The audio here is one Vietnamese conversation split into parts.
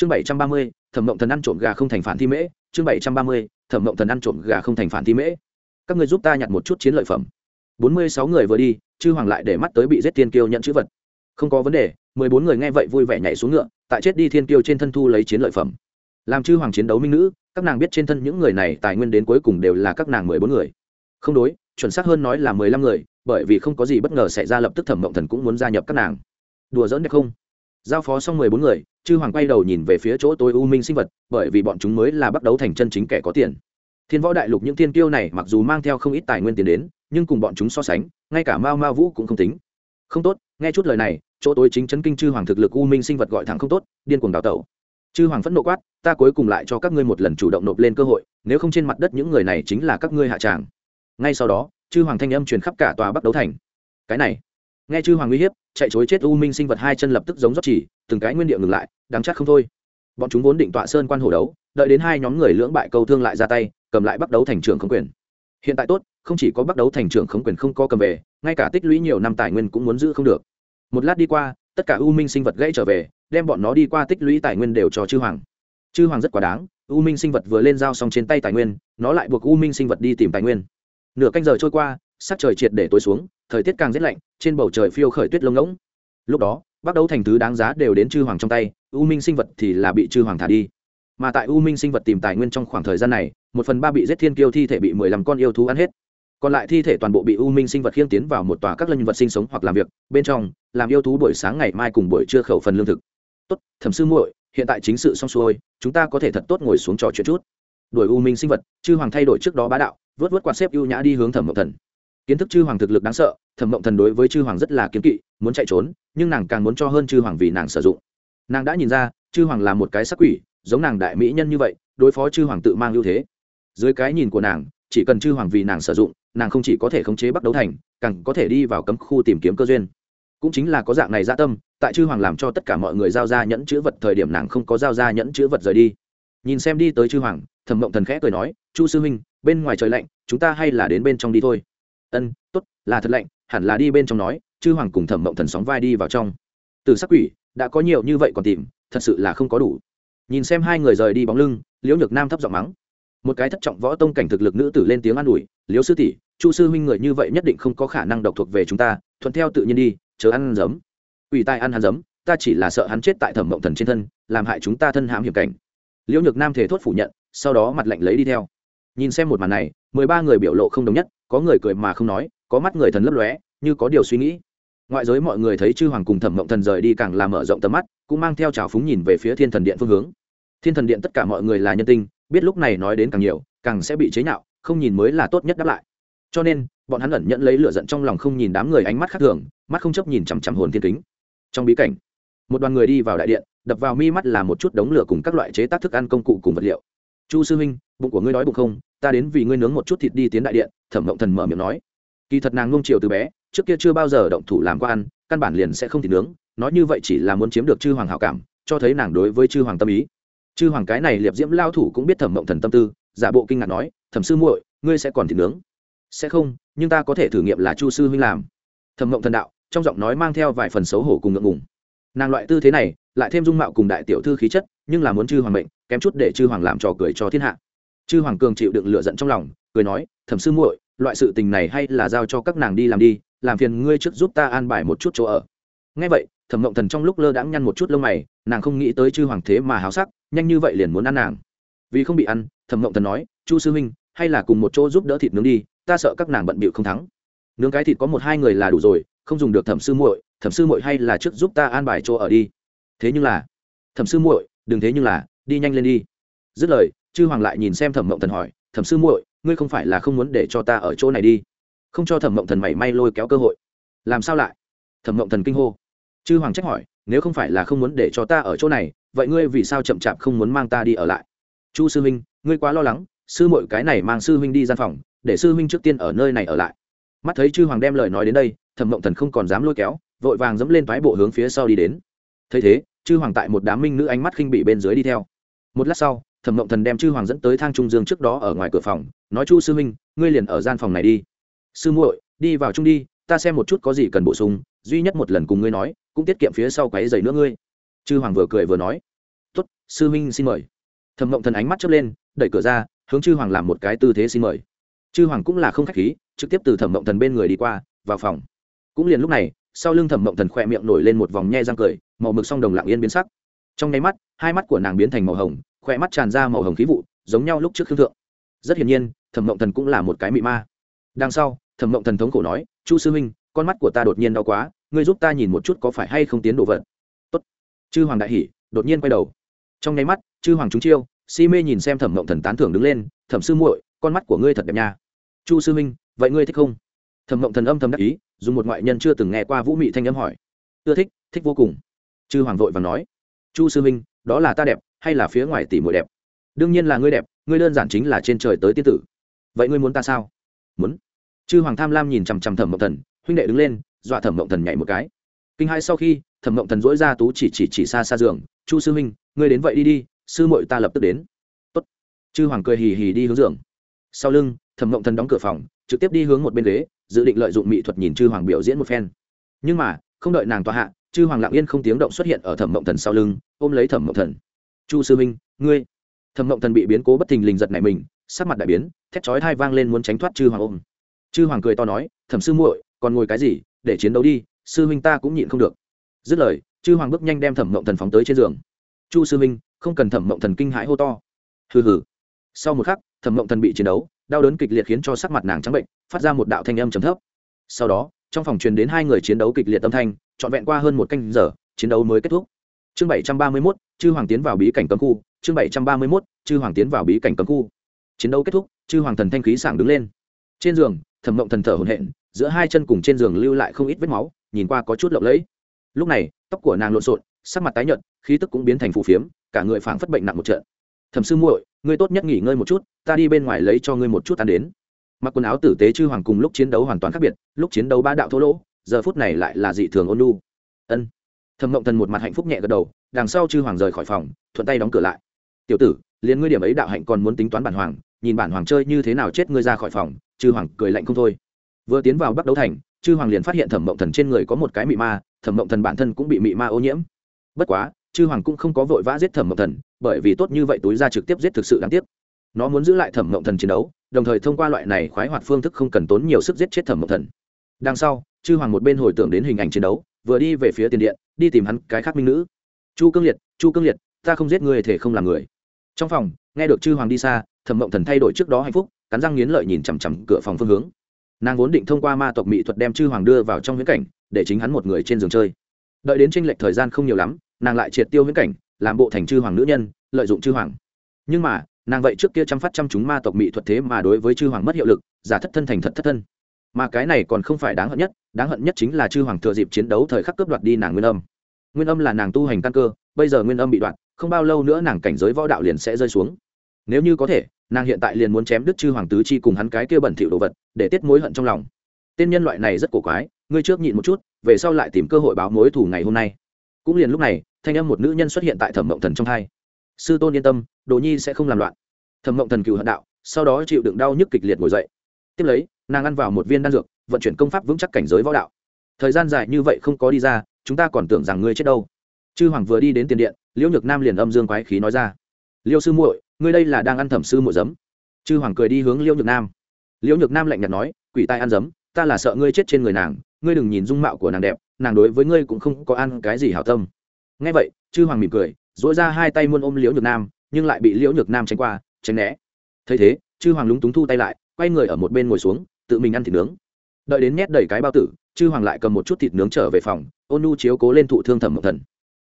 chương bảy trăm ba mươi, thẩm mộng thần ăn trộm gà không thành phản thi mễ. Chương bảy trăm ba mươi, thẩm mộng thần ăn trộm gà không thành phản thi mễ. Các người giúp ta nhặt một chút chiến lợi phẩm. Bốn mươi sáu người vừa đi, chư hoàng lại để mắt tới bị giết thiên kiêu nhận chữ vật. Không có vấn đề, mười bốn người nghe vậy vui vẻ nhảy xuống ngựa, tại chết đi thiên kiêu trên thân thu lấy chiến lợi phẩm. Làm chư hoàng chiến đấu minh nữ, các nàng biết trên thân những người này tài nguyên đến cuối cùng đều là các nàng mười bốn người. Không đối, chuẩn xác hơn nói là mười lăm người, bởi vì không có gì bất ngờ xảy ra lập tức thẩm mộng thần cũng muốn gia nhập các nàng. Đùa dỡn được không? Giao phó xong mười bốn người, chư hoàng quay đầu nhìn về phía chỗ tối u minh sinh vật, bởi vì bọn chúng mới là bắt đấu thành chân chính kẻ có tiền. Thiên võ đại lục những thiên kiêu này mặc dù mang theo không ít tài nguyên tiền đến, nhưng cùng bọn chúng so sánh, ngay cả mao mao vũ cũng không tính. Không tốt, nghe chút lời này, chỗ tối chính chấn kinh chư hoàng thực lực u minh sinh vật gọi thẳng không tốt, điên cuồng đào tẩu. Chư hoàng phẫn nộ quát, ta cuối cùng lại cho các ngươi một lần chủ động nộp lên cơ hội, nếu không trên mặt đất những người này chính là các ngươi hạ tràng. Ngay sau đó, chư hoàng thanh âm truyền khắp cả tòa bắc đấu thành. Cái này nghe chư hoàng uy hiếp, chạy chối chết u minh sinh vật hai chân lập tức giống rót chỉ, từng cái nguyên địa ngừng lại, đáng chắc không thôi. Bọn chúng vốn định tọa sơn quan hồ đấu, đợi đến hai nhóm người lưỡng bại câu thương lại ra tay, cầm lại bắt đấu thành trưởng khống quyền. Hiện tại tốt, không chỉ có bắt đấu thành trưởng khống quyền không có cầm về, ngay cả tích lũy nhiều năm tài nguyên cũng muốn giữ không được. Một lát đi qua, tất cả u minh sinh vật gãy trở về, đem bọn nó đi qua tích lũy tài nguyên đều cho chư hoàng. Chư hoàng rất quá đáng, u minh sinh vật vừa lên giao xong trên tay tài nguyên, nó lại buộc u minh sinh vật đi tìm tài nguyên. Nửa canh giờ trôi qua, sắc trời triệt để tối xuống thời tiết càng rét lạnh, trên bầu trời phiêu khởi tuyết lông ngỗng. Lúc đó bắt đầu thành thứ đáng giá đều đến chư hoàng trong tay, u minh sinh vật thì là bị chư hoàng thả đi. Mà tại u minh sinh vật tìm tài nguyên trong khoảng thời gian này, một phần ba bị giết thiên kiêu thi thể bị mười lăm con yêu thú ăn hết. Còn lại thi thể toàn bộ bị u minh sinh vật khiêng tiến vào một tòa các lân vật sinh sống hoặc làm việc, bên trong, làm yêu thú buổi sáng ngày mai cùng buổi trưa khẩu phần lương thực. Tốt, thẩm sư muội, hiện tại chính sự xong xuôi, chúng ta có thể thật tốt ngồi xuống trò chuyện chút. Đuổi u minh sinh vật, chư hoàng thay đổi trước đó bá đạo, vớt vớt quạt xếp ưu nhã đi hướng thẩm mộc thần kiến thức chư hoàng thực lực đáng sợ, thẩm mộng thần đối với chư hoàng rất là kiếm kỵ, muốn chạy trốn, nhưng nàng càng muốn cho hơn chư hoàng vì nàng sử dụng. Nàng đã nhìn ra, chư hoàng là một cái sắc quỷ, giống nàng đại mỹ nhân như vậy, đối phó chư hoàng tự mang ưu thế. Dưới cái nhìn của nàng, chỉ cần chư hoàng vì nàng sử dụng, nàng không chỉ có thể khống chế bắt đấu thành, càng có thể đi vào cấm khu tìm kiếm cơ duyên. Cũng chính là có dạng này gia tâm, tại chư hoàng làm cho tất cả mọi người giao ra nhẫn chữ vật thời điểm nàng không có giao ra nhẫn chữ vật rời đi. Nhìn xem đi tới chư hoàng, thẩm mộng thần khẽ cười nói, chu sư huynh, bên ngoài trời lạnh, chúng ta hay là đến bên trong đi thôi ân t ố t là thật lạnh, hẳn là đi bên trong nói. Chư hoàng cùng thẩm mộng thần sóng vai đi vào trong. Từ sắc quỷ, đã có nhiều như vậy còn tìm, thật sự là không có đủ. Nhìn xem hai người rời đi bóng lưng, liễu nhược nam thấp giọng mắng. Một cái thất trọng võ tông cảnh thực lực nữ tử lên tiếng an ủi, liễu sư tỷ, chu sư huynh người như vậy nhất định không có khả năng độc thuộc về chúng ta, thuận theo tự nhiên đi, chớ ăn giấm. Ủy tai ăn hắn giấm, ta chỉ là sợ hắn chết tại thẩm mộng thần trên thân, làm hại chúng ta thân hãm hiểm cảnh. Liễu nhược nam thể thốt phủ nhận, sau đó mặt lạnh lấy đi theo. Nhìn xem một màn này, mười ba người biểu lộ không đồng nhất có người cười mà không nói, có mắt người thần lấp lóe, như có điều suy nghĩ. Ngoại giới mọi người thấy chư hoàng cùng thẩm mộng thần rời đi càng làm mở rộng tầm mắt, cũng mang theo trào phúng nhìn về phía thiên thần điện phương hướng. Thiên thần điện tất cả mọi người là nhân tinh, biết lúc này nói đến càng nhiều, càng sẽ bị chế nhạo, không nhìn mới là tốt nhất đáp lại. Cho nên, bọn hắn ẩn nhận lấy lửa giận trong lòng không nhìn đám người ánh mắt khác thường, mắt không chấp nhìn chằm chằm hồn thiên kính. Trong bí cảnh, một đoàn người đi vào đại điện, đập vào mi mắt là một chút đống lửa cùng các loại chế tác thức ăn công cụ cùng vật liệu. Chu sư huynh, bụng của ngươi nói bụng không? Ta đến vì ngươi nướng một chút thịt đi tiến đại điện, thẩm mộng thần mở miệng nói. Kỳ thật nàng nung chiều từ bé, trước kia chưa bao giờ động thủ làm qua ăn căn bản liền sẽ không thịt nướng, nói như vậy chỉ là muốn chiếm được chư hoàng hảo cảm, cho thấy nàng đối với chư hoàng tâm ý. Chư hoàng cái này liệp diễm lao thủ cũng biết thẩm mộng thần tâm tư, giả bộ kinh ngạc nói, thẩm sư muội, ngươi sẽ còn thịt nướng? Sẽ không, nhưng ta có thể thử nghiệm là chu sư huynh làm. Thẩm mộng thần đạo, trong giọng nói mang theo vài phần xấu hổ cùng ngượng ngùng. Nàng loại tư thế này, lại thêm dung mạo cùng đại tiểu thư khí chất, nhưng là muốn chư hoàng mệnh, kém chút để chư hoàng làm trò cười cho thiên hạ chư hoàng cường chịu đựng lựa giận trong lòng, cười nói, thẩm sư muội, loại sự tình này hay là giao cho các nàng đi làm đi, làm phiền ngươi trước giúp ta an bài một chút chỗ ở. Ngay vậy, thẩm mộng thần trong lúc lơ đãng nhăn một chút lông mày, nàng không nghĩ tới chư hoàng thế mà háo sắc, nhanh như vậy liền muốn ăn nàng. Vì không bị ăn, thẩm mộng thần nói, chu sư huynh, hay là cùng một chỗ giúp đỡ thịt nướng đi, ta sợ các nàng bận bịu không thắng. Nướng cái thịt có một hai người là đủ rồi, không dùng được thẩm sư muội, thẩm sư muội hay là trước giúp ta an bài chỗ ở đi. Thế nhưng là, thẩm sư muội, đừng thế nhưng là, đi nhanh lên đi. Dứt lời chư hoàng lại nhìn xem thẩm mộng thần hỏi, thẩm sư muội, ngươi không phải là không muốn để cho ta ở chỗ này đi? Không cho thẩm mộng thần mảy may lôi kéo cơ hội. Làm sao lại? Thẩm mộng thần kinh hô. Chư hoàng trách hỏi, nếu không phải là không muốn để cho ta ở chỗ này, vậy ngươi vì sao chậm chạp không muốn mang ta đi ở lại? Chu sư huynh, ngươi quá lo lắng, sư mội cái này mang sư huynh đi gian phòng, để sư huynh trước tiên ở nơi này ở lại. Mắt thấy chư hoàng đem lời nói đến đây, thẩm mộng thần không còn dám lôi kéo, vội vàng dẫm lên thoái bộ hướng phía sau đi đến. Thấy thế, chư hoàng tại một đám minh nữ ánh mắt khinh bị bên dưới đi theo. Một lát sau thẩm mộng thần đem chư hoàng dẫn tới thang trung dương trước đó ở ngoài cửa phòng, nói, chu sư huynh, ngươi liền ở gian phòng này đi. Sư muội, đi vào trung đi, ta xem một chút có gì cần bổ sung, duy nhất một lần cùng ngươi nói, cũng tiết kiệm phía sau quáy dày nữa ngươi. Chư hoàng vừa cười vừa nói tuất sư huynh xin mời. Thẩm mộng thần ánh mắt chớp lên, đẩy cửa ra, hướng chư hoàng làm một cái tư thế xin mời. Chư hoàng cũng là không khách khí, trực tiếp từ thẩm mộng thần bên người đi qua, vào phòng. Cũng liền lúc này, sau lưng thẩm mộng thần khỏe miệng nổi lên một vòng nhe răng cười, màu mực song đồng lặng yên biến sắc. Trong nháy mắt, hai mắt của nàng biến thành màu hồng khỏe mắt tràn ra màu hồng khí vụ, giống nhau lúc trước khương thượng. Rất hiển nhiên, thẩm mộng thần cũng là một cái mị ma. Đằng sau, thẩm mộng thần thống khổ nói, chu sư huynh, con mắt của ta đột nhiên đau quá, ngươi giúp ta nhìn một chút có phải hay không tiến đồ vật. Tốt. Chư hoàng đại hỉ, đột nhiên quay đầu. Trong nháy mắt, chư hoàng chúng chiêu, si mê nhìn xem thẩm mộng thần tán thưởng đứng lên, thẩm sư muội, con mắt của ngươi thật đẹp nha. Chu sư huynh, vậy ngươi thích không? Thẩm mộng thần âm thầm đắc ý, dùng một ngoại nhân chưa từng nghe qua vũ mị thanh âm hỏi. Ưa thích thích vô cùng. Chư hoàng vội và nói, chu sư huynh, đó là ta đẹp hay là phía ngoài tỷ muội đẹp? Đương nhiên là ngươi đẹp, ngươi đơn giản chính là trên trời tới tiên tử. Vậy ngươi muốn ta sao? Muốn. Chư hoàng tham lam nhìn chằm chằm thẩm mộng thần, huynh đệ đứng lên, dọa thẩm mộng thần nhảy một cái. Kinh hai sau khi, thẩm mộng thần dỗi ra tú chỉ chỉ chỉ xa xa giường, chu sư huynh, ngươi đến vậy đi đi, sư muội ta lập tức đến. Tốt. chư hoàng cười hì hì đi hướng giường. Sau lưng, thẩm mộng thần đóng cửa phòng, trực tiếp đi hướng một bên ghế, dự định lợi dụng mỹ thuật nhìn chư hoàng biểu diễn một phen. Nhưng mà, không đợi nàng tòa hạ, chư hoàng lặng yên không tiếng động xuất hiện ở thẩm mộng thần sau lưng, ôm lấy thẩm mộng thần chu sư minh ngươi. Thẩm mộng thần bị biến cố bất thình lình giật này mình, sắc mặt đại biến, thét chói thai vang lên muốn tránh thoát chư hoàng ôm. Chư hoàng cười to nói, thẩm sư muội, còn ngồi cái gì? Để chiến đấu đi, sư minh ta cũng nhịn không được. Dứt lời, chư hoàng bước nhanh đem thẩm mộng thần phóng tới trên giường. Chu sư minh không cần thẩm mộng thần kinh hãi hô to. Hừ hừ. Sau một khắc, thẩm mộng thần bị chiến đấu, đau đớn kịch liệt khiến cho sắc mặt nàng trắng bệnh, phát ra một đạo thanh âm trầm thấp. Sau đó, trong phòng truyền đến hai người chiến đấu kịch liệt tâm thanh, trọn vẹn qua hơn một canh giờ, chiến đấu mới kết thúc chương bảy trăm ba mươi mốt, chư hoàng tiến vào bí cảnh cấm khu. Chương bảy trăm ba mươi mốt, chư hoàng tiến vào bí cảnh cấm khu. Chiến đấu kết thúc, chư hoàng thần thanh khí sảng đứng lên. Trên giường, thẩm mộng thần thở hổn hển, giữa hai chân cùng trên giường lưu lại không ít vết máu, nhìn qua có chút lộng lẫy. Lúc này, tóc của nàng lộn xộn, sắc mặt tái nhợt, khí tức cũng biến thành phù phiếm, cả người phảng phất bệnh nặng một trận. Thẩm sư muội, ngươi tốt nhất nghỉ ngơi một chút, ta đi bên ngoài lấy cho ngươi một chút ăn đến. Mặc quần áo tử tế chư hoàng cùng lúc chiến đấu hoàn toàn khác biệt, lúc chiến đấu ba đạo thô lỗ, giờ phút này lại là dị thường ôn lu ân thẩm mộng thần một mặt hạnh phúc nhẹ gật đầu, đằng sau chư hoàng rời khỏi phòng, thuận tay đóng cửa lại. Tiểu tử, liền ngươi điểm ấy đạo hạnh còn muốn tính toán bản hoàng, nhìn bản hoàng chơi như thế nào chết ngươi ra khỏi phòng. Chư hoàng cười lạnh không thôi. Vừa tiến vào bắt đấu thành, chư hoàng liền phát hiện thẩm mộng thần trên người có một cái mị ma, thẩm mộng thần bản thân cũng bị mị ma ô nhiễm. Bất quá, chư hoàng cũng không có vội vã giết thẩm mộng thần, bởi vì tốt như vậy túi ra trực tiếp giết thực sự đáng tiếc. Nó muốn giữ lại thẩm mộng thần chiến đấu, đồng thời thông qua loại này khoái hoạt phương thức không cần tốn nhiều sức giết chết thẩm mộng thần. Đằng sau, chư hoàng một bên hồi tưởng đến hình ảnh chiến đấu, vừa đi về phía tiền điện đi tìm hắn cái khác minh nữ. Chu cương liệt, chu cương liệt, ta không giết người thể không làm người. Trong phòng, nghe được chư hoàng đi xa, thẩm mộng thần thay đổi trước đó hạnh phúc, cắn răng nghiến lợi nhìn chằm chằm cửa phòng phương hướng. Nàng vốn định thông qua ma tộc mỹ thuật đem chư hoàng đưa vào trong viễn cảnh, để chính hắn một người trên giường chơi. Đợi đến tranh lệch thời gian không nhiều lắm, nàng lại triệt tiêu viễn cảnh, làm bộ thành chư hoàng nữ nhân, lợi dụng chư hoàng. Nhưng mà, nàng vậy trước kia chăm phát chăm chúng ma tộc mỹ thuật thế mà đối với chư hoàng mất hiệu lực, giả thất thân thành thật thất thân mà cái này còn không phải đáng hận nhất, đáng hận nhất chính là chư hoàng thừa dịp chiến đấu thời khắc cướp đoạt đi nàng nguyên âm. Nguyên âm là nàng tu hành căn cơ, bây giờ nguyên âm bị đoạt, không bao lâu nữa nàng cảnh giới võ đạo liền sẽ rơi xuống. Nếu như có thể, nàng hiện tại liền muốn chém đứt chư hoàng tứ chi cùng hắn cái kia bẩn thỉu đồ vật, để tiết mối hận trong lòng. Tên nhân loại này rất cổ quái, ngươi trước nhịn một chút, về sau lại tìm cơ hội báo mối thù ngày hôm nay. Cũng liền lúc này, thanh âm một nữ nhân xuất hiện tại thẩm mộng thần trong hai. Sư tôn yên tâm, đồ nhi sẽ không làm loạn. Thẩm mộng thần cựu hận đạo, sau đó chịu đựng đau nhức kịch liệt ngồi dậy. Tiếp lấy nàng ăn vào một viên đan dược, vận chuyển công pháp vững chắc cảnh giới võ đạo. Thời gian dài như vậy không có đi ra, chúng ta còn tưởng rằng ngươi chết đâu. Chư hoàng vừa đi đến tiền điện, liễu nhược nam liền âm dương quái khí nói ra. Liêu sư muội, ngươi đây là đang ăn thẩm sư muội giấm. Chư hoàng cười đi hướng liễu nhược nam. Liễu nhược nam lạnh nhạt nói, quỷ tai ăn giấm, ta là sợ ngươi chết trên người nàng, ngươi đừng nhìn dung mạo của nàng đẹp, nàng đối với ngươi cũng không có ăn cái gì hảo tâm. Nghe vậy, chư hoàng mỉm cười dỗi ra hai tay muôn ôm liễu nhược nam, nhưng lại bị liễu nhược nam tránh qua, tránh né. Thấy thế, chư hoàng lúng túng thu tay lại, quay người ở một bên ngồi xuống tự mình ăn thịt nướng. Đợi đến nhét đầy cái bao tử, chư hoàng lại cầm một chút thịt nướng trở về phòng, ôn nu chiếu cố lên thụ thương thẩm mộng thần.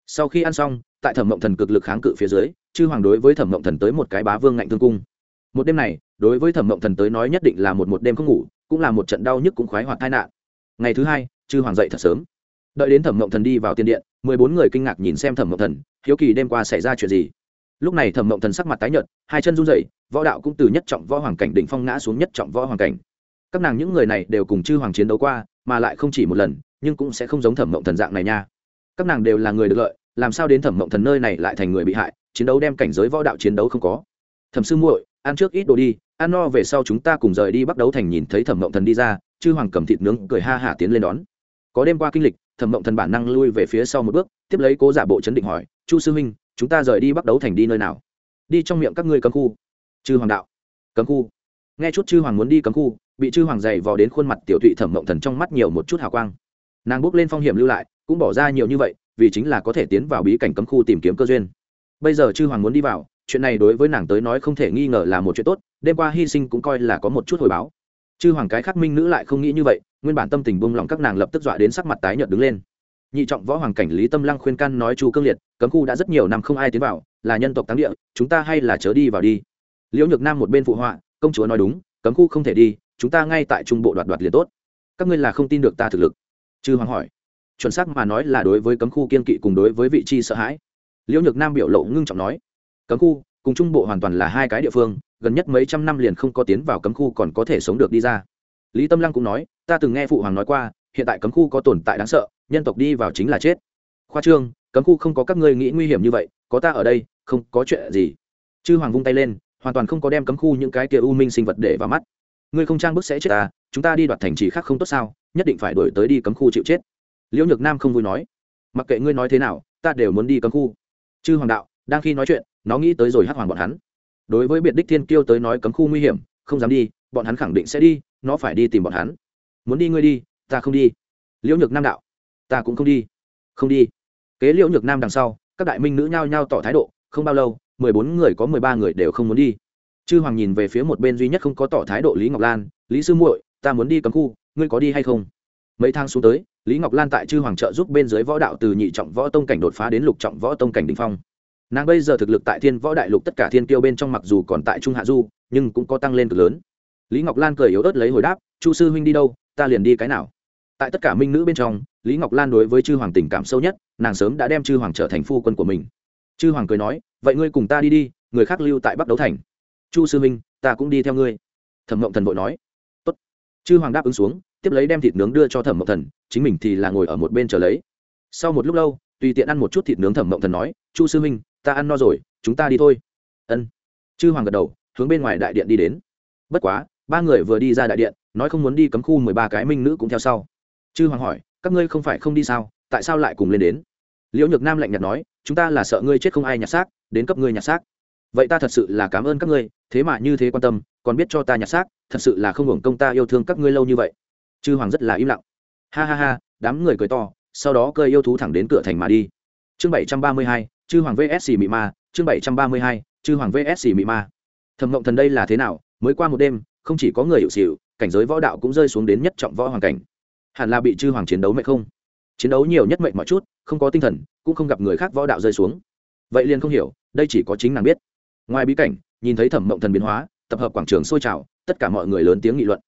Sau khi ăn xong, tại thẩm mộng thần cực lực kháng cự phía dưới, chư hoàng đối với thẩm mộng thần tới một cái bá vương ngạnh thương cung. Một đêm này, đối với thẩm mộng thần tới nói nhất định là một một đêm không ngủ, cũng là một trận đau nhức cũng khoái hoạt tai nạn. Ngày thứ hai, chư hoàng dậy thật sớm. Đợi đến thẩm mộng thần đi vào tiên điện, mười bốn người kinh ngạc nhìn xem thẩm mộng thần, hiếu kỳ đêm qua xảy ra chuyện gì. Lúc này thẩm mộng thần sắc mặt tái nhợt, hai chân run rẩy, võ đạo cũng từ nhất trọng võ hoàng cảnh đỉnh phong ngã xuống nhất trọng võ hoàng cảnh các nàng những người này đều cùng chư hoàng chiến đấu qua, mà lại không chỉ một lần, nhưng cũng sẽ không giống thẩm mộng thần dạng này nha. Các nàng đều là người được lợi, làm sao đến thẩm mộng thần nơi này lại thành người bị hại, chiến đấu đem cảnh giới võ đạo chiến đấu không có. Thẩm sư muội, ăn trước ít đồ đi, ăn no về sau chúng ta cùng rời đi bắt đấu thành nhìn thấy thẩm mộng thần đi ra, chư hoàng cầm thịt nướng cười ha hả tiến lên đón. Có đêm qua kinh lịch, thẩm mộng thần bản năng lui về phía sau một bước, tiếp lấy cố giả bộ chấn định hỏi, chu sư huynh, chúng ta rời đi bắt đấu thành đi nơi nào? Đi trong miệng các ngươi cấm khu. Chư hoàng đạo. Cấm khu. Nghe chút chư hoàng muốn đi cấm khu bị chư hoàng dày vò đến khuôn mặt tiểu thụy thẩm mộng thần trong mắt nhiều một chút hào quang. Nàng bước lên phong hiểm lưu lại, cũng bỏ ra nhiều như vậy, vì chính là có thể tiến vào bí cảnh cấm khu tìm kiếm cơ duyên. Bây giờ chư hoàng muốn đi vào, chuyện này đối với nàng tới nói không thể nghi ngờ là một chuyện tốt, đêm qua hy sinh cũng coi là có một chút hồi báo. Chư hoàng cái khắc minh nữ lại không nghĩ như vậy, nguyên bản tâm tình bung lòng các nàng lập tức dọa đến sắc mặt tái nhợt đứng lên. Nhị trọng võ hoàng cảnh lý tâm lăng khuyên can nói chu cương liệt, cấm khu đã rất nhiều năm không ai tiến vào, là nhân tộc táng địa, chúng ta hay là chớ đi vào đi. Liễu nhược nam một bên phụ họa, công chúa nói đúng, cấm khu không thể đi chúng ta ngay tại trung bộ đoạt đoạt liền tốt. Các ngươi là không tin được ta thực lực. Chư hoàng hỏi. Chuẩn xác mà nói là đối với cấm khu kiên kỵ cùng đối với vị trí sợ hãi. Liễu nhược nam biểu lộ ngưng trọng nói, cấm khu, cùng trung bộ hoàn toàn là hai cái địa phương, gần nhất mấy trăm năm liền không có tiến vào cấm khu còn có thể sống được đi ra. Lý tâm lăng cũng nói, ta từng nghe phụ hoàng nói qua, hiện tại cấm khu có tồn tại đáng sợ, nhân tộc đi vào chính là chết. Khoa trương, cấm khu không có các ngươi nghĩ nguy hiểm như vậy, có ta ở đây, không có chuyện gì. Chư hoàng vung tay lên, hoàn toàn không có đem cấm khu những cái kia u minh sinh vật để vào mắt ngươi không trang bức sẽ chết ta, chúng ta đi đoạt thành trì khác không tốt sao, nhất định phải đổi tới đi cấm khu chịu chết. Liễu nhược nam không vui nói. Mặc kệ ngươi nói thế nào, ta đều muốn đi cấm khu. Chư hoàng đạo, đang khi nói chuyện, nó nghĩ tới rồi hát hoàng bọn hắn. Đối với biệt đích thiên kiêu tới nói cấm khu nguy hiểm, không dám đi, bọn hắn khẳng định sẽ đi, nó phải đi tìm bọn hắn. Muốn đi ngươi đi, ta không đi. Liễu nhược nam đạo. Ta cũng không đi. Không đi. Kế liễu nhược nam đằng sau, các đại minh nữ nhao nhao tỏ thái độ, không bao lâu, mười bốn người có mười ba người đều không muốn đi chư hoàng nhìn về phía một bên duy nhất không có tỏ thái độ lý ngọc lan, lý sư muội, ta muốn đi cấm khu, ngươi có đi hay không? Mấy tháng xuống tới, lý ngọc lan tại chư hoàng trợ giúp bên dưới võ đạo từ nhị trọng võ tông cảnh đột phá đến lục trọng võ tông cảnh đ ỉ n h phong. Nàng bây giờ thực lực tại thiên võ đại lục tất cả thiên kiêu bên trong mặc dù còn tại trung hạ du, nhưng cũng có tăng lên cực lớn. Lý ngọc lan cười yếu ớt lấy hồi đáp, chu sư huynh đi đâu, ta liền đi cái nào? Tại tất cả minh nữ bên trong, lý ngọc lan đối với chư hoàng tình cảm sâu nhất, nàng sớm đã đem chư hoàng trở thành phu quân của mình. Chư hoàng cười nói, vậy ngươi cùng ta đi đi, người khác lưu tại bắc đấu thành chu sư minh ta cũng đi theo ngươi. Thẩm mộng thần vội nói. Tốt. chư hoàng đáp ứng xuống, tiếp lấy đem thịt nướng đưa cho thẩm mộng thần, chính mình thì là ngồi ở một bên chờ lấy. Sau một lúc lâu, tùy tiện ăn một chút thịt nướng, thẩm mộng thần nói, chu sư minh ta ăn no rồi, chúng ta đi thôi. Ân. Chư hoàng gật đầu, hướng bên ngoài đại điện đi đến. Bất quá, ba người vừa đi ra đại điện, nói không muốn đi cấm khu mười ba cái minh nữ cũng theo sau. Chư hoàng hỏi, các ngươi không phải không đi sao? Tại sao lại cùng lên đến? Liễu nhược nam lạnh nhạt nói, chúng ta là sợ ngươi chết không ai nhặt xác, đến cấp ngươi nhặt xác vậy ta thật sự là cảm ơn các ngươi, thế mà như thế quan tâm, còn biết cho ta nhặt xác, thật sự là không hưởng công ta yêu thương các ngươi lâu như vậy. Chư hoàng rất là im lặng. Ha ha ha, đám người cười to, sau đó cơi yêu thú thẳng đến cửa thành mà đi. Chương bảy trăm ba mươi hai, chư hoàng vsc mị ma, chương bảy trăm ba mươi hai, chư hoàng vsc mị ma. Thầm mộng thần đây là thế nào? Mới qua một đêm, không chỉ có người hiệu xịu cảnh giới võ đạo cũng rơi xuống đến nhất trọng võ hoàng cảnh. Hẳn là bị chư hoàng chiến đấu mệnh không? Chiến đấu nhiều nhất mệnh mọi chút, không có tinh thần, cũng không gặp người khác võ đạo rơi xuống. Vậy liền không hiểu, đây chỉ có chính nàng biết ngoài bí cảnh, nhìn thấy thẩm mộng thần biến hóa, tập hợp quảng trường sôi trào, tất cả mọi người lớn tiếng nghị luận.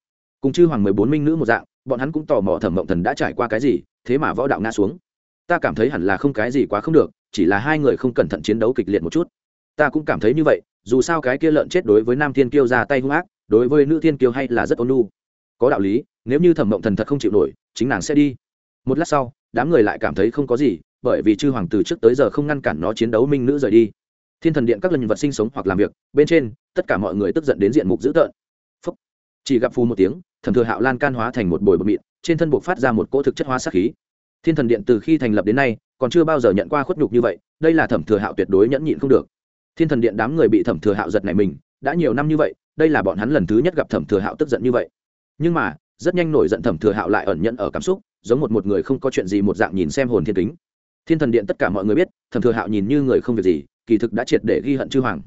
Cùng chư hoàng mười bốn minh nữ một dạng, bọn hắn cũng tò mò thẩm mộng thần đã trải qua cái gì, thế mà võ đạo ngã xuống. Ta cảm thấy hẳn là không cái gì quá không được, chỉ là hai người không cẩn thận chiến đấu kịch liệt một chút. Ta cũng cảm thấy như vậy, dù sao cái kia lợn chết đối với nam thiên kiêu ra tay hung ác, đối với nữ thiên kiêu hay là rất ôn lu có đạo lý, nếu như thẩm mộng thần thật không chịu nổi, chính nàng sẽ đi. Một lát sau, đám người lại cảm thấy không có gì, bởi vì chư hoàng từ trước tới giờ không ngăn cản nó chiến đấu minh nữ rời đi thiên thần điện các lần vật sinh sống hoặc làm việc, bên trên, tất cả mọi người tức giận đến diện mục dữ tợn. Phúc. chỉ gặp phù một tiếng, thẩm thừa hạo lan can hóa thành một bồi bột mịn, trên thân buộc phát ra một cỗ thực chất hóa sát khí. Thiên thần điện từ khi thành lập đến nay, còn chưa bao giờ nhận qua khuất nhục như vậy, đây là thẩm thừa hạo tuyệt đối nhẫn nhịn không được. Thiên thần điện đám người bị thẩm thừa hạo giật này mình, đã nhiều năm như vậy, đây là bọn hắn lần thứ nhất gặp thẩm thừa hạo tức giận như vậy. Nhưng mà, rất nhanh nổi giận thẩm thừa hạo lại ẩn nhận ở cảm xúc, giống một một người không có chuyện gì một dạng nhìn xem hồn thiên kính. Thiên thần điện tất cả mọi người biết, thẩm thừa hạo nhìn như người không việc gì kỳ thực đã triệt để ghi hận chư hoàng.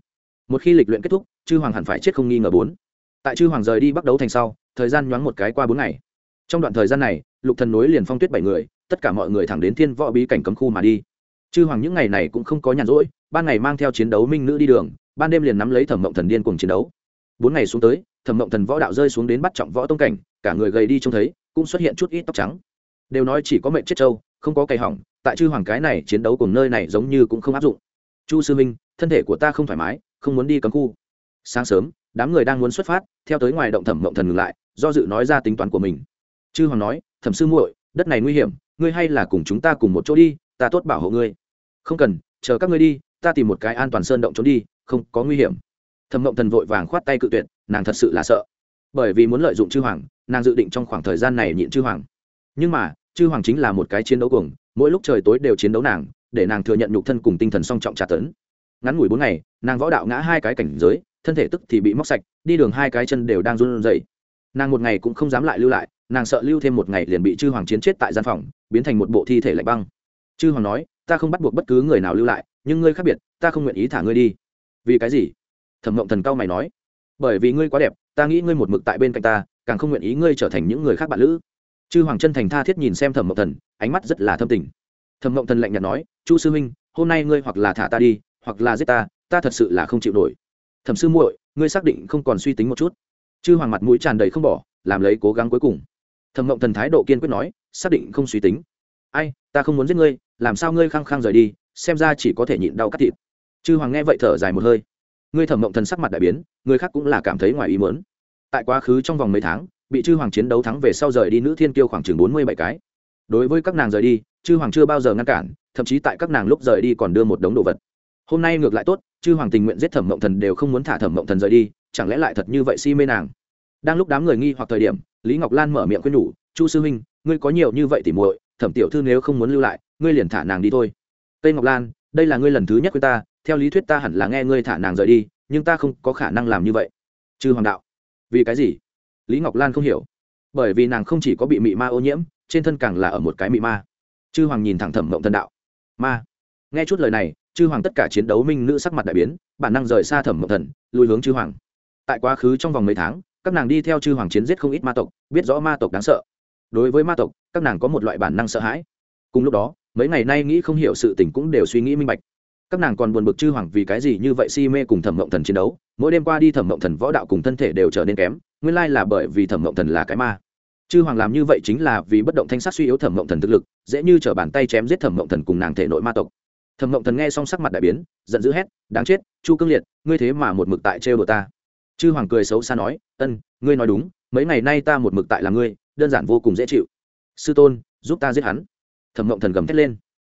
Một khi lịch luyện kết thúc, chư hoàng hẳn phải chết không nghi ngờ bốn. Tại chư hoàng rời đi bắt đấu thành sau, thời gian nhoáng một cái qua bốn ngày. Trong đoạn thời gian này, lục thần núi liền phong tuyết bảy người, tất cả mọi người thẳng đến thiên võ bí cảnh cấm khu mà đi. Chư hoàng những ngày này cũng không có nhàn rỗi, ban ngày mang theo chiến đấu minh nữ đi đường, ban đêm liền nắm lấy thẩm mộng thần điên cùng chiến đấu. Bốn ngày xuống tới, thẩm mộng thần võ đạo rơi xuống đến bắt trọng võ tông cảnh, cả người gầy đi trông thấy, cũng xuất hiện chút ít tóc trắng. Đều nói chỉ có mệnh chết trâu, không có cây hỏng, tại chư hoàng cái này chiến đấu cùng nơi này giống như cũng không áp dụng chu sư minh thân thể của ta không thoải mái, không muốn đi cấm khu. Sáng sớm, đám người đang muốn xuất phát, theo tới ngoài động thẩm mộng thần ngừng lại, do dự nói ra tính toán của mình. Chư hoàng nói, thẩm sư muội, đất này nguy hiểm, ngươi hay là cùng chúng ta cùng một chỗ đi, ta tốt bảo hộ ngươi. Không cần, chờ các ngươi đi, ta tìm một cái an toàn sơn động trốn đi, không có nguy hiểm. Thẩm mộng thần vội vàng khoát tay cự tuyệt, nàng thật sự là sợ. Bởi vì muốn lợi dụng chư hoàng, nàng dự định trong khoảng thời gian này nhịn chư hoàng. Nhưng mà, chư hoàng chính là một cái chiến đấu cuồng, mỗi lúc trời tối đều chiến đấu nàng để nàng thừa nhận nhục thân cùng tinh thần song trọng trả tấn. Ngắn ngủi bốn ngày, nàng võ đạo ngã hai cái cảnh giới, thân thể tức thì bị móc sạch, đi đường hai cái chân đều đang run rẩy. Nàng một ngày cũng không dám lại lưu lại, nàng sợ lưu thêm một ngày liền bị chư hoàng chiến chết tại gian phòng, biến thành một bộ thi thể lạnh băng. Chư hoàng nói, ta không bắt buộc bất cứ người nào lưu lại, nhưng ngươi khác biệt, ta không nguyện ý thả ngươi đi. Vì cái gì? Thẩm mộng thần cao mày nói, bởi vì ngươi quá đẹp, ta nghĩ ngươi một mực tại bên cạnh ta, càng không nguyện ý ngươi trở thành những người khác bạn lữ. Chư hoàng chân thành tha thiết nhìn xem thẩm mộng thần, ánh mắt rất là thâm tình thẩm mộng thần lạnh nhạt nói, chu sư huynh, hôm nay ngươi hoặc là thả ta đi, hoặc là giết ta ta thật sự là không chịu nổi. Thẩm sư muội, ngươi xác định không còn suy tính một chút? Chư hoàng mặt mũi tràn đầy không bỏ, làm lấy cố gắng cuối cùng. Thẩm mộng thần thái độ kiên quyết nói, xác định không suy tính. Ai, ta không muốn giết ngươi, làm sao ngươi khăng khăng rời đi, xem ra chỉ có thể nhịn đau cắt thịt. Chư hoàng nghe vậy thở dài một hơi. Ngươi thẩm mộng thần sắc mặt đại biến, người khác cũng là cảm thấy ngoài ý mớn tại quá khứ trong vòng mấy tháng, bị chư hoàng chiến đấu thắng về sau rời đi nữ thiên kiêu khoảng chừng bốn mươi bảy cái. Đối với các nàng rời đi chư hoàng chưa bao giờ ngăn cản, thậm chí tại các nàng lúc rời đi còn đưa một đống đồ vật. Hôm nay ngược lại tốt, chư hoàng tình nguyện giết thẩm mộng thần đều không muốn thả thẩm mộng thần rời đi, chẳng lẽ lại thật như vậy si mê nàng? Đang lúc đám người nghi hoặc thời điểm, lý ngọc lan mở miệng khuyên nhủ, chu sư huynh, ngươi có nhiều như vậy thì muội, thẩm tiểu thư nếu không muốn lưu lại, ngươi liền thả nàng đi thôi. Tây ngọc lan, đây là ngươi lần thứ nhất với ta, theo lý thuyết ta hẳn là nghe ngươi thả nàng rời đi, nhưng ta không có khả năng làm như vậy. Chư hoàng đạo. Vì cái gì? Lý ngọc lan không hiểu. Bởi vì nàng không chỉ có bị mị ma ô nhiễm, trên thân càng là ở một cái mị ma chư hoàng nhìn thẳng thẩm mộng thần đạo. Ma, nghe chút lời này, chư hoàng tất cả chiến đấu minh nữ sắc mặt đại biến, bản năng rời xa thẩm mộng thần, lùi hướng chư hoàng. Tại quá khứ trong vòng mấy tháng, các nàng đi theo chư hoàng chiến giết không ít ma tộc, biết rõ ma tộc đáng sợ. Đối với ma tộc, các nàng có một loại bản năng sợ hãi. Cùng lúc đó, mấy ngày nay nghĩ không hiểu sự tình cũng đều suy nghĩ minh bạch. Các nàng còn buồn bực chư hoàng vì cái gì như vậy si mê cùng thẩm mộng thần chiến đấu, mỗi đêm qua đi thẩm mộng thần võ đạo cùng thân thể đều trở nên kém, nguyên lai là bởi vì thẩm mộng thần là cái ma chư hoàng làm như vậy chính là vì bất động thanh sát suy yếu thẩm mộng thần thực lực, dễ như t bàn tay chém giết thẩm mộng thần cùng nàng thể nội ma tộc. Thẩm mộng thần nghe xong sắc mặt đại biến, giận dữ hét, đáng chết, chu cương liệt, ngươi thế mà một mực tại trêu đồ ta. Chư hoàng cười xấu xa nói, ân, ngươi nói đúng, mấy ngày nay ta một mực tại là ngươi, đơn giản vô cùng dễ chịu. Sư tôn, giúp ta giết hắn. Thẩm mộng thần gầm thét lên.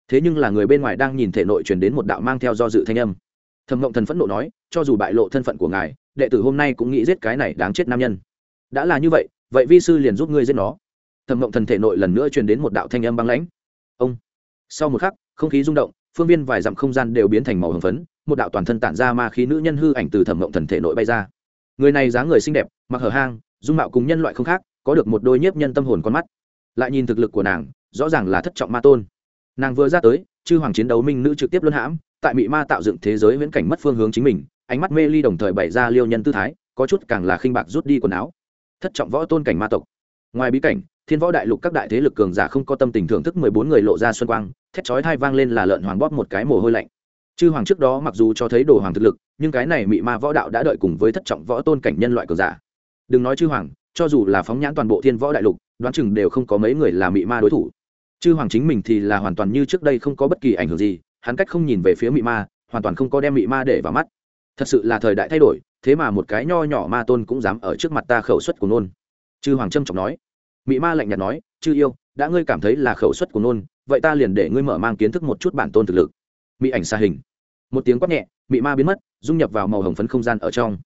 Thế nhưng là người bên ngoài đang nhìn thể nội truyền đến một đạo mang theo do dự thanh âm. Thẩm mộng thần phẫn nộ nói, cho dù bại lộ thân phận của ngài, đệ tử hôm nay cũng nghĩ giết cái này đáng chết nam nhân. Đã là như vậy vậy vi sư liền giúp ngươi giết nó. Thẩm mộng thần thể nội lần nữa truyền đến một đạo thanh âm băng lãnh. Ông. Sau một khắc, không khí rung động, phương viên vài dặm không gian đều biến thành màu hồng phấn, một đạo toàn thân tản ra ma khí nữ nhân hư ảnh từ thẩm mộng thần thể nội bay ra. Người này dáng người xinh đẹp, mặc hở hang, dung mạo cùng nhân loại không khác, có được một đôi nhiếp nhân tâm hồn con mắt. Lại nhìn thực lực của nàng, rõ ràng là thất trọng ma tôn. Nàng vừa ra tới, chư hoàng chiến đấu minh nữ trực tiếp luân hãm, tại bị ma tạo dựng thế giới viễn cảnh mất phương hướng chính mình, ánh mắt mê ly đồng thời bày ra liêu nhân tư thái, có chút càng là khinh bạc rút đi quần áo thất trọng võ tôn cảnh ma tộc. Ngoài bí cảnh, thiên võ đại lục các đại thế lực cường giả không có tâm tình thưởng thức mười bốn người lộ ra xuân quang, thét chói thai vang lên là lợn hoàng bóp một cái mồ hôi lạnh. Chư hoàng trước đó mặc dù cho thấy đồ hoàng thực lực, nhưng cái này mị ma võ đạo đã đợi cùng với thất trọng võ tôn cảnh nhân loại cường giả. Đừng nói chư hoàng, cho dù là phóng nhãn toàn bộ thiên võ đại lục, đoán chừng đều không có mấy người là mị ma đối thủ. Chư hoàng chính mình thì là hoàn toàn như trước đây không có bất kỳ ảnh hưởng gì, hắn cách không nhìn về phía mị ma, hoàn toàn không có đem mị ma để vào mắt. Thật sự là thời đại thay đổi thế mà một cái nho nhỏ ma tôn cũng dám ở trước mặt ta khẩu suất của nôn. Chư hoàng trâm trọng nói. Mị ma lạnh nhạt nói, chư yêu, đã ngươi cảm thấy là khẩu suất của nôn, vậy ta liền để ngươi mở mang kiến thức một chút bản tôn thực lực. Mị ảnh xa hình. Một tiếng quát nhẹ, mị ma biến mất, dung nhập vào màu hồng phấn không gian ở trong.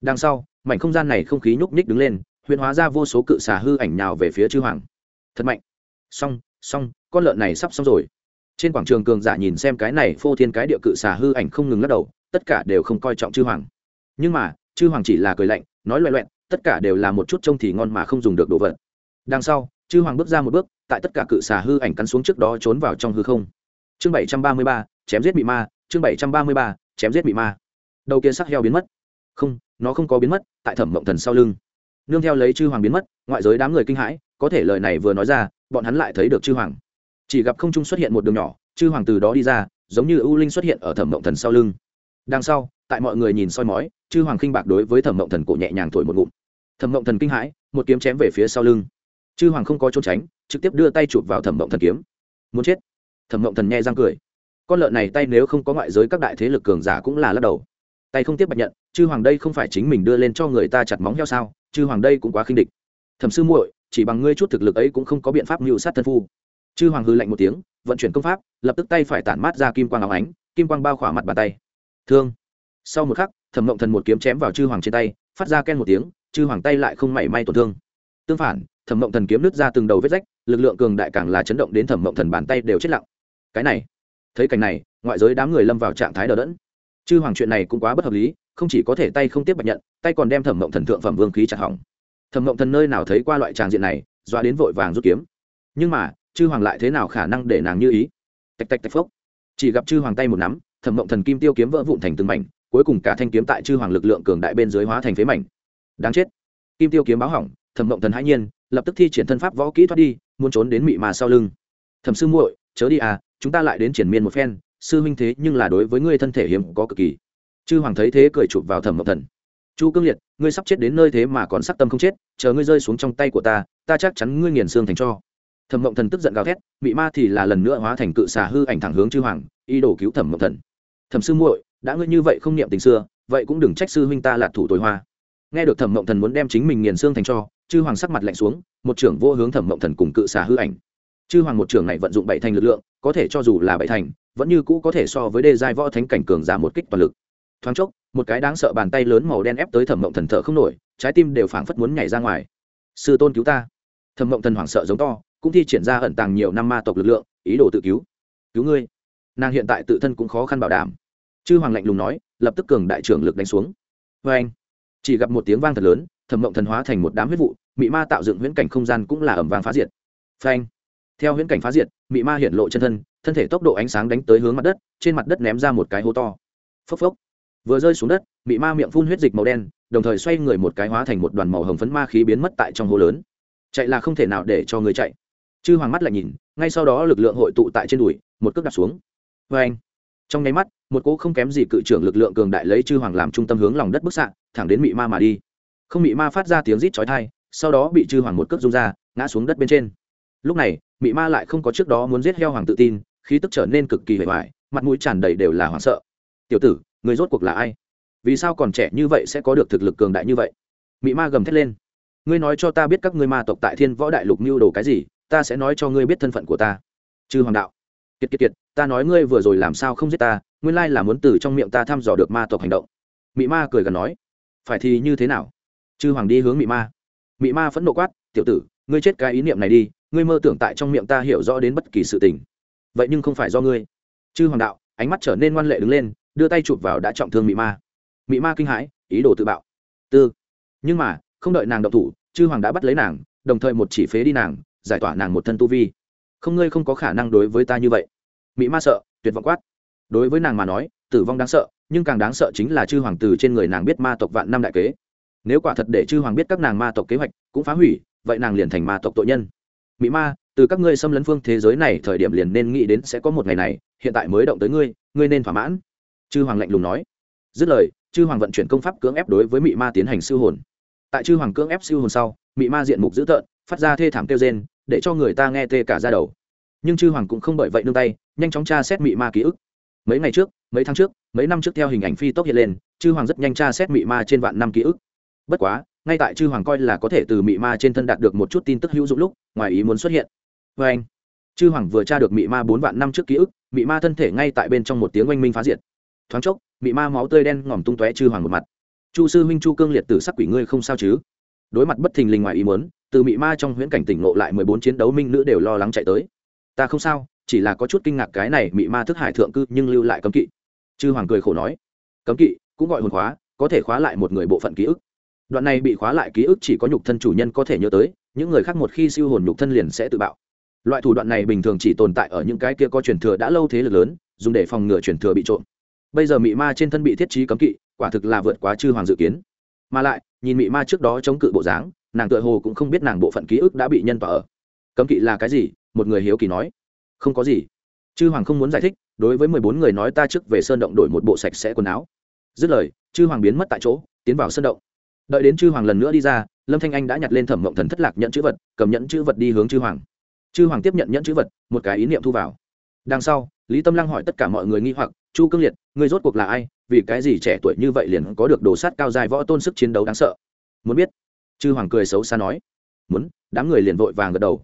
Đằng sau, mảnh không gian này không khí nhúc nhích đứng lên, huyền hóa ra vô số cự xà hư ảnh nào về phía chư hoàng. Thật mạnh. Xong xong, con lợn này sắp xong rồi. Trên quảng trường cường giả nhìn xem cái này phô thiên cái địa cự xà hư ảnh không ngừng lắc đầu, tất cả đều không coi trọng chư hoàng nhưng mà, chư hoàng chỉ là cười lạnh, nói loẹ loẹn tất cả đều là một chút trông thì ngon mà không dùng được đồ vật. Đằng sau, chư hoàng bước ra một bước, tại tất cả cự xà hư ảnh cắn xuống trước đó trốn vào trong hư không. Chương bảy trăm ba mươi ba, chém giết bị ma, chương bảy trăm ba mươi ba, chém giết bị ma. Đầu kia sắc heo biến mất. Không, nó không có biến mất, tại thẩm mộng thần sau lưng. Nương theo lấy chư hoàng biến mất, ngoại giới đám người kinh hãi, có thể lời này vừa nói ra, bọn hắn lại thấy được chư hoàng. Chỉ gặp không trung xuất hiện một đường nhỏ, chư hoàng từ đó đi ra, giống như ưu linh xuất hiện ở thẩm mộng thần sau lưng. Đằng sau tại mọi người nhìn soi mói, chư hoàng khinh bạc đối với thẩm mộng thần cổ nhẹ nhàng thổi một ngụm. Thẩm mộng thần kinh hãi, một kiếm chém về phía sau lưng. Chư hoàng không có trốn tránh, trực tiếp đưa tay chụp vào thẩm mộng thần kiếm. Muốn chết? Thẩm mộng thần nhẹ răng cười. Con lợn này tay nếu không có ngoại giới các đại thế lực cường giả cũng là lắc đầu. Tay không tiếp bạch nhận, chư hoàng đây không phải chính mình đưa lên cho người ta chặt móng heo sao? Chư hoàng đây cũng quá khinh địch. Thẩm sư muội, chỉ bằng ngươi chút thực lực ấy cũng không có biện pháp mưu sát thân phu. Chư hoàng hư lạnh một tiếng, vận chuyển công pháp, lập tức tay phải tản mát ra kim quang áo ánh, kim quang bao khỏa mặt bàn tay. Thương sau một khắc, thẩm mộng thần một kiếm chém vào chư hoàng trên tay, phát ra ken một tiếng, chư hoàng tay lại không mảy may tổn thương. Tương phản, thẩm mộng thần kiếm nứt ra từng đầu vết rách, lực lượng cường đại càng là chấn động đến thẩm mộng thần bàn tay đều chết lặng. Cái này, thấy cảnh này, ngoại giới đám người lâm vào trạng thái đờ đẫn. Chư hoàng chuyện này cũng quá bất hợp lý, không chỉ có thể tay không tiếp bạch nhận, tay còn đem thẩm mộng thần thượng phẩm vương khí chặt hỏng. Thẩm mộng thần nơi nào thấy qua loại tràng diện này, doa đến vội vàng rút kiếm. Nhưng mà, chư hoàng lại thế nào khả năng để nàng như ý? Tạch tạch tạch phốc. Chỉ gặp chư hoàng tay một nắm, thẩm mộng thần kim tiêu kiếm vỡ vụn thành từng mảnh cuối cùng cả thanh kiếm tại chư hoàng lực lượng cường đại bên dưới hóa thành phế mảnh. Đáng chết. Kim tiêu kiếm báo hỏng, thẩm mộng thần hãi nhiên, lập tức thi triển thân pháp võ kỹ thoát đi, muốn trốn đến mị mà sau lưng. Thẩm sư muội, chớ đi à chúng ta lại đến triển miên một phen, sư huynh thế nhưng là đối với ngươi thân thể hiếm có cực kỳ. Chư hoàng thấy thế cười chụp vào thẩm mộng thần. Chu cương liệt, ngươi sắp chết đến nơi thế mà còn sắc tâm không chết, chờ ngươi rơi xuống trong tay của ta ta chắc chắn ngươi nghiền xương thành cho. Thẩm mộng thần tức giận gào thét, mị ma thì là lần nữa hóa thành cự xà hư ảnh thẳng hướng chư hoàng, ý đồ cứu thẩm mộng thần. Thẩm sư muội đã ngươi như vậy không niệm tình xưa, vậy cũng đừng trách sư huynh ta là thủ tối hoa. Nghe được thẩm mộng thần muốn đem chính mình nghiền xương thành cho, chư hoàng sắc mặt lạnh xuống, một trưởng vô hướng thẩm mộng thần cùng cự xà hư ảnh. Chư hoàng một trưởng này vận dụng bảy thành lực lượng, có thể cho dù là bảy thành, vẫn như cũ có thể so với đề giai võ thánh cảnh cường giả một kích toàn lực. Thoáng chốc, một cái đáng sợ bàn tay lớn màu đen ép tới thẩm mộng thần thở không nổi, trái tim đều phảng phất muốn nhảy ra ngoài. Sư tôn cứu ta. Thẩm mộng thần hoảng sợ giống to, cũng thi triển ra ẩn tàng nhiều năm ma tộc lực lượng, ý đồ tự cứu. Cứu ngươi. Nàng hiện tại tự thân cũng khó khăn bảo đảm chư hoàng lạnh lùng nói, lập tức cường đại trưởng lực đánh xuống. Vê anh, chỉ gặp một tiếng vang thật lớn, thẩm mộng thần hóa thành một đám huyết vụ, mị ma tạo dựng huyễn cảnh không gian cũng là ẩm vàng phá diệt. Phanh theo huyễn cảnh phá diệt, mị ma hiện lộ chân thân thân thể tốc độ ánh sáng đánh tới hướng mặt đất, trên mặt đất ném ra một cái hố to. Phốc phốc. Vừa rơi xuống đất, mị ma miệng phun huyết dịch màu đen, đồng thời xoay người một cái hóa thành một đoàn màu hồng phấn ma khí biến mất tại trong hố lớn. Chạy là không thể nào để cho người chạy. Chư hoàng mắt lại nhìn, ngay sau đó lực lượng hội tụ tại trên đùi, một cước đặt xuống. Vê anh trong nháy mắt, một cỗ không kém gì cự trưởng lực lượng cường đại lấy chư hoàng làm trung tâm hướng lòng đất bức xạ, thẳng đến mị ma mà đi. Không mị ma phát ra tiếng rít chói thai sau đó bị chư hoàng một cước rung ra, ngã xuống đất bên trên. Lúc này, mị ma lại không có trước đó muốn giết heo hoàng tự tin, khí tức trở nên cực kỳ hề hoài, mặt mũi tràn đầy đều là hoảng sợ. Tiểu tử, người rốt cuộc là ai? Vì sao còn trẻ như vậy sẽ có được thực lực cường đại như vậy? Mị ma gầm thét lên. Ngươi nói cho ta biết các ngươi ma tộc tại thiên võ đại lục mưu đồ cái gì, ta sẽ nói cho ngươi biết thân phận của ta. Chư hoàng đạo kiệt kiệt kiệt, ta nói ngươi vừa rồi làm sao không giết ta, nguyên lai là muốn từ trong miệng ta thăm dò được ma tộc hành động. Mị ma cười gần nói, phải thì như thế nào? Chư hoàng đi hướng mị ma. Mị ma phẫn nộ quát, tiểu tử, ngươi chết cái ý niệm này đi, ngươi mơ tưởng tại trong miệng ta hiểu rõ đến bất kỳ sự tình. Vậy nhưng không phải do ngươi. Chư hoàng đạo, ánh mắt trở nên ngoan lệ đứng lên, đưa tay chụp vào đã trọng thương mị ma. Mị ma kinh hãi, ý đồ tự bạo. Tư. Nhưng mà, không đợi nàng động thủ, chư hoàng đã bắt lấy nàng, đồng thời một chỉ phế đi nàng, giải tỏa nàng một thân tu vi không ngươi không có khả năng đối với ta như vậy. Mỹ ma sợ, tuyệt vọng quát. Đối với nàng mà nói, tử vong đáng sợ, nhưng càng đáng sợ chính là chư hoàng từ trên người nàng biết ma tộc vạn năm đại kế. Nếu quả thật để chư hoàng biết các nàng ma tộc kế hoạch cũng phá hủy, vậy nàng liền thành ma tộc tội nhân. Mỹ ma, từ các ngươi xâm lấn phương thế giới này thời điểm liền nên nghĩ đến sẽ có một ngày này, hiện tại mới động tới ngươi ngươi nên thỏa mãn. Chư hoàng lạnh lùng nói. Dứt lời, chư hoàng vận chuyển công pháp cưỡng ép đối với mị ma tiến hành siêu hồn. Tại chư hoàng cưỡng ép siêu hồn sau, mị ma diện mục dữ tợn, phát ra thê thảm kêu rên để cho người ta nghe tê cả ra đầu. Nhưng chư hoàng cũng không bởi vậy nương tay, nhanh chóng tra xét mị ma ký ức. Mấy ngày trước, mấy tháng trước, mấy năm trước theo hình ảnh phi tốc hiện lên, chư hoàng rất nhanh tra xét mị ma trên vạn năm ký ức. Bất quá, ngay tại chư hoàng coi là có thể từ mị ma trên thân đạt được một chút tin tức hữu dụng lúc, ngoài ý muốn xuất hiện. Vê anh, chư hoàng vừa tra được mị ma bốn vạn năm trước ký ức, mị ma thân thể ngay tại bên trong một tiếng oanh minh phá diệt. Thoáng chốc, mị ma máu tươi đen ngòm tung tóe chư hoàng một mặt. Chu sư huynh chu cương liệt tử sắc quỷ ngươi không sao chứ? Đối mặt bất thình lình ngoài ý muốn từ mị ma trong huyễn cảnh tỉnh ngộ lại mười bốn chiến đấu minh nữ đều lo lắng chạy tới. Ta không sao, chỉ là có chút kinh ngạc cái này mị ma thức hải thượng cư nhưng lưu lại cấm kỵ. Chư hoàng cười khổ nói, cấm kỵ, cũng gọi hồn khóa, có thể khóa lại một người bộ phận ký ức. Đoạn này bị khóa lại ký ức chỉ có nhục thân chủ nhân có thể nhớ tới, những người khác một khi siêu hồn nhục thân liền sẽ tự bạo. Loại thủ đoạn này bình thường chỉ tồn tại ở những cái kia có truyền thừa đã lâu thế lực lớn, dùng để phòng ngừa truyền thừa bị trộm. Bây giờ mị ma trên thân bị thiết trí cấm kỵ, quả thực là vượt quá chư hoàng dự kiến. Mà lại, nhìn mị ma trước đó chống cự bộ dáng nàng tựa hồ cũng không biết nàng bộ phận ký ức đã bị nhân tỏa ở. Cấm kỵ là cái gì? Một người hiếu kỳ nói. Không có gì. Chư hoàng không muốn giải thích, đối với mười bốn người nói ta trước về sơn động đổi một bộ sạch sẽ quần áo. Dứt lời, chư hoàng biến mất tại chỗ, tiến vào sơn động. Đợi đến chư hoàng lần nữa đi ra, lâm thanh anh đã nhặt lên thẩm mộng thần thất lạc nhận chữ vật, cầm nhẫn chữ vật đi hướng chư hoàng. Chư hoàng tiếp nhận nhẫn chữ vật, một cái ý niệm thu vào. Đằng sau, lý tâm lăng hỏi tất cả mọi người nghi hoặc, chu cương liệt người rốt cuộc là ai? Vì cái gì trẻ tuổi như vậy liền có được đồ sát cao dài võ tôn sức chiến đấu đáng sợ? Muốn biết chư hoàng cười xấu xa nói, muốn, đám người liền vội vàng gật đầu.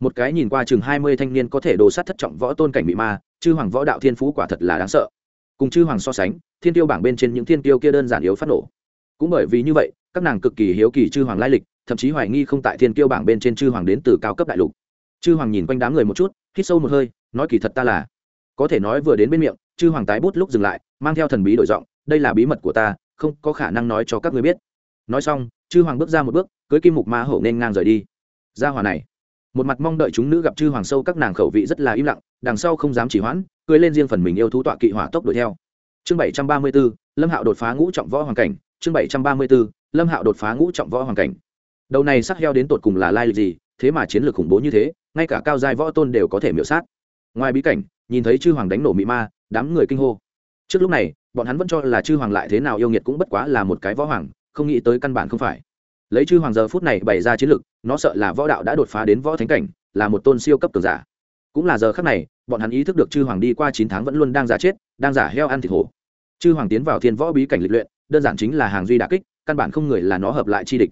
Một cái nhìn qua chừng hai mươi thanh niên có thể đồ sát thất trọng võ tôn cảnh bị ma, chư hoàng võ đạo thiên phú quả thật là đáng sợ. Cùng chư hoàng so sánh, thiên tiêu bảng bên trên những thiên tiêu kia đơn giản yếu phát nổ. Cũng bởi vì như vậy, các nàng cực kỳ hiếu kỳ chư hoàng lai lịch, thậm chí hoài nghi không tại thiên tiêu bảng bên trên chư hoàng đến từ cao cấp đại lục. Chư hoàng nhìn quanh đám người một chút, hít sâu một hơi, nói kỳ thật ta là, có thể nói vừa đến bên miệng, chư hoàng tái bút lúc dừng lại, mang theo thần bí đổi giọng, đây là bí mật của ta, không có khả năng nói cho các ngươi biết. Nói xong chư hoàng bước ra một bước, cưới kim mục ma hổ nên ngang rời đi. Ra hòa này. Một mặt mong đợi chúng nữ gặp chư hoàng sâu các nàng khẩu vị rất là im lặng, đằng sau không dám chỉ hoãn, cưới lên riêng phần mình yêu thú tọa kỵ hỏa tốc đuổi theo. Chương bảy trăm ba mươi b ố lâm hạo đột phá ngũ trọng võ hoàng cảnh. Chương bảy trăm ba mươi b ố lâm hạo đột phá ngũ trọng võ hoàng cảnh. Đầu này sắc heo đến tột cùng là lai lịch gì, thế mà chiến lược khủng bố như thế, ngay cả cao giai võ tôn đều có thể miểu sát. Ngoài bí cảnh, nhìn thấy chư hoàng đánh nổ mị ma, đám người kinh hô. Trước lúc này, bọn hắn vẫn cho là chư hoàng lại thế nào yêu nghiệt cũng bất quá là một cái võ hoàng không nghĩ tới căn bản không phải. Lấy chư hoàng giờ phút này bày ra chiến lực, nó sợ là võ đạo đã đột phá đến võ thánh cảnh, là một tôn siêu cấp cường giả. Cũng là giờ khắc này, bọn hắn ý thức được chư hoàng đi qua chín tháng vẫn luôn đang giả chết, đang giả heo ăn thịt hổ. Chư hoàng tiến vào thiên võ bí cảnh lịch luyện, đơn giản chính là hàng duy đà kích, căn bản không người là nó hợp lại chi địch.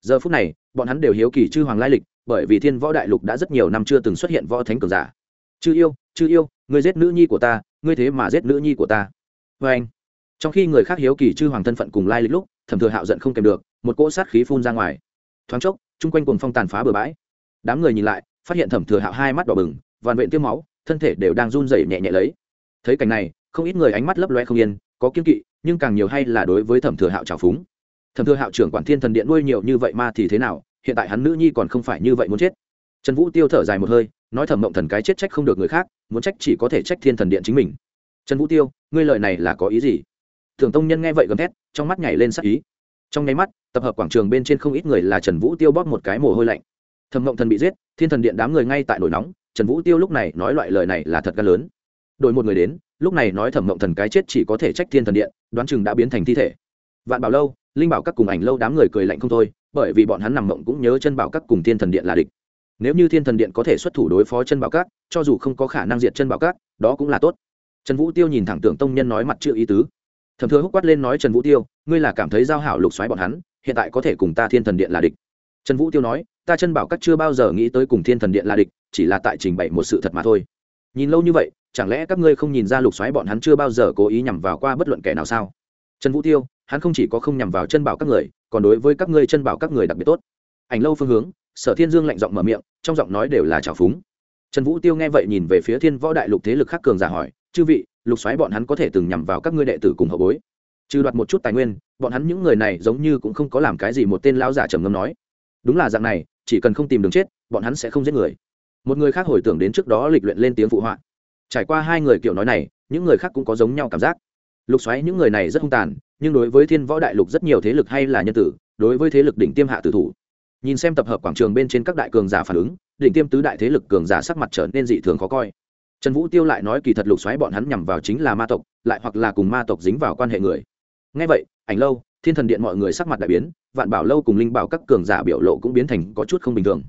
Giờ phút này, bọn hắn đều hiếu kỳ chư hoàng lai lịch, bởi vì thiên võ đại lục đã rất nhiều năm chưa từng xuất hiện võ thánh cường giả. Chư yêu chư yêu, ngươi giết nữ nhi của ta, ngươi thế mà giết nữ nhi của ta. Vê anh trong khi người khác hiếu kỳ chư hoàng thân phận cùng lai lịch lúc thẩm thừa hạo giận không kèm được, một cỗ sát khí phun ra ngoài. Thoáng chốc, chung quanh cùng phong tàn phá bừa bãi. Đám người nhìn lại, phát hiện thẩm thừa hạo hai mắt đỏ bừng, vằn vện tiêm máu, thân thể đều đang run rẩy nhẹ nhẹ lấy. Thấy cảnh này, không ít người ánh mắt lấp loe không yên, có kiên kỵ, nhưng càng nhiều hay là đối với thẩm thừa hạo trào phúng. Thẩm thừa hạo trưởng quản thiên thần điện nuôi nhiều như vậy ma thì thế nào, hiện tại hắn nữ nhi còn không phải như vậy muốn chết. Trần vũ tiêu thở dài một hơi, nói thẩm mộng thần cái chết trách không được người khác, muốn trách chỉ có thể trách thiên thần điện chính mình. Trần vũ tiêu, ngươi lời này là có ý gì? Thường tông nhân nghe vậy gầm thét, trong mắt nhảy lên sắc ý. Trong nháy mắt, tập hợp quảng trường bên trên không ít người là trần vũ tiêu bóp một cái mồ hôi lạnh. Thẩm mộng thần bị giết, thiên thần điện đám người ngay tại nổi nóng, trần vũ tiêu lúc này nói loại lời này là thật gan lớn. Đổi một người đến, lúc này nói thẩm mộng thần cái chết chỉ có thể trách thiên thần điện, đoán chừng đã biến thành thi thể. Vạn bảo lâu, linh bảo các cùng ảnh lâu đám người cười lạnh không thôi, bởi vì bọn hắn nằm mộng cũng nhớ chân bảo các cùng thiên thần điện là địch. Nếu như thiên thần điện có thể xuất thủ đối phó chân bảo các, cho dù không có khả năng diệt chân bảo các, đó cũng là tốt. Trần vũ tiêu nhìn thẳng tưởng tông nhân nói mặt chưa ý tứ thẩm thừa húc quát lên nói, trần vũ tiêu, ngươi là cảm thấy giao hảo lục xoáy bọn hắn, hiện tại có thể cùng ta thiên thần điện là địch. Trần vũ tiêu nói, ta chân bảo các chưa bao giờ nghĩ tới cùng thiên thần điện là địch, chỉ là tại trình bày một sự thật mà thôi. Nhìn lâu như vậy, chẳng lẽ các ngươi không nhìn ra lục xoáy bọn hắn chưa bao giờ cố ý nhằm vào qua bất luận kẻ nào sao? Trần vũ tiêu, hắn không chỉ có không nhằm vào chân bảo các người, còn đối với các ngươi chân bảo các người đặc biệt tốt. Ảnh lâu phương hướng, sở thiên dương lạnh giọng mở miệng, trong giọng nói đều là trào phúng. Trần vũ tiêu nghe vậy nhìn về phía thiên võ đại lục thế lực khác cường giả hỏi, chư vị lục xoáy bọn hắn có thể từng nhằm vào các ngươi đệ tử cùng hậu bối. Trừ đoạt một chút tài nguyên, bọn hắn những người này giống như cũng không có làm cái gì một tên lão giả trầm ngâm nói. Đúng là dạng này, chỉ cần không tìm đường chết, bọn hắn sẽ không giết người. Một người khác hồi tưởng đến trước đó lịch luyện lên tiếng phụ họa. Trải qua hai người kiểu nói này, những người khác cũng có giống nhau cảm giác. Lục xoáy những người này rất hung tàn, nhưng đối với thiên võ đại lục rất nhiều thế lực hay là nhân tử, đối với thế lực đỉnh tiêm hạ tử thủ. Nhìn xem tập hợp quảng trường bên trên các đại cường giả phản ứng, đỉnh tiêm tứ đại thế lực cường giả sắc mặt trở nên dị thường khó coi trần vũ tiêu lại nói kỳ thật lục xoáy bọn hắn nhằm vào chính là ma tộc, lại hoặc là cùng ma tộc dính vào quan hệ người. Ngay vậy, ảnh lâu, thiên thần điện mọi người sắc mặt đại biến, vạn bảo lâu cùng linh bảo các cường giả biểu lộ cũng biến thành có chút không bình thường.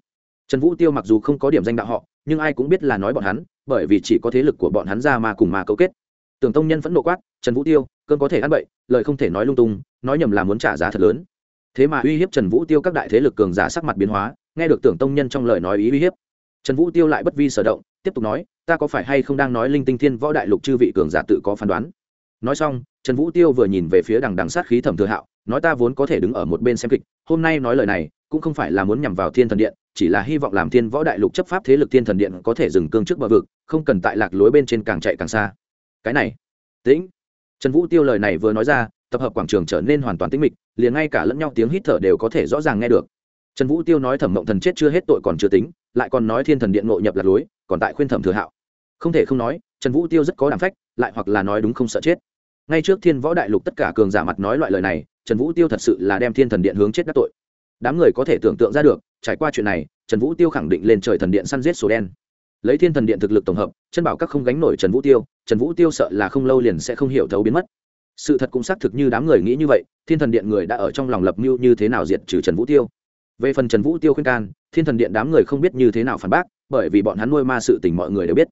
Trần vũ tiêu mặc dù không có điểm danh đạo họ, nhưng ai cũng biết là nói bọn hắn, bởi vì chỉ có thế lực của bọn hắn ra ma cùng ma cấu kết. Tưởng tông nhân vẫn nộ quát, trần vũ tiêu, cơn có thể ăn bậy, lời không thể nói lung tung, nói nhầm là muốn trả giá thật lớn. Thế mà uy hiếp trần vũ tiêu các đại thế lực cường giả sắc mặt biến hóa, nghe được tưởng tông nhân trong lời nói ý uy hiếp, trần vũ tiêu lại bất vi sở động tiếp tục nói, ta có phải hay không đang nói linh tinh thiên võ đại lục chư vị cường giả tự có phán đoán? Nói xong, trần vũ tiêu vừa nhìn về phía đằng đằng sát khí thẩm thừa hạo, nói ta vốn có thể đứng ở một bên xem kịch, hôm nay nói lời này, cũng không phải là muốn nhằm vào thiên thần điện, chỉ là hy vọng làm thiên võ đại lục chấp pháp thế lực thiên thần điện có thể dừng cương trước bờ vực, không cần tại lạc lối bên trên càng chạy càng xa. Cái này, tĩnh. Trần vũ tiêu lời này vừa nói ra, tập hợp quảng trường trở nên hoàn toàn tĩnh mịch, liền ngay cả lẫn nhau tiếng hít thở đều có thể rõ ràng nghe được. Trần vũ tiêu nói thẩm mộng thần chết chưa hết tội còn chưa tính, lại còn nói thiên thần điện ngộ nhập lạc lối còn tại khuyên thẩm thừa hạo. Không thể không nói, trần vũ tiêu rất có đảm phách, lại hoặc là nói đúng không sợ chết. Ngay trước thiên võ đại lục tất cả cường giả mặt nói loại lời này, trần vũ tiêu thật sự là đem thiên thần điện hướng chết đắc tội. Đám người có thể tưởng tượng ra được, trải qua chuyện này, trần vũ tiêu khẳng định lên trời thần điện săn giết sổ đen. Lấy thiên thần điện thực lực tổng hợp, chân bảo các không gánh nổi trần vũ tiêu, trần vũ tiêu sợ là không lâu liền sẽ không hiểu thấu biến mất. Sự thật cũng xác thực như đám người nghĩ như vậy, thiên thần điện người đã ở trong lòng lập mưu như thế nào diệt trừ trần vũ tiêu. Về phần trần vũ tiêu khuyên can thiên thần điện đám người không biết như thế nào phản bác, bởi vì bọn hắn nuôi ma sự tình mọi người đều biết.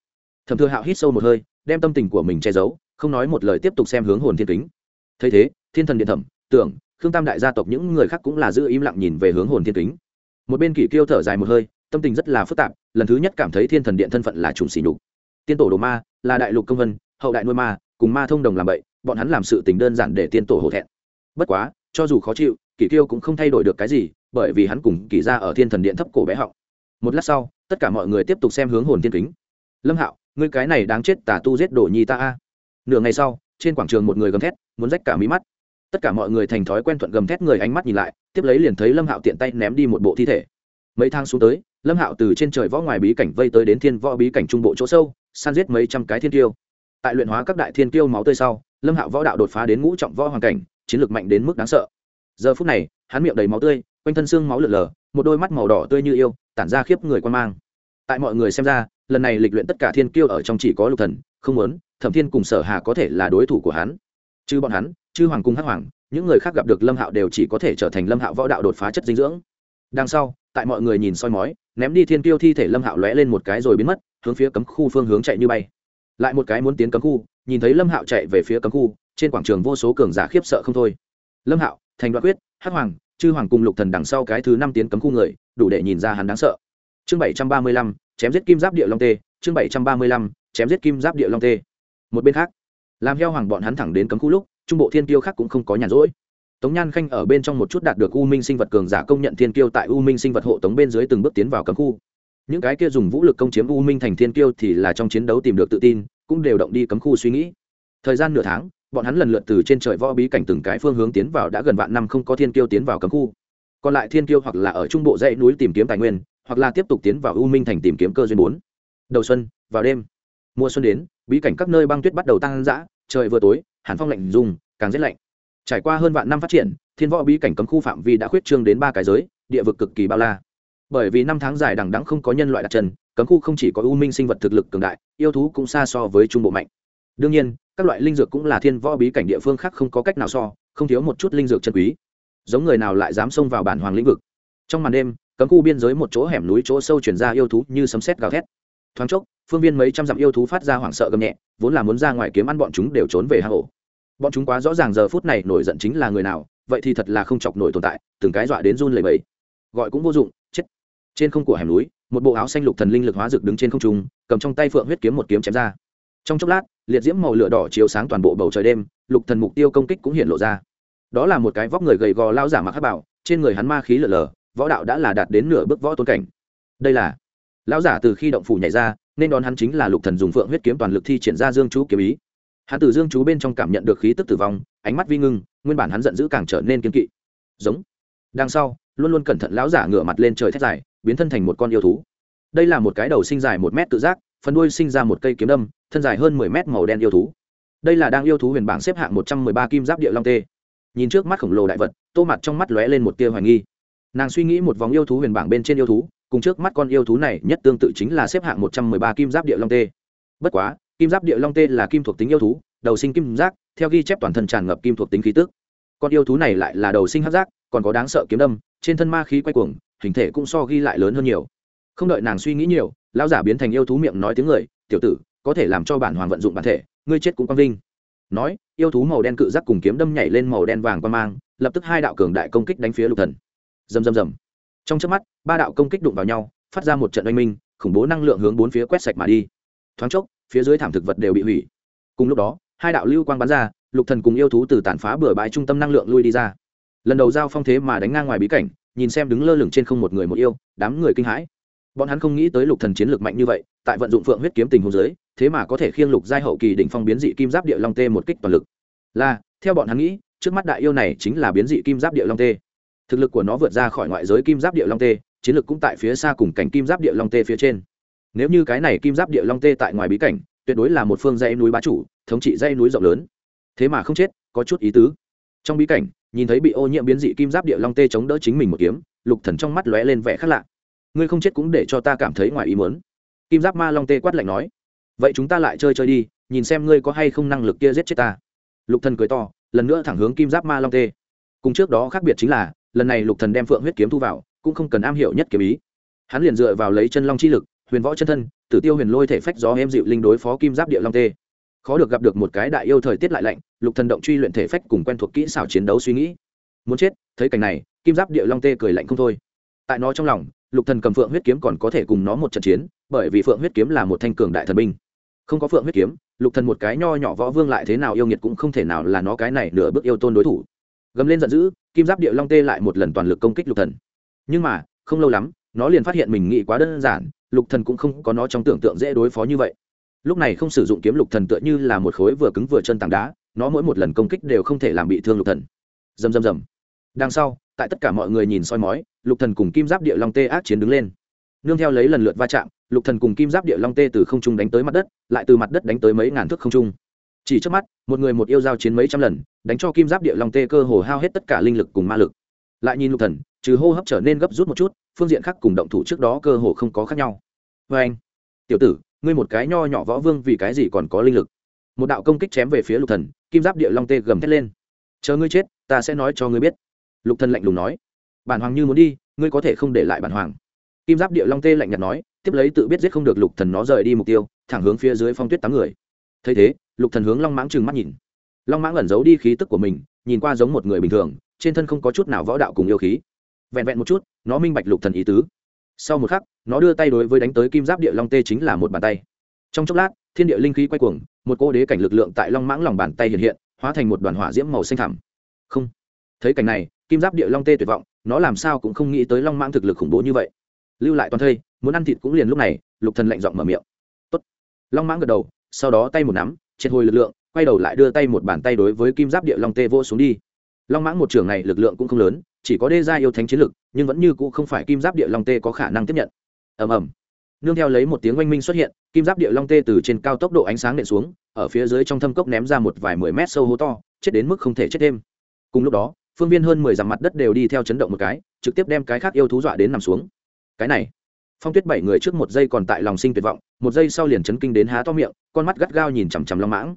Thẩm thừa hạo hít sâu một hơi, đem tâm tình của mình che giấu, không nói một lời tiếp tục xem hướng hồn thiên kính. Thấy thế, thiên thần điện thẩm, tưởng, khương tam đại gia tộc những người khác cũng là giữ im lặng nhìn về hướng hồn thiên kính. Một bên kỷ kiêu thở dài một hơi, tâm tình rất là phức tạp, lần thứ nhất cảm thấy thiên thần điện thân phận là trùng xỉ nhục. Tiên tổ đồ ma, là đại lục công vân, hậu đại nuôi ma, cùng ma thông đồng làm bậy, bọn hắn làm sự tình đơn giản để tiên tổ hổ thẹn. Bất quá, cho dù khó chịu kỷ tiêu cũng không thay đổi được cái gì, bởi vì hắn cùng kỷ ra ở thiên thần điện thấp cổ bé họng. Một lát sau, tất cả mọi người tiếp tục xem hướng hồn thiên kính. Lâm hạo, ngươi cái này đáng chết tà tu giết đổ nhi ta a. Nửa ngày sau, trên quảng trường một người gầm thét, muốn rách cả mí mắt. Tất cả mọi người thành thói quen thuận gầm thét người ánh mắt nhìn lại, tiếp lấy liền thấy lâm hạo tiện tay ném đi một bộ thi thể. Mấy thang xuống tới, lâm hạo từ trên trời võ ngoài bí cảnh vây tới đến thiên võ bí cảnh trung bộ chỗ sâu, san giết mấy trăm cái thiên tiêu tại luyện hóa các đại thiên tiêu máu tươi sau, lâm hạo võ đạo đột phá đến ngũ trọng võ hoàn cảnh, chiến lược mạnh đến mức đáng sợ giờ phút này hắn miệng đầy máu tươi quanh thân xương máu lượn lờ, một đôi mắt màu đỏ tươi như yêu tản ra khiếp người quan mang. Tại mọi người xem ra lần này lịch luyện tất cả thiên kiêu ở trong chỉ có lục thần không muốn thẩm thiên cùng sở hà có thể là đối thủ của hắn. Chứ bọn hắn chứ hoàng cung hắc hoàng những người khác gặp được lâm hạo đều chỉ có thể trở thành lâm hạo võ đạo đột phá chất dinh dưỡng. Đằng sau tại mọi người nhìn soi mói ném đi thiên kiêu thi thể lâm hạo lóe lên một cái rồi biến mất hướng phía cấm khu phương hướng chạy như bay. Lại một cái muốn tiến cấm khu nhìn thấy lâm hạo chạy về phía cấm khu trên quảng trường vô số cường giả khiếp sợ không thôi. Lâm hạo thành đoạn quyết, hắc hoàng, chư hoàng cùng lục thần đằng sau cái thứ năm tiến cấm khu người, đủ để nhìn ra hắn đáng sợ. Chương bảy trăm ba mươi lăm, chém giết kim giáp địa long tê, chương bảy trăm ba mươi lăm, chém giết kim giáp địa long tê. Một bên khác, làm heo hoàng bọn hắn thẳng đến cấm khu lúc, trung bộ thiên tiêu khác cũng không có nhàn rỗi. Tống nhan khanh ở bên trong một chút đạt được u minh sinh vật cường giả công nhận thiên Tiêu tại u minh sinh vật hộ tống bên dưới từng bước tiến vào cấm khu. Những cái kia dùng vũ lực công chiếm u minh thành thiên Tiêu thì là trong chiến đấu tìm được tự tin, cũng đều động đi cấm khu suy nghĩ. Thời gian nửa tháng bọn hắn lần lượt từ trên trời võ bí cảnh từng cái phương hướng tiến vào đã gần vạn năm không có thiên kiêu tiến vào cấm khu. Còn lại thiên kiêu hoặc là ở trung bộ dãy núi tìm kiếm tài nguyên, hoặc là tiếp tục tiến vào u minh thành tìm kiếm cơ duyên bốn. Đầu xuân, vào đêm. Mùa xuân đến, bí cảnh các nơi băng tuyết bắt đầu tăng dã, trời vừa tối, hàn phong lạnh dùng càng rét lạnh. Trải qua hơn vạn năm phát triển, thiên võ bí cảnh cấm khu phạm vi đã khuyết trương đến ba cái giới, địa vực cực kỳ bao la. Bởi vì năm tháng dài đằng đẵng không có nhân loại đặt chân, cấm khu không chỉ có u minh sinh vật thực lực cường đại, yêu thú cũng xa so với trung bộ mạnh. Đương nhiên các loại linh dược cũng là thiên võ bí cảnh địa phương khác không có cách nào so, không thiếu một chút linh dược chân quý. Giống người nào lại dám xông vào bản hoàng lĩnh vực? Trong màn đêm, cấm khu biên giới một chỗ hẻm núi chỗ sâu chuyển ra yêu thú như sấm sét gào thét. Thoáng chốc, phương viên mấy trăm dặm yêu thú phát ra hoảng sợ gầm nhẹ, vốn là muốn ra ngoài kiếm ăn bọn chúng đều trốn về hang ổ. Bọn chúng quá rõ ràng giờ phút này nổi giận chính là người nào, vậy thì thật là không chọc nổi tồn tại, từng cái dọa đến run lẩy bẩy. Gọi cũng vô dụng, chết. Trên không của hẻm núi, một bộ áo xanh lục thần linh lực hóa rực đứng trên không trung, cầm trong tay phượng huyết kiếm một kiếm chém ra. Trong chốc lát liệt diễm màu lửa đỏ chiếu sáng toàn bộ bầu trời đêm, lục thần mục tiêu công kích cũng hiện lộ ra. Đó là một cái vóc người gầy gò lao giả mặc hắc bảo trên người hắn ma khí lở lở võ đạo đã là đạt đến nửa bước võ tôn cảnh. Đây là lão giả từ khi động phủ nhảy ra, nên đón hắn chính là lục thần dùng phượng huyết kiếm toàn lực thi triển ra dương chú kiếm ý. Hắn từ dương chú bên trong cảm nhận được khí tức tử vong, ánh mắt vi ngưng, nguyên bản hắn giận dữ càng trở nên kiên kỵ. Giống. Đằng sau, luôn luôn cẩn thận lão giả ngửa mặt lên trời thét dài, biến thân thành một con yêu thú. Đây là một cái đầu sinh dài một mét tự giác phần đuôi sinh ra một cây kiếm đâm, thân dài hơn mười mét màu đen yêu thú. Đây là đang yêu thú huyền bảng xếp hạng một trăm mười ba kim giáp địa long tê. Nhìn trước mắt khổng lồ đại vật, tô mặt trong mắt lóe lên một tia hoài nghi. Nàng suy nghĩ một vòng yêu thú huyền bảng bên trên yêu thú, cùng trước mắt con yêu thú này nhất tương tự chính là xếp hạng một trăm mười ba kim giáp địa long tê. Bất quá, kim giáp địa long tê là kim thuộc tính yêu thú, đầu sinh kim giác, theo ghi chép toàn thân tràn ngập kim thuộc tính khí tức. Con yêu thú này lại là đầu sinh hắc giác, còn có đáng sợ kiếm đâm, trên thân ma khí quay cuồng, hình thể cũng so ghi lại lớn hơn nhiều không đợi nàng suy nghĩ nhiều, lão giả biến thành yêu thú miệng nói tiếng người, tiểu tử, có thể làm cho bản hoàng vận dụng bản thể, ngươi chết cũng quang vinh. Nói, yêu thú màu đen cự giác cùng kiếm đâm nhảy lên màu đen vàng quan mang, lập tức hai đạo cường đại công kích đánh phía lục thần. Rầm rầm rầm. Trong chớp mắt, ba đạo công kích đụng vào nhau, phát ra một trận oanh minh, khủng bố năng lượng hướng bốn phía quét sạch mà đi. Thoáng chốc, phía dưới thảm thực vật đều bị hủy. Cùng lúc đó, hai đạo lưu quang bắn ra, lục thần cùng yêu thú từ tàn phá bừa bãi trung tâm năng lượng lui đi ra. Lần đầu giao phong thế mà đánh ngang ngoài bí cảnh, nhìn xem đứng lơ lửng trên không một người một yêu, đám người kinh hãi bọn hắn không nghĩ tới lục thần chiến lược mạnh như vậy tại vận dụng phượng huyết kiếm tình hôn dưới, thế mà có thể khiêng lục giai hậu kỳ đỉnh phong biến dị kim giáp địa long tê một kích toàn lực. Là theo bọn hắn nghĩ trước mắt đại yêu này chính là biến dị kim giáp địa long tê. Thực lực của nó vượt ra khỏi ngoại giới kim giáp địa long tê chiến lược cũng tại phía xa cùng cảnh kim giáp địa long tê phía trên. Nếu như cái này kim giáp địa long tê tại ngoài bí cảnh tuyệt đối là một phương dây núi bá chủ thống trị dây núi rộng lớn. Thế mà không chết có chút ý tứ. Trong bí cảnh nhìn thấy bị ô nhiễm biến dị kim giáp địa long tê chống đỡ chính mình một kiếm lục thần trong mắt lóe lên vẻ khác lạ ngươi không chết cũng để cho ta cảm thấy ngoài ý muốn. Kim giáp ma long tê quát lạnh nói, vậy chúng ta lại chơi chơi đi, nhìn xem ngươi có hay không năng lực kia giết chết ta. Lục thần cười to, lần nữa thẳng hướng kim giáp ma long tê. Cùng trước đó khác biệt chính là, lần này lục thần đem phượng huyết kiếm thu vào, cũng không cần am hiểu nhất kiếm ý. Hắn liền dựa vào lấy chân long chi lực, huyền võ chân thân, tử tiêu huyền lôi thể phách gió em dịu linh đối phó kim giáp địa long tê. Khó được gặp được một cái đại yêu thời tiết lại lạnh, lục thần động truy luyện thể phách cùng quen thuộc kỹ xảo chiến đấu suy nghĩ. Muốn chết, thấy cảnh này, kim giáp địa long tê cười lạnh không thôi tại nó trong lòng, lục thần cầm phượng huyết kiếm còn có thể cùng nó một trận chiến, bởi vì phượng huyết kiếm là một thanh cường đại thần binh. Không có phượng huyết kiếm, lục thần một cái nho nhỏ võ vương lại thế nào yêu nghiệt cũng không thể nào là nó cái này nửa bước yêu tôn đối thủ. Gầm lên giận dữ, kim giáp địa long tê lại một lần toàn lực công kích lục thần. Nhưng mà, không lâu lắm, nó liền phát hiện mình nghĩ quá đơn giản, lục thần cũng không có nó trong tưởng tượng dễ đối phó như vậy. Lúc này không sử dụng kiếm lục thần tựa như là một khối vừa cứng vừa chân tảng đá, nó mỗi một lần công kích đều không thể làm bị thương lục thần. Rầm rầm rầm. Đằng sau, tại tất cả mọi người nhìn soi mói lục thần cùng kim giáp địa long tê ác chiến đứng lên. Nương theo lấy lần lượt va chạm, lục thần cùng kim giáp địa long tê từ không trung đánh tới mặt đất, lại từ mặt đất đánh tới mấy ngàn thước không trung. Chỉ trước mắt, một người một yêu giao chiến mấy trăm lần, đánh cho kim giáp địa long tê cơ hồ hao hết tất cả linh lực cùng ma lực. Lại nhìn lục thần, trừ hô hấp trở nên gấp rút một chút, phương diện khác cùng động thủ trước đó cơ hồ không có khác nhau. Với anh, tiểu tử, ngươi một cái nho nhỏ võ vương vì cái gì còn có linh lực? Một đạo công kích chém về phía lục thần, kim giáp địa long tê gầm thét lên. Chờ ngươi chết, ta sẽ nói cho ngươi biết. Lục thần lạnh lùng nói bản hoàng như muốn đi, ngươi có thể không để lại bản hoàng. Kim giáp địa long tê lạnh nhạt nói, tiếp lấy tự biết giết không được lục thần nó rời đi mục tiêu, thẳng hướng phía dưới phong tuyết tám người. Thấy thế, lục thần hướng long mãng trừng mắt nhìn. Long mãng ẩn giấu đi khí tức của mình, nhìn qua giống một người bình thường, trên thân không có chút nào võ đạo cùng yêu khí. Vẹn vẹn một chút, nó minh bạch lục thần ý tứ. Sau một khắc, nó đưa tay đối với đánh tới kim giáp địa long tê chính là một bàn tay. Trong chốc lát, thiên địa linh khí quay cuồng, một cô đế cảnh lực lượng tại long mãng lòng bàn tay hiện hiện, hóa thành một đoàn hỏa diễm màu xanh thẳm. Không. Thấy cảnh này, kim giáp địa long tê tuyệt vọng nó làm sao cũng không nghĩ tới long mãng thực lực khủng bố như vậy. Lưu lại toàn thây, muốn ăn thịt cũng liền lúc này, lục thần lạnh giọng mở miệng. Tốt. long mãng gật đầu, sau đó tay một nắm, triệt hồi lực lượng, quay đầu lại đưa tay một bàn tay đối với kim giáp địa long tê vô xuống đi. Long mãng một trường này lực lượng cũng không lớn, chỉ có đê gia yêu thánh chiến lực, nhưng vẫn như cũ không phải kim giáp địa long tê có khả năng tiếp nhận. Ầm ầm. Nương theo lấy một tiếng oanh minh xuất hiện, kim giáp địa long tê từ trên cao tốc độ ánh sáng nện xuống, ở phía dưới trong thâm cốc ném ra một vài mười mét sâu hố to, chết đến mức không thể chết thêm. Cùng lúc đó phương viên hơn mười dặm mặt đất đều đi theo chấn động một cái, trực tiếp đem cái khác yêu thú dọa đến nằm xuống. Cái này, phong tuyết bảy người trước một giây còn tại lòng sinh tuyệt vọng, một giây sau liền chấn kinh đến há to miệng, con mắt gắt gao nhìn chằm chằm long mãng.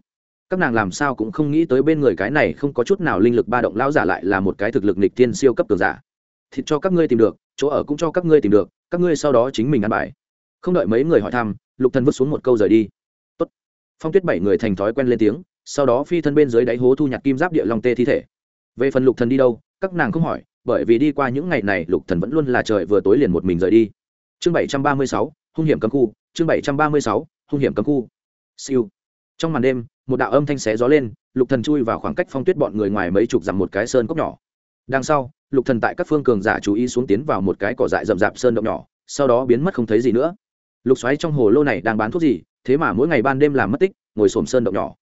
Các nàng làm sao cũng không nghĩ tới bên người cái này không có chút nào linh lực ba động lão giả lại là một cái thực lực nịch tiên siêu cấp cường giả. Thịt cho các ngươi tìm được, chỗ ở cũng cho các ngươi tìm được, các ngươi sau đó chính mình ăn bài. Không đợi mấy người hỏi thăm, lục thần vứt xuống một câu rời đi. Tốt. phong tuyết bảy người thành thói quen lên tiếng, sau đó phi thân bên dưới đáy hố thu nhặt kim giáp địa long tê thi thể về phần lục thần đi đâu, các nàng không hỏi, bởi vì đi qua những ngày này, lục thần vẫn luôn là trời vừa tối liền một mình rời đi. Chương bảy trăm ba mươi sáu, hung hiểm cấm khu, chương bảy trăm ba mươi sáu, hung hiểm cấm khu. Siêu. Trong màn đêm, một đạo âm thanh xé gió lên, lục thần chui vào khoảng cách phong tuyết bọn người ngoài mấy chục dặm một cái sơn cốc nhỏ. Đằng sau, lục thần tại các phương cường giả chú ý xuống tiến vào một cái cỏ dại rậm rạp sơn động nhỏ, sau đó biến mất không thấy gì nữa. Lục xoáy trong hồ lô này đang bán thuốc gì, thế mà mỗi ngày ban đêm làm mất tích, ngồi xổm sơn động nhỏ.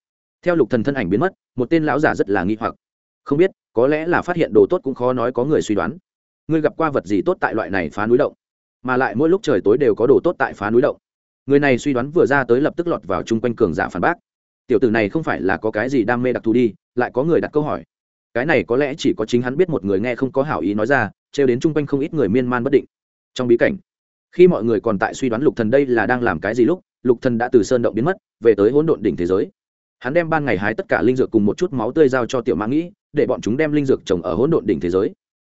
Theo lục thần thân ảnh biến mất, một tên lão giả rất là nghi hoặc. Không biết có lẽ là phát hiện đồ tốt cũng khó nói có người suy đoán. Ngươi gặp qua vật gì tốt tại loại này phá núi động? Mà lại mỗi lúc trời tối đều có đồ tốt tại phá núi động. Người này suy đoán vừa ra tới lập tức lọt vào chung quanh cường giả phản bác. Tiểu tử này không phải là có cái gì đam mê đặc thù đi, lại có người đặt câu hỏi. Cái này có lẽ chỉ có chính hắn biết một người nghe không có hảo ý nói ra, trêu đến chung quanh không ít người miên man bất định. Trong bí cảnh, khi mọi người còn tại suy đoán lục thần đây là đang làm cái gì lúc, lục thần đã từ sơn động biến mất, về tới hỗn độn đỉnh thế giới. Hắn đem ban ngày hái tất cả linh dược cùng một chút máu tươi giao cho tiểu mã nghĩ để bọn chúng đem linh dược trồng ở hỗn độn đỉnh thế giới.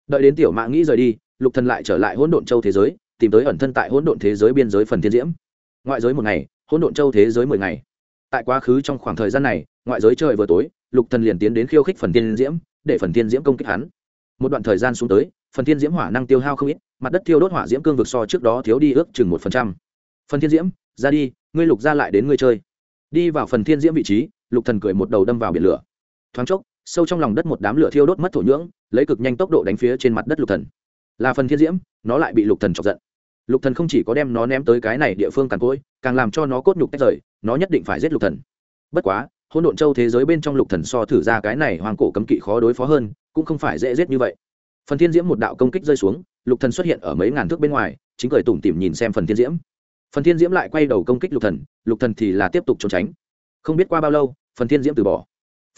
Đợi đến tiểu mạng nghĩ rời đi, lục thần lại trở lại hỗn độn châu thế giới, tìm tới ẩn thân tại hỗn độn thế giới biên giới phần thiên diễm. Ngoại giới một ngày, hỗn độn châu thế giới mười ngày. Tại quá khứ trong khoảng thời gian này, ngoại giới trời vừa tối, lục thần liền tiến đến khiêu khích phần thiên diễm, để phần thiên diễm công kích hắn. Một đoạn thời gian xuống tới, phần thiên diễm hỏa năng tiêu hao không ít, mặt đất thiêu đốt hỏa diễm cương vực so trước đó thiếu đi ước chừng một phần trăm. Phần thiên diễm, ra đi, ngươi lục ra lại đến ngươi chơi. Đi vào phần thiên diễm vị trí, lục thần cười một đầu đâm vào biển lửa. Thoáng chốc sâu trong lòng đất một đám lửa thiêu đốt mất thổ nhưỡng, lấy cực nhanh tốc độ đánh phía trên mặt đất lục thần. Là phần thiên diễm, nó lại bị lục thần chọc giận. Lục thần không chỉ có đem nó ném tới cái này địa phương càn cối càng làm cho nó cốt nhục tách rời, nó nhất định phải giết lục thần. Bất quá, hỗn độn châu thế giới bên trong lục thần so thử ra cái này hoàng cổ cấm kỵ khó đối phó hơn, cũng không phải dễ giết như vậy. Phần thiên diễm một đạo công kích rơi xuống, lục thần xuất hiện ở mấy ngàn thước bên ngoài, chính cười tủm tỉm nhìn xem phần thiên diễm. Phần thiên diễm lại quay đầu công kích lục thần lục thần thì là tiếp tục trốn tránh. Không biết qua bao lâu, phần thiên diễm từ bỏ.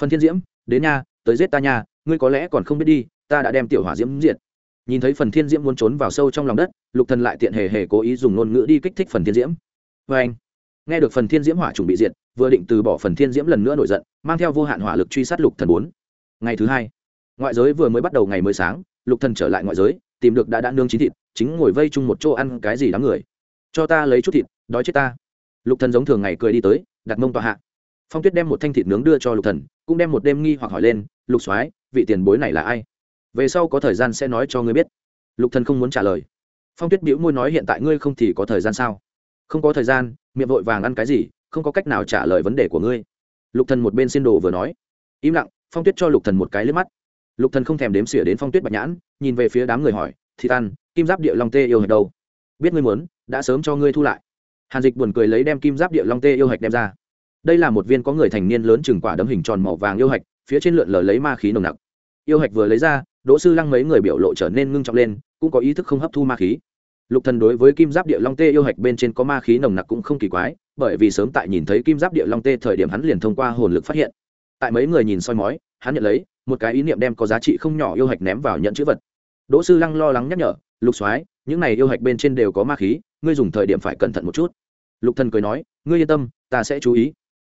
Phần thiên diễm đến nha, tới giết ta nha, ngươi có lẽ còn không biết đi, ta đã đem tiểu hỏa diễm diệt. Nhìn thấy phần thiên diễm muốn trốn vào sâu trong lòng đất, lục thần lại tiện hề hề cố ý dùng ngôn ngữ đi kích thích phần thiên diễm. Vê anh, nghe được phần thiên diễm hỏa chuẩn bị diệt, vừa định từ bỏ phần thiên diễm lần nữa nổi giận, mang theo vô hạn hỏa lực truy sát lục thần bốn. Ngày thứ hai, ngoại giới vừa mới bắt đầu ngày mới sáng, lục thần trở lại ngoại giới, tìm được đã đã nương chín thịt, chính ngồi vây chung một chỗ ăn cái gì đám người. Cho ta lấy chút thịt, đói chết ta. Lục thần giống thường ngày cười đi tới, đặt mông tọa hạ phong tuyết đem một thanh thịt nướng đưa cho lục thần, cũng đem một đêm nghi hoặc hỏi lên, lục soái, vị tiền bối này là ai? Về sau có thời gian sẽ nói cho ngươi biết. Lục thần không muốn trả lời. Phong tuyết bĩu môi nói, hiện tại ngươi không thì có thời gian sao? Không có thời gian, miệng vội vàng ăn cái gì, không có cách nào trả lời vấn đề của ngươi. Lục thần một bên xin đồ vừa nói. Im lặng, phong tuyết cho lục thần một cái liếc mắt. Lục thần không thèm đếm xỉa đến phong tuyết bạch nhãn, nhìn về phía đám người hỏi thì tan kim giáp địa long tê yêu hạch đâu? Biết ngươi muốn, đã sớm cho ngươi thu lại. Hàn dịch buồn cười lấy đem kim giáp địa long tê yêu hạch đem ra đây là một viên có người thành niên lớn chừng quả đấm hình tròn màu vàng yêu hạch, phía trên lượn lờ lấy ma khí nồng nặc. Yêu hạch vừa lấy ra, đỗ sư lăng mấy người biểu lộ trở nên ngưng trọng lên, cũng có ý thức không hấp thu ma khí. Lục thần đối với kim giáp địa long tê yêu hạch bên trên có ma khí nồng nặc cũng không kỳ quái, bởi vì sớm tại nhìn thấy kim giáp địa long tê thời điểm hắn liền thông qua hồn lực phát hiện. Tại mấy người nhìn soi mói, hắn nhận lấy, một cái ý niệm đem có giá trị không nhỏ yêu hạch ném vào nhận chữ vật. Đỗ sư lăng lo lắng nhắc nhở, lục soái, những này yêu hạch bên trên đều có ma khí, ngươi dùng thời điểm phải cẩn thận một chút. Lục thần cười nói, ngươi yên tâm, ta sẽ chú ý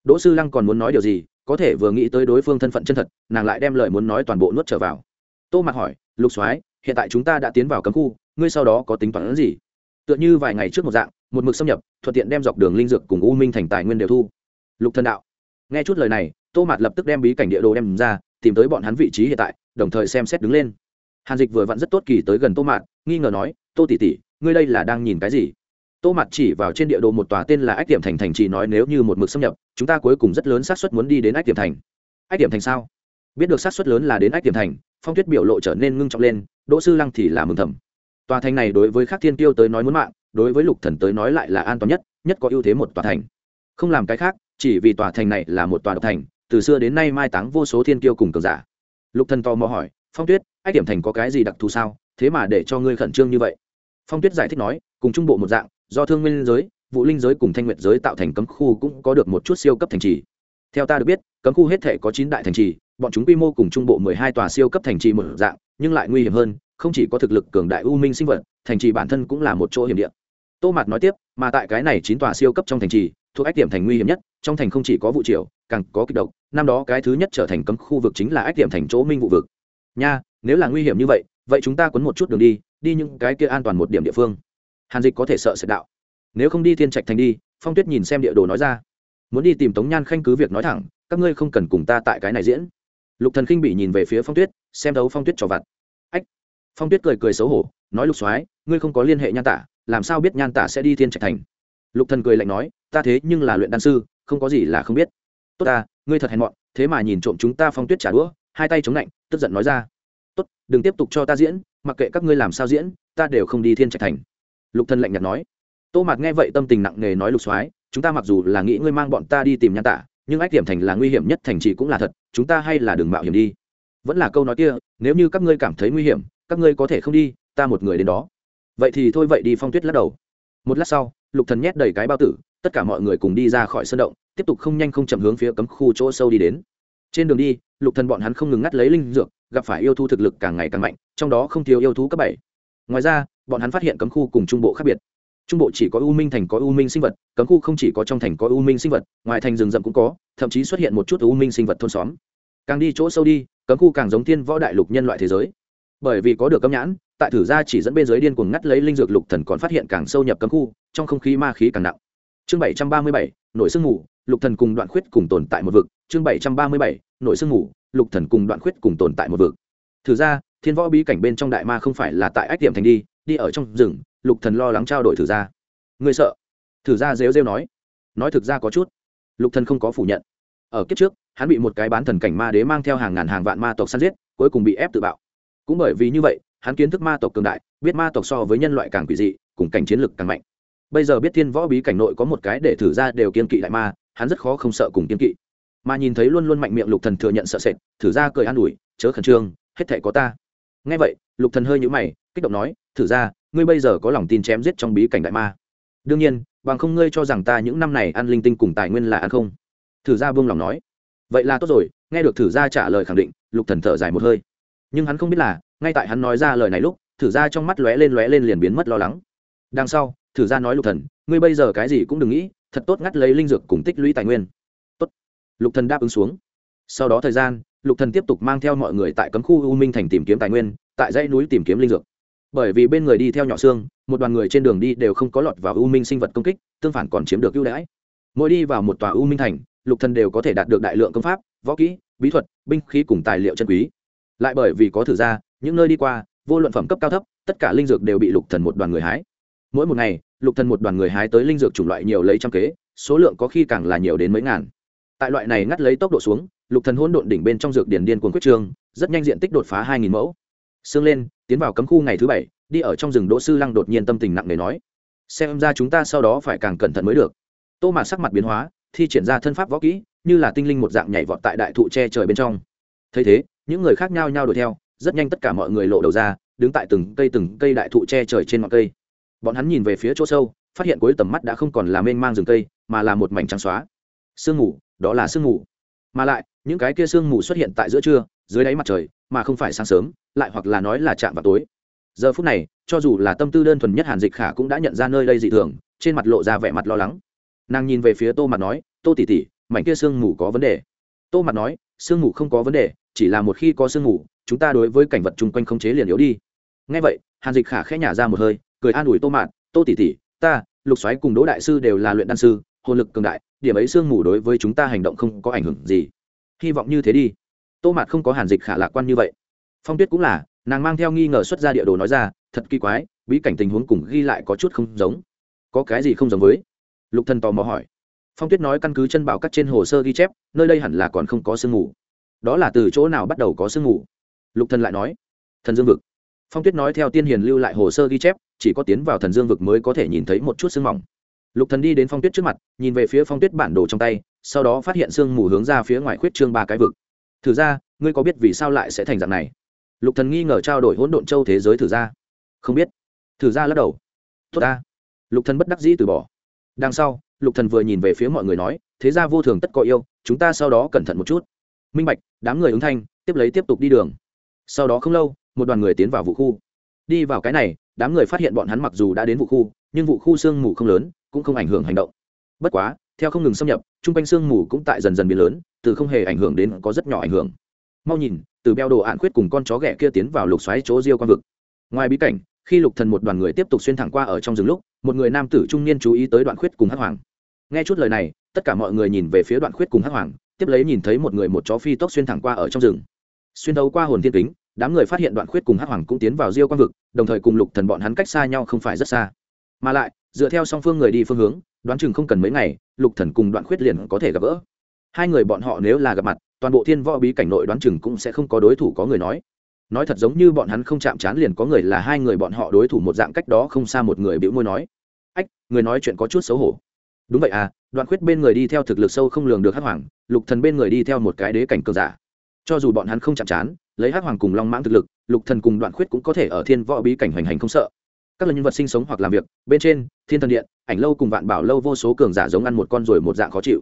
đỗ sư lăng còn muốn nói điều gì, có thể vừa nghĩ tới đối phương thân phận chân thật, nàng lại đem lời muốn nói toàn bộ nuốt trở vào. Tô mạc hỏi, lục soái, hiện tại chúng ta đã tiến vào cấm khu, ngươi sau đó có tính toán gì? Tựa như vài ngày trước một dạng, một mực xâm nhập, thuận tiện đem dọc đường linh dược cùng u minh thành tài nguyên đều thu. Lục thần đạo. Nghe chút lời này, tô mạt lập tức đem bí cảnh địa đồ đem ra, tìm tới bọn hắn vị trí hiện tại, đồng thời xem xét đứng lên. Hàn dịch vừa vặn rất tốt kỳ tới gần tô mạt nghi ngờ nói, tô tỷ tỷ, ngươi đây là đang nhìn cái gì? Tô mặt chỉ vào trên địa đồ một tòa tên là ách điểm thành thành chỉ nói nếu như một mực xâm nhập, chúng ta cuối cùng rất lớn xác suất muốn đi đến ách điểm thành. Ách điểm thành sao? Biết được xác suất lớn là đến ách điểm thành, phong tuyết biểu lộ trở nên ngưng trọng lên, đỗ sư lăng thì là mừng thầm. Tòa thành này đối với khắc thiên tiêu tới nói muốn mạng, đối với lục thần tới nói lại là an toàn nhất nhất có ưu thế một tòa thành. Không làm cái khác, chỉ vì tòa thành này là một tòa độc thành, từ xưa đến nay mai táng vô số thiên tiêu cùng cường giả. Lục thần to mò hỏi, phong tuyết, ách điểm thành có cái gì đặc thù sao? Thế mà để cho ngươi khẩn trương như vậy. Phong tuyết giải thích nói, cùng trung bộ một dạng do thương nguyên giới vũ linh giới cùng thanh nguyệt giới tạo thành cấm khu cũng có được một chút siêu cấp thành trì. Theo ta được biết, cấm khu hết thể có chín đại thành trì, bọn chúng quy mô cùng trung bộ mười hai tòa siêu cấp thành trì một dạng, nhưng lại nguy hiểm hơn, không chỉ có thực lực cường đại u minh sinh vật, thành trì bản thân cũng là một chỗ hiểm địa. Tô mạt nói tiếp, mà tại cái này chín tòa siêu cấp trong thành trì, thuộc ách điểm thành nguy hiểm nhất, trong thành không chỉ có vụ triều, càng có kịch độc, năm đó cái thứ nhất trở thành cấm khu vực chính là ách điểm thành chỗ minh vụ vực. Nha, nếu là nguy hiểm như vậy vậy chúng ta quấn một chút đường đi đi những cái kia an toàn một điểm địa phương hàn dịch có thể sợ sệt đạo. Nếu không đi thiên trạch thành đi, phong tuyết nhìn xem địa đồ nói ra. Muốn đi tìm tống nhan khanh cứ việc nói thẳng, các ngươi không cần cùng ta tại cái này diễn. Lục thần khinh bị nhìn về phía phong tuyết, xem đấu phong tuyết cho vặt. Ách. Phong tuyết cười cười xấu hổ, nói lục soái, ngươi không có liên hệ nhan tả, làm sao biết nhan tả sẽ đi thiên trạch thành? Lục thần cười lạnh nói, ta thế nhưng là luyện đan sư, không có gì là không biết. Tốt ta, ngươi thật hèn mọn, thế mà nhìn trộm chúng ta phong tuyết trả đũa, hai tay chống lạnh, tức giận nói ra. Tốt, đừng tiếp tục cho ta diễn, mặc kệ các ngươi làm sao diễn, ta đều không đi thiên trạch thành lục thần lạnh nhạt nói. Tô mạt nghe vậy tâm tình nặng nề nói lục soái, chúng ta mặc dù là nghĩ ngươi mang bọn ta đi tìm nhan tả, nhưng ách điểm thành là nguy hiểm nhất thành trì cũng là thật, chúng ta hay là đừng mạo hiểm đi. Vẫn là câu nói kia, nếu như các ngươi cảm thấy nguy hiểm, các ngươi có thể không đi, ta một người đến đó. Vậy thì thôi vậy đi, phong tuyết lắc đầu. Một lát sau, lục thần nhét đầy cái bao tử, tất cả mọi người cùng đi ra khỏi sân động, tiếp tục không nhanh không chậm hướng phía cấm khu chỗ sâu đi đến. Trên đường đi, lục thần bọn hắn không ngừng ngắt lấy linh dược, gặp phải yêu thú thực lực càng ngày càng mạnh, trong đó không thiếu yêu thú cấp bảy ngoài ra, bọn hắn phát hiện cấm khu cùng trung bộ khác biệt. Trung bộ chỉ có u minh thành có u minh sinh vật, cấm khu không chỉ có trong thành có u minh sinh vật, ngoài thành rừng rậm cũng có, thậm chí xuất hiện một chút u minh sinh vật thôn xóm. Càng đi chỗ sâu đi, cấm khu càng giống thiên võ đại lục nhân loại thế giới. Bởi vì có được cấm nhãn, tại thử ra chỉ dẫn bên dưới điên cuồng ngắt lấy linh dược lục thần còn phát hiện càng sâu nhập cấm khu, trong không khí ma khí càng nặng. Chương bảy trăm ba mươi bảy nội sương mù, lục thần cùng đoạn khuyết cùng tồn tại một vực. Chương bảy trăm ba mươi bảy nội sương mù, lục thần cùng đoạn khuyết cùng tồn tại một vực. Thử ra thiên võ bí cảnh bên trong đại ma không phải là tại ách điểm thành đi đi ở trong rừng, lục thần lo lắng trao đổi thử ra. Người sợ? Thử ra rêu rêu nói. Nói thực ra có chút. Lục thần không có phủ nhận. Ở kiếp trước, hắn bị một cái bán thần cảnh ma đế mang theo hàng ngàn hàng vạn ma tộc săn giết, cuối cùng bị ép tự bạo. Cũng bởi vì như vậy, hắn kiến thức ma tộc cường đại, biết ma tộc so với nhân loại càng quỷ dị, cùng cảnh chiến lực càng mạnh. Bây giờ biết thiên võ bí cảnh nội có một cái để thử ra đều kiên kỵ đại ma, hắn rất khó không sợ cùng kiên kỵ. Mà nhìn thấy luôn luôn mạnh miệng lục thần thừa nhận sợ sệt, thử ra cười an ủi, chớ khẩn trương, hết thể có ta nghe vậy, lục thần hơi nhíu mày, kích động nói, thử ra, ngươi bây giờ có lòng tin chém giết trong bí cảnh đại ma? Đương nhiên, bằng không ngươi cho rằng ta những năm này ăn linh tinh cùng tài nguyên là ăn không? Thử ra vương lòng nói. Vậy là tốt rồi, nghe được thử ra trả lời khẳng định, lục thần thở dài một hơi. Nhưng hắn không biết là, ngay tại hắn nói ra lời này lúc, thử ra trong mắt lóe lên lóe lên liền biến mất lo lắng. Đằng sau, thử ra nói lục thần, ngươi bây giờ cái gì cũng đừng nghĩ, thật tốt ngắt lấy linh dược cùng tích lũy tài nguyên. Tốt. Lục thần đáp ứng xuống. Sau đó thời gian lục thần tiếp tục mang theo mọi người tại cấm khu u minh thành tìm kiếm tài nguyên, tại dãy núi tìm kiếm linh dược. Bởi vì bên người đi theo nhỏ xương, một đoàn người trên đường đi đều không có lọt vào u minh sinh vật công kích, tương phản còn chiếm được ưu đãi. Mỗi đi vào một tòa u minh thành, lục thần đều có thể đạt được đại lượng công pháp, võ kỹ, bí thuật, binh khí cùng tài liệu chân quý. Lại bởi vì có thử ra, những nơi đi qua, vô luận phẩm cấp cao thấp, tất cả linh dược đều bị lục thần một đoàn người hái. Mỗi một ngày, lục thần một đoàn người hái tới linh dược chủng loại nhiều lấy trăm kế, số lượng có khi càng là nhiều đến mấy ngàn tại loại này ngắt lấy tốc độ xuống, lục thần hỗn độn đỉnh bên trong dược điển điên cuồng quyết trương rất nhanh diện tích đột phá hai nghìn mẫu. Sương lên, tiến vào cấm khu ngày thứ bảy, đi ở trong rừng đỗ sư lăng đột nhiên tâm tình nặng nề nói, xem ra chúng ta sau đó phải càng cẩn thận mới được. Tô mạt sắc mặt biến hóa, thi triển ra thân pháp võ kỹ, như là tinh linh một dạng nhảy vọt tại đại thụ che trời bên trong. Thấy thế, những người khác nhau nhau đuổi theo, rất nhanh tất cả mọi người lộ đầu ra, đứng tại từng cây từng cây đại thụ che trời trên ngọn cây. Bọn hắn nhìn về phía chỗ sâu, phát hiện cuối tầm mắt đã không còn là mênh mang rừng cây, mà là một mảnh trắng xóa. Sương ngủ đó là sương mù. Mà lại, những cái kia sương mù xuất hiện tại giữa trưa, dưới đáy mặt trời, mà không phải sáng sớm, lại hoặc là nói là chạm vào tối. Giờ phút này, cho dù là tâm tư đơn thuần nhất hàn dịch khả cũng đã nhận ra nơi đây dị thường, trên mặt lộ ra vẻ mặt lo lắng. Nàng nhìn về phía tô mặt nói, tô tỉ tỉ mảnh kia sương mù có vấn đề. Tô mặt nói, sương mù không có vấn đề, chỉ là một khi có sương mù, chúng ta đối với cảnh vật chung quanh không chế liền yếu đi. Ngay vậy, hàn dịch khả khẽ nhả ra một hơi, cười an ủi tô mạt, tô tỉ tỉ ta, lục xoáy cùng đỗ đại sư đều là luyện đan sư hồn lực cường đại, điểm ấy sương mù đối với chúng ta hành động không có ảnh hưởng gì. Hy vọng như thế đi. Tô mạt không có hàn dịch khả lạc quan như vậy. Phong tuyết cũng là, nàng mang theo nghi ngờ xuất ra địa đồ nói ra, thật kỳ quái, bí cảnh tình huống cùng ghi lại có chút không giống. Có cái gì không giống với? Lục thần tò mò hỏi. Phong tuyết nói căn cứ chân bảo các trên hồ sơ ghi chép, nơi đây hẳn là còn không có sương mù. Đó là từ chỗ nào bắt đầu có sương mù? Lục thần lại nói. Thần dương vực. Phong tuyết nói theo tiên hiền lưu lại hồ sơ ghi chép, chỉ có tiến vào thần dương vực mới có thể nhìn thấy một chút sương mỏng lục thần đi đến phong tuyết trước mặt, nhìn về phía phong tuyết bản đồ trong tay, sau đó phát hiện sương mù hướng ra phía ngoài khuyết trương ba cái vực. Thử ra, ngươi có biết vì sao lại sẽ thành dạng này? Lục thần nghi ngờ trao đổi hỗn độn châu thế giới thử ra. Không biết. Thử ra lắc đầu. Tốt ta. Lục thần bất đắc dĩ từ bỏ. Đằng sau, lục thần vừa nhìn về phía mọi người nói, thế ra vô thường tất có yêu, chúng ta sau đó cẩn thận một chút. Minh bạch, đám người ứng thanh, tiếp lấy tiếp tục đi đường. Sau đó không lâu, một đoàn người tiến vào vụ khu. Đi vào cái này, đám người phát hiện bọn hắn mặc dù đã đến vụ khu, nhưng vụ khu sương mù không lớn cũng không ảnh hưởng hành động. Bất quá, theo không ngừng xâm nhập, chung quanh sương mù cũng tại dần dần biến lớn, từ không hề ảnh hưởng đến có rất nhỏ ảnh hưởng. Mau nhìn, từ beo đồ ạn khuyết cùng con chó ghẹ kia tiến vào lục xoáy chỗ riêu quan vực. Ngoài bí cảnh, khi lục thần một đoàn người tiếp tục xuyên thẳng qua ở trong rừng lúc, một người nam tử trung niên chú ý tới đoạn khuyết cùng hắc hoàng. Nghe chút lời này, tất cả mọi người nhìn về phía đoạn khuyết cùng hắc hoàng, tiếp lấy nhìn thấy một người một chó phi tốc xuyên thẳng qua ở trong rừng. Xuyên đấu qua hồn thiên kính, đám người phát hiện đoạn khuyết cùng hắc hoàng cũng tiến vào diêu quan vực, đồng thời cùng lục thần bọn hắn cách xa nhau không phải rất xa. Mà lại dựa theo song phương người đi phương hướng, đoán chừng không cần mấy ngày, lục thần cùng đoạn khuyết liền có thể gặp gỡ. Hai người bọn họ nếu là gặp mặt, toàn bộ thiên võ bí cảnh nội đoán chừng cũng sẽ không có đối thủ có người nói. Nói thật giống như bọn hắn không chạm trán liền có người là hai người bọn họ đối thủ một dạng cách đó không xa một người bĩu môi nói. Ách, người nói chuyện có chút xấu hổ. Đúng vậy à đoạn khuyết bên người đi theo thực lực sâu không lường được hắc hoàng, lục thần bên người đi theo một cái đế cảnh cường giả. Cho dù bọn hắn không chạm trán lấy hắc hoàng cùng long mãng thực lực, lục thần cùng đoạn khuyết cũng có thể ở thiên võ bí cảnh hoành hành không sợ các lần nhân vật sinh sống hoặc làm việc, bên trên, thiên thần điện, ảnh lâu cùng vạn bảo lâu vô số cường giả giống ăn một con rồi một dạng khó chịu.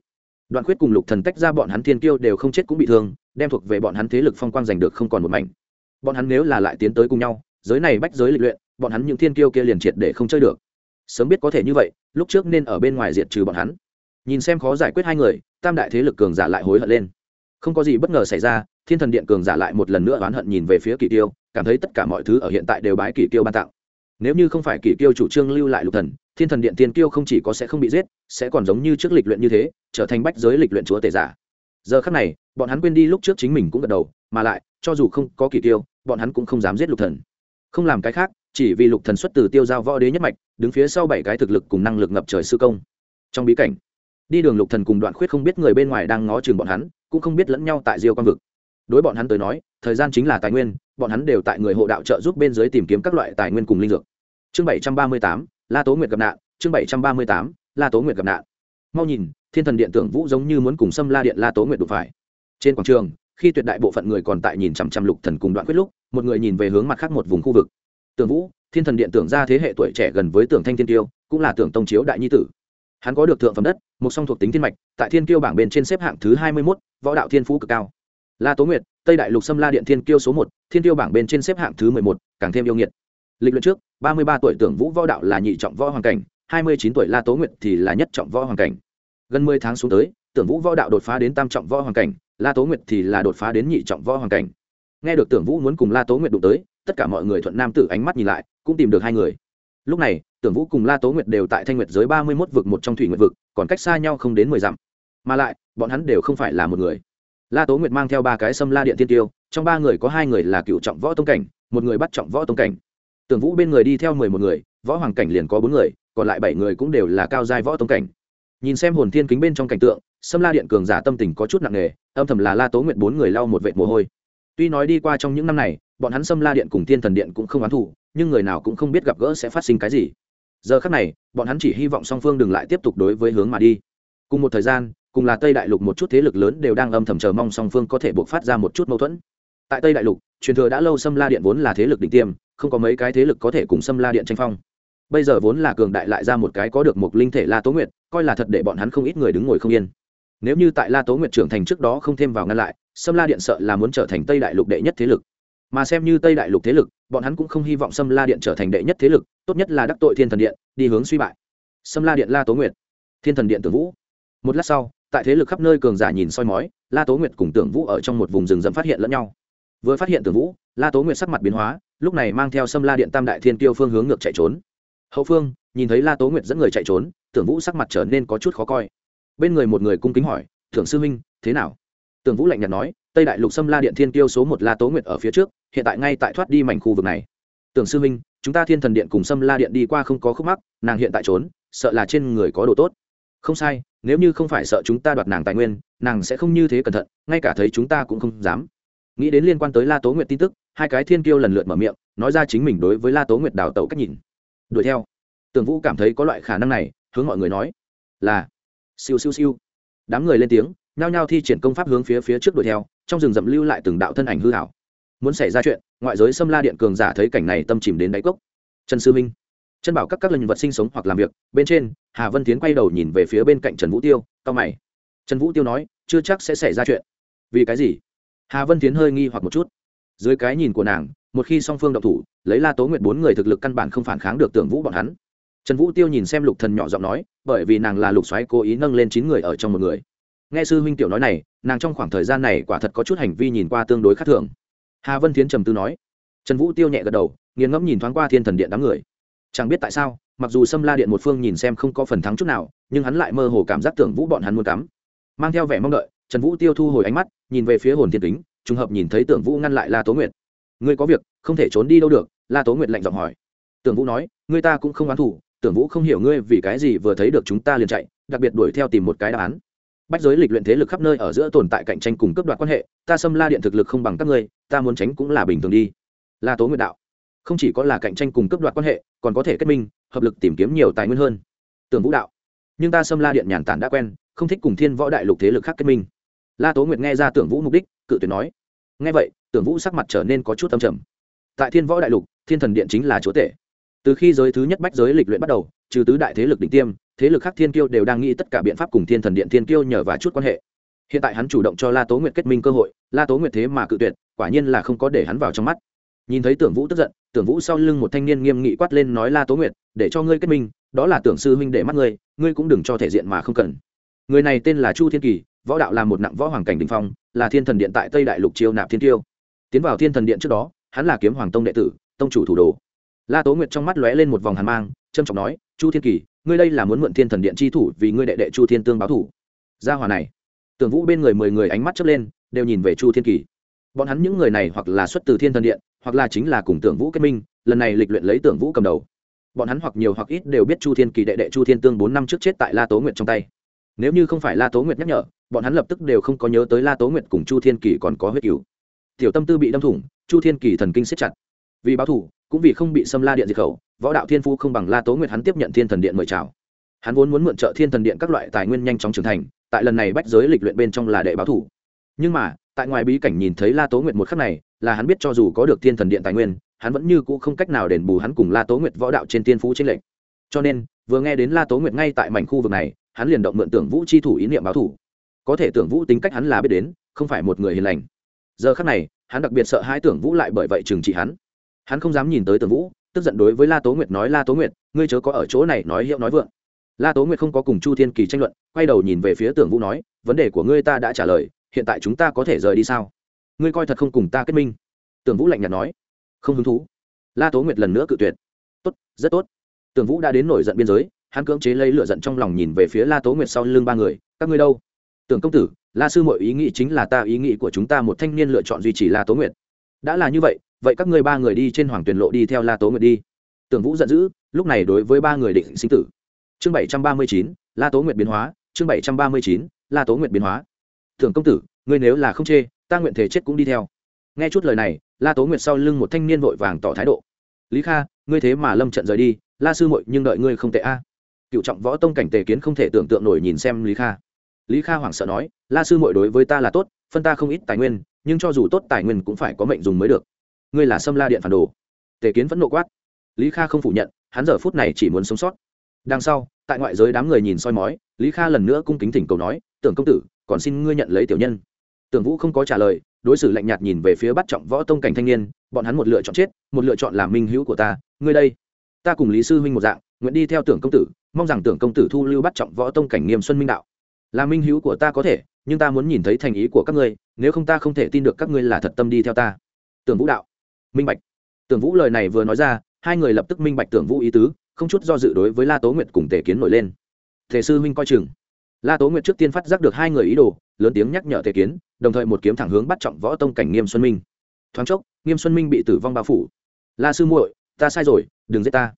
Đoạn khuyết cùng lục thần tách ra bọn hắn thiên kiêu đều không chết cũng bị thương, đem thuộc về bọn hắn thế lực phong quang giành được không còn một mảnh. Bọn hắn nếu là lại tiến tới cùng nhau, giới này bách giới lịch luyện, bọn hắn những thiên kiêu kia liền triệt để không chơi được. Sớm biết có thể như vậy, lúc trước nên ở bên ngoài diệt trừ bọn hắn. Nhìn xem khó giải quyết hai người, tam đại thế lực cường giả lại hối hận lên. Không có gì bất ngờ xảy ra, thiên thần điện cường giả lại một lần nữa oán hận nhìn về phía kỳ tiêu, cảm thấy tất cả mọi thứ ở hiện tại đều bái kỳ tiêu ban tặng nếu như không phải kỷ kiêu chủ trương lưu lại lục thần, thiên thần điện tiên kiêu không chỉ có sẽ không bị giết, sẽ còn giống như trước lịch luyện như thế, trở thành bách giới lịch luyện chúa tể giả. Giờ khắc này, bọn hắn quên đi lúc trước chính mình cũng gật đầu, mà lại, cho dù không có kỷ tiêu bọn hắn cũng không dám giết lục thần. Không làm cái khác, chỉ vì lục thần xuất từ tiêu giao võ đế nhất mạch, đứng phía sau bảy cái thực lực cùng năng lực ngập trời sư công. Trong bí cảnh, đi đường lục thần cùng đoạn khuyết không biết người bên ngoài đang ngó chừng bọn hắn, cũng không biết lẫn nhau tại diêu quan vực. Đối bọn hắn tới nói, thời gian chính là tài nguyên bọn hắn đều tại người hộ đạo trợ giúp bên dưới tìm kiếm các loại tài nguyên cùng linh dược. Chương bảy trăm ba mươi tám la tố nguyệt gặp nạn chương bảy trăm ba mươi tám la tố nguyệt gặp nạn. Mau nhìn thiên thần điện tưởng vũ giống như muốn cùng xâm la điện la tố nguyệt đụng phải. Trên quảng trường khi tuyệt đại bộ phận người còn tại nhìn chằm chằm lục thần cùng đoạn quyết lúc một người nhìn về hướng mặt khác một vùng khu vực. Tưởng vũ thiên thần điện tưởng ra thế hệ tuổi trẻ gần với tưởng thanh thiên tiêu cũng là tưởng tông chiếu đại nhi tử. Hắn có được thượng phẩm đất một song thuộc tính thiên mạch tại thiên kiêu bảng bên trên xếp hạng thứ hai mươi 21, võ đạo thiên phú cực cao. La tố nguyệt tây đại lục xâm la điện thiên kiêu số một thiên tiêu bảng bên trên xếp hạng thứ mười một, càng thêm yêu nghiệt. Lịch luyện trước, ba mươi ba tuổi tưởng vũ võ đạo là nhị trọng võ hoàng cảnh, hai mươi chín tuổi la tố nguyệt thì là nhất trọng võ hoàng cảnh. Gần mười tháng xuống tới, tưởng vũ võ đạo đột phá đến tam trọng võ hoàng cảnh, la tố nguyệt thì là đột phá đến nhị trọng võ hoàng cảnh. Nghe được tưởng vũ muốn cùng la tố nguyệt đụng tới, tất cả mọi người thuận nam tử ánh mắt nhìn lại, cũng tìm được hai người. Lúc này, tưởng vũ cùng la tố nguyệt đều tại thanh nguyệt giới ba mươi mốt vực một trong thủy nguyệt vực, còn cách xa nhau không đến mười dặm. Mà lại, bọn hắn đều không phải là một người. La tố nguyệt mang theo ba cái xâm la điện tiên tiêu trong ba người có hai người là cựu trọng võ tông cảnh, một người bắt trọng võ tông cảnh. Tưởng vũ bên người đi theo mười một người, võ hoàng cảnh liền có bốn người, còn lại bảy người cũng đều là cao giai võ tông cảnh. Nhìn xem hồn thiên kính bên trong cảnh tượng, sâm la điện cường giả tâm tình có chút nặng nề, âm thầm là la tố nguyện bốn người lau một vệt mồ hôi. Tuy nói đi qua trong những năm này, bọn hắn sâm la điện cùng thiên thần điện cũng không oán thủ nhưng người nào cũng không biết gặp gỡ sẽ phát sinh cái gì. Giờ khắc này, bọn hắn chỉ hy vọng song phương đừng lại tiếp tục đối với hướng mà đi. Cùng một thời gian, cùng là tây đại lục một chút thế lực lớn đều đang âm thầm chờ mong song phương có thể buộc phát ra một chút mâu thuẫn tại tây đại lục, truyền thừa đã lâu xâm la điện vốn là thế lực đỉnh tiêm, không có mấy cái thế lực có thể cùng xâm la điện tranh phong. Bây giờ vốn là cường đại lại ra một cái có được một linh thể la tố nguyệt, coi là thật để bọn hắn không ít người đứng ngồi không yên. Nếu như tại la tố nguyệt trưởng thành trước đó không thêm vào ngăn lại xâm la điện sợ là muốn trở thành tây đại lục đệ nhất thế lực. Mà xem như tây đại lục thế lực, bọn hắn cũng không hy vọng xâm la điện trở thành đệ nhất thế lực, tốt nhất là đắc tội thiên thần điện, đi hướng suy bại. Xâm la điện la tố nguyệt. Thiên thần điện tưởng vũ. Một lát sau, tại thế lực khắp nơi cường giả nhìn soi mói, la tố nguyệt cùng tưởng vũ ở trong một vùng rừng rậm phát hiện lẫn nhau vừa phát hiện tưởng vũ, la tố nguyệt sắc mặt biến hóa, lúc này mang theo sâm la điện tam đại thiên tiêu phương hướng ngược chạy trốn. Hậu phương, nhìn thấy la tố nguyệt dẫn người chạy trốn, tưởng vũ sắc mặt trở nên có chút khó coi. Bên người một người cung kính hỏi, thượng sư huynh, thế nào? Tưởng vũ lạnh nhạt nói, tây đại lục sâm la điện thiên tiêu số một la tố nguyệt ở phía trước, hiện tại ngay tại thoát đi mảnh khu vực này. Tưởng sư huynh, chúng ta thiên thần điện cùng sâm la điện đi qua không có khúc mắc, nàng hiện tại trốn, sợ là trên người có đồ tốt. Không sai, nếu như không phải sợ chúng ta đoạt nàng tài nguyên, nàng sẽ không như thế cẩn thận, ngay cả thấy chúng ta cũng không dám nghĩ đến liên quan tới la tố nguyệt tin tức, hai cái thiên kiêu lần lượt mở miệng, nói ra chính mình đối với la tố nguyệt đào tẩu cách nhìn. Đuổi theo. Tường vũ cảm thấy có loại khả năng này, hướng mọi người nói, là. Siêu siêu siêu. Đám người lên tiếng, nhao nhao thi triển công pháp hướng phía phía trước đuổi theo, trong rừng rậm lưu lại từng đạo thân ảnh hư hảo. Muốn xảy ra chuyện, ngoại giới xâm la điện cường giả thấy cảnh này tâm chìm đến đáy cốc. Trần sư minh. Chân bảo các các lần vật sinh sống hoặc làm việc, bên trên, hà vân tiến quay đầu nhìn về phía bên cạnh trần vũ tiêu cao mày. Trần vũ tiêu nói, chưa chắc sẽ xảy ra chuyện. Vì cái gì? Hà vân tiến hơi nghi hoặc một chút. Dưới cái nhìn của nàng, một khi song phương độc thủ, lấy la tố nguyện bốn người thực lực căn bản không phản kháng được tưởng vũ bọn hắn. Trần vũ tiêu nhìn xem lục thần nhỏ giọng nói, bởi vì nàng là lục xoáy cố ý nâng lên chín người ở trong một người. Nghe sư huynh tiểu nói này, nàng trong khoảng thời gian này quả thật có chút hành vi nhìn qua tương đối khác thường. Hà vân thiến trầm tư nói. Trần vũ tiêu nhẹ gật đầu, nghiền ngẫm nhìn thoáng qua thiên thần điện đám người. Chẳng biết tại sao, mặc dù sâm la điện một phương nhìn xem không có phần thắng chút nào, nhưng hắn lại mơ hồ cảm giác tưởng vũ bọn hắn muốn cắm. Mang theo vẻ mong đợi trần vũ tiêu thu hồi ánh mắt, nhìn về phía hồn thiên kính, trùng hợp nhìn thấy tưởng vũ ngăn lại la tố nguyệt. Ngươi có việc, không thể trốn đi đâu được, la tố nguyệt lạnh giọng hỏi. Tưởng vũ nói, ngươi ta cũng không oán thủ tưởng vũ không hiểu ngươi vì cái gì vừa thấy được chúng ta liền chạy, đặc biệt đuổi theo tìm một cái đáp án. Bách giới lịch luyện thế lực khắp nơi ở giữa tồn tại cạnh tranh cùng cấp đoạt quan hệ, ta xâm la điện thực lực không bằng các ngươi, ta muốn tránh cũng là bình thường đi. La tố nguyệt đạo. Không chỉ có là cạnh tranh cùng cấp đoạt quan hệ, còn có thể kết minh, hợp lực tìm kiếm nhiều tài nguyên hơn. Tưởng vũ đạo. Nhưng ta xâm la điện nhàn tản đã quen, không thích cùng thiên võ đại lục thế lực khác kết minh la tố nguyệt nghe ra tưởng vũ mục đích, cự tuyệt nói, nghe vậy, tưởng vũ sắc mặt trở nên có chút âm trầm. Tại thiên võ đại lục, thiên thần điện chính là chúa tể. Từ khi giới thứ nhất bách giới lịch luyện bắt đầu, trừ tứ đại thế lực đỉnh tiêm, thế lực khác thiên kiêu đều đang nghĩ tất cả biện pháp cùng thiên thần điện thiên kiêu nhờ và chút quan hệ. Hiện tại hắn chủ động cho la tố nguyệt kết minh cơ hội, la tố nguyệt thế mà cự tuyệt, quả nhiên là không có để hắn vào trong mắt. Nhìn thấy tưởng vũ tức giận, tưởng vũ sau lưng một thanh niên nghiêm nghị quát lên nói, la tố nguyệt, để cho ngươi kết minh, đó là tưởng sư huynh để mắt ngươi ngươi cũng đừng cho thể diện mà không cần. Người này tên là chu thiên kỳ võ đạo là một nặng võ hoàng cảnh đình phong, là thiên thần điện tại tây đại lục chiêu nạp thiên tiêu. Tiến vào thiên thần điện trước đó, hắn là kiếm hoàng tông đệ tử, tông chủ thủ đồ. La tố nguyệt trong mắt lóe lên một vòng hàn mang trâm trọng nói, chu thiên kỳ, ngươi đây là muốn mượn thiên thần điện chi thủ vì ngươi đệ đệ chu thiên tương báo thủ. Gia hòa này tưởng vũ bên người mười người ánh mắt chớp lên, đều nhìn về chu thiên kỳ. Bọn hắn những người này hoặc là xuất từ thiên thần điện, hoặc là chính là cùng tưởng vũ kết minh, lần này lịch luyện lấy tưởng vũ cầm đầu. Bọn hắn hoặc nhiều hoặc ít đều biết chu thiên kỳ đệ đệ chu thiên tương bốn năm trước chết tại la tố nguyệt trong tay nếu như không phải la tố nguyệt nhắc nhở, bọn hắn lập tức đều không có nhớ tới la tố nguyệt cùng chu thiên kỳ còn có huyết cứu tiểu tâm tư bị đâm thủng, chu thiên kỳ thần kinh siết chặt. Vì báo thủ cũng vì không bị xâm la điện diệt khẩu, võ đạo thiên phu không bằng la tố nguyệt hắn tiếp nhận thiên thần điện mời chào. Hắn vốn muốn mượn trợ thiên thần điện các loại tài nguyên nhanh chóng trưởng thành, tại lần này bách giới lịch luyện bên trong là đệ báo thủ nhưng mà, tại ngoài bí cảnh nhìn thấy la tố nguyệt một khắc này, là hắn biết cho dù có được thiên thần điện tài nguyên, hắn vẫn như cũ không cách nào đền bù hắn cùng la tố nguyệt võ đạo trên tiên phú trên lệnh cho nên, vừa nghe đến la tố nguyệt ngay tại mảnh khu vực này hắn liền động mượn tưởng vũ chi thủ ý niệm báo thủ. Có thể tưởng vũ tính cách hắn là biết đến, không phải một người hiền lành. Giờ khắc này, hắn đặc biệt sợ hai tưởng vũ lại bởi vậy trừng trị hắn. Hắn không dám nhìn tới tưởng vũ, tức giận đối với la tố nguyệt nói, la tố nguyệt, ngươi chớ có ở chỗ này nói hiệu nói vượng. La tố nguyệt không có cùng chu thiên kỳ tranh luận, quay đầu nhìn về phía tưởng vũ nói, vấn đề của ngươi ta đã trả lời, hiện tại chúng ta có thể rời đi sao? Ngươi coi thật không cùng ta kết minh. Tưởng vũ lạnh nhạt nói, không hứng thú. La tố nguyệt lần nữa cự tuyệt, tốt, rất tốt. Tưởng vũ đã đến nổi giận biên giới hắn cưỡng chế lấy lửa giận trong lòng nhìn về phía la tố nguyệt sau lưng ba người, các ngươi đâu? Tưởng công tử, la sư mọi ý nghĩ chính là ta, ý nghĩ của chúng ta một thanh niên lựa chọn duy trì la tố nguyệt. Đã là như vậy vậy các ngươi ba người đi trên hoàng tuyền lộ đi theo la tố nguyệt đi. Tưởng vũ giận dữ, lúc này đối với ba người định sinh tử. Chương bảy trăm ba mươi chín, la tố nguyệt biến hóa, chương bảy trăm ba mươi chín, la tố nguyệt biến hóa. Tưởng công tử, ngươi nếu là không chê, ta nguyện thể chết cũng đi theo. Nghe chút lời này, la tố nguyệt sau lưng một thanh niên vội vàng tỏ thái độ. Lý kha, ngươi thế mà lâm trận rời đi, la sư muội nhưng đợi ngươi không tệ a cựu trọng võ tông cảnh tề kiến không thể tưởng tượng nổi nhìn xem lý kha. Lý kha hoảng sợ nói, la sư muội đối với ta là tốt, phân ta không ít tài nguyên, nhưng cho dù tốt tài nguyên cũng phải có mệnh dùng mới được. Ngươi là sâm la điện phản đồ. Tề kiến vẫn nộ quát. Lý kha không phủ nhận, hắn giờ phút này chỉ muốn sống sót. Đằng sau, tại ngoại giới đám người nhìn soi mói, lý kha lần nữa cung kính thỉnh cầu nói, tưởng công tử, còn xin ngươi nhận lấy tiểu nhân. Tưởng vũ không có trả lời, đối xử lạnh nhạt nhìn về phía bắt trọng võ tông cảnh thanh niên, bọn hắn một lựa chọn chết, một lựa chọn làm minh hữu của ta, ngươi đây. Ta cùng lý sư huynh một dạng nguyện đi theo tưởng công tử, mong rằng tưởng công tử thu lưu bắt trọng võ tông cảnh nghiêm xuân minh đạo. Là minh hữu của ta có thể, nhưng ta muốn nhìn thấy thành ý của các ngươi, nếu không ta không thể tin được các ngươi là thật tâm đi theo ta. Tưởng vũ đạo. Minh bạch. Tưởng vũ lời này vừa nói ra, hai người lập tức minh bạch tưởng vũ ý tứ, không chút do dự đối với la tố nguyệt cùng tề kiến nổi lên. Thể sư huynh coi chừng. La tố nguyệt trước tiên phát giác được hai người ý đồ, lớn tiếng nhắc nhở tề kiến, đồng thời một kiếm thẳng hướng bắt trọng võ tông cảnh nghiêm xuân minh. Thoáng chốc, nghiêm xuân minh bị tử vong bao phủ. La sư muội, ta sai rồi, đừng giết ta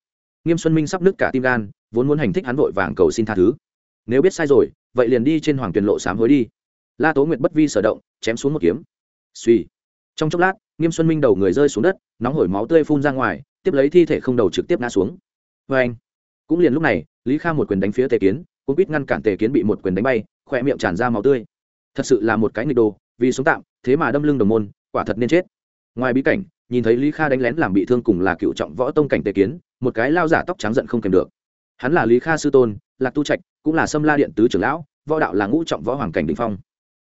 nghiêm xuân minh sắp nứt cả tim gan, vốn muốn hành thích hắn vội vàng cầu xin tha thứ. Nếu biết sai rồi, vậy liền đi trên hoàng tuyền lộ sám hối đi. La tố nguyệt bất vi sở động, chém xuống một kiếm. Suy trong chốc lát, nghiêm xuân minh đầu người rơi xuống đất, nóng hổi máu tươi phun ra ngoài, tiếp lấy thi thể không đầu trực tiếp ngã xuống. Vê anh. Cũng liền lúc này, lý kha một quyền đánh phía tề kiến cũng biết ngăn cản tề kiến bị một quyền đánh bay khoe miệng tràn ra máu tươi. Thật sự là một cái nghịch đồ, vì sống tạm, thế mà đâm lưng đồng môn, quả thật nên chết. Ngoài bí cảnh, nhìn thấy lý kha đánh lén làm bị thương cùng là cựu trọng võ tông cảnh tề kiến một cái lao giả tóc trắng giận không kèm được. Hắn là lý kha sư tôn, lạc tu trạch, cũng là sâm la điện tứ trưởng lão, võ đạo là ngũ trọng võ hoàng cảnh đình phong.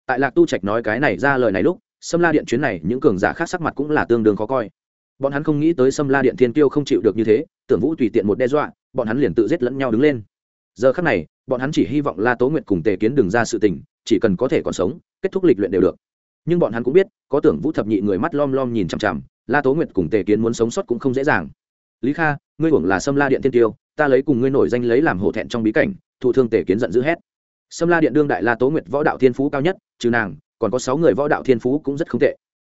Tại lạc tu trạch nói cái này ra lời này lúc, sâm la điện chuyến này những cường giả khác sắc mặt cũng là tương đương khó coi. Bọn hắn không nghĩ tới sâm la điện thiên tiêu không chịu được như thế, tưởng vũ tùy tiện một đe dọa, bọn hắn liền tự giết lẫn nhau đứng lên. Giờ khắc này, bọn hắn chỉ hy vọng la tố nguyệt cùng tề kiến đừng ra sự tình, chỉ cần có thể còn sống, kết thúc lịch luyện đều được. Nhưng bọn hắn cũng biết, có tưởng vũ thập nhị người mắt lom lom nhìn chằm chằm, la tố nguyệt cùng tề kiến muốn sống sót cũng không dễ dàng lý kha, ngươi hưởng là sâm la điện thiên tiêu, ta lấy cùng ngươi nổi danh lấy làm hổ thẹn trong bí cảnh, thụ thương tề kiến giận dữ hét. Sâm la điện đương đại la tố nguyệt võ đạo thiên phú cao nhất, trừ nàng, còn có sáu người võ đạo thiên phú cũng rất không tệ.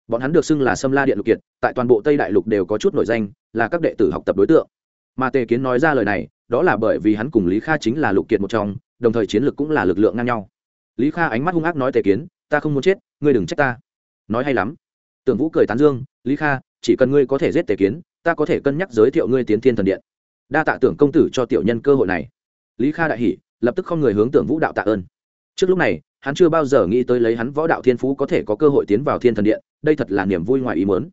Bọn hắn được xưng là sâm la điện lục kiệt, tại toàn bộ tây đại lục đều có chút nổi danh, là các đệ tử học tập đối tượng. Mà tề kiến nói ra lời này, đó là bởi vì hắn cùng lý kha chính là lục kiệt một trong, đồng thời chiến lược cũng là lực lượng ngang nhau. Lý kha ánh mắt hung ác nói tề kiến, ta không muốn chết, ngươi đừng trách ta. Nói hay lắm. Tưởng vũ cười tán dương, lý kha, chỉ cần ngươi có thể giết tề kiến ta có thể cân nhắc giới thiệu ngươi tiến thiên thần điện. Đa tạ tưởng công tử cho tiểu nhân cơ hội này. Lý kha đại hỉ, lập tức không người hướng tưởng vũ đạo tạ ơn. Trước lúc này, hắn chưa bao giờ nghĩ tới lấy hắn võ đạo thiên phú có thể có cơ hội tiến vào thiên thần điện, đây thật là niềm vui ngoài ý mớn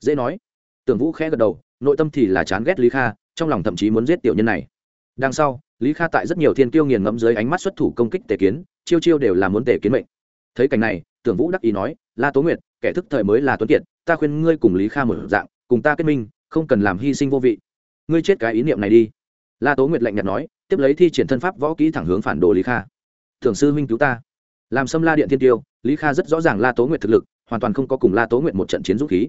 dễ nói. Tưởng vũ khẽ gật đầu, nội tâm thì là chán ghét lý kha, trong lòng thậm chí muốn giết tiểu nhân này. Đằng sau, lý kha tại rất nhiều thiên kiêu nghiền ngẫm dưới ánh mắt xuất thủ công kích tề kiến, chiêu chiêu đều là muốn tề kiến mệnh. Thấy cảnh này, tưởng vũ đắc ý nói, la tố nguyệt, kẻ thức thời mới là tuấn kiệt, ta khuyên ngươi cùng lý kha một dạng, cùng ta kết minh không cần làm hy sinh vô vị. Ngươi chết cái ý niệm này đi. La tố nguyệt lạnh nhạt nói, tiếp lấy thi triển thân pháp võ kỹ thẳng hướng phản đồ lý kha. Thường sư huynh cứu ta. Làm xâm la điện thiên tiêu, lý kha rất rõ ràng la tố nguyệt thực lực, hoàn toàn không có cùng la tố nguyệt một trận chiến dũng khí.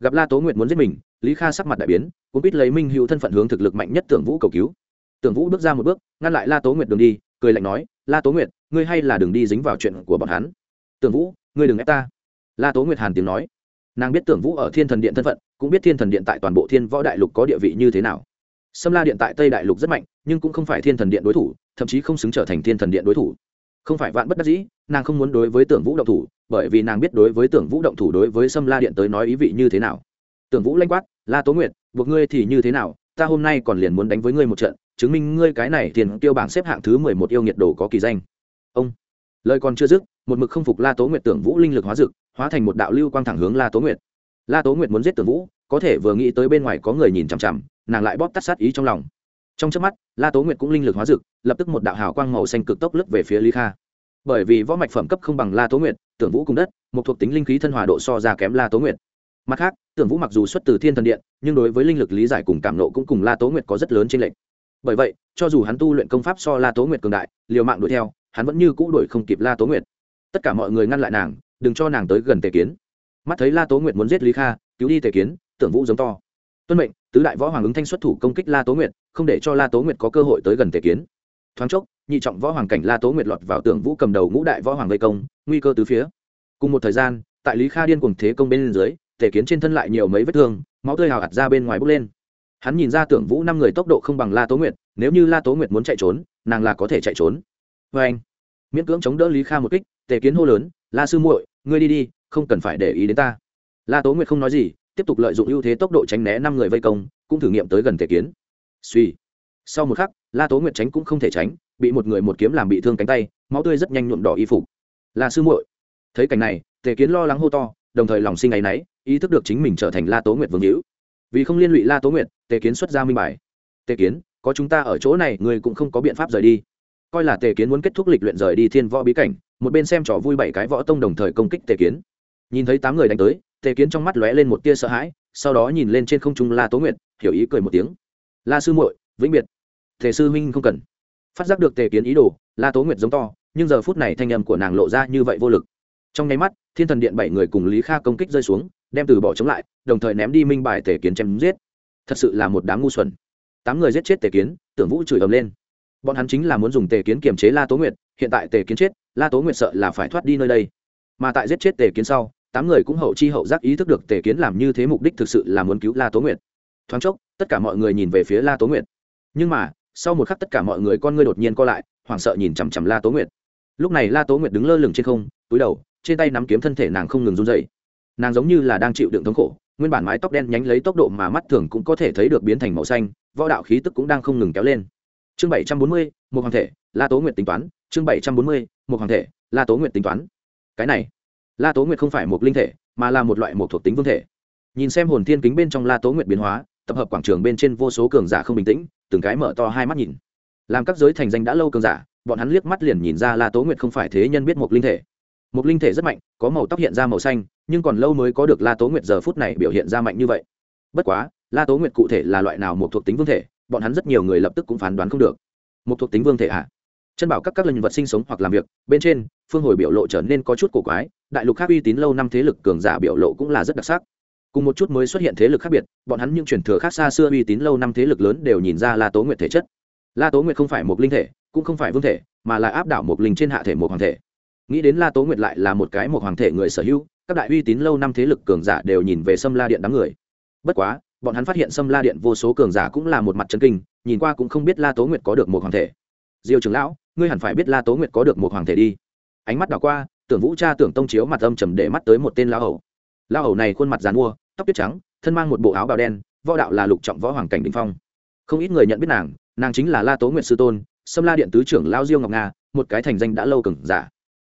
Gặp la tố nguyệt muốn giết mình, lý kha sắc mặt đại biến cũng biết lấy minh hữu thân phận hướng thực lực mạnh nhất tưởng vũ cầu cứu. Tưởng vũ bước ra một bước, ngăn lại la tố nguyệt đường đi, cười lạnh nói, la tố nguyệt, ngươi hay là đường đi dính vào chuyện của bọn hắn. Tưởng vũ, ngươi đừng ép ta. La tố nguyệt hàn tiếng nói nàng biết tưởng vũ ở thiên thần điện thân phận cũng biết thiên thần điện tại toàn bộ thiên võ đại lục có địa vị như thế nào Sâm La Điện tại Tây Đại Lục rất mạnh, nhưng cũng không phải Thiên Thần Điện đối thủ, thậm chí không xứng trở thành Thiên Thần Điện đối thủ. Không phải vạn bất đắc dĩ, nàng không muốn đối với Tưởng Vũ động thủ, bởi vì nàng biết đối với Tưởng Vũ động thủ đối với Sâm La Điện tới nói ý vị như thế nào. Tưởng Vũ lanh quát, "La Tố Nguyệt, buộc ngươi thì như thế nào, ta hôm nay còn liền muốn đánh với ngươi một trận, chứng minh ngươi cái này tiền tiêu bảng xếp hạng thứ mười một yêu nghiệt đồ có kỳ danh." Ông. Lời còn chưa dứt, một mực không phục La Tố Nguyệt Tưởng Vũ linh lực hóa dực, hóa thành một đạo lưu quang thẳng hướng La Tố Nguyệt. La Tố Nguyệt muốn giết Tưởng Vũ, có thể vừa nghĩ tới bên ngoài có người nhìn chằm chằm, nàng lại bóp tắt sát ý trong lòng trong trước mắt la tố nguyệt cũng linh lực hóa dực lập tức một đạo hào quang màu xanh cực tốc lướt về phía lý kha bởi vì võ mạch phẩm cấp không bằng la tố nguyệt tưởng vũ cùng đất một thuộc tính linh khí thân hòa độ so ra kém la tố nguyệt mặt khác tưởng vũ mặc dù xuất từ thiên thần điện nhưng đối với linh lực lý giải cùng cảm nộ cũng cùng la tố nguyệt có rất lớn trên lệch. bởi vậy cho dù hắn tu luyện công pháp so la tố nguyệt cường đại liều mạng đuổi theo hắn vẫn như cũ đuổi không kịp la tố nguyệt tất cả mọi người ngăn lại nàng đừng cho nàng tới gần tề kiến. Mắt thấy la tố nguyệt muốn giết lý kha, cứu đi tề kiến, tưởng vũ giống to. Tuân mệnh, tứ đại võ hoàng ứng thanh xuất thủ công kích la tố nguyệt, không để cho la tố nguyệt có cơ hội tới gần tề kiến. Thoáng chốc, nhị trọng võ hoàng cảnh la tố nguyệt lọt vào tưởng vũ cầm đầu ngũ đại võ hoàng vây công, nguy cơ từ phía. Cùng một thời gian, tại lý kha điên cùng thế công bên dưới, tề kiến trên thân lại nhiều mấy vết thương, máu tươi hào hạt ra bên ngoài bốc lên. Hắn nhìn ra tưởng vũ năm người tốc độ không bằng la tố nguyệt, nếu như la tố nguyệt muốn chạy trốn, nàng là có thể chạy trốn. Vê anh miễn cưỡng chống đỡ lý kha một kích, tề kiến hô lớn, la sư muội ngươi đi đi, không cần phải để ý đến ta. La tố nguyệt không nói gì, tiếp tục lợi dụng ưu thế tốc độ tránh né năm người vây công, cũng thử nghiệm tới gần tề kiến. Suy. Sau một khắc, la tố nguyệt tránh cũng không thể tránh, bị một người một kiếm làm bị thương cánh tay, máu tươi rất nhanh nhuộm đỏ y phục. Là sư muội. Thấy cảnh này tề kiến lo lắng hô to, đồng thời lòng sinh áy náy, ý thức được chính mình trở thành la tố nguyệt vương hữu. Vì không liên lụy la tố nguyệt tề kiến xuất ra minh bài. Tề kiến, có chúng ta ở chỗ này, người cũng không có biện pháp rời đi. Coi là tề kiến muốn kết thúc lịch luyện rời đi thiên võ bí cảnh một bên xem trò vui bảy cái võ tông đồng thời công kích tề kiến. Nhìn thấy tám người đánh tới, tề kiến trong mắt lóe lên một tia sợ hãi, sau đó nhìn lên trên không trung la tố nguyệt, hiểu ý cười một tiếng. La sư muội, vĩnh biệt. Thể sư huynh không cần. Phát giác được tề kiến ý đồ, la tố nguyệt giống to, nhưng giờ phút này thanh âm của nàng lộ ra như vậy vô lực. Trong nháy mắt, thiên thần điện bảy người cùng lý kha công kích rơi xuống, đem từ bỏ chống lại, đồng thời ném đi minh bài tề kiến chém giết. Thật sự là một đám ngu xuẩn. Tám người giết chết tề kiến, tưởng vũ chửi ầm lên. Bọn hắn chính là muốn dùng tề kiến kiềm chế la tố nguyệt, hiện tại tề kiến chết la tố nguyệt sợ là phải thoát đi nơi đây. Mà tại giết chết tề kiến sau, tám người cũng hậu chi hậu giác ý thức được tề kiến làm như thế mục đích thực sự là muốn cứu la tố nguyệt. Thoáng chốc, tất cả mọi người nhìn về phía la tố nguyệt. Nhưng mà, sau một khắc tất cả mọi người con ngươi đột nhiên co lại, hoảng sợ nhìn chằm chằm la tố nguyệt. Lúc này la tố nguyệt đứng lơ lửng trên không, túi đầu, trên tay nắm kiếm thân thể nàng không ngừng run dậy nàng giống như là đang chịu đựng thống khổ, nguyên bản mái tóc đen nhánh lấy tốc độ mà mắt thường cũng có thể thấy được biến thành màu xanh, võ đạo khí tức cũng đang không ngừng kéo lên. Chương bảy trăm bốn mươi, một hoàng thể, la tố nguyệt tính toán, chương bảy trăm bốn mươi một hoàng thể, la tố nguyện tính toán. Cái này, la tố nguyện không phải một linh thể, mà là một loại một thuộc tính vương thể. Nhìn xem hồn thiên kính bên trong la tố nguyện biến hóa, tập hợp quảng trường bên trên vô số cường giả không bình tĩnh, từng cái mở to hai mắt nhìn. Làm các giới thành danh đã lâu cường giả, bọn hắn liếc mắt liền nhìn ra la tố nguyện không phải thế nhân biết một linh thể. Một linh thể rất mạnh, có màu tóc hiện ra màu xanh, nhưng còn lâu mới có được la tố nguyện giờ phút này biểu hiện ra mạnh như vậy. Bất quá, la tố nguyện cụ thể là loại nào một thuộc tính vương thể, bọn hắn rất nhiều người lập tức cũng phán đoán không được. Một thuộc tính vương thể ạ à? Chân bảo các các linh vật sinh sống hoặc làm việc, bên trên, phương hồi biểu lộ trở nên có chút cổ quái, đại lục khác uy tín lâu năm thế lực cường giả biểu lộ cũng là rất đặc sắc. Cùng một chút mới xuất hiện thế lực khác biệt, bọn hắn những truyền thừa khác xa xưa uy tín lâu năm thế lực lớn đều nhìn ra la tố nguyệt thể chất. La tố nguyệt không phải một linh thể, cũng không phải vương thể, mà là áp đảo một linh trên hạ thể một hoàng thể. Nghĩ đến la tố nguyệt lại là một cái một hoàng thể người sở hữu, các đại uy tín lâu năm thế lực cường giả đều nhìn về sâm la điện đám người. Bất quá, bọn hắn phát hiện sâm la điện vô số cường giả cũng là một mặt chân kinh, nhìn qua cũng không biết la tố nguyệt có được một hoàng thể. Diêu trưởng lão ngươi hẳn phải biết la tố nguyệt có được một hoàng thể đi. Ánh mắt đảo qua, tưởng vũ cha tưởng tông chiếu mặt âm trầm để mắt tới một tên lão hầu. Lão hầu này khuôn mặt dàn mua, tóc tuyết trắng, thân mang một bộ áo bào đen, võ đạo là lục trọng võ hoàng cảnh đình phong. Không ít người nhận biết nàng nàng chính là la tố nguyệt sư tôn, sâm la điện tứ trưởng lao diêu ngọc nga, một cái thành danh đã lâu cừng giả.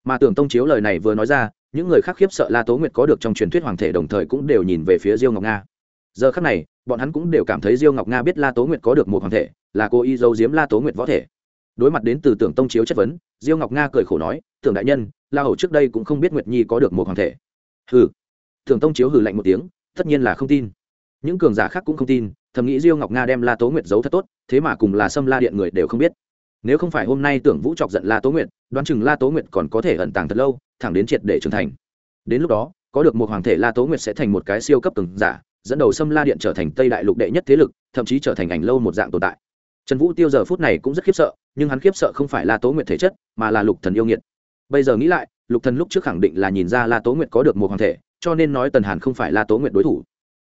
Mà tưởng tông chiếu lời này vừa nói ra, những người khác khiếp sợ la tố nguyệt có được trong truyền thuyết hoàng thể đồng thời cũng đều nhìn về phía diêu ngọc nga. Giờ khác này, bọn hắn cũng đều cảm thấy diêu ngọc nga biết la tố nguyệt có được một hoàng thể, là cô y dấu diếm la tố nguyệt võ thể đối mặt đến từ tưởng tông chiếu chất vấn, diêu ngọc nga cười khổ nói, tưởng đại nhân, la hầu trước đây cũng không biết nguyệt nhi có được một hoàng thể. Hừ. Tưởng tông chiếu hừ lạnh một tiếng, tất nhiên là không tin. Những cường giả khác cũng không tin, thầm nghĩ diêu ngọc nga đem la tố nguyệt giấu thật tốt, thế mà cùng là xâm la điện người đều không biết. Nếu không phải hôm nay tưởng vũ chọc giận la tố nguyệt, đoán chừng la tố nguyệt còn có thể ẩn tàng thật lâu, thẳng đến triệt để trưởng thành. Đến lúc đó, có được một hoàng thể la tố nguyệt sẽ thành một cái siêu cấp cường giả, dẫn đầu xâm la điện trở thành tây đại lục đệ nhất thế lực, thậm chí trở thành ảnh lâu một dạng tồn tại. Trần vũ tiêu giờ phút này cũng rất khiếp sợ nhưng hắn khiếp sợ không phải la tố nguyệt thể chất, mà là lục thần yêu nghiệt. Bây giờ nghĩ lại, lục thần lúc trước khẳng định là nhìn ra la tố nguyệt có được một hoàng thể, cho nên nói tần hàn không phải la tố nguyệt đối thủ.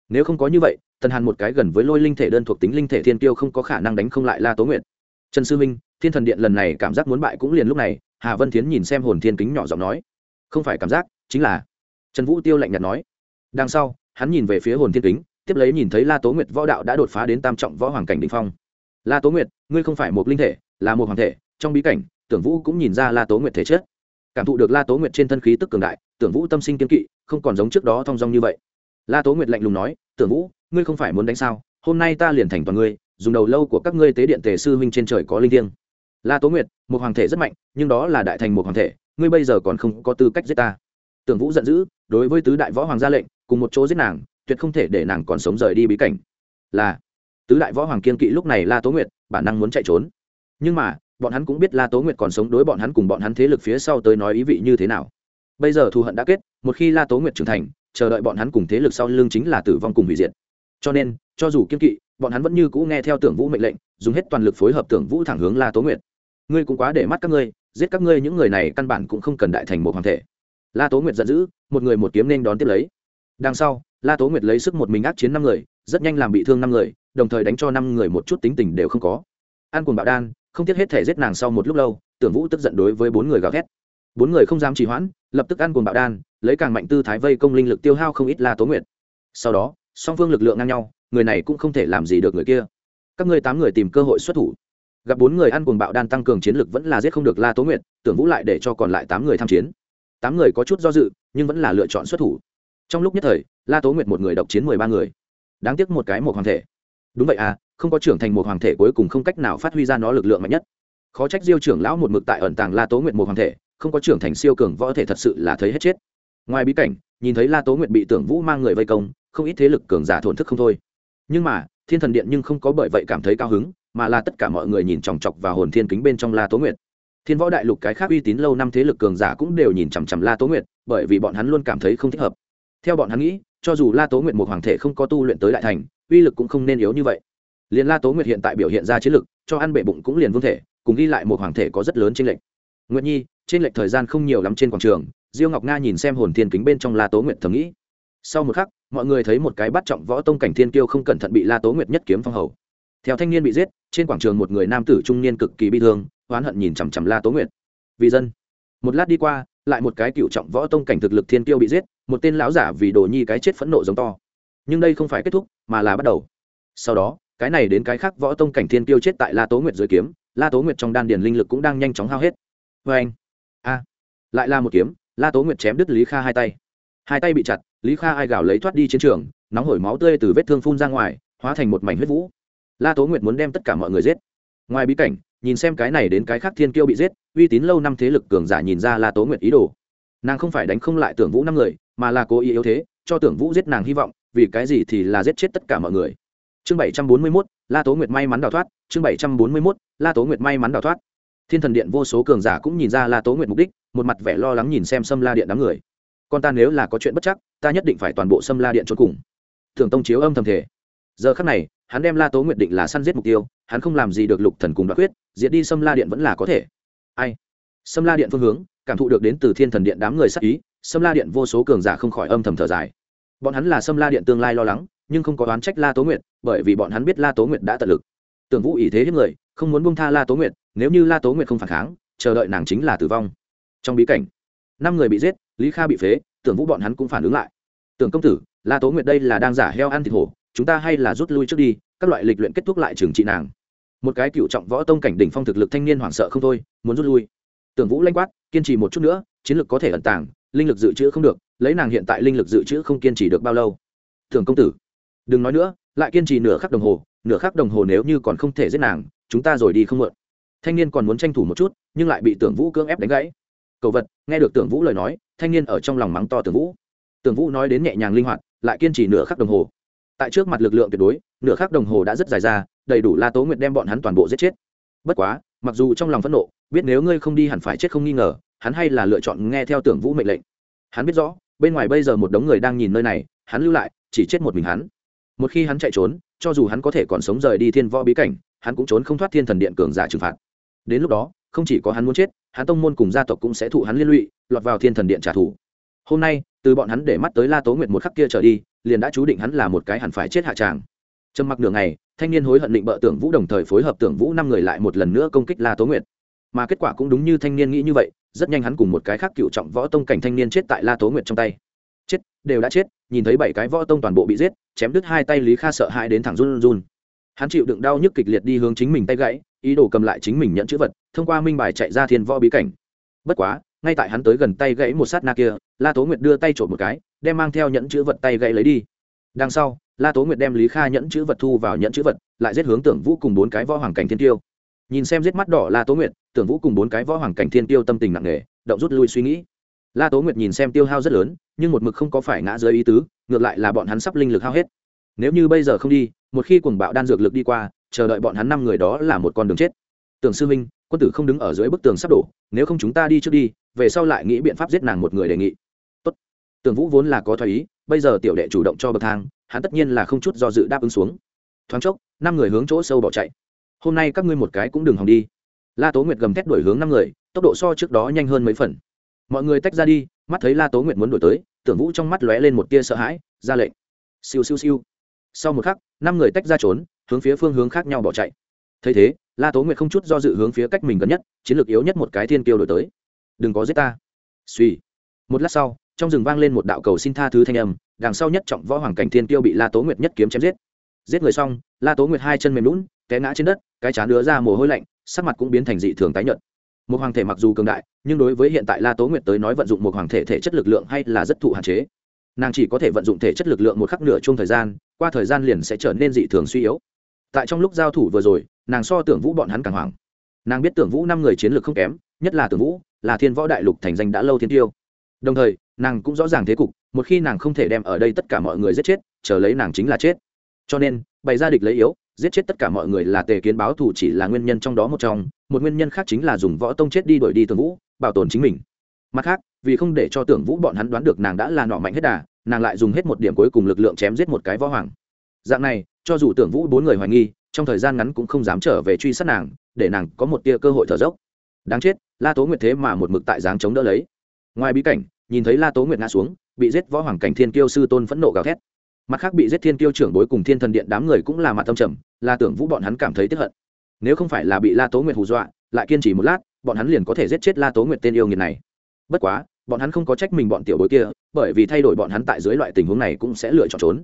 Nếu không có như vậy, tần hàn một cái gần với lôi linh thể đơn thuộc tính linh thể thiên tiêu không có khả năng đánh không lại la tố nguyệt. Trần sư minh, thiên thần điện lần này cảm giác muốn bại cũng liền lúc này, hà vân thiến nhìn xem hồn thiên kính nhỏ giọng nói. Không phải cảm giác, chính là. Trần vũ tiêu lạnh nhạt nói. Đằng sau, hắn nhìn về phía hồn thiên kính, tiếp lấy nhìn thấy la tố nguyệt võ đạo đã đột phá đến tam trọng võ hoàng cảnh định phong. La tố nguyệt, ngươi không phải một linh thể là một hoàng thể, trong bí cảnh, tưởng vũ cũng nhìn ra la tố nguyệt thể chất. Cảm thụ được la tố nguyệt trên thân khí tức cường đại, tưởng vũ tâm sinh kiên kỵ, không còn giống trước đó thong dong như vậy. La tố nguyệt lạnh lùng nói, tưởng vũ, ngươi không phải muốn đánh sao? Hôm nay ta liền thành toàn ngươi, dùng đầu lâu của các ngươi tế điện tề sư huynh trên trời có linh thiêng. La tố nguyệt, một hoàng thể rất mạnh, nhưng đó là đại thành một hoàng thể, ngươi bây giờ còn không có tư cách giết ta. Tưởng vũ giận dữ, đối với tứ đại võ hoàng ra lệnh, cùng một chỗ giết nàng, tuyệt không thể để nàng còn sống rời đi bí cảnh. Là, tứ đại võ hoàng kiên kỵ lúc này la tố nguyệt, bản năng muốn chạy trốn nhưng mà, bọn hắn cũng biết la tố nguyệt còn sống đối bọn hắn cùng bọn hắn thế lực phía sau tới nói ý vị như thế nào. Bây giờ thù hận đã kết, một khi la tố nguyệt trưởng thành, chờ đợi bọn hắn cùng thế lực sau lưng chính là tử vong cùng hủy diệt. Cho nên, cho dù kiên kỵ, bọn hắn vẫn như cũ nghe theo tưởng vũ mệnh lệnh, dùng hết toàn lực phối hợp tưởng vũ thẳng hướng la tố nguyệt. Ngươi cũng quá để mắt các ngươi, giết các ngươi những người này căn bản cũng không cần đại thành một hoàng thể. La tố nguyệt giận dữ, một người một kiếm nên đón tiếp lấy. Đằng sau, la tố nguyệt lấy sức một mình ác chiến năm người, rất nhanh làm bị thương năm người, đồng thời đánh cho năm người một chút tính tình đều không có. An cùng bạo đan không tiếc hết thể giết nàng sau một lúc lâu, tưởng vũ tức giận đối với bốn người gào thét. Bốn người không dám trì hoãn, lập tức ăn cùng bạo đan, lấy càng mạnh tư thái vây công linh lực tiêu hao không ít la tố nguyệt. Sau đó, song phương lực lượng ngang nhau, người này cũng không thể làm gì được người kia. Các ngươi tám người tìm cơ hội xuất thủ. Gặp bốn người ăn cuồng bạo đan tăng cường chiến lực vẫn là giết không được la tố nguyệt, tưởng vũ lại để cho còn lại tám người tham chiến. Tám người có chút do dự, nhưng vẫn là lựa chọn xuất thủ. Trong lúc nhất thời, la tố nguyệt một người độc chiến mười ba người. Đáng tiếc một cái một hoàng thể. Đúng vậy à không có trưởng thành một hoàng thể cuối cùng không cách nào phát huy ra nó lực lượng mạnh nhất. Khó trách diêu trưởng lão một mực tại ẩn tàng la tố nguyệt một hoàng thể, không có trưởng thành siêu cường võ thể thật sự là thấy hết chết. Ngoài bí cảnh, nhìn thấy la tố nguyệt bị tưởng vũ mang người vây công, không ít thế lực cường giả thổn thức không thôi. Nhưng mà, thiên thần điện nhưng không có bởi vậy cảm thấy cao hứng, mà là tất cả mọi người nhìn chòng chọc vào hồn thiên kính bên trong la tố nguyệt. Thiên võ đại lục cái khác uy tín lâu năm thế lực cường giả cũng đều nhìn chằm chằm la tố nguyệt, bởi vì bọn hắn luôn cảm thấy không thích hợp. Theo bọn hắn nghĩ, cho dù la tố nguyệt một hoàng thể không có tu luyện tới đại thành, uy lực cũng không nên yếu như vậy liền la tố nguyệt hiện tại biểu hiện ra chiến lực, cho ăn bệ bụng cũng liền vương thể, cùng ghi lại một hoàng thể có rất lớn trên lệnh nguyệt nhi trên lệnh thời gian không nhiều lắm trên quảng trường, diêu ngọc nga nhìn xem hồn thiên kính bên trong la tố nguyệt thầm nghĩ. Sau một khắc, mọi người thấy một cái bắt trọng võ tông cảnh thiên kiêu không cẩn thận bị la tố nguyệt nhất kiếm phong hầu. Theo thanh niên bị giết, trên quảng trường một người nam tử trung niên cực kỳ bi thương, oán hận nhìn chằm chằm la tố nguyệt. Vì dân. Một lát đi qua, lại một cái cựu trọng võ tông cảnh thực lực thiên kiêu bị giết, một tên lão giả vì đồ nhi cái chết phẫn nộ giống to. Nhưng đây không phải kết thúc, mà là bắt đầu. Sau đó cái này đến cái khác võ tông cảnh thiên tiêu chết tại la tố nguyệt dưới kiếm, la tố nguyệt trong đan điền linh lực cũng đang nhanh chóng hao hết. Vê anh, a, lại là một kiếm, la tố nguyệt chém đứt lý kha hai tay. Hai tay bị chặt, lý kha ai gào lấy thoát đi chiến trường, nóng hổi máu tươi từ vết thương phun ra ngoài, hóa thành một mảnh huyết vũ. La tố nguyệt muốn đem tất cả mọi người giết. Ngoài bí cảnh, nhìn xem cái này đến cái khác thiên kiêu bị giết, uy tín lâu năm thế lực cường giả nhìn ra la tố nguyệt ý đồ. Nàng không phải đánh không lại tưởng vũ năm người, mà là cố ý yếu thế, cho tưởng vũ giết nàng hy vọng, vì cái gì thì là giết chết tất cả mọi người chương bảy trăm bốn mươi mốt, la tố nguyệt may mắn đào thoát, chương bảy trăm bốn mươi mốt, la tố nguyệt may mắn đào thoát. Thiên thần điện vô số cường giả cũng nhìn ra la tố nguyệt mục đích, một mặt vẻ lo lắng nhìn xem sâm la điện đám người. Con ta nếu là có chuyện bất chắc, ta nhất định phải toàn bộ sâm la điện chôn cùng. Thường tông chiếu âm thầm thể giờ khắc này, hắn đem la tố nguyệt định là săn giết mục tiêu, hắn không làm gì được lục thần cùng đoạt quyết, diệt đi sâm la điện vẫn là có thể. Ai? Sâm la điện phương hướng, cảm thụ được đến từ thiên thần điện đám người sắc ý, sâm la điện vô số cường giả không khỏi âm thầm thở dài. Bọn hắn là sâm la điện tương lai lo lắng nhưng không có đoán trách la tố nguyệt, bởi vì bọn hắn biết la tố nguyệt đã tận lực. Tưởng vũ ý thế hiếp người, không muốn buông tha la tố nguyệt, nếu như la tố nguyệt không phản kháng, chờ đợi nàng chính là tử vong. Trong bí cảnh, năm người bị giết, lý kha bị phế, tưởng vũ bọn hắn cũng phản ứng lại. Tưởng công tử, la tố nguyệt đây là đang giả heo ăn thịt hổ, chúng ta hay là rút lui trước đi, các loại lịch luyện kết thúc lại trường trị nàng. Một cái cựu trọng võ tông cảnh đỉnh phong thực lực thanh niên hoảng sợ không thôi, muốn rút lui. Tưởng vũ lanh quát, kiên trì một chút nữa, chiến lược có thể ẩn tàng, linh lực dự trữ không được, lấy nàng hiện tại linh lực dự trữ không kiên trì được bao lâu? Tưởng công tử đừng nói nữa, lại kiên trì nửa khắc đồng hồ, nửa khắc đồng hồ nếu như còn không thể giết nàng, chúng ta rồi đi không mượn thanh niên còn muốn tranh thủ một chút, nhưng lại bị tưởng vũ cưỡng ép đánh gãy. Cầu vật, nghe được tưởng vũ lời nói, thanh niên ở trong lòng mắng to tưởng vũ. Tưởng vũ nói đến nhẹ nhàng linh hoạt, lại kiên trì nửa khắc đồng hồ. Tại trước mặt lực lượng tuyệt đối, nửa khắc đồng hồ đã rất dài ra, đầy đủ la tố nguyệt đem bọn hắn toàn bộ giết chết. Bất quá, mặc dù trong lòng phẫn nộ, biết nếu ngươi không đi hẳn phải chết không nghi ngờ, hắn hay là lựa chọn nghe theo tưởng vũ mệnh lệnh. Hắn biết rõ, bên ngoài bây giờ một đống người đang nhìn nơi này, hắn lưu lại, chỉ chết một mình hắn một khi hắn chạy trốn, cho dù hắn có thể còn sống rời đi thiên võ bí cảnh, hắn cũng trốn không thoát thiên thần điện cường giả trừng phạt. Đến lúc đó, không chỉ có hắn muốn chết, hắn tông môn cùng gia tộc cũng sẽ thụ hắn liên lụy, lọt vào thiên thần điện trả thù. Hôm nay, từ bọn hắn để mắt tới la tố nguyệt một khắc kia trở đi, liền đã chú định hắn là một cái hẳn phải chết hạ tràng. Trầm mặc đường này thanh niên hối hận định bợ tưởng vũ đồng thời phối hợp tưởng vũ năm người lại một lần nữa công kích la tố nguyệt. Mà kết quả cũng đúng như thanh niên nghĩ như vậy, rất nhanh hắn cùng một cái khác cựu trọng võ tông cảnh thanh niên chết tại la tố nguyệt trong tay. Chết, đều đã chết nhìn thấy bảy cái võ tông toàn bộ bị giết, chém đứt hai tay lý kha sợ hãi đến thẳng run run. Hắn chịu đựng đau nhức kịch liệt đi hướng chính mình tay gãy, ý đồ cầm lại chính mình nhận chữ vật, thông qua minh bài chạy ra thiên võ bí cảnh. Bất quá, ngay tại hắn tới gần tay gãy một sát na kia, la tố nguyệt đưa tay trộm một cái, đem mang theo nhẫn chữ vật tay gãy lấy đi. Đằng sau, la tố nguyệt đem lý kha nhẫn chữ vật thu vào nhẫn chữ vật, lại giết hướng tưởng vũ cùng bốn cái võ hoàng cảnh thiên tiêu. Nhìn xem giết mắt đỏ la tố nguyệt, tưởng vũ cùng bốn cái võ hoàng cảnh thiên tiêu tâm tình nặng nề, động rút lui suy nghĩ. La tố nguyệt nhìn xem tiêu hao rất lớn nhưng một mực không có phải ngã dưới ý tứ, ngược lại là bọn hắn sắp linh lực hao hết. Nếu như bây giờ không đi, một khi cuồng bạo đan dược lực đi qua, chờ đợi bọn hắn năm người đó là một con đường chết. Tưởng sư minh quân tử không đứng ở dưới bức tường sắp đổ, nếu không chúng ta đi trước đi, về sau lại nghĩ biện pháp giết nàng một người đề nghị. Tốt. tưởng vũ vốn là có thoái ý, bây giờ tiểu đệ chủ động cho bậc thang, hắn tất nhiên là không chút do dự đáp ứng xuống. Thoáng chốc, năm người hướng chỗ sâu bỏ chạy. Hôm nay các ngươi một cái cũng đừng hòng đi. La tố nguyệt gầm thét đuổi hướng năm người, tốc độ so trước đó nhanh hơn mấy phần. Mọi người tách ra đi mắt thấy la tố nguyệt muốn đuổi tới, tưởng vũ trong mắt lóe lên một tia sợ hãi, ra lệnh. Siêu siêu siêu. Sau một khắc, năm người tách ra trốn, hướng phía phương hướng khác nhau bỏ chạy. Thấy thế, la tố nguyệt không chút do dự hướng phía cách mình gần nhất, chiến lược yếu nhất một cái thiên kiêu đổi tới. Đừng có giết ta. Suy một lát sau, trong rừng vang lên một đạo cầu xin tha thứ thanh âm, đằng sau nhất trọng võ hoàng cảnh thiên tiêu bị la tố nguyệt nhất kiếm chém giết. Giết người xong, la tố nguyệt hai chân mềm lún té ngã trên đất, cái chán đứa ra mồ hôi lạnh, sắc mặt cũng biến thành dị thường tái nhợt một hoàng thể mặc dù cường đại, nhưng đối với hiện tại la tố nguyệt tới nói vận dụng một hoàng thể thể chất lực lượng hay là rất thụ hạn chế. Nàng chỉ có thể vận dụng thể chất lực lượng một khắc nửa chung thời gian, qua thời gian liền sẽ trở nên dị thường suy yếu. Tại trong lúc giao thủ vừa rồi, nàng so tưởng vũ bọn hắn càng hoảng. Nàng biết tưởng vũ năm người chiến lược không kém, nhất là tưởng vũ, là thiên võ đại lục thành danh đã lâu thiên tiêu. Đồng thời, nàng cũng rõ ràng thế cục, một khi nàng không thể đem ở đây tất cả mọi người giết chết, chờ lấy nàng chính là chết. Cho nên, bày ra địch lấy yếu giết chết tất cả mọi người là tề kiến báo thù chỉ là nguyên nhân trong đó một trong, một nguyên nhân khác chính là dùng võ tông chết đi đuổi đi tưởng vũ, bảo tồn chính mình. Mặt khác, vì không để cho tưởng vũ bọn hắn đoán được nàng đã là nọ mạnh hết đà, nàng lại dùng hết một điểm cuối cùng lực lượng chém giết một cái võ hoàng. Dạng này, cho dù tưởng vũ bốn người hoài nghi, trong thời gian ngắn cũng không dám trở về truy sát nàng, để nàng có một tia cơ hội thở dốc. Đáng chết, la tố nguyệt thế mà một mực tại dáng chống đỡ lấy. Ngoài bí cảnh, nhìn thấy la tố nguyệt ngã xuống, bị giết võ hoàng cảnh thiên kiêu sư tôn phẫn nộ gào thét mặt khác bị giết thiên tiêu trưởng bối cùng thiên thần điện đám người cũng là mặt tâm trầm, la tưởng vũ bọn hắn cảm thấy tiếp hận. Nếu không phải là bị la tố nguyệt hù dọa, lại kiên trì một lát, bọn hắn liền có thể giết chết la tố nguyệt tên yêu nghiệt này. Bất quá, bọn hắn không có trách mình bọn tiểu bối kia, bởi vì thay đổi bọn hắn tại dưới loại tình huống này cũng sẽ lựa chọn trốn.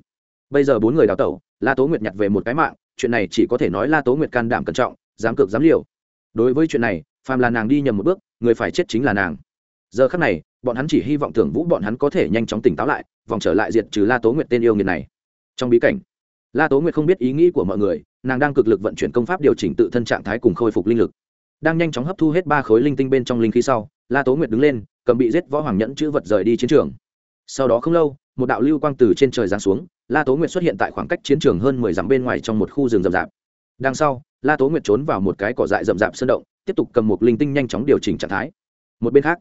Bây giờ bốn người đào tẩu, la tố nguyệt nhặt về một cái mạng, chuyện này chỉ có thể nói la tố nguyệt can đảm cẩn trọng, dám cược dám liều. Đối với chuyện này, phàm là nàng đi nhầm một bước, người phải chết chính là nàng. Giờ khắc này bọn hắn chỉ hy vọng tưởng vũ bọn hắn có thể nhanh chóng tỉnh táo lại, vòng trở lại diệt trừ la tố nguyệt tên yêu nghiệt này. Trong bí cảnh, la tố nguyệt không biết ý nghĩ của mọi người, nàng đang cực lực vận chuyển công pháp điều chỉnh tự thân trạng thái cùng khôi phục linh lực. Đang nhanh chóng hấp thu hết ba khối linh tinh bên trong linh khí sau, la tố nguyệt đứng lên, cầm bị giết võ hoàng nhẫn chữ vật rời đi chiến trường. Sau đó không lâu, một đạo lưu quang từ trên trời giáng xuống, la tố nguyệt xuất hiện tại khoảng cách chiến trường hơn mười dặm bên ngoài trong một khu rừng rậm rạp. Đằng sau, la tố nguyệt trốn vào một cái cỏ dại rậm rạp sơn động, tiếp tục cầm một linh tinh nhanh chóng điều chỉnh trạng thái. Một bên khác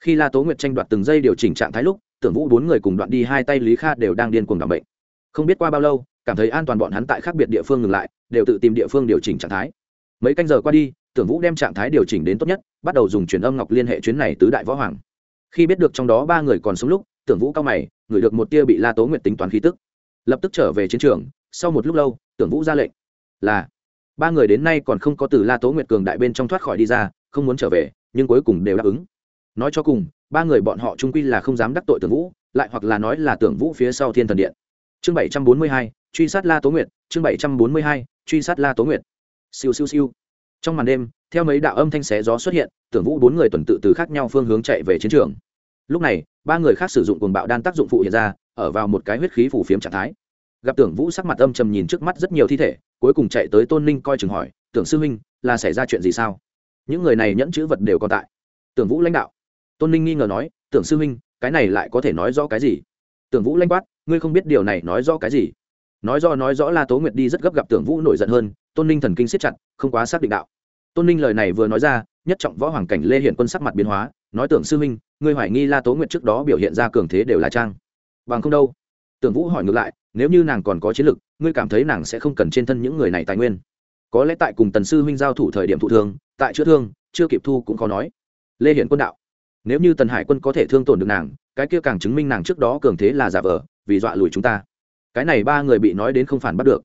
khi la tố nguyệt tranh đoạt từng giây điều chỉnh trạng thái lúc, tưởng vũ bốn người cùng đoạn đi hai tay lý kha đều đang điên cuồng đảm bệnh không biết qua bao lâu, cảm thấy an toàn bọn hắn tại khác biệt địa phương ngừng lại, đều tự tìm địa phương điều chỉnh trạng thái. Mấy canh giờ qua đi, tưởng vũ đem trạng thái điều chỉnh đến tốt nhất, bắt đầu dùng truyền âm ngọc liên hệ chuyến này tứ đại võ hoàng. Khi biết được trong đó ba người còn sống lúc, tưởng vũ cao mày, ngửi được một tia bị la tố nguyệt tính toán khí tức. Lập tức trở về chiến trường, sau một lúc lâu, tưởng vũ ra lệnh là, ba người đến nay còn không có từ la tố nguyệt cường đại bên trong thoát khỏi đi ra, không muốn trở về, nhưng cuối cùng đều đáp ứng nói cho cùng, ba người bọn họ trung quy là không dám đắc tội tưởng vũ, lại hoặc là nói là tưởng vũ phía sau thiên thần điện. Chương bảy trăm bốn mươi hai, truy sát la tố nguyệt, chương bảy trăm bốn mươi hai, truy sát la tố nguyệt. Siêu siêu siêu. Trong màn đêm, theo mấy đạo âm thanh xé gió xuất hiện, tưởng vũ bốn người tuần tự từ khác nhau phương hướng chạy về chiến trường. Lúc này, ba người khác sử dụng cuồng bạo đan tác dụng phụ hiện ra, ở vào một cái huyết khí phủ phiếm trạng thái. Gặp tưởng vũ sắc mặt âm trầm nhìn trước mắt rất nhiều thi thể, cuối cùng chạy tới tôn ninh coi chừng hỏi, tưởng sư huynh, là xảy ra chuyện gì sao? Những người này nhẫn chữ vật đều còn tại. Tưởng vũ lãnh đạo tôn ninh nghi ngờ nói tưởng sư huynh cái này lại có thể nói rõ cái gì tưởng vũ lãnh quát ngươi không biết điều này nói rõ cái gì nói do nói rõ la tố nguyệt đi rất gấp gặp tưởng vũ nổi giận hơn tôn ninh thần kinh siết chặt không quá xác định đạo tôn ninh lời này vừa nói ra nhất trọng võ hoàng cảnh lê hiện quân sắc mặt biến hóa nói tưởng sư huynh ngươi hoài nghi la tố nguyệt trước đó biểu hiện ra cường thế đều là trang bằng không đâu tưởng vũ hỏi ngược lại nếu như nàng còn có chiến lực ngươi cảm thấy nàng sẽ không cần trên thân những người này tài nguyên có lẽ tại cùng tần sư huynh giao thủ thời điểm thụ thương tại chữa thương chưa kịp thu cũng khó nói lê hiển quân đạo nếu như tần hải quân có thể thương tổn được nàng, cái kia càng chứng minh nàng trước đó cường thế là giả vờ, vì dọa lùi chúng ta. Cái này ba người bị nói đến không phản bắt được.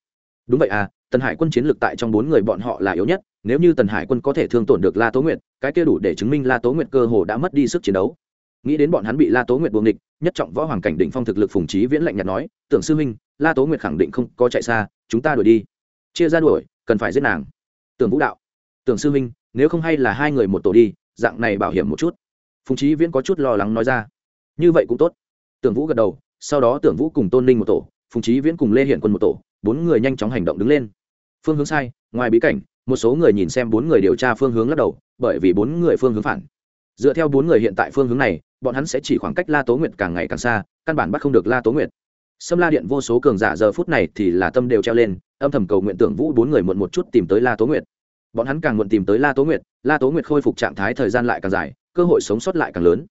Đúng vậy à tần hải quân chiến lược tại trong bốn người bọn họ là yếu nhất, nếu như tần hải quân có thể thương tổn được la tố nguyệt, cái kia đủ để chứng minh la tố nguyệt cơ hồ đã mất đi sức chiến đấu. Nghĩ đến bọn hắn bị la tố nguyệt buồng địch nhất trọng võ hoàng cảnh định phong thực lực phùng trí viễn lạnh nhạt nói, tưởng sư huynh, la tố nguyệt khẳng định không có chạy xa, chúng ta đuổi đi. Chia ra đuổi, cần phải giết nàng. Tưởng vũ đạo, tưởng sư huynh, nếu không hay là hai người một tổ đi, dạng này bảo hiểm một chút phùng trí viễn có chút lo lắng nói ra. Như vậy cũng tốt. Tưởng vũ gật đầu sau đó tưởng vũ cùng tôn ninh một tổ phùng trí viễn cùng lê Hiển quân một tổ bốn người nhanh chóng hành động đứng lên. Phương hướng sai ngoài bí cảnh một số người nhìn xem bốn người điều tra phương hướng lắc đầu bởi vì bốn người phương hướng phản. Dựa theo bốn người hiện tại phương hướng này bọn hắn sẽ chỉ khoảng cách la tố nguyệt càng ngày càng xa căn bản bắt không được la tố nguyệt. Sâm La Điện vô số cường giả giờ phút này thì là tâm đều treo lên, âm thầm cầu nguyện tưởng Vũ bốn người muộn một chút tìm tới La Tố Nguyệt. Bọn hắn càng muộn tìm tới La Tố Nguyệt, La Tố Nguyệt khôi phục trạng thái thời gian lại càng dài, cơ hội sống sót lại càng lớn.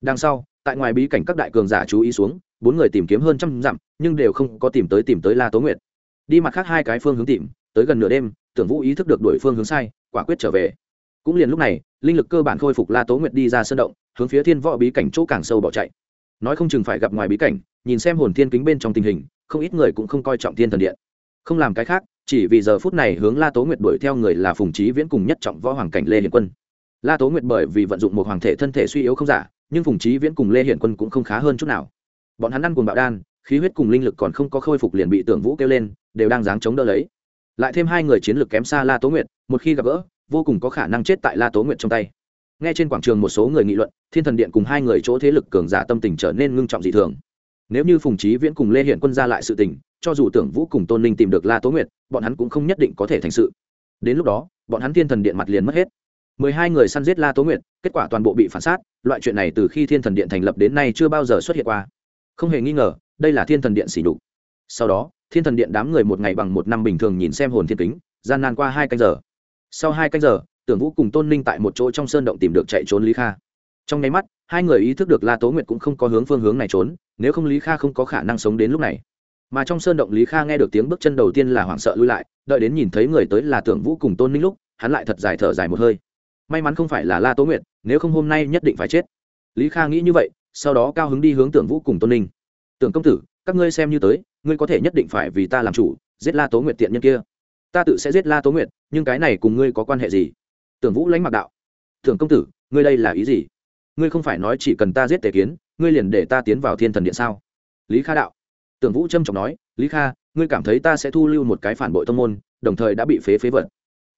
Đằng sau, tại ngoài bí cảnh các đại cường giả chú ý xuống, bốn người tìm kiếm hơn trăm dặm, nhưng đều không có tìm tới tìm tới La Tố Nguyệt. Đi mặt khác hai cái phương hướng tìm, tới gần nửa đêm, Tưởng Vũ ý thức được đuổi phương hướng sai, quả quyết trở về. Cũng liền lúc này, linh lực cơ bản khôi phục La Tố Nguyệt đi ra sơn động, hướng phía Thiên Võ bí cảnh chỗ càng sâu bỏ chạy. Nói không chừng phải gặp ngoài bí cảnh, nhìn xem hồn thiên kính bên trong tình hình không ít người cũng không coi trọng thiên thần điện không làm cái khác chỉ vì giờ phút này hướng la tố nguyệt đuổi theo người là phùng trí viễn cùng nhất trọng võ hoàng cảnh lê hiền quân la tố nguyệt bởi vì vận dụng một hoàng thể thân thể suy yếu không giả, nhưng phùng trí viễn cùng lê hiển quân cũng không khá hơn chút nào. Bọn hắn ăn cùng bạo đan, khí huyết cùng linh lực còn không có khôi phục liền bị tưởng vũ kêu lên, đều đang dáng chống đỡ lấy. Lại thêm hai người chiến lược kém xa la tố nguyệt, một khi gặp gỡ, vô cùng có khả năng chết tại la tố nguyệt trong tay. Nghe trên quảng trường một số người nghị luận, thiên thần điện cùng hai người chỗ thế lực cường giả tâm tình trở nên ngưng trọng dị thường. Nếu như phùng trí viễn cùng lê Hiển quân ra lại sự tình, cho dù tưởng vũ cùng tôn ninh tìm được la tố nguyệt, bọn hắn cũng không nhất định có thể thành sự. Đến lúc đó, bọn hắn thiên thần điện mặt liền mất hết mười hai người săn giết la tố nguyệt, kết quả toàn bộ bị phản sát, loại chuyện này từ khi thiên thần điện thành lập đến nay chưa bao giờ xuất hiện qua. Không hề nghi ngờ, đây là thiên thần điện xỉ đục sau đó, thiên thần điện đám người một ngày bằng một năm bình thường nhìn xem hồn thiên kính, gian nan qua hai canh giờ. Sau hai canh giờ, tưởng vũ cùng tôn ninh tại một chỗ trong sơn động tìm được chạy trốn lý kha. Trong nháy mắt, hai người ý thức được la tố nguyệt cũng không có hướng phương hướng này trốn, nếu không lý kha không có khả năng sống đến lúc này. Mà trong sơn động lý kha nghe được tiếng bước chân đầu tiên là hoảng sợ lui lại, đợi đến nhìn thấy người tới là tưởng vũ cùng tôn ninh lúc, hắn lại thật dài thở dài một hơi may mắn không phải là la tố nguyệt, nếu không hôm nay nhất định phải chết. Lý kha nghĩ như vậy, sau đó cao hứng đi hướng tưởng vũ cùng tôn ninh. Tưởng công tử, các ngươi xem như tới, ngươi có thể nhất định phải vì ta làm chủ, giết la tố nguyệt tiện nhân kia. Ta tự sẽ giết la tố nguyệt, nhưng cái này cùng ngươi có quan hệ gì? Tưởng vũ lãnh mặc đạo. Tưởng công tử, ngươi đây là ý gì? Ngươi không phải nói chỉ cần ta giết tề kiến, ngươi liền để ta tiến vào thiên thần điện sao? Lý kha đạo. Tưởng vũ trâm trọng nói, lý kha, ngươi cảm thấy ta sẽ thu lưu một cái phản bội tông môn, đồng thời đã bị phế phế vật.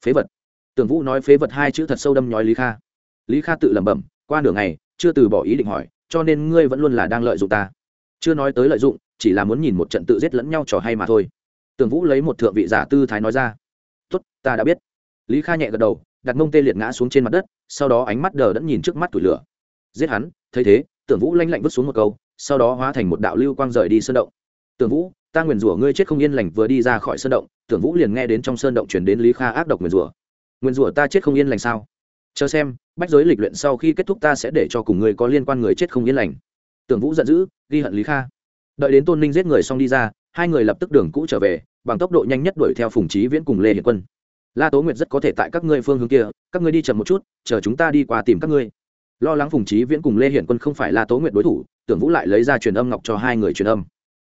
Phế vật? Tưởng vũ nói phế vật hai chữ thật sâu đâm nhói lý kha. Lý kha tự lẩm bẩm, qua nửa ngày, chưa từ bỏ ý định hỏi, cho nên ngươi vẫn luôn là đang lợi dụng ta. Chưa nói tới lợi dụng, chỉ là muốn nhìn một trận tự giết lẫn nhau trò hay mà thôi. Tưởng vũ lấy một thượng vị giả tư thái nói ra, tốt, ta đã biết. Lý kha nhẹ gật đầu, đặt mông tê liệt ngã xuống trên mặt đất, sau đó ánh mắt đờ đẫn nhìn trước mắt tủi lửa. Giết hắn, thấy thế, tưởng vũ lanh lạnh vứt xuống một câu, sau đó hóa thành một đạo lưu quang rời đi sơn động. Tưởng vũ, ta nguyền rủa ngươi chết không yên lành vừa đi ra khỏi sơn động. Tưởng vũ liền nghe đến trong sơn động chuyển đến lý kha ác độc nguyền rủa. Nguyên rủa ta chết không yên lành sao? Chờ xem, bách giới lịch luyện sau khi kết thúc ta sẽ để cho cùng người có liên quan người chết không yên lành. Tưởng vũ giận dữ, ghi hận lý kha. Đợi đến tôn ninh giết người xong đi ra, hai người lập tức đường cũ trở về, bằng tốc độ nhanh nhất đuổi theo phùng trí viễn cùng lê hiển quân. La tố nguyệt rất có thể tại các ngươi phương hướng kia, các ngươi đi chậm một chút, chờ chúng ta đi qua tìm các ngươi. Lo lắng phùng trí viễn cùng lê hiển quân không phải la tố nguyệt đối thủ, tưởng vũ lại lấy ra truyền âm ngọc cho hai người truyền âm.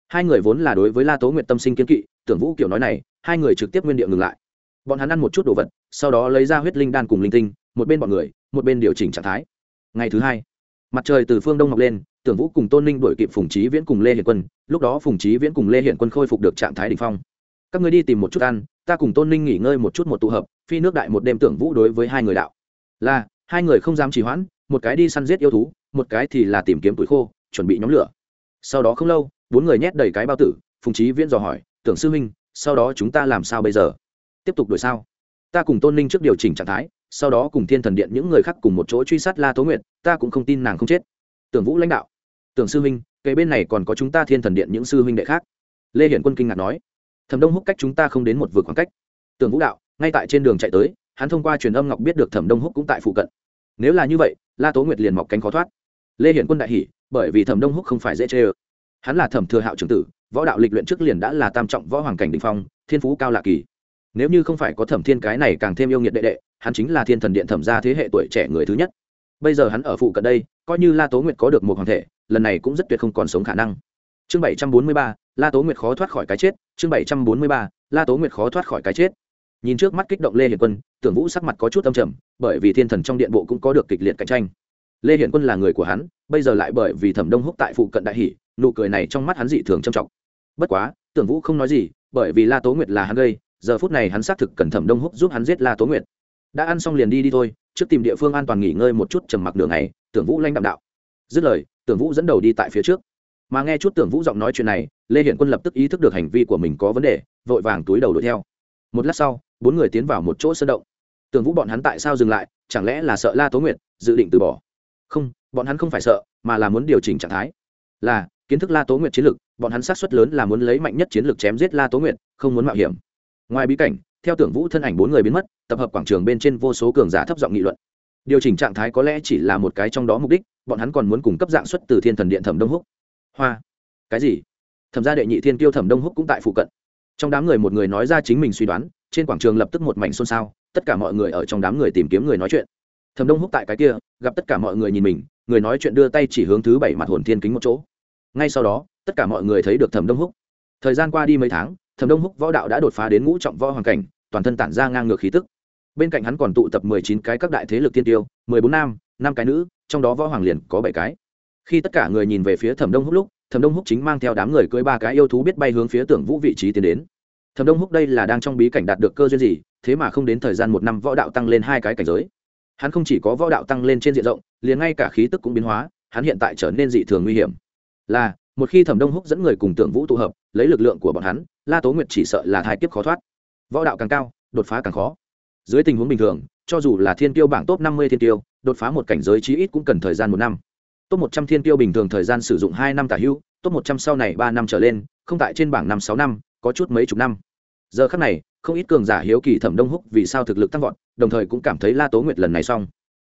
Hai người vốn là đối với la tố nguyệt tâm sinh kiên kỵ, tưởng vũ kiểu nói này, hai người trực tiếp nguyên địa ngừng lại bọn hắn ăn một chút đồ vật, sau đó lấy ra huyết linh đan cùng linh tinh, một bên bọn người, một bên điều chỉnh trạng thái. Ngày thứ hai, mặt trời từ phương đông mọc lên, tưởng vũ cùng tôn ninh đuổi kịp phùng trí viễn cùng lê hiển quân, lúc đó phùng trí viễn cùng lê hiển quân khôi phục được trạng thái đ ỉ n h phong. Các người đi tìm một chút ăn, ta cùng tôn ninh nghỉ ngơi một chút một tụ hợp, phi nước đại một đêm tưởng vũ đối với hai người đạo. Là, hai người không dám trì hoãn, một cái đi săn giết yêu thú, một cái thì là tìm kiếm tuổi khô, chuẩn bị nhóm lửa. Sau đó không lâu, bốn người nhét đầy cái bao tử, phùng trí viễn dò hỏi, tưởng sư huynh, sau đó chúng ta làm sao bây giờ? Tiếp tục đuổi sao? Ta cùng tôn ninh trước điều chỉnh trạng thái, sau đó cùng thiên thần điện những người khác cùng một chỗ truy sát la tố nguyệt, ta cũng không tin nàng không chết. Tưởng vũ lãnh đạo. Tưởng sư huynh cây bên này còn có chúng ta thiên thần điện những sư huynh đệ khác. Lê hiển quân kinh ngạc nói. Thẩm đông húc cách chúng ta không đến một vực khoảng cách. Tưởng vũ đạo, ngay tại trên đường chạy tới, hắn thông qua truyền âm ngọc biết được thẩm đông húc cũng tại phụ cận. Nếu là như vậy, la tố nguyệt liền mọc cánh khó thoát. Lê hiển quân đại hỉ, bởi vì thẩm đông húc không phải dễ chê ơ. Hắn là thẩm thừa hạo trưởng tử, võ đạo lịch luyện trước liền đã là tam trọng võ hoàng cảnh đình phong, thiên phú cao lạ kỳ nếu như không phải có thẩm thiên cái này càng thêm yêu nghiệt đệ đệ, hắn chính là thiên thần điện thẩm gia thế hệ tuổi trẻ người thứ nhất. Bây giờ hắn ở phụ cận đây, coi như la tố nguyệt có được một hoàng thể, lần này cũng rất tuyệt không còn sống khả năng. Chương bảy trăm bốn mươi ba, la tố nguyệt khó thoát khỏi cái chết. Chương bảy trăm bốn mươi ba, la tố nguyệt khó thoát khỏi cái chết. Nhìn trước mắt kích động lê hiển quân, tưởng vũ sắc mặt có chút âm trầm, bởi vì thiên thần trong điện bộ cũng có được kịch liệt cạnh tranh. Lê hiển quân là người của hắn, bây giờ lại bởi vì thẩm đông húc tại phụ cận đại hỷ nụ cười này trong mắt hắn dị thường trầm trọng. Bất quá, tưởng vũ không nói gì, bởi vì la tố nguyệt là hắn gây giờ phút này hắn xác thực cần thẩm đông húc giúp hắn giết la tố nguyệt. Đã ăn xong liền đi đi thôi, trước tìm địa phương an toàn nghỉ ngơi một chút trầm mặc đường này tưởng vũ lanh đạm đạo. Dứt lời, tưởng vũ dẫn đầu đi tại phía trước. Mà nghe chút tưởng vũ giọng nói chuyện này, lê hiển quân lập tức ý thức được hành vi của mình có vấn đề, vội vàng túi đầu đuổi theo. Một lát sau, bốn người tiến vào một chỗ sân động. Tưởng vũ bọn hắn tại sao dừng lại, chẳng lẽ là sợ la tố nguyệt, dự định từ bỏ? Không, bọn hắn không phải sợ, mà là muốn điều chỉnh trạng thái. Là, kiến thức la tố nguyệt chiến lược, bọn hắn sát xuất lớn là muốn lấy mạnh nhất chiến lược chém giết la tố nguyệt, không muốn mạo hiểm ngoài bí cảnh, theo tưởng vũ thân ảnh bốn người biến mất, tập hợp quảng trường bên trên vô số cường giả thấp giọng nghị luận. Điều chỉnh trạng thái có lẽ chỉ là một cái trong đó mục đích, bọn hắn còn muốn cung cấp dạng xuất từ thiên thần điện thẩm đông húc. Hoa. Cái gì? Thẩm gia đệ nhị thiên tiêu thẩm đông húc cũng tại phụ cận. Trong đám người một người nói ra chính mình suy đoán, trên quảng trường lập tức một mảnh xôn xao, tất cả mọi người ở trong đám người tìm kiếm người nói chuyện. Thẩm đông húc tại cái kia, gặp tất cả mọi người nhìn mình, người nói chuyện đưa tay chỉ hướng thứ bảy mặt hồn thiên kính một chỗ. Ngay sau đó, tất cả mọi người thấy được thẩm đông húc. Thời gian qua đi mấy tháng thẩm đông húc võ đạo đã đột phá đến ngũ trọng võ hoàng cảnh, toàn thân tản ra ngang ngược khí tức. Bên cạnh hắn còn tụ tập mười chín cái các đại thế lực tiên tiêu, mười bốn nam, năm cái nữ, trong đó võ hoàng liền có bảy cái. Khi tất cả người nhìn về phía thẩm đông húc lúc, thẩm đông húc chính mang theo đám người cưới ba cái yêu thú biết bay hướng phía tưởng vũ vị trí tiến đến. Thẩm đông húc đây là đang trong bí cảnh đạt được cơ duyên gì, thế mà không đến thời gian một năm võ đạo tăng lên hai cái cảnh giới. Hắn không chỉ có võ đạo tăng lên trên diện rộng, liền ngay cả khí tức cũng biến hóa, hắn hiện tại trở nên dị thường nguy hiểm. Là, một khi thẩm đông húc dẫn người cùng tưởng vũ tụ hợp, lấy lực lượng của bọn hắn la tố nguyệt chỉ sợ là thai kiếp khó thoát. Võ đạo càng cao, đột phá càng khó. Dưới tình huống bình thường, cho dù là thiên tiêu bảng top năm mươi thiên tiêu đột phá một cảnh giới chí ít cũng cần thời gian một năm. Top một trăm thiên tiêu bình thường thời gian sử dụng hai năm tả hữu top một trăm sau này ba năm trở lên, không tại trên bảng năm sáu năm, có chút mấy chục năm. Giờ khắc này, không ít cường giả hiếu kỳ thẩm đông húc vì sao thực lực tăng vọt, đồng thời cũng cảm thấy la tố nguyệt lần này xong.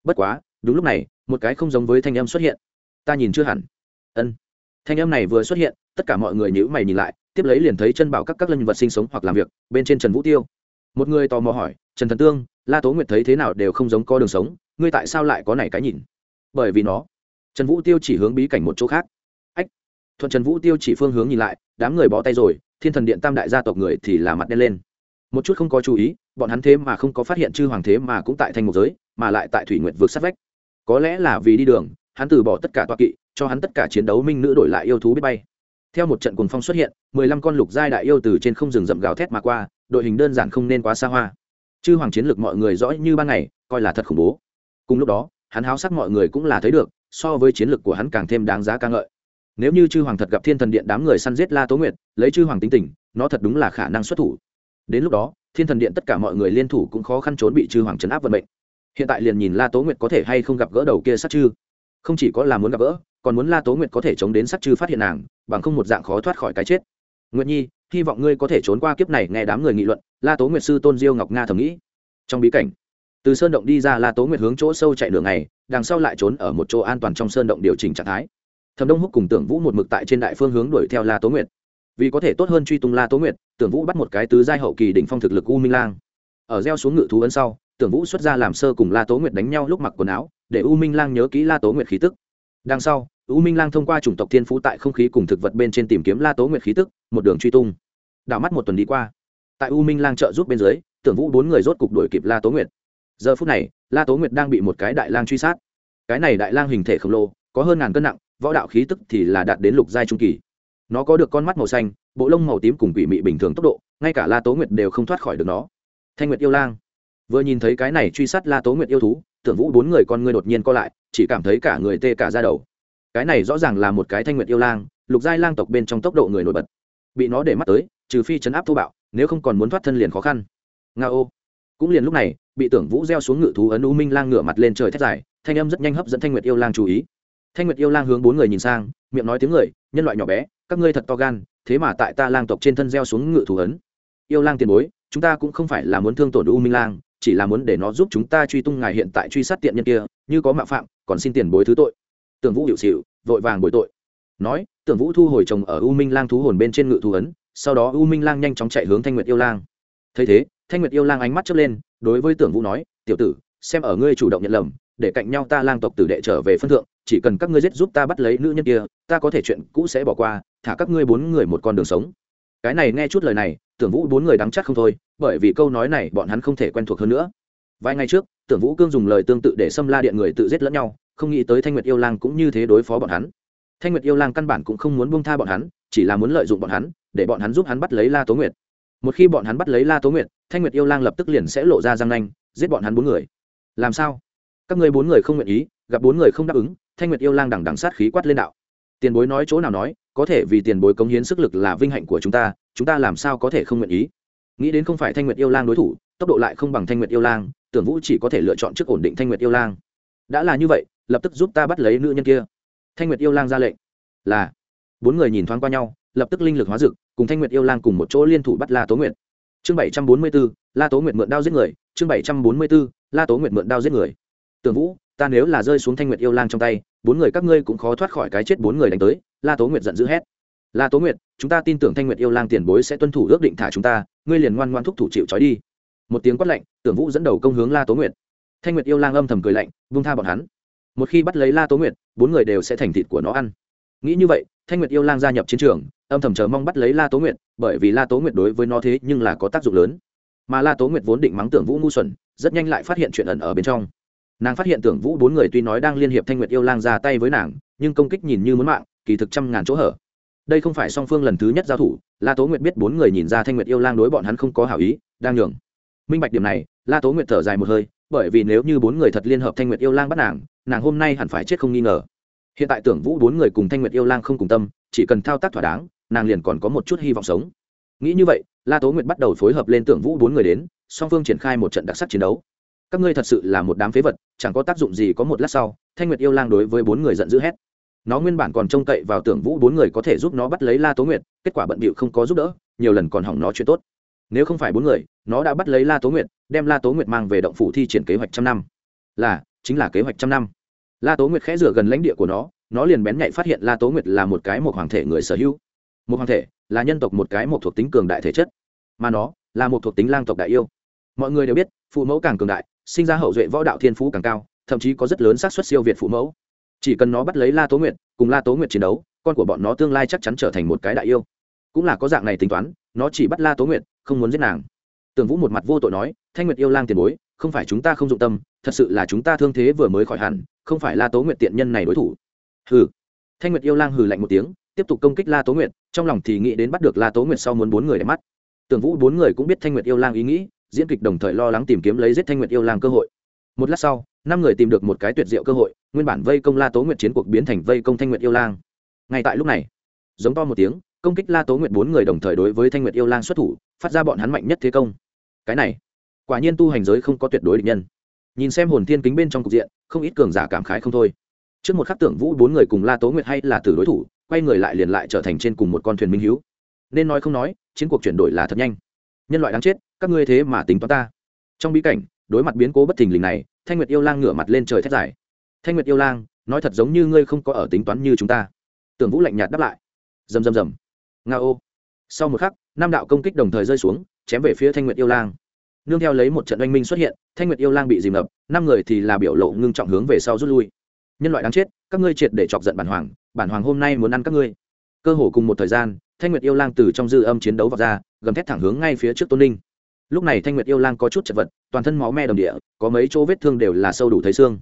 Bất quá, đúng lúc này, một cái không giống với thanh âm xuất hiện. Ta nhìn chưa hẳn. Ân. Thanh âm này vừa xuất hiện tất cả mọi người nhữ mày nhìn lại, tiếp lấy liền thấy chân bảo các các lân vật sinh sống hoặc làm việc, bên trên trần vũ tiêu. Một người tò mò hỏi, trần thần tương, la tố nguyệt thấy thế nào đều không giống có đường sống, ngươi tại sao lại có này cái nhìn? Bởi vì nó. Trần vũ tiêu chỉ hướng bí cảnh một chỗ khác. Ách. Thuận trần vũ tiêu chỉ phương hướng nhìn lại, đám người bó tay rồi, thiên thần điện tam đại gia tộc người thì là mặt đen lên. Một chút không có chú ý, bọn hắn thế mà không có phát hiện chư hoàng thế mà cũng tại thanh một giới, mà lại tại thủy nguyệt vượt sát vách. Có lẽ là vì đi đường, hắn từ bỏ tất cả toa kỵ, cho hắn tất cả chiến đấu minh nữ đổi lại yêu thú biết bay theo một trận cuồng phong xuất hiện, mười lăm con lục giai đại yêu từ trên không rừng rậm gào thét mà qua, đội hình đơn giản không nên quá xa hoa. Chư hoàng chiến lược mọi người rõ như ban ngày, coi là thật khủng bố. Cùng lúc đó, hắn háo sắc mọi người cũng là thấy được, so với chiến lược của hắn càng thêm đáng giá ca ngợi. Nếu như chư hoàng thật gặp thiên thần điện đám người săn giết la tố nguyệt, lấy chư hoàng tính tình, nó thật đúng là khả năng xuất thủ. Đến lúc đó, thiên thần điện tất cả mọi người liên thủ cũng khó khăn trốn bị chư hoàng chấn áp vận mệnh. Hiện tại liền nhìn la tố nguyệt có thể hay không gặp gỡ đầu kia sát chư. Không chỉ có là muốn gặp gỡ, còn muốn la tố nguyệt có thể chống đến sát chư phát hiện nàng bằng không một dạng khó thoát khỏi cái chết. Nguyệt nhi, hy vọng ngươi có thể trốn qua kiếp này, nghe đám người nghị luận, la tố nguyệt sư tôn diêu ngọc nga thầm nghĩ. Trong bí cảnh, từ sơn động đi ra, la tố nguyệt hướng chỗ sâu chạy đường này đằng sau lại trốn ở một chỗ an toàn trong sơn động điều chỉnh trạng thái. Thẩm đông húc cùng tưởng vũ một mực tại trên đại phương hướng đuổi theo la tố nguyệt. Vì có thể tốt hơn truy tung la tố nguyệt, tưởng vũ bắt một cái tứ giai hậu kỳ đỉnh phong thực lực u minh lang. Ở gieo xuống ngự thú ấn sau, tưởng vũ xuất ra làm sơ cùng la tố nguyệt đánh nhau lúc mặc quần áo, để u minh lang nhớ kỹ la tố nguyệt khí tức. Đằng sau u minh lang thông qua chủng tộc thiên phú tại không khí cùng thực vật bên trên tìm kiếm la tố nguyệt khí tức, một đường truy tung. Đảo mắt một tuần đi qua. Tại u minh lang trợ giúp bên dưới, tưởng vũ bốn người rốt cục đuổi kịp la tố nguyệt. Giờ phút này, la tố nguyệt đang bị một cái đại lang truy sát. Cái này đại lang hình thể khổng lồ, có hơn ngàn cân nặng, võ đạo khí tức thì là đạt đến lục giai trung kỳ. Nó có được con mắt màu xanh, bộ lông màu tím cùng quỷ mị bình thường tốc độ, ngay cả la tố nguyệt đều không thoát khỏi được nó. Thanh nguyệt yêu lang. Vừa nhìn thấy cái này truy sát la tố nguyệt yêu thú, tưởng vũ bốn người con ngươi đột nhiên co lại, chỉ cảm thấy cả người tê cả ra đầu cái này rõ ràng là một cái thanh nguyệt yêu lang, lục giai lang tộc bên trong tốc độ người nổi bật. Bị nó để mắt tới, trừ phi chấn áp thô bạo, nếu không còn muốn thoát thân liền khó khăn. Nga ô. Cũng liền lúc này, bị tưởng vũ gieo xuống ngự thú ấn u minh lang ngửa mặt lên trời thét dài, thanh âm rất nhanh hấp dẫn thanh nguyệt yêu lang chú ý. Thanh nguyệt yêu lang hướng bốn người nhìn sang, miệng nói tiếng người, nhân loại nhỏ bé, các ngươi thật to gan, thế mà tại ta lang tộc trên thân gieo xuống ngự thú ấn. Yêu lang tiền bối, chúng ta cũng không phải là muốn thương tổn u minh lang, chỉ là muốn để nó giúp chúng ta truy tung ngài hiện tại truy sát tiện nhân kia, như có mạo phạm, còn xin tiền bối thứ tội tưởng vũ hiệu xịu vội vàng bồi tội. Nói, tưởng vũ thu hồi chồng ở u minh lang thú hồn bên trên ngự thú ấn, sau đó u minh lang nhanh chóng chạy hướng thanh nguyệt yêu lang. Thấy thế, thanh nguyệt yêu lang ánh mắt chớp lên, đối với tưởng vũ nói, tiểu tử, xem ở ngươi chủ động nhận lầm, để cạnh nhau ta lang tộc tử đệ trở về phân thượng, chỉ cần các ngươi giết giúp ta bắt lấy nữ nhân kia, ta có thể chuyện cũ sẽ bỏ qua, thả các ngươi bốn người một con đường sống. Cái này nghe chút lời này, tưởng vũ bốn người đắng chắc không thôi, bởi vì câu nói này bọn hắn không thể quen thuộc hơn nữa. Vài ngày trước, tưởng vũ cương dùng lời tương tự để xâm la điện người tự giết lẫn nhau không nghĩ tới thanh nguyệt yêu lang cũng như thế đối phó bọn hắn. Thanh nguyệt yêu lang căn bản cũng không muốn buông tha bọn hắn, chỉ là muốn lợi dụng bọn hắn, để bọn hắn giúp hắn bắt lấy la tố nguyệt. Một khi bọn hắn bắt lấy la tố nguyệt, thanh nguyệt yêu lang lập tức liền sẽ lộ ra răng nanh, giết bọn hắn bốn người. Làm sao? Các người bốn người không nguyện ý, gặp bốn người không đáp ứng, thanh nguyệt yêu lang đằng đằng sát khí quát lên đạo. Tiền bối nói chỗ nào nói, có thể vì tiền bối cống hiến sức lực là vinh hạnh của chúng ta chúng ta làm sao có thể không nguyện ý? Nghĩ đến không phải thanh nguyệt yêu lang đối thủ, tốc độ lại không bằng thanh nguyệt yêu lang, tưởng vũ chỉ có thể lựa chọn trước ổn định thanh nguyệt yêu lang. Đã là như vậy lập tức giúp ta bắt lấy nữ nhân kia. Thanh nguyệt yêu lang ra lệnh. Là. Bốn người nhìn thoáng qua nhau, lập tức linh lực hóa dực, cùng thanh nguyệt yêu lang cùng một chỗ liên thủ bắt la tố nguyệt. Chương bảy trăm bốn mươi b ố la tố nguyệt mượn đao giết người. Chương bảy trăm bốn mươi b ố la tố nguyệt mượn đao giết người. Tưởng vũ, ta nếu là rơi xuống thanh nguyệt yêu lang trong tay, bốn người các ngươi cũng khó thoát khỏi cái chết bốn người đánh tới. La tố nguyệt giận dữ hét. La tố nguyệt, chúng ta tin tưởng thanh nguyệt yêu lang tiền bối sẽ tuân thủ ước định thả chúng ta, ngươi liền ngoan ngoan thúc thủ chịu trói đi. Một tiếng quát lạnh, tưởng vũ dẫn đầu công hướng la tố nguyệt. Thanh nguyệt yêu lang âm thầm cười lạnh vung tha bọn hắn một khi bắt lấy la tố nguyệt, bốn người đều sẽ thành thịt của nó ăn. Nghĩ như vậy, thanh nguyệt yêu lang gia nhập chiến trường, âm thầm chờ mong bắt lấy la tố nguyệt, bởi vì la tố nguyệt đối với nó thế nhưng là có tác dụng lớn. Mà la tố nguyệt vốn định mắng tưởng vũ ngu xuẩn, rất nhanh lại phát hiện chuyện ẩn ở bên trong. Nàng phát hiện tưởng vũ bốn người tuy nói đang liên hiệp thanh nguyệt yêu lang ra tay với nàng, nhưng công kích nhìn như muốn mạng, kỳ thực trăm ngàn chỗ hở. Đây không phải song phương lần thứ nhất giao thủ, la tố nguyệt biết bốn người nhìn ra thanh nguyệt yêu lang đối bọn hắn không có hảo ý, đang nhường. Minh bạch điểm này, la tố nguyệt thở dài một hơi, bởi vì nếu như bốn người thật liên hợp thanh nguyệt yêu lang bắt nàng nàng hôm nay hẳn phải chết không nghi ngờ. Hiện tại tưởng vũ bốn người cùng thanh nguyệt yêu lang không cùng tâm, chỉ cần thao tác thỏa đáng, nàng liền còn có một chút hy vọng sống. Nghĩ như vậy, la tố nguyệt bắt đầu phối hợp lên tưởng vũ bốn người đến, song phương triển khai một trận đặc sắc chiến đấu. Các ngươi thật sự là một đám phế vật, chẳng có tác dụng gì có một lát sau, thanh nguyệt yêu lang đối với bốn người giận dữ hét. Nó nguyên bản còn trông cậy vào tưởng vũ bốn người có thể giúp nó bắt lấy la tố nguyệt, kết quả bận bịu không có giúp đỡ, nhiều lần còn hỏng nó chuyện tốt. Nếu không phải bốn người, nó đã bắt lấy la tố nguyệt, đem la tố nguyệt mang về động phủ thi triển kế hoạch trăm năm. Là, chính là kế hoạch trăm năm la tố nguyệt khẽ rửa gần lãnh địa của nó nó liền bén nhạy phát hiện la tố nguyệt là một cái một hoàng thể người sở hữu. Một hoàng thể là nhân tộc một cái một thuộc tính cường đại thể chất, mà nó là một thuộc tính lang tộc đại yêu. Mọi người đều biết, phụ mẫu càng cường đại, sinh ra hậu duệ võ đạo thiên phú càng cao, thậm chí có rất lớn xác suất siêu việt phụ mẫu. Chỉ cần nó bắt lấy la tố nguyệt, cùng la tố nguyệt chiến đấu, con của bọn nó tương lai chắc chắn trở thành một cái đại yêu. Cũng là có dạng này tính toán, nó chỉ bắt la tố nguyệt, không muốn giết nàng. Tường vũ một mặt vô tội nói, thanh nguyệt yêu lang tiền bối, không phải chúng ta không dụng tâm, thật sự là chúng ta thương thế vừa mới khỏi hẳn không phải la tố nguyệt tiện nhân này đối thủ. Hừ. Thanh nguyệt yêu lang hừ lạnh một tiếng, tiếp tục công kích la tố nguyệt, trong lòng thì nghĩ đến bắt được la tố nguyệt sau muốn bốn người để mắt. Tường vũ bốn người cũng biết thanh nguyệt yêu lang ý nghĩ, diễn kịch đồng thời lo lắng tìm kiếm lấy giết thanh nguyệt yêu lang cơ hội. Một lát sau, năm người tìm được một cái tuyệt diệu cơ hội, nguyên bản vây công la tố nguyệt chiến cuộc biến thành vây công thanh nguyệt yêu lang. Ngay tại lúc này, giống to một tiếng, công kích la tố nguyệt bốn người đồng thời đối với thanh nguyệt yêu lang xuất thủ, phát ra bọn hắn mạnh nhất thế công. Cái này, quả nhiên tu hành giới không có tuyệt đối địch nhân nhìn xem hồn thiên kính bên trong cục diện, không ít cường giả cảm khái không thôi. Trước một khắc tưởng vũ bốn người cùng la tố nguyệt hay là từ đối thủ, quay người lại liền lại trở thành trên cùng một con thuyền minh hiếu. Nên nói không nói, chiến cuộc chuyển đổi là thật nhanh. Nhân loại đáng chết, các ngươi thế mà tính toán ta. Trong bí cảnh, đối mặt biến cố bất thình lình này, thanh nguyệt yêu lang ngửa mặt lên trời thét dài. Thanh nguyệt yêu lang, nói thật giống như ngươi không có ở tính toán như chúng ta. Tưởng vũ lạnh nhạt đáp lại. Rầm rầm rầm. Nga ô sau một khắc, năm đạo công kích đồng thời rơi xuống, chém về phía thanh nguyệt yêu lang nương theo lấy một trận oanh minh xuất hiện, thanh nguyệt yêu lang bị dìm ngập, năm người thì là biểu lộ ngưng trọng hướng về sau rút lui. Nhân loại đáng chết, các ngươi triệt để chọc giận bản hoàng bản hoàng hôm nay muốn ăn các ngươi. Cơ hồ cùng một thời gian, thanh nguyệt yêu lang từ trong dư âm chiến đấu vào ra, gầm thét thẳng hướng ngay phía trước tôn ninh. Lúc này thanh nguyệt yêu lang có chút chật vật, toàn thân máu me đồng địa, có mấy chỗ vết thương đều là sâu đủ thấy xương.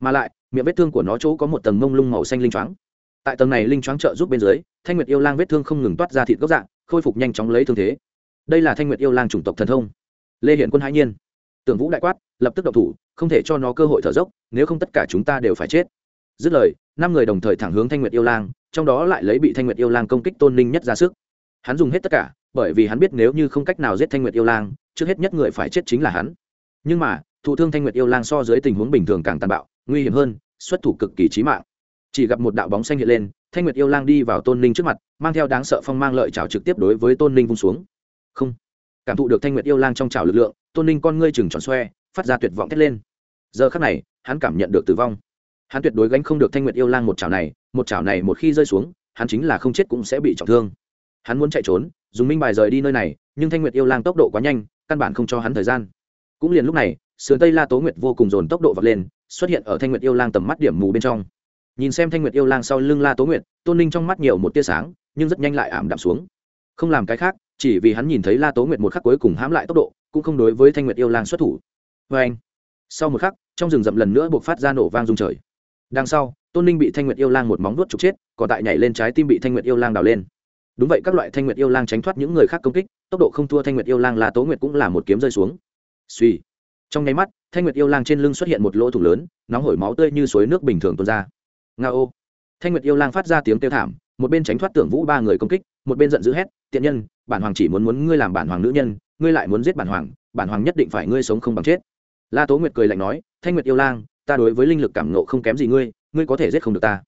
Mà lại, miệng vết thương của nó chỗ có một tầng mông lung màu xanh linh choáng. Tại tầng này linh choáng trợ giúp bên dưới, thanh nguyệt yêu lang vết thương không ngừng toát ra thịt gốc dạng, khôi phục nhanh chóng lấy thương thế. Đây là thanh nguyệt yêu lang chủng tộc thần thông lê hiện quân hãi nhiên tưởng vũ đại quát lập tức động thủ không thể cho nó cơ hội thở dốc nếu không tất cả chúng ta đều phải chết dứt lời năm người đồng thời thẳng hướng thanh nguyệt yêu lang trong đó lại lấy bị thanh nguyệt yêu lang công kích tôn ninh nhất ra sức hắn dùng hết tất cả bởi vì hắn biết nếu như không cách nào giết thanh nguyệt yêu lang trước hết nhất người phải chết chính là hắn nhưng mà thụ thương thanh nguyệt yêu lang so dưới tình huống bình thường càng tàn bạo nguy hiểm hơn xuất thủ cực kỳ trí mạng chỉ gặp một đạo bóng xanh hiện lên thanh nguyệt yêu lang đi vào tôn ninh trước mặt mang theo đáng sợ phong mang lợi trào trực tiếp đối với tôn ninh vung xuống không cảm thụ được thanh nguyệt yêu lang trong trào lực lượng, tôn ninh con ngươi chừng tròn xoe, phát ra tuyệt vọng thét lên. Giờ khắc này, hắn cảm nhận được tử vong. Hắn tuyệt đối gánh không được thanh nguyệt yêu lang một chảo này, một chảo này một khi rơi xuống, hắn chính là không chết cũng sẽ bị trọng thương. Hắn muốn chạy trốn, dùng minh bài rời đi nơi này, nhưng thanh nguyệt yêu lang tốc độ quá nhanh, căn bản không cho hắn thời gian. Cũng liền lúc này, sườn tây la tố nguyệt vô cùng dồn tốc độ vọt lên, xuất hiện ở thanh nguyệt yêu lang tầm mắt điểm mù bên trong. Nhìn xem thanh nguyệt yêu lang sau lưng la tố nguyệt, tôn ninh trong mắt nhiều một tia sáng, nhưng rất nhanh lại ảm đạm xuống. Không làm cái khác chỉ vì hắn nhìn thấy la tố nguyệt một khắc cuối cùng hãm lại tốc độ, cũng không đối với thanh nguyệt yêu lang xuất thủ. Vê anh, sau một khắc, trong rừng rậm lần nữa buộc phát ra nổ vang rung trời. Đằng sau, tôn ninh bị thanh nguyệt yêu lang một móng vuốt trục chết, còn tại nhảy lên trái tim bị thanh nguyệt yêu lang đào lên. Đúng vậy, các loại thanh nguyệt yêu lang tránh thoát những người khác công kích, tốc độ không thua thanh nguyệt yêu lang là tố nguyệt cũng là một kiếm rơi xuống. Suy trong nháy mắt, thanh nguyệt yêu lang trên lưng xuất hiện một lỗ thủng lớn, nóng hổi máu tươi như suối nước bình thường tuôn ra. Nga ô thanh nguyệt yêu lang phát ra tiếng kêu thảm, một bên tránh thoát tưởng vũ ba người công kích, một bên giận dữ hét tiện nhân, bản hoàng chỉ muốn muốn ngươi làm bản hoàng nữ nhân, ngươi lại muốn giết bản hoàng bản hoàng nhất định phải ngươi sống không bằng chết. La tố nguyệt cười lạnh nói, thanh nguyệt yêu lang, ta đối với linh lực cảm nộ không kém gì ngươi ngươi có thể giết không được ta.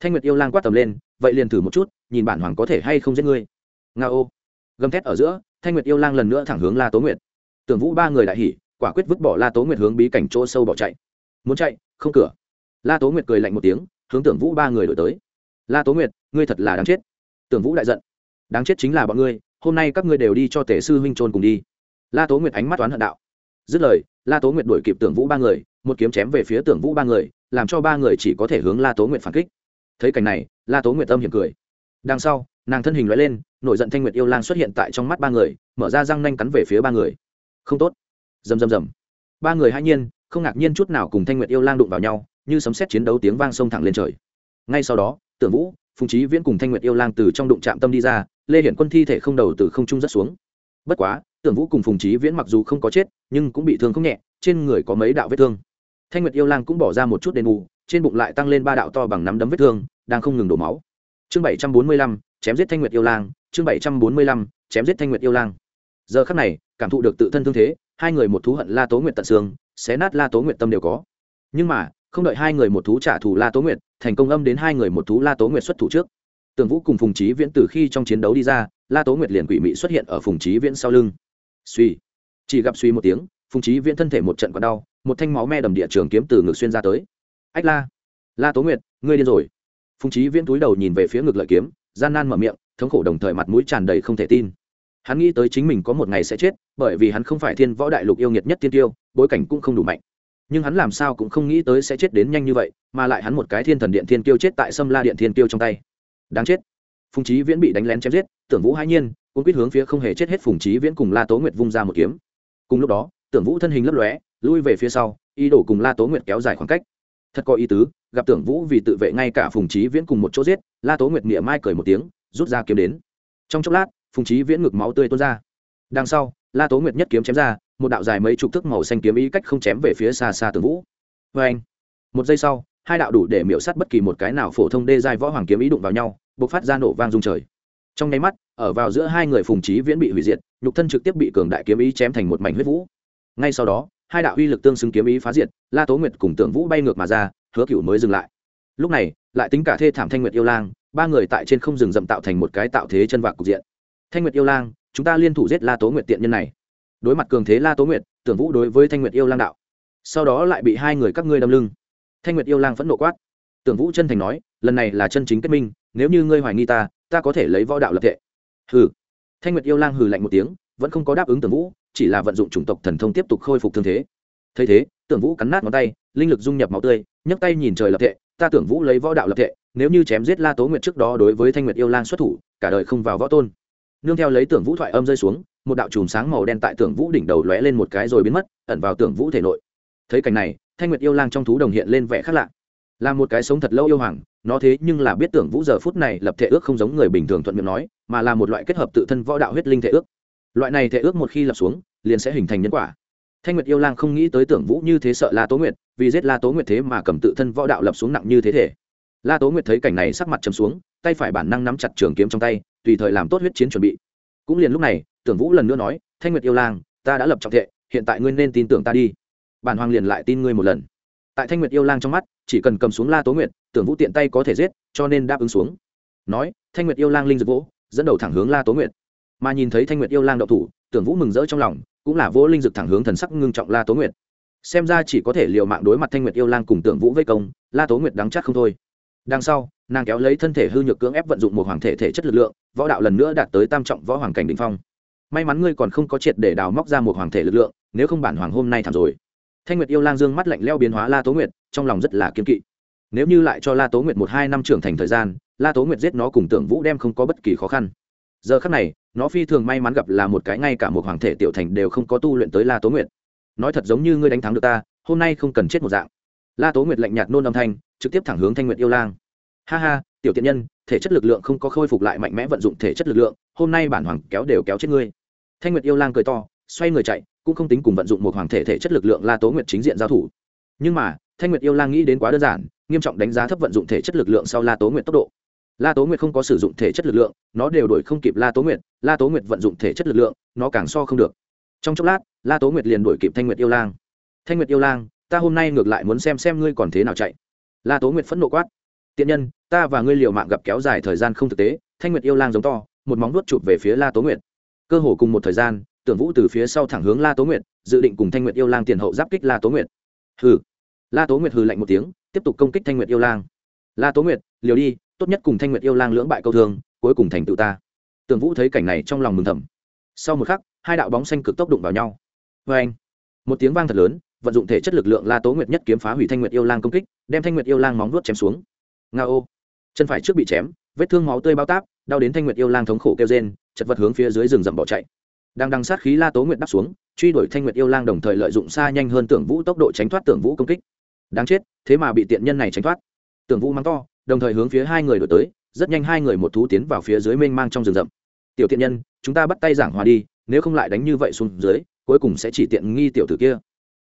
Thanh nguyệt yêu lang quát tầm lên, vậy liền thử một chút, nhìn bản hoàng có thể hay không giết ngươi. Nga ô. Gầm thét ở giữa, thanh nguyệt yêu lang lần nữa thẳng hướng la tố nguyệt. Tưởng vũ ba người đại hỉ, quả quyết vứt bỏ la tố nguyệt hướng bí cảnh chỗ sâu bỏ chạy. Muốn chạy, không cửa. La tố nguyệt cười lạnh một tiếng, hướng tưởng vũ ba người đổi tới. La tố nguyệt, ngươi thật là đáng chết. Tưởng vũ đại giận đáng chết chính là bọn ngươi, hôm nay các ngươi đều đi cho tể sư huynh trôn cùng đi. La tố nguyệt ánh mắt toán hận đạo. Dứt lời, la tố nguyệt đuổi kịp tưởng vũ ba người, một kiếm chém về phía tưởng vũ ba người, làm cho ba người chỉ có thể hướng la tố nguyệt phản kích. Thấy cảnh này, la tố nguyệt tâm hiểm cười. Đằng sau, nàng thân hình loại lên, nổi giận thanh nguyệt yêu lang xuất hiện tại trong mắt ba người, mở ra răng nanh cắn về phía ba người. Không tốt. Rầm rầm rầm. Ba người hai nhiên, không ngạc nhiên chút nào cùng thanh nguyệt yêu lang đụng vào nhau, như sấm xét chiến đấu tiếng vang sông thẳng lên trời. Ngay sau đó, tưởng vũ, phùng trí viễn cùng thanh nguyệt yêu lang từ trong đụng trạm tâm đi ra lê hiển quân thi thể không đầu từ không trung rất xuống. Bất quá, tưởng vũ cùng phùng trí viễn mặc dù không có chết, nhưng cũng bị thương không nhẹ, trên người có mấy đạo vết thương. Thanh nguyệt yêu lang cũng bỏ ra một chút đền bù, trên bụng lại tăng lên ba đạo to bằng nắm đấm vết thương, đang không ngừng đổ máu. Chương bảy trăm bốn mươi lăm, chém giết thanh nguyệt yêu lang, chương bảy trăm bốn mươi lăm, chém giết thanh nguyệt yêu lang. Giờ khắc này, cảm thụ được tự thân thương thế, hai người một thú hận la tố nguyệt tận xương, xé nát la tố nguyệt tâm đều có. Nhưng mà, không đợi hai người một thú trả thù la tố nguyệt, thành công âm đến hai người một thú la tố nguyệt xuất thủ trước tường vũ cùng phùng trí viễn từ khi trong chiến đấu đi ra, la tố nguyệt liền quỷ mị xuất hiện ở phùng trí viễn sau lưng. Suy chỉ gặp suy một tiếng, phùng trí viễn thân thể một trận còn đau, một thanh máu me đầm địa trường kiếm từ ngực xuyên ra tới. Ách la. La tố nguyệt, ngươi điên rồi. Phùng trí viễn túi đầu nhìn về phía ngực lợi kiếm, gian nan mở miệng, thống khổ đồng thời mặt mũi tràn đầy không thể tin. Hắn nghĩ tới chính mình có một ngày sẽ chết, bởi vì hắn không phải thiên võ đại lục yêu nghiệt nhất tiên tiêu, bối cảnh cũng không đủ mạnh. Nhưng hắn làm sao cũng không nghĩ tới sẽ chết đến nhanh như vậy, mà lại hắn một cái thiên thần điện thiên tiêu chết tại sâm la điện thiên tiêu trong tay đáng chết. Phùng trí viễn bị đánh lén chém giết, tưởng vũ hai nhiên cũng quyết hướng phía không hề chết hết phùng trí viễn cùng la tố nguyệt vung ra một kiếm. Cùng lúc đó, tưởng vũ thân hình lấp lóe, lui về phía sau, ý đồ cùng la tố nguyệt kéo dài khoảng cách. Thật có ý tứ, gặp tưởng vũ vì tự vệ ngay cả phùng trí viễn cùng một chỗ giết, la tố nguyệt nghĩa mai cười một tiếng, rút ra kiếm đến. Trong chốc lát, phùng trí viễn ngực máu tươi tuôn ra. Đằng sau, la tố nguyệt nhất kiếm chém ra, một đạo dài mấy chục thước màu xanh kiếm ý cách không chém về phía xa xa tưởng vũ. Vê anh một giây sau hai đạo đủ để miểu sát bất kỳ một cái nào phổ thông đê giai võ hoàng kiếm ý đụng vào nhau, bộc phát ra nổ vang rung trời. Trong nháy mắt, ở vào giữa hai người phùng trí viễn bị hủy diệt, nhục thân trực tiếp bị cường đại kiếm ý chém thành một mảnh huyết vũ. Ngay sau đó, hai đạo uy lực tương xứng kiếm ý phá diệt, la tố nguyệt cùng tưởng vũ bay ngược mà ra, hứa cựu mới dừng lại. Lúc này, lại tính cả thê thảm thanh nguyệt yêu lang, ba người tại trên không rừng rậm tạo thành một cái tạo thế chân vạc cục diện. Thanh nguyệt yêu lang, chúng ta liên thủ giết la tố nguyệt tiện nhân này. Đối mặt cường thế la tố nguyệt, tưởng vũ đối với thanh nguyệt yêu lang đạo. Sau đó lại bị hai người các ngươi đâm lưng thanh nguyệt yêu lang phẫn nộ quát. Tưởng vũ chân thành nói, lần này là chân chính kết minh, nếu như ngươi hoài nghi ta ta có thể lấy võ đạo lập tệ hừ. Thanh nguyệt yêu lang hừ lạnh một tiếng, vẫn không có đáp ứng tưởng vũ, chỉ là vận dụng chủng tộc thần thông tiếp tục khôi phục thương thế. Thấy thế, tưởng vũ cắn nát ngón tay, linh lực dung nhập máu tươi, nhấc tay nhìn trời lập tệ ta tưởng vũ lấy võ đạo lập tệ nếu như chém giết la tố nguyệt trước đó đối với thanh nguyệt yêu lang xuất thủ, cả đời không vào võ tôn. Nương theo lấy tưởng vũ thoại âm rơi xuống, một đạo chùm sáng màu đen tại tưởng vũ đỉnh đầu lóe lên một cái rồi biến mất, ẩn vào tưởng vũ thể nội. Thấy cảnh này thanh nguyệt yêu lang trong thú đồng hiện lên vẻ khác lạ. Là một cái sống thật lâu yêu hoàng, nó thế nhưng là biết tưởng vũ giờ phút này lập thể ước không giống người bình thường thuận miệng nói, mà là một loại kết hợp tự thân võ đạo huyết linh thể ước. Loại này thể ước một khi lập xuống, liền sẽ hình thành nhân quả. Thanh nguyệt yêu lang không nghĩ tới tưởng vũ như thế sợ la tố nguyệt, vì giết la tố nguyệt thế mà cầm tự thân võ đạo lập xuống nặng như thế thể. La tố nguyệt thấy cảnh này sắc mặt chấm xuống, tay phải bản năng nắm chặt trường kiếm trong tay, tùy thời làm tốt huyết chiến chuẩn bị. Cũng liền lúc này, tưởng vũ lần nữa nói, thanh nguyệt yêu lang, ta đã lập trọng thệ hiện tại ngươi nên tin tưởng ta đi bản hoàng liền lại tin ngươi một lần. Tại thanh nguyệt yêu lang trong mắt, chỉ cần cầm xuống la tố nguyệt, tưởng vũ tiện tay có thể giết, cho nên đáp ứng xuống. Nói, thanh nguyệt yêu lang linh dược vỗ, dẫn đầu thẳng hướng la tố nguyệt. Mà nhìn thấy thanh nguyệt yêu lang đậu thủ, tưởng vũ mừng rỡ trong lòng, cũng là vỗ linh dược thẳng hướng thần sắc ngưng trọng la tố nguyệt. Xem ra chỉ có thể liều mạng đối mặt thanh nguyệt yêu lang cùng tưởng vũ vây công, la tố nguyệt đáng chắc không thôi. Đằng sau, nàng kéo lấy thân thể hư nhược cưỡng ép vận dụng một hoàng thể thể chất lực lượng, võ đạo lần nữa đạt tới tam trọng võ hoàng cảnh đình phong. May mắn ngươi còn không có triệt để đào móc ra một hoàng thể lực lượng, nếu không bản hoàng hôm nay thảm rồi thanh nguyệt yêu lang dương mắt lạnh leo biến hóa la tố nguyệt, trong lòng rất là kiên kỵ. Nếu như lại cho la tố nguyệt một hai năm trưởng thành thời gian, la tố nguyệt giết nó cùng tưởng vũ đem không có bất kỳ khó khăn. Giờ khắc này, nó phi thường may mắn gặp là một cái ngay cả một hoàng thể tiểu thành đều không có tu luyện tới la tố nguyệt. Nói thật giống như ngươi đánh thắng được ta, hôm nay không cần chết một dạng. La tố nguyệt lạnh nhạt nôn âm thanh, trực tiếp thẳng hướng thanh nguyệt yêu lang. Ha ha, tiểu tiện nhân, thể chất lực lượng không có khôi phục lại mạnh mẽ vận dụng thể chất lực lượng, hôm nay bản hoàng kéo đều kéo chết ngươi. Thanh nguyệt yêu lang cười to, xoay người chạy cũng không tính cùng vận dụng một hoàng thể thể chất lực lượng la tố nguyệt chính diện giao thủ. Nhưng mà, thanh nguyệt yêu lang nghĩ đến quá đơn giản, nghiêm trọng đánh giá thấp vận dụng thể chất lực lượng sau la tố nguyệt tốc độ. La tố nguyệt không có sử dụng thể chất lực lượng, nó đều đổi không kịp la tố nguyệt, la tố nguyệt vận dụng thể chất lực lượng, nó càng so không được. Trong chốc lát, la tố nguyệt liền đuổi kịp thanh nguyệt yêu lang. Thanh nguyệt yêu lang, ta hôm nay ngược lại muốn xem xem ngươi còn thế nào chạy. La tố nguyệt phẫn nộ quát. Tiện nhân, ta và ngươi liều mạng gặp kéo dài thời gian không thực tế. Thanh nguyệt yêu lang giống to, một móng vuốt chụp về phía la tố nguyệt. Cơ hồ cùng một thời gian tưởng vũ từ phía sau thẳng hướng la tố nguyệt, dự định cùng thanh nguyệt yêu lang tiền hậu giáp kích la tố nguyệt. Hừ. La tố nguyệt hừ lạnh một tiếng, tiếp tục công kích thanh nguyệt yêu lang. La tố nguyệt, liều đi, tốt nhất cùng thanh nguyệt yêu lang lưỡng bại câu thương, cuối cùng thành tựu ta. Tưởng vũ thấy cảnh này trong lòng mừng thầm. Sau một khắc, hai đạo bóng xanh cực tốc đụng vào nhau. Vê anh, một tiếng vang thật lớn, vận dụng thể chất lực lượng la tố nguyệt nhất kiếm phá hủy thanh nguyệt yêu lang công kích, đem thanh nguyệt yêu lang móng vuốt chém xuống. Nga ô. Chân phải trước bị chém, vết thương máu tươi bao táp, đau đến thanh nguyệt yêu lang thống khổ kêu rên, chật vật hướng phía dưới rừng rậm bỏ chạy đang đằng sát khí la tố nguyệt đáp xuống, truy đuổi thanh nguyệt yêu lang đồng thời lợi dụng xa nhanh hơn tưởng vũ tốc độ tránh thoát tưởng vũ công kích. Đáng chết, thế mà bị tiện nhân này tránh thoát. Tưởng vũ mắng to, đồng thời hướng phía hai người đổi tới, rất nhanh hai người một thú tiến vào phía dưới mênh mang trong rừng rậm. Tiểu tiện nhân, chúng ta bắt tay giảng hòa đi, nếu không lại đánh như vậy xuống dưới, cuối cùng sẽ chỉ tiện nghi tiểu tử kia.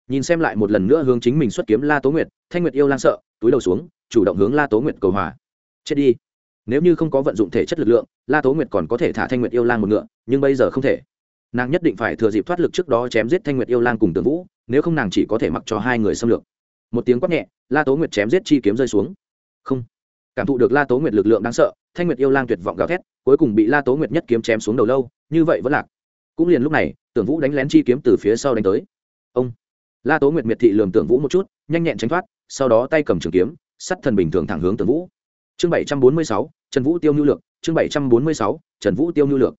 Nhìn xem lại một lần nữa hướng chính mình xuất kiếm la tố nguyệt, thanh nguyệt yêu lang sợ, túi đầu xuống, chủ động hướng la tố nguyệt cầu hòa. Chết đi. Nếu như không có vận dụng thể chất lực lượng, la tố nguyệt còn có thể thả thanh nguyệt yêu lang một ngựa, nhưng bây giờ không thể nàng nhất định phải thừa dịp thoát lực trước đó chém giết thanh nguyệt yêu lang cùng tường vũ, nếu không nàng chỉ có thể mặc cho hai người xâm lược. Một tiếng quát nhẹ, la tố nguyệt chém giết chi kiếm rơi xuống. Không. Cảm thụ được la tố nguyệt lực lượng đáng sợ, thanh nguyệt yêu lang tuyệt vọng gào thét, cuối cùng bị la tố nguyệt nhất kiếm chém xuống đầu lâu, như vậy vẫn lạc. Cũng liền lúc này tưởng vũ đánh lén chi kiếm từ phía sau đánh tới. Ông. La tố nguyệt miệt thị lườm tưởng vũ một chút, nhanh nhẹn tránh thoát, sau đó tay cầm trường kiếm, sắt thần bình thường thẳng hướng tưởng vũ. Chương bảy trăm bốn mươi sáu, trần vũ tiêu nhu lược, chương bảy trăm bốn mươi sáu, trần vũ tiêu nhu lược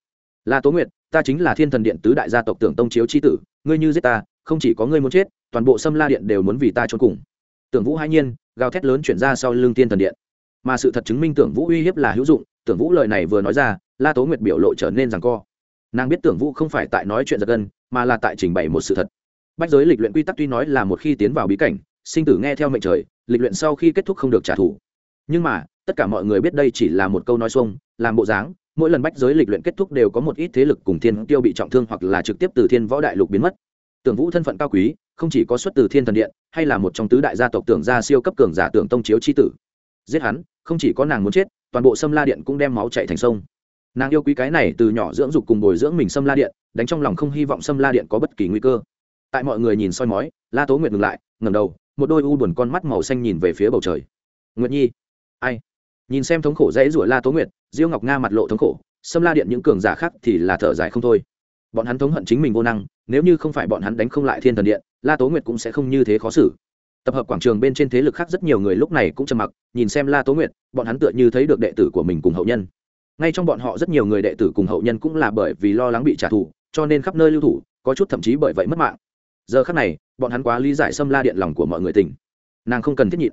la tố nguyệt, ta chính là thiên thần điện tứ đại gia tộc tưởng tông chiếu c tử, ngươi như giết ta, không chỉ có ngươi muốn chết, toàn bộ sâm la điện đều muốn vì ta trốn cùng. Tưởng vũ hai nhiên, gào thét lớn chuyển ra sau lưng thiên thần điện. Mà sự thật chứng minh tưởng vũ uy hiếp là hữu dụng, tưởng vũ lời này vừa nói ra, la tố nguyệt biểu lộ trở nên rằng co. Nàng biết tưởng vũ không phải tại nói chuyện giật gân, mà là tại trình bày một sự thật. Bách giới lịch luyện quy tắc tuy nói là một khi tiến vào bí cảnh, sinh tử nghe theo mệnh trời, lịch luyện sau khi kết thúc không được trả thù. Nhưng mà, tất cả mọi người biết đây chỉ là một câu nói xuông, làm bộ dáng mỗi lần bách giới lịch luyện kết thúc đều có một ít thế lực cùng thiên tiêu bị trọng thương hoặc là trực tiếp từ thiên võ đại lục biến mất. Tưởng vũ thân phận cao quý, không chỉ có xuất từ thiên thần điện, hay là một trong tứ đại gia tộc tưởng gia siêu cấp cường giả tưởng tông chiếu c h i tử. Giết hắn, không chỉ có nàng muốn chết, toàn bộ sâm la điện cũng đem máu chạy thành sông. Nàng yêu quý cái này từ nhỏ dưỡng dục cùng bồi dưỡng mình sâm la điện, đánh trong lòng không hy vọng sâm la điện có bất kỳ nguy cơ. Tại mọi người nhìn soi mói, la tố nguyệt ngừng lại ngầm đầu, một đôi u buồn con mắt màu xanh nhìn về phía bầu trời. Nguyệt nhi, ai? Nhìn xem thống khổ dễ rủa la tố nguyệt, diêu ngọc nga mặt lộ thống khổ, sâm la điện những cường giả khác thì là thở dài không thôi. Bọn hắn thống hận chính mình vô năng, nếu như không phải bọn hắn đánh không lại thiên thần điện, la tố nguyệt cũng sẽ không như thế khó xử. Tập hợp quảng trường bên trên thế lực khác rất nhiều người lúc này cũng trầm mặc, nhìn xem la tố nguyệt, bọn hắn tựa như thấy được đệ tử của mình cùng hậu nhân. Ngay trong bọn họ rất nhiều người đệ tử cùng hậu nhân cũng là bởi vì lo lắng bị trả thù, cho nên khắp nơi lưu thủ, có chút thậm chí bởi vậy mất mạng. Giờ khắc này, bọn hắn quá lý giải xâm la điện lòng của mọi người tỉnh nàng không cần thiết nhịn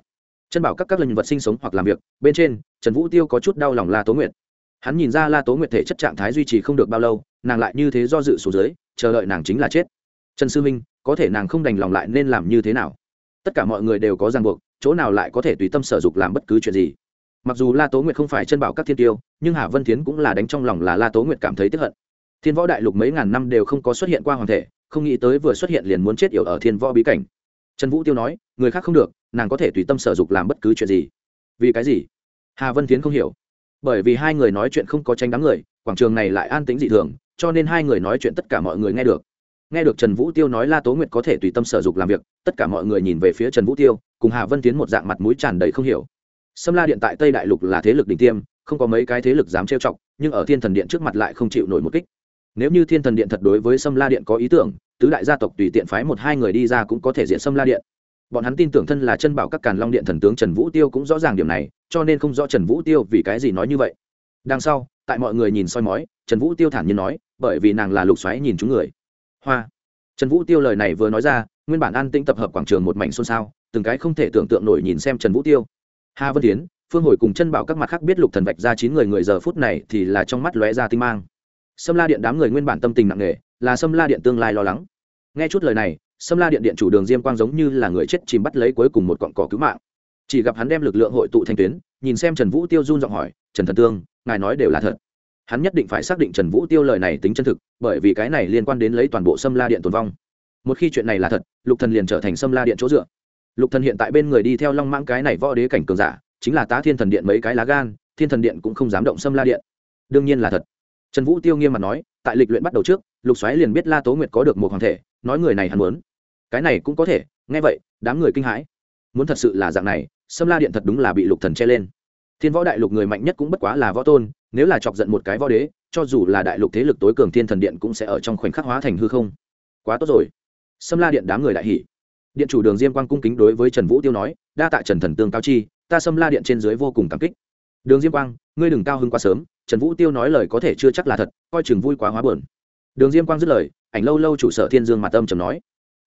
chân bảo các các linh vật sinh sống hoặc làm việc, bên trên, trần vũ tiêu có chút đau lòng la tố nguyệt. Hắn nhìn ra la tố nguyệt thể chất trạng thái duy trì không được bao lâu, nàng lại như thế do dự số dưới, chờ đợi nàng chính là chết. Trần sư minh, có thể nàng không đành lòng lại nên làm như thế nào? Tất cả mọi người đều có ràng buộc, chỗ nào lại có thể tùy tâm sở dục làm bất cứ chuyện gì. Mặc dù la tố nguyệt không phải chân bảo các thiên tiêu, nhưng hà vân tiến cũng là đánh trong lòng là la tố nguyệt cảm thấy tức hận. Thiên võ đại lục mấy ngàn năm đều không có xuất hiện qua hoàng thể, không nghĩ tới vừa xuất hiện liền muốn chết yểu ở thiên võ bí cảnh. Trần vũ tiêu nói, người khác không được nàng có thể tùy tâm sở dục làm bất cứ chuyện gì. Vì cái gì? Hà vân tiến không hiểu. Bởi vì hai người nói chuyện không có tranh đám người, quảng trường này lại an tĩnh dị thường, cho nên hai người nói chuyện tất cả mọi người nghe được. Nghe được trần vũ tiêu nói la tố nguyệt có thể tùy tâm sở dục làm việc, tất cả mọi người nhìn về phía trần vũ tiêu, cùng hà vân tiến một dạng mặt mũi tràn đầy không hiểu. Sâm la điện tại tây đại lục là thế lực đỉnh tiêm, không có mấy cái thế lực dám trêu chọc, nhưng ở thiên thần điện trước mặt lại không chịu nổi một kích. Nếu như thiên thần điện thật đối với sâm la điện có ý tưởng, tứ đại gia tộc tùy tiện phái một hai người đi ra cũng có thể diện sâm la điện bọn hắn tin tưởng thân là chân bảo các càn long điện thần tướng trần vũ tiêu cũng rõ ràng điểm này, cho nên không rõ trần vũ tiêu vì cái gì nói như vậy. Đằng sau, tại mọi người nhìn soi mói, trần vũ tiêu thản nhiên nói, bởi vì nàng là lục xoáy nhìn chúng người. Hoa. Trần vũ tiêu lời này vừa nói ra, nguyên bản an tĩnh tập hợp quảng trường một mảnh xôn xao, từng cái không thể tưởng tượng nổi nhìn xem trần vũ tiêu. Hà vân tiến, phương hồi cùng chân bảo các mặt khác biết lục thần vạch ra chín người người giờ phút này thì là trong mắt lóe ra tinh mang. Sâm la điện đám người nguyên bản tâm tình nặng nề, là sâm la điện tương lai lo lắng. Nghe chút lời này sâm la điện điện chủ đường diêm quang giống như là người chết chìm bắt lấy cuối cùng một cọng cỏ cứu mạng. Chỉ gặp hắn đem lực lượng hội tụ thành tuyến, nhìn xem trần vũ tiêu run giọng hỏi, trần thần tương, ngài nói đều là thật. Hắn nhất định phải xác định trần vũ tiêu lời này tính chân thực, bởi vì cái này liên quan đến lấy toàn bộ sâm la điện tồn vong. Một khi chuyện này là thật, lục thần liền trở thành sâm la điện chỗ dựa. Lục thần hiện tại bên người đi theo long mãng cái này võ đế cảnh cường giả, chính là tá thiên thần điện mấy cái lá gan, thiên thần điện cũng không dám động sâm la điện. Đương nhiên là thật. Trần vũ tiêu nghiêm mặt nói, tại lịch luyện bắt đầu trước, lục xoáy liền biết la tố nguyệt có được một hoàng thể, nói người này hắn muốn cái này cũng có thể, nghe vậy, đám người kinh hãi. Muốn thật sự là dạng này, sâm la điện thật đúng là bị lục thần che lên. Thiên võ đại lục người mạnh nhất cũng bất quá là võ tôn, nếu là chọc giận một cái võ đế, cho dù là đại lục thế lực tối cường thiên thần điện cũng sẽ ở trong khoảnh khắc hóa thành hư không. Quá tốt rồi. Sâm la điện đám người đại hỉ. Điện chủ đường diêm quang cung kính đối với trần vũ tiêu nói, đa tạ trần thần tương cao chi, ta sâm la điện trên dưới vô cùng cảm kích. Đường diêm quang, ngươi đừng cao hứng quá sớm, trần vũ tiêu nói lời có thể chưa chắc là thật, coi chừng vui quá hóa buồn. Đường diêm quang dứt lời, ảnh lâu lâu chủ sở thiên dương mặt âm trầm nói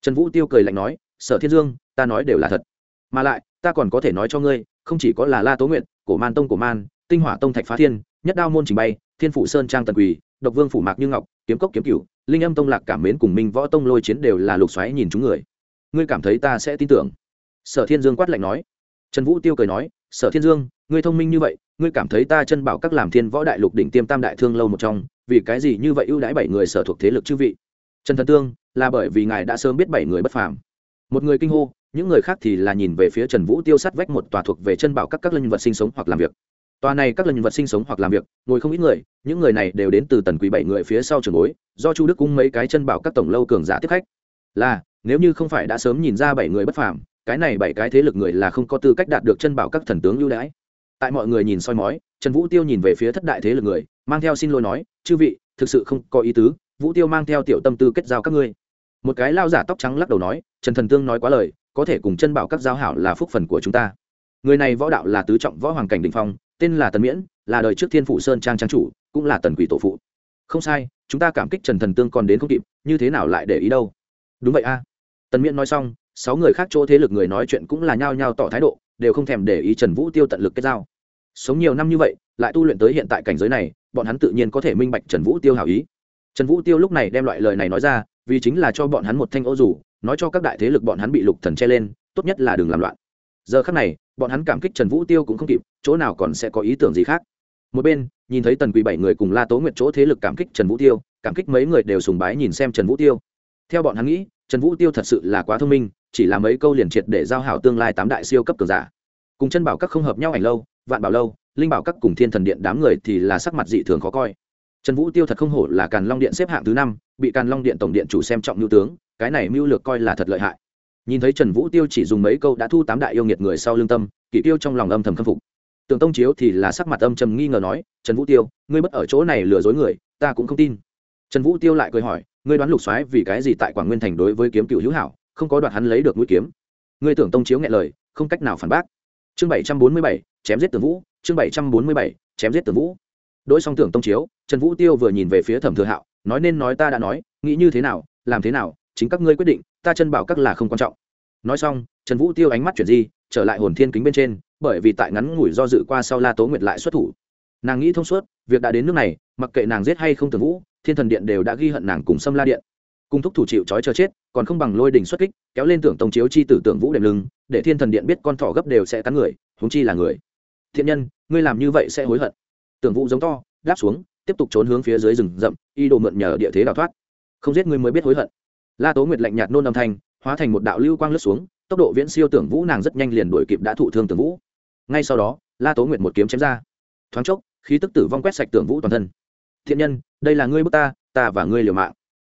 trần vũ tiêu cười lạnh nói, sở thiên dương, ta nói đều là thật. Mà lại, ta còn có thể nói cho ngươi, không chỉ có là la tố nguyện cổ man tông cổ man, tinh hỏa tông thạch phá thiên, nhất đao môn trình bay, thiên phụ sơn trang tần quỳ, độc vương phủ mạc như ngọc, kiếm cốc kiếm cửu, linh âm tông lạc cảm mến cùng minh võ tông lôi chiến đều là lục xoáy nhìn chúng người. Ngươi cảm thấy ta sẽ tin tưởng? Sở thiên dương quát lạnh nói. Trần vũ tiêu cười nói, sở thiên dương, ngươi thông minh như vậy, ngươi cảm thấy ta chân bảo các làm thiên võ đại lục đỉnh tiêm tam đại thương lâu một trong, vì cái gì như vậy ưu đãi bảy người sở thuộc thế lực chư vị? Trần thần tương, là bởi vì ngài đã sớm biết bảy người bất phàm. Một người kinh hô, những người khác thì là nhìn về phía trần vũ tiêu sát vách một tòa thuộc về chân bảo các các linh vật sinh sống hoặc làm việc. Tòa này các linh vật sinh sống hoặc làm việc, ngồi không ít người, những người này đều đến từ tần quý bảy người phía sau trường bối, do chu đức cung mấy cái chân bảo các tổng lâu cường giả tiếp khách. Là, nếu như không phải đã sớm nhìn ra bảy người bất phàm, cái này bảy cái thế lực người là không có tư cách đạt được chân bảo các thần tướng ưu đãi. Tại mọi người nhìn soi mói, trần vũ tiêu nhìn về phía thất đại thế lực người, mang theo xin lỗi nói, chư vị, thực sự không có ý tứ vũ tiêu mang theo tiểu tâm tư kết giao các ngươi. Một cái lao giả tóc trắng lắc đầu nói, trần thần tương nói quá lời, có thể cùng chân bảo các giao hảo là phúc phần của chúng ta. Người này võ đạo là tứ trọng võ hoàng cảnh đình phong, tên là tần miễn, là đời trước thiên phủ sơn trang trang chủ, cũng là tần quỷ tổ phụ. Không sai, chúng ta cảm kích trần thần tương còn đến không kịp, như thế nào lại để ý đâu? Đúng vậy a. Tần miễn nói xong, sáu người khác chỗ thế lực người nói chuyện cũng là nhao nhao tỏ thái độ, đều không thèm để ý trần vũ tiêu tận lực kết giao. Sống nhiều năm như vậy, lại tu luyện tới hiện tại cảnh giới này, bọn hắn tự nhiên có thể minh bạch trần vũ tiêu hảo ý trần vũ tiêu lúc này đem loại lời này nói ra, vì chính là cho bọn hắn một thanh ô dù, nói cho các đại thế lực bọn hắn bị lục thần che lên, tốt nhất là đừng làm loạn. Giờ khắc này, bọn hắn cảm kích trần vũ tiêu cũng không kịp, chỗ nào còn sẽ có ý tưởng gì khác. Một bên, nhìn thấy tần quỳ bảy người cùng la tố nguyệt chỗ thế lực cảm kích trần vũ tiêu, cảm kích mấy người đều sùng bái nhìn xem trần vũ tiêu. Theo bọn hắn nghĩ, trần vũ tiêu thật sự là quá thông minh, chỉ là mấy câu liền triệt để giao hảo tương lai tám đại siêu cấp cường giả. Cùng chân bảo các không hợp nhau ảnh lâu, vạn bảo lâu, linh bảo các cùng thiên thần điện đám người thì là sắc mặt dị thường khó coi trần vũ tiêu thật không hổ là càn long điện xếp hạng thứ năm, bị càn long điện tổng điện chủ xem trọng mưu tướng, cái này mưu lược coi là thật lợi hại. Nhìn thấy trần vũ tiêu chỉ dùng mấy câu đã thu tám đại yêu nghiệt người sau lương tâm, kỷ tiêu trong lòng âm thầm khâm phục. Tưởng tông chiếu thì là sắc mặt âm trầm nghi ngờ nói, trần vũ tiêu, ngươi bất ở chỗ này lừa dối người, ta cũng không tin. Trần vũ tiêu lại cười hỏi, ngươi đoán lục soái vì cái gì tại quảng nguyên thành đối với kiếm cựu hữu hảo, không có đoạt hắn lấy được mũi kiếm? Ngươi tưởng tông chiếu nghe lời, không cách nào phản bác. Chương bảy trăm bốn mươi bảy, chém giết tường vũ, chương bảy trăm bốn mươi bảy, chém giết tường vũ đỗi song tưởng tông chiếu, trần vũ tiêu vừa nhìn về phía thẩm thừa hạo, nói nên nói ta đã nói, nghĩ như thế nào, làm thế nào, chính các ngươi quyết định, ta chân bảo các là không quan trọng. Nói xong, trần vũ tiêu ánh mắt chuyển di, trở lại hồn thiên kính bên trên, bởi vì tại ngắn ngủi do dự qua sau la tố nguyệt lại xuất thủ. Nàng nghĩ thông suốt, việc đã đến nước này, mặc kệ nàng giết hay không tưởng vũ, thiên thần điện đều đã ghi hận nàng cùng xâm la điện. Cùng thúc thủ chịu trói chờ chết, còn không bằng lôi đình xuất kích, kéo lên tưởng tông chiếu chi tử tưởng vũ đệm lưng, để thiên thần điện biết con thỏ gấp đều sẽ cắn người húng chi là người. Thiện nhân, ngươi làm như vậy sẽ hối hận tưởng vũ giống to, đáp xuống, tiếp tục trốn hướng phía dưới rừng rậm, y đồ mượn nhờ địa thế đào thoát. Không giết người mới biết hối hận. La tố nguyệt lạnh nhạt nôn âm thanh, hóa thành một đạo lưu quang lướt xuống, tốc độ viễn siêu tưởng vũ nàng rất nhanh liền đuổi kịp đã thụ thương tưởng vũ. Ngay sau đó, la tố nguyệt một kiếm chém ra. Thoáng chốc, khí tức tử vong quét sạch tưởng vũ toàn thân. Thiện nhân, đây là ngươi bước ta ta và ngươi liều mạng.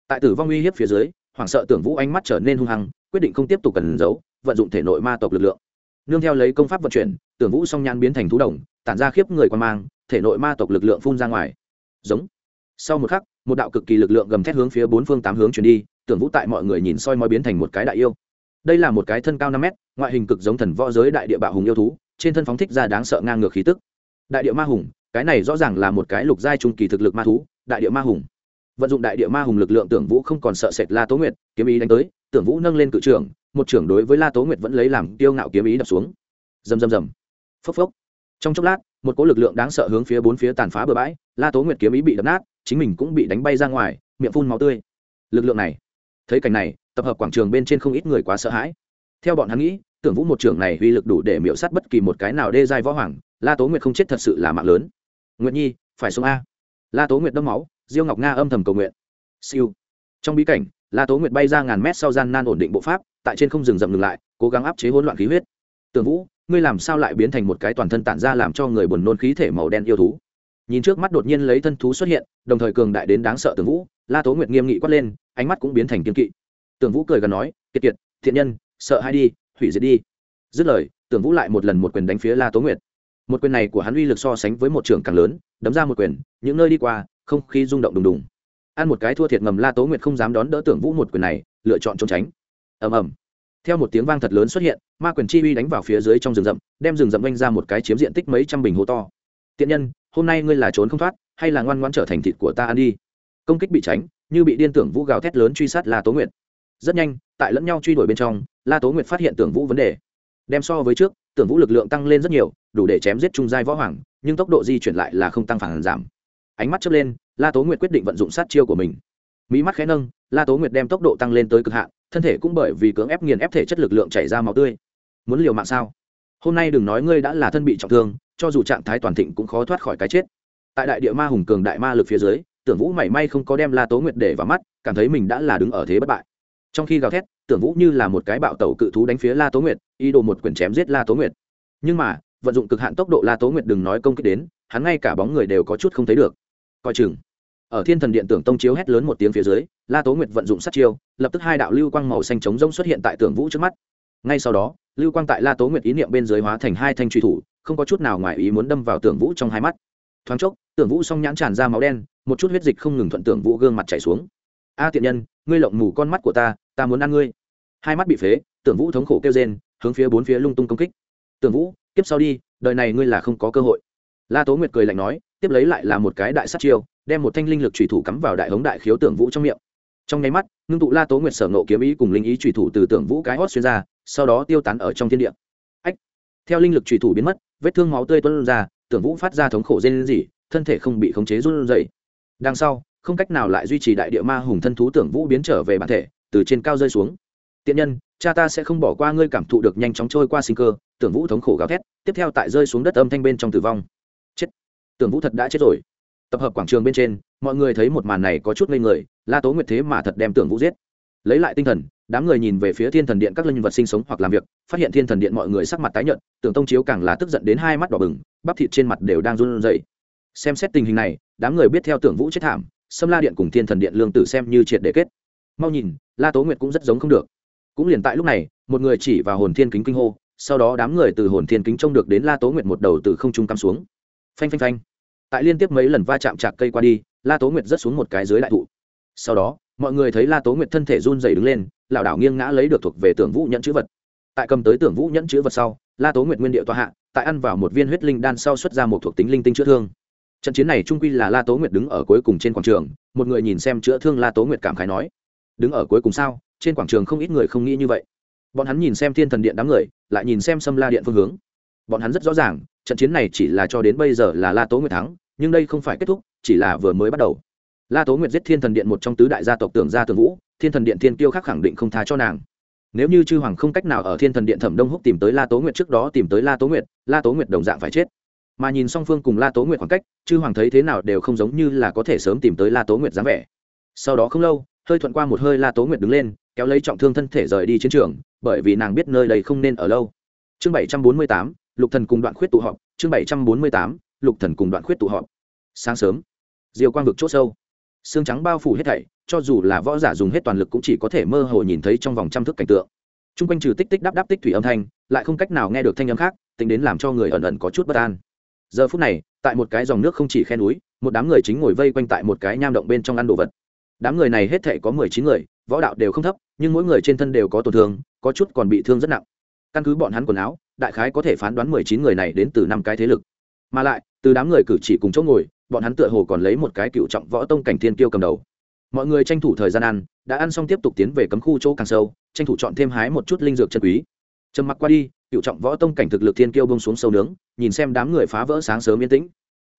Tại tử vong uy hiếp phía dưới, hoảng sợ tưởng vũ ánh mắt trở nên hung hăng, quyết định không tiếp tục cần giấu, vận dụng thể nội ma tộc lực lượng. Nương theo lấy công pháp vận chuyển tưởng vũ song nhan biến thành thú đồng, tản ra khiếp người quan mang thể nội ma tộc lực lượng phun ra ngoài. Giống. Sau một khắc, một đạo cực kỳ lực lượng gầm thét hướng phía bốn phương tám hướng chuyển đi, tưởng vũ tại mọi người nhìn soi mói biến thành một cái đại yêu. Đây là một cái thân cao năm mét, ngoại hình cực giống thần võ giới đại địa bạo hùng yêu thú, trên thân phóng thích ra đáng sợ ngang ngược khí tức. Đại địa ma hùng, cái này rõ ràng là một cái lục giai trung kỳ thực lực ma thú, đại địa ma hùng. Vận dụng đại địa ma hùng lực lượng tưởng vũ không còn sợ sệt la tố nguyệt, kiếm ý đánh tới, tưởng vũ nâng lên cự trưởng, một trưởng đối với la tố nguyệt vẫn lấy làm tiêu ngạo kiếm ý đập xuống. Rầm rầm rầm. Phốc phốc trong chốc lát, một cỗ lực lượng đáng sợ hướng phía bốn phía tàn phá bờ bãi, la tố nguyệt kiếm ý bị đập nát, chính mình cũng bị đánh bay ra ngoài, miệng phun máu tươi. Lực lượng này, thấy cảnh này, tập hợp quảng trường bên trên không ít người quá sợ hãi. Theo bọn hắn nghĩ, tưởng vũ một trưởng này uy lực đủ để miễu sát bất kỳ một cái nào đê giai võ hoàng, la tố nguyệt không chết thật sự là mạng lớn. Nguyệt nhi, phải xuống a. La tố nguyệt đâm máu, diêu ngọc nga âm thầm cầu nguyện. Siêu. Trong bí cảnh, la tố nguyệt bay ra ngàn mét sau gian nan ổn định bộ pháp, tại trên không rừng rậm ngừng lại, cố gắng áp chế hỗn loạn khí huyết. Tưởng vũ ngươi làm sao lại biến thành một cái toàn thân tản ra làm cho người buồn nôn khí thể màu đen yêu thú? Nhìn trước mắt đột nhiên lấy thân thú xuất hiện, đồng thời cường đại đến đáng sợ tưởng vũ, la tố nguyệt nghiêm nghị quát lên, ánh mắt cũng biến thành kiên kỵ. Tưởng vũ cười gần nói, kiệt kiệt, thiện nhân, sợ hay đi, hủy diệt đi. Dứt lời, tưởng vũ lại một lần một quyền đánh phía la tố nguyệt. Một quyền này của hắn uy lực so sánh với một trường càng lớn, đấm ra một quyền, những nơi đi qua, không khí rung động đùng đùng. Ăn một cái thua thiệt ngầm, la tố nguyệt không dám đón đỡ tưởng vũ một quyền này, lựa chọn trốn tránh. Ầm ầm theo một tiếng vang thật lớn xuất hiện, ma quyền chi uy đánh vào phía dưới trong rừng rậm, đem rừng rậm vanh ra một cái chiếm diện tích mấy trăm bình hố to. Tiện nhân, hôm nay ngươi là trốn không thoát, hay là ngoan ngoan trở thành thịt của ta ăn đi? Công kích bị tránh, như bị điên tưởng vũ gào thét lớn truy sát la tố nguyệt. Rất nhanh, tại lẫn nhau truy đuổi bên trong, la tố nguyệt phát hiện tưởng vũ vấn đề. Đem so với trước, tưởng vũ lực lượng tăng lên rất nhiều, đủ để chém giết trung giai võ hoàng, nhưng tốc độ di chuyển lại là không tăng phản giảm. Ánh mắt chớp lên, la tố nguyệt quyết định vận dụng sát chiêu của mình mỹ mắt khẽ nâng, la tố nguyệt đem tốc độ tăng lên tới cực hạn, thân thể cũng bởi vì cưỡng ép nghiền ép thể chất lực lượng chảy ra máu tươi. Muốn liều mạng sao? Hôm nay đừng nói ngươi đã là thân bị trọng thương, cho dù trạng thái toàn thịnh cũng khó thoát khỏi cái chết. Tại đại địa ma hùng cường đại ma lực phía dưới, tưởng vũ mảy may không có đem la tố nguyệt để vào mắt, cảm thấy mình đã là đứng ở thế bất bại. Trong khi gào thét, tưởng vũ như là một cái bạo tẩu cự thú đánh phía la tố nguyệt, ý đồ một quyển chém giết la tố nguyệt. Nhưng mà, vận dụng cực hạn tốc độ la tố nguyệt đừng nói công kích đến, hắn ngay cả bóng người đều có chút không thấy được. Coi chừng ở thiên thần điện tưởng tông chiếu hét lớn một tiếng phía dưới, la tố nguyệt vận dụng sát chiêu, lập tức hai đạo lưu quang màu xanh trống rông xuất hiện tại tưởng vũ trước mắt. Ngay sau đó, lưu quang tại la tố nguyệt ý niệm bên dưới hóa thành hai thanh truy thủ, không có chút nào ngoài ý muốn đâm vào tưởng vũ trong hai mắt. Thoáng chốc, tưởng vũ song nhãn tràn ra máu đen, một chút huyết dịch không ngừng thuận tưởng vũ gương mặt chảy xuống. A tiện nhân, ngươi lộng mù con mắt của ta ta muốn ăn ngươi. Hai mắt bị phế, tưởng vũ thống khổ kêu rên, hướng phía bốn phía lung tung công kích. Tưởng vũ tiếp sau đi, đời này ngươi là không có cơ hội. La tố nguyệt cười lạnh nói, tiếp lấy lại là một cái đại sát chiêu đem một thanh linh lực trùy thủ cắm vào đại hống đại khiếu tưởng vũ trong miệng. Trong nháy mắt, ngưng tụ la tố nguyệt sở nộ kiếm ý cùng linh ý trùy thủ từ tưởng vũ cái hót xuyên ra, sau đó tiêu tán ở trong thiên địa. Ách! Theo linh lực trùy thủ biến mất, vết thương máu tươi tuôn ra, tưởng vũ phát ra thống khổ rên rỉ, thân thể không bị khống chế run rẩy. Đằng sau, không cách nào lại duy trì đại địa ma hùng thân thú tưởng vũ biến trở về bản thể, từ trên cao rơi xuống. Tiện nhân, cha ta sẽ không bỏ qua ngươi cảm thụ được nhanh chóng trôi qua sinh cơ, tưởng vũ thống khổ gào thét, tiếp theo tại rơi xuống đất âm thanh bên trong tử vong. Chết! Tưởng vũ thật đã chết rồi tập hợp quảng trường bên trên, mọi người thấy một màn này có chút ngây người, la tố nguyệt thế mà thật đem tưởng vũ giết. Lấy lại tinh thần, đám người nhìn về phía thiên thần điện các linh vật sinh sống hoặc làm việc, phát hiện thiên thần điện mọi người sắc mặt tái nhợt, tưởng tông chiếu càng là tức giận đến hai mắt đỏ bừng, bắp thịt trên mặt đều đang run rẩy. Xem xét tình hình này, đám người biết theo tưởng vũ chết thảm xâm la điện cùng thiên thần điện lương tử xem như triệt để kết. Mau nhìn, la tố nguyệt cũng rất giống không được. Cũng liền tại lúc này, một người chỉ vào hồn thiên kính kinh hô, sau đó đám người từ hồn thiên kính trông được đến la tố nguyệt một đầu từ không trung cắm xuống. Phanh phanh phanh tại liên tiếp mấy lần va chạm chạc cây qua đi, la tố nguyệt rớt xuống một cái dưới đại thụ. Sau đó, mọi người thấy la tố nguyệt thân thể run dày đứng lên, lảo đảo nghiêng ngã lấy được thuộc về tưởng vũ nhẫn chữ vật. Tại cầm tới tưởng vũ nhẫn chữ vật sau, la tố nguyệt nguyên điệu tòa hạ, tại ăn vào một viên huyết linh đan sau xuất ra một thuộc tính linh tinh chữa thương. Trận chiến này trung quy là la tố nguyệt đứng ở cuối cùng trên quảng trường, một người nhìn xem chữa thương la tố nguyệt cảm khái nói, đứng ở cuối cùng sao? Trên quảng trường không ít người không nghĩ như vậy. Bọn hắn nhìn xem thiên thần điện đám người, lại nhìn xem sâm la điện phương hướng. Bọn hắn rất rõ ràng trận chiến này chỉ là cho đến bây giờ là la tố nguyệt thắng, nhưng đây không phải kết thúc, chỉ là vừa mới bắt đầu. La tố nguyệt giết thiên thần điện một trong tứ đại gia tộc tưởng gia tường vũ, thiên thần điện thiên tiêu khác khẳng định không tha cho nàng. Nếu như chư hoàng không cách nào ở thiên thần điện thẩm đông húc tìm tới la tố nguyệt trước đó tìm tới la tố nguyệt, la tố nguyệt đồng dạng phải chết. Mà nhìn song phương cùng la tố nguyệt khoảng cách, chư hoàng thấy thế nào đều không giống như là có thể sớm tìm tới la tố nguyệt dáng vẻ. Sau đó không lâu, hơi thuận qua một hơi la tố nguyệt đứng lên, kéo lấy trọng thương thân thể rời đi chiến trường, bởi vì nàng biết nơi đây không nên ở lâu. Chương bảy trăm bốn mươi tám lục thần cùng đoạn khuyết tụ họp, chương bảy trăm bốn mươi tám, lục thần cùng đoạn khuyết tụ họp. Sáng sớm, diều quang vực chốt sâu. Xương trắng bao phủ hết thảy, cho dù là võ giả dùng hết toàn lực cũng chỉ có thể mơ hồ nhìn thấy trong vòng trăm thước cảnh tượng. T r u n g quanh trừ tích tích đắp đắp tích thủy âm thanh, lại không cách nào nghe được thanh âm khác, tính đến làm cho người ẩn ẩn có chút bất an. Giờ phút này, tại một cái dòng nước không chỉ khe núi, một đám người chính ngồi vây quanh tại một cái nham động bên trong ăn đồ vật. Đám người này hết thể có mười chín người, võ đạo đều không thấp, nhưng mỗi người trên thân đều có tổn thương, có chút còn bị thương rất nặng. Căn cứ bọn hắn quần áo đại khái có thể phán đoán mười chín người này đến từ năm cái thế lực. Mà lại, từ đám người cử chỉ cùng chỗ ngồi, bọn hắn tựa hồ còn lấy một cái cựu trọng võ tông cảnh thiên tiêu cầm đầu. Mọi người tranh thủ thời gian ăn, đã ăn xong tiếp tục tiến về cấm khu chỗ càng sâu, tranh thủ chọn thêm hái một chút linh dược chân quý. Trầm mặc qua đi, cựu trọng võ tông cảnh thực lực thiên kiêu bông xuống sâu nướng, nhìn xem đám người phá vỡ sáng sớm yên tĩnh.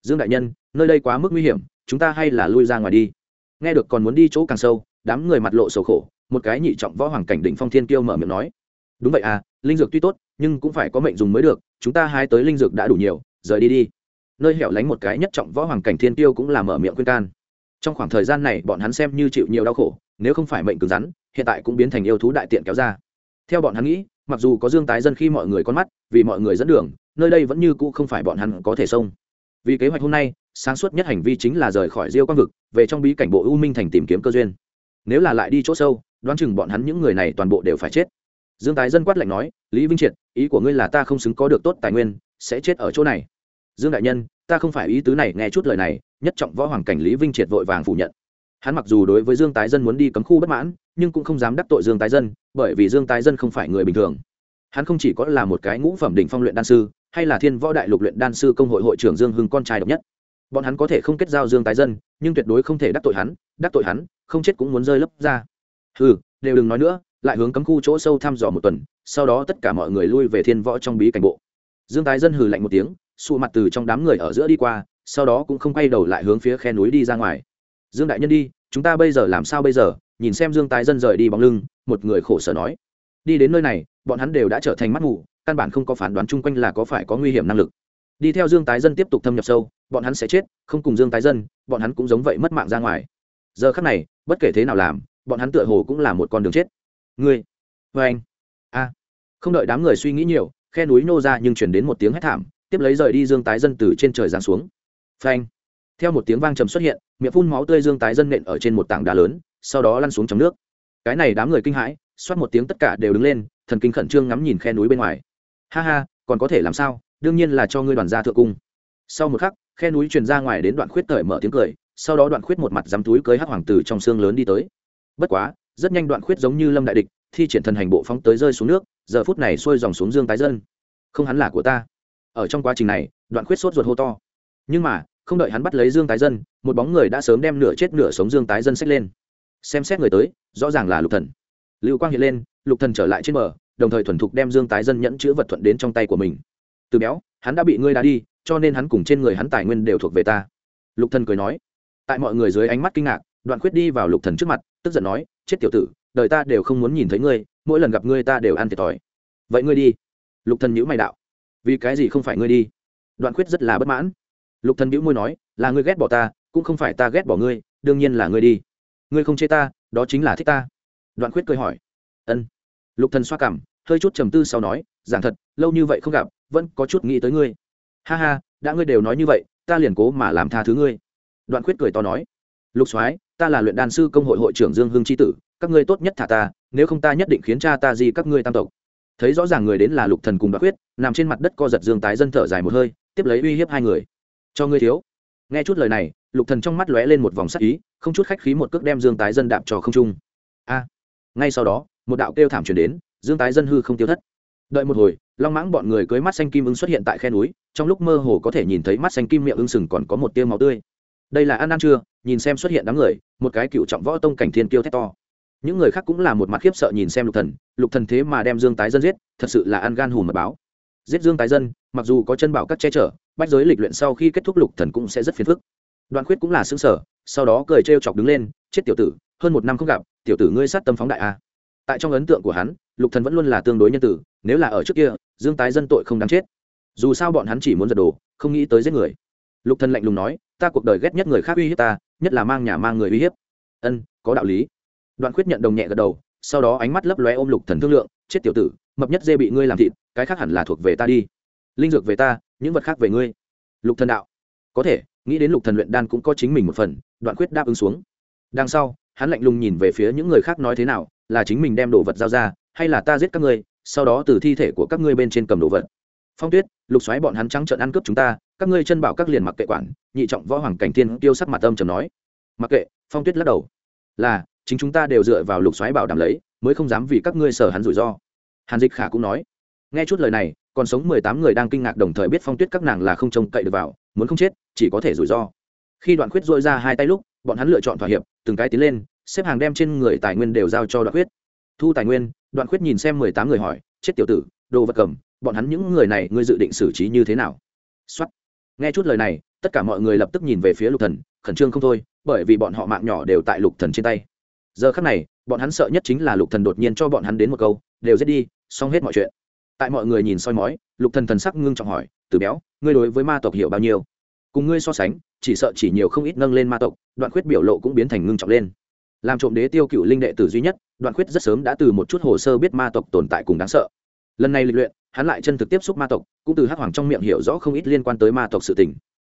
Dương đại nhân, nơi đây quá mức nguy hiểm, chúng ta hay là lui ra ngoài đi. Nghe được còn muốn đi chỗ càng sâu, đám người mặt lộ sầu khổ, một cái nhị trọng võ hoàng cảnh đỉnh phong thiên kiêu mở miệng nói. Đúng vậy à linh dược tuy tốt nhưng cũng phải có mệnh dùng mới được, chúng ta hái tới linh dược đã đủ nhiều, rời đi đi. Nơi hẻo lánh một cái nhất trọng võ hoàng cảnh thiên tiêu cũng là mở miệng khuyên can. Trong khoảng thời gian này, bọn hắn xem như chịu nhiều đau khổ, nếu không phải mệnh cứng rắn, hiện tại cũng biến thành yêu thú đại tiện kéo ra. Theo bọn hắn nghĩ, mặc dù có dương tái dân khi mọi người con mắt, vì mọi người dẫn đường, nơi đây vẫn như cũ không phải bọn hắn có thể xông. Vì kế hoạch hôm nay, sáng suốt nhất hành vi chính là rời khỏi diêu quang vực, về trong bí cảnh bộ u minh thành tìm kiếm cơ duyên. Nếu là lại đi chỗ sâu, đoán chừng bọn hắn những người này toàn bộ đều phải chết dương tái dân quát lạnh nói, lý vinh triệt, ý của ngươi là ta không xứng có được tốt tài nguyên, sẽ chết ở chỗ này. Dương đại nhân, ta không phải ý tứ này, nghe chút lời này, nhất trọng võ hoàng cảnh lý vinh triệt vội vàng phủ nhận. Hắn mặc dù đối với dương tái dân muốn đi cấm khu bất mãn, nhưng cũng không dám đắc tội dương tái dân, bởi vì dương tái dân không phải người bình thường. Hắn không chỉ có là một cái ngũ phẩm đỉnh phong luyện đan sư, hay là thiên võ đại lục luyện đan sư công hội hội trưởng dương hưng con trai độc nhất. Bọn hắn có thể không kết giao dương tái dân, nhưng tuyệt đối không thể đắc tội hắn, đắc tội hắn, không chết cũng muốn rơi lấp ra. Ừ đều đừng nói nữa lại hướng cấm khu chỗ sâu thăm dò một tuần, sau đó tất cả mọi người lui về thiên võ trong bí cảnh bộ. Dương tái dân hừ lạnh một tiếng, sụ mặt từ trong đám người ở giữa đi qua, sau đó cũng không quay đầu lại hướng phía khe núi đi ra ngoài. Dương đại nhân đi, chúng ta bây giờ làm sao bây giờ? Nhìn xem dương tái dân rời đi bóng lưng, một người khổ sở nói. Đi đến nơi này, bọn hắn đều đã trở thành mắt ngủ căn bản không có phán đoán chung quanh là có phải có nguy hiểm năng lực. Đi theo dương tái dân tiếp tục thâm nhập sâu, bọn hắn sẽ chết, không cùng dương tái dân, bọn hắn cũng giống vậy mất mạng ra ngoài. Giờ khắc này, bất kể thế nào làm, bọn hắn tựa hồ cũng là một con đường chết ngươi. Vê anh. A không đợi đám người suy nghĩ nhiều, khe núi nô ra nhưng chuyển đến một tiếng hét thảm, tiếp lấy rời đi dương tái dân từ trên trời giáng xuống. Phanh. Theo một tiếng vang trầm xuất hiện, miệng phun máu tươi dương tái dân nện ở trên một tảng đá lớn, sau đó lăn xuống trong nước. Cái này đám người kinh hãi, xoát một tiếng tất cả đều đứng lên, thần kinh khẩn trương ngắm nhìn khe núi bên ngoài. Ha ha, còn có thể làm sao? Đương nhiên là cho ngươi đoàn gia thượng cung. Sau một khắc, khe núi truyền ra ngoài đến đoạn khuyết cởi mở tiếng cười, sau đó đoạn khuyết một mặt dám túi cưới hắc hoàng tử trong xương lớn đi tới. Bất quá rất nhanh đoạn khuyết giống như lâm đại địch, thi triển thần hành bộ phóng tới rơi xuống nước, giờ phút này xuôi dòng xuống dương tái dân. Không hắn là của ta. Ở trong quá trình này, đoạn khuyết sốt ruột hô to. Nhưng mà, không đợi hắn bắt lấy dương tái dân, một bóng người đã sớm đem nửa chết nửa sống dương tái dân xách lên. Xem xét người tới, rõ ràng là lục thần. Lưu quang hiện lên, lục thần trở lại trên bờ, đồng thời thuần thục đem dương tái dân nhẫn chữ vật thuận đến trong tay của mình. Từ béo, hắn đã bị ngươi đá đi, cho nên hắn cùng trên người hắn tài nguyên đều thuộc về ta. Lục thần cười nói. Tại mọi người dưới ánh mắt kinh ngạc, đoạn khuyết đi vào lục thần trước mặt, tức giận nói chết tiểu tử đời ta đều không muốn nhìn thấy ngươi mỗi lần gặp ngươi ta đều ăn thiệt thòi. Vậy ngươi đi. Lục thần nhữ mày đạo. Vì cái gì không phải ngươi đi? Đoạn khuyết rất là bất mãn. Lục thần nhữ môi nói là ngươi ghét bỏ ta cũng không phải ta ghét bỏ ngươi đương nhiên là ngươi đi. Ngươi không chê ta đó chính là thích ta. Đoạn khuyết cười hỏi. Ân. Lục thần xoa cảm, hơi chút trầm tư sau nói giảng thật lâu như vậy không gặp vẫn có chút nghĩ tới ngươi. Ha ha đã ngươi đều nói như vậy ta liền cố mà làm tha thứ ngươi. Đoạn khuyết cười to nói. Lục soái ta là luyện đan sư công hội hội trưởng dương hưng tri tử, các ngươi tốt nhất thả ta, nếu không ta nhất định khiến cha ta gì các ngươi tam tộc. Thấy rõ ràng người đến là lục thần cùng bạc quyết nằm trên mặt đất co giật dương tái dân thở dài một hơi, tiếp lấy uy hiếp hai người. Cho ngươi thiếu. Nghe chút lời này, lục thần trong mắt lóe lên một vòng sắc ý, không chút khách khí một cước đem dương tái dân đạp cho không trung. A. Ngay sau đó, một đạo kêu thảm truyền đến, dương tái dân hư không tiêu thất. Đợi một hồi, long mãng bọn người cưới mắt xanh kim ưng xuất hiện tại khe núi, trong lúc mơ hồ có thể nhìn thấy mắt xanh kim miệng ưng sừng còn có một tia máu tươi đây là ăn ăn chưa? Nhìn xem xuất hiện đám người, một cái cựu trọng võ tông cảnh thiên kiêu thét to. Những người khác cũng là một mặt khiếp sợ nhìn xem lục thần lục thần thế mà đem dương tái dân giết, thật sự là ăn gan hùm mật báo. Giết dương tái dân, mặc dù có chân bảo các che chở, bách giới lịch luyện sau khi kết thúc lục thần cũng sẽ rất phiền phức. Đoạn khuyết cũng là xứng sở sau đó cười trêu chọc đứng lên, chết tiểu tử, hơn một năm không gặp, tiểu tử ngươi sát tâm phóng đại a tại trong ấn tượng của hắn, lục thần vẫn luôn là tương đối nhân tử, nếu là ở trước kia, dương tái dân tội không đáng chết. Dù sao bọn hắn chỉ muốn giật đồ, không nghĩ tới giết người. Lục thần lạnh lùng nói ta cuộc đời ghét nhất người khác uy hiếp ta, nhất là mang nhà mang người uy hiếp. Ân, có đạo lý. Đoạn khuyết nhận đồng nhẹ gật đầu, sau đó ánh mắt lấp lóe ôm lục thần thương lượng, chết tiểu tử, mập nhất dê bị ngươi làm thịt, cái khác hẳn là thuộc về ta đi. Linh dược về ta, những vật khác về ngươi. Lục thần đạo. Có thể, nghĩ đến lục thần luyện đan cũng có chính mình một phần, đoạn khuyết đáp ứng xuống. Đằng sau, hắn lạnh lùng nhìn về phía những người khác nói thế nào, là chính mình đem đồ vật giao ra, hay là ta giết các ngươi, sau đó từ thi thể của các ngươi bên trên cầm đồ vật. Phong tuyết, lục xoáy bọn hắn trắng trợn ăn cướp chúng ta các ngươi chân bảo các liền mặc kệ quản, nhị trọng võ hoàng cảnh thiên tiêu sắc mặt âm trầm nói. Mặc kệ, phong tuyết lắc đầu. Là, chính chúng ta đều dựa vào lục xoáy bảo đảm lấy, mới không dám vì các ngươi sở hắn rủi ro. Hàn dịch khả cũng nói. Nghe chút lời này, còn sống mười tám người đang kinh ngạc đồng thời biết phong tuyết các nàng là không trông cậy được vào, muốn không chết, chỉ có thể rủi ro. Khi đoạn khuyết dội ra hai tay lúc, bọn hắn lựa chọn thỏa hiệp, từng cái tiến lên, xếp hàng đem trên người tài nguyên đều giao cho đoạn khuyết. Thu tài nguyên, đoạn khuyết nhìn xem mười tám người hỏi, chết tiểu tử, đồ vật cầm, bọn hắn những người này ngươi dự định xử trí như thế nào? Xuất nghe chút lời này, tất cả mọi người lập tức nhìn về phía lục thần, khẩn trương không thôi, bởi vì bọn họ mạng nhỏ đều tại lục thần trên tay. Giờ khắc này, bọn hắn sợ nhất chính là lục thần đột nhiên cho bọn hắn đến một câu, đều giết đi, xong hết mọi chuyện. Tại mọi người nhìn soi mói, lục thần thần sắc ngưng trọng hỏi, từ béo, ngươi đối với ma tộc hiểu bao nhiêu? Cùng ngươi so sánh, chỉ sợ chỉ nhiều không ít nâng lên ma tộc, đoạn khuyết biểu lộ cũng biến thành ngưng trọng lên. Làm trộm đế tiêu cựu linh đệ tử duy nhất, đoạn khuyết rất sớm đã từ một chút hồ sơ biết ma tộc tồn tại cùng đáng sợ lần này lịch luyện, hắn lại chân thực tiếp xúc ma tộc, cũng từ hắc hoàng trong miệng hiểu rõ không ít liên quan tới ma tộc sự tình.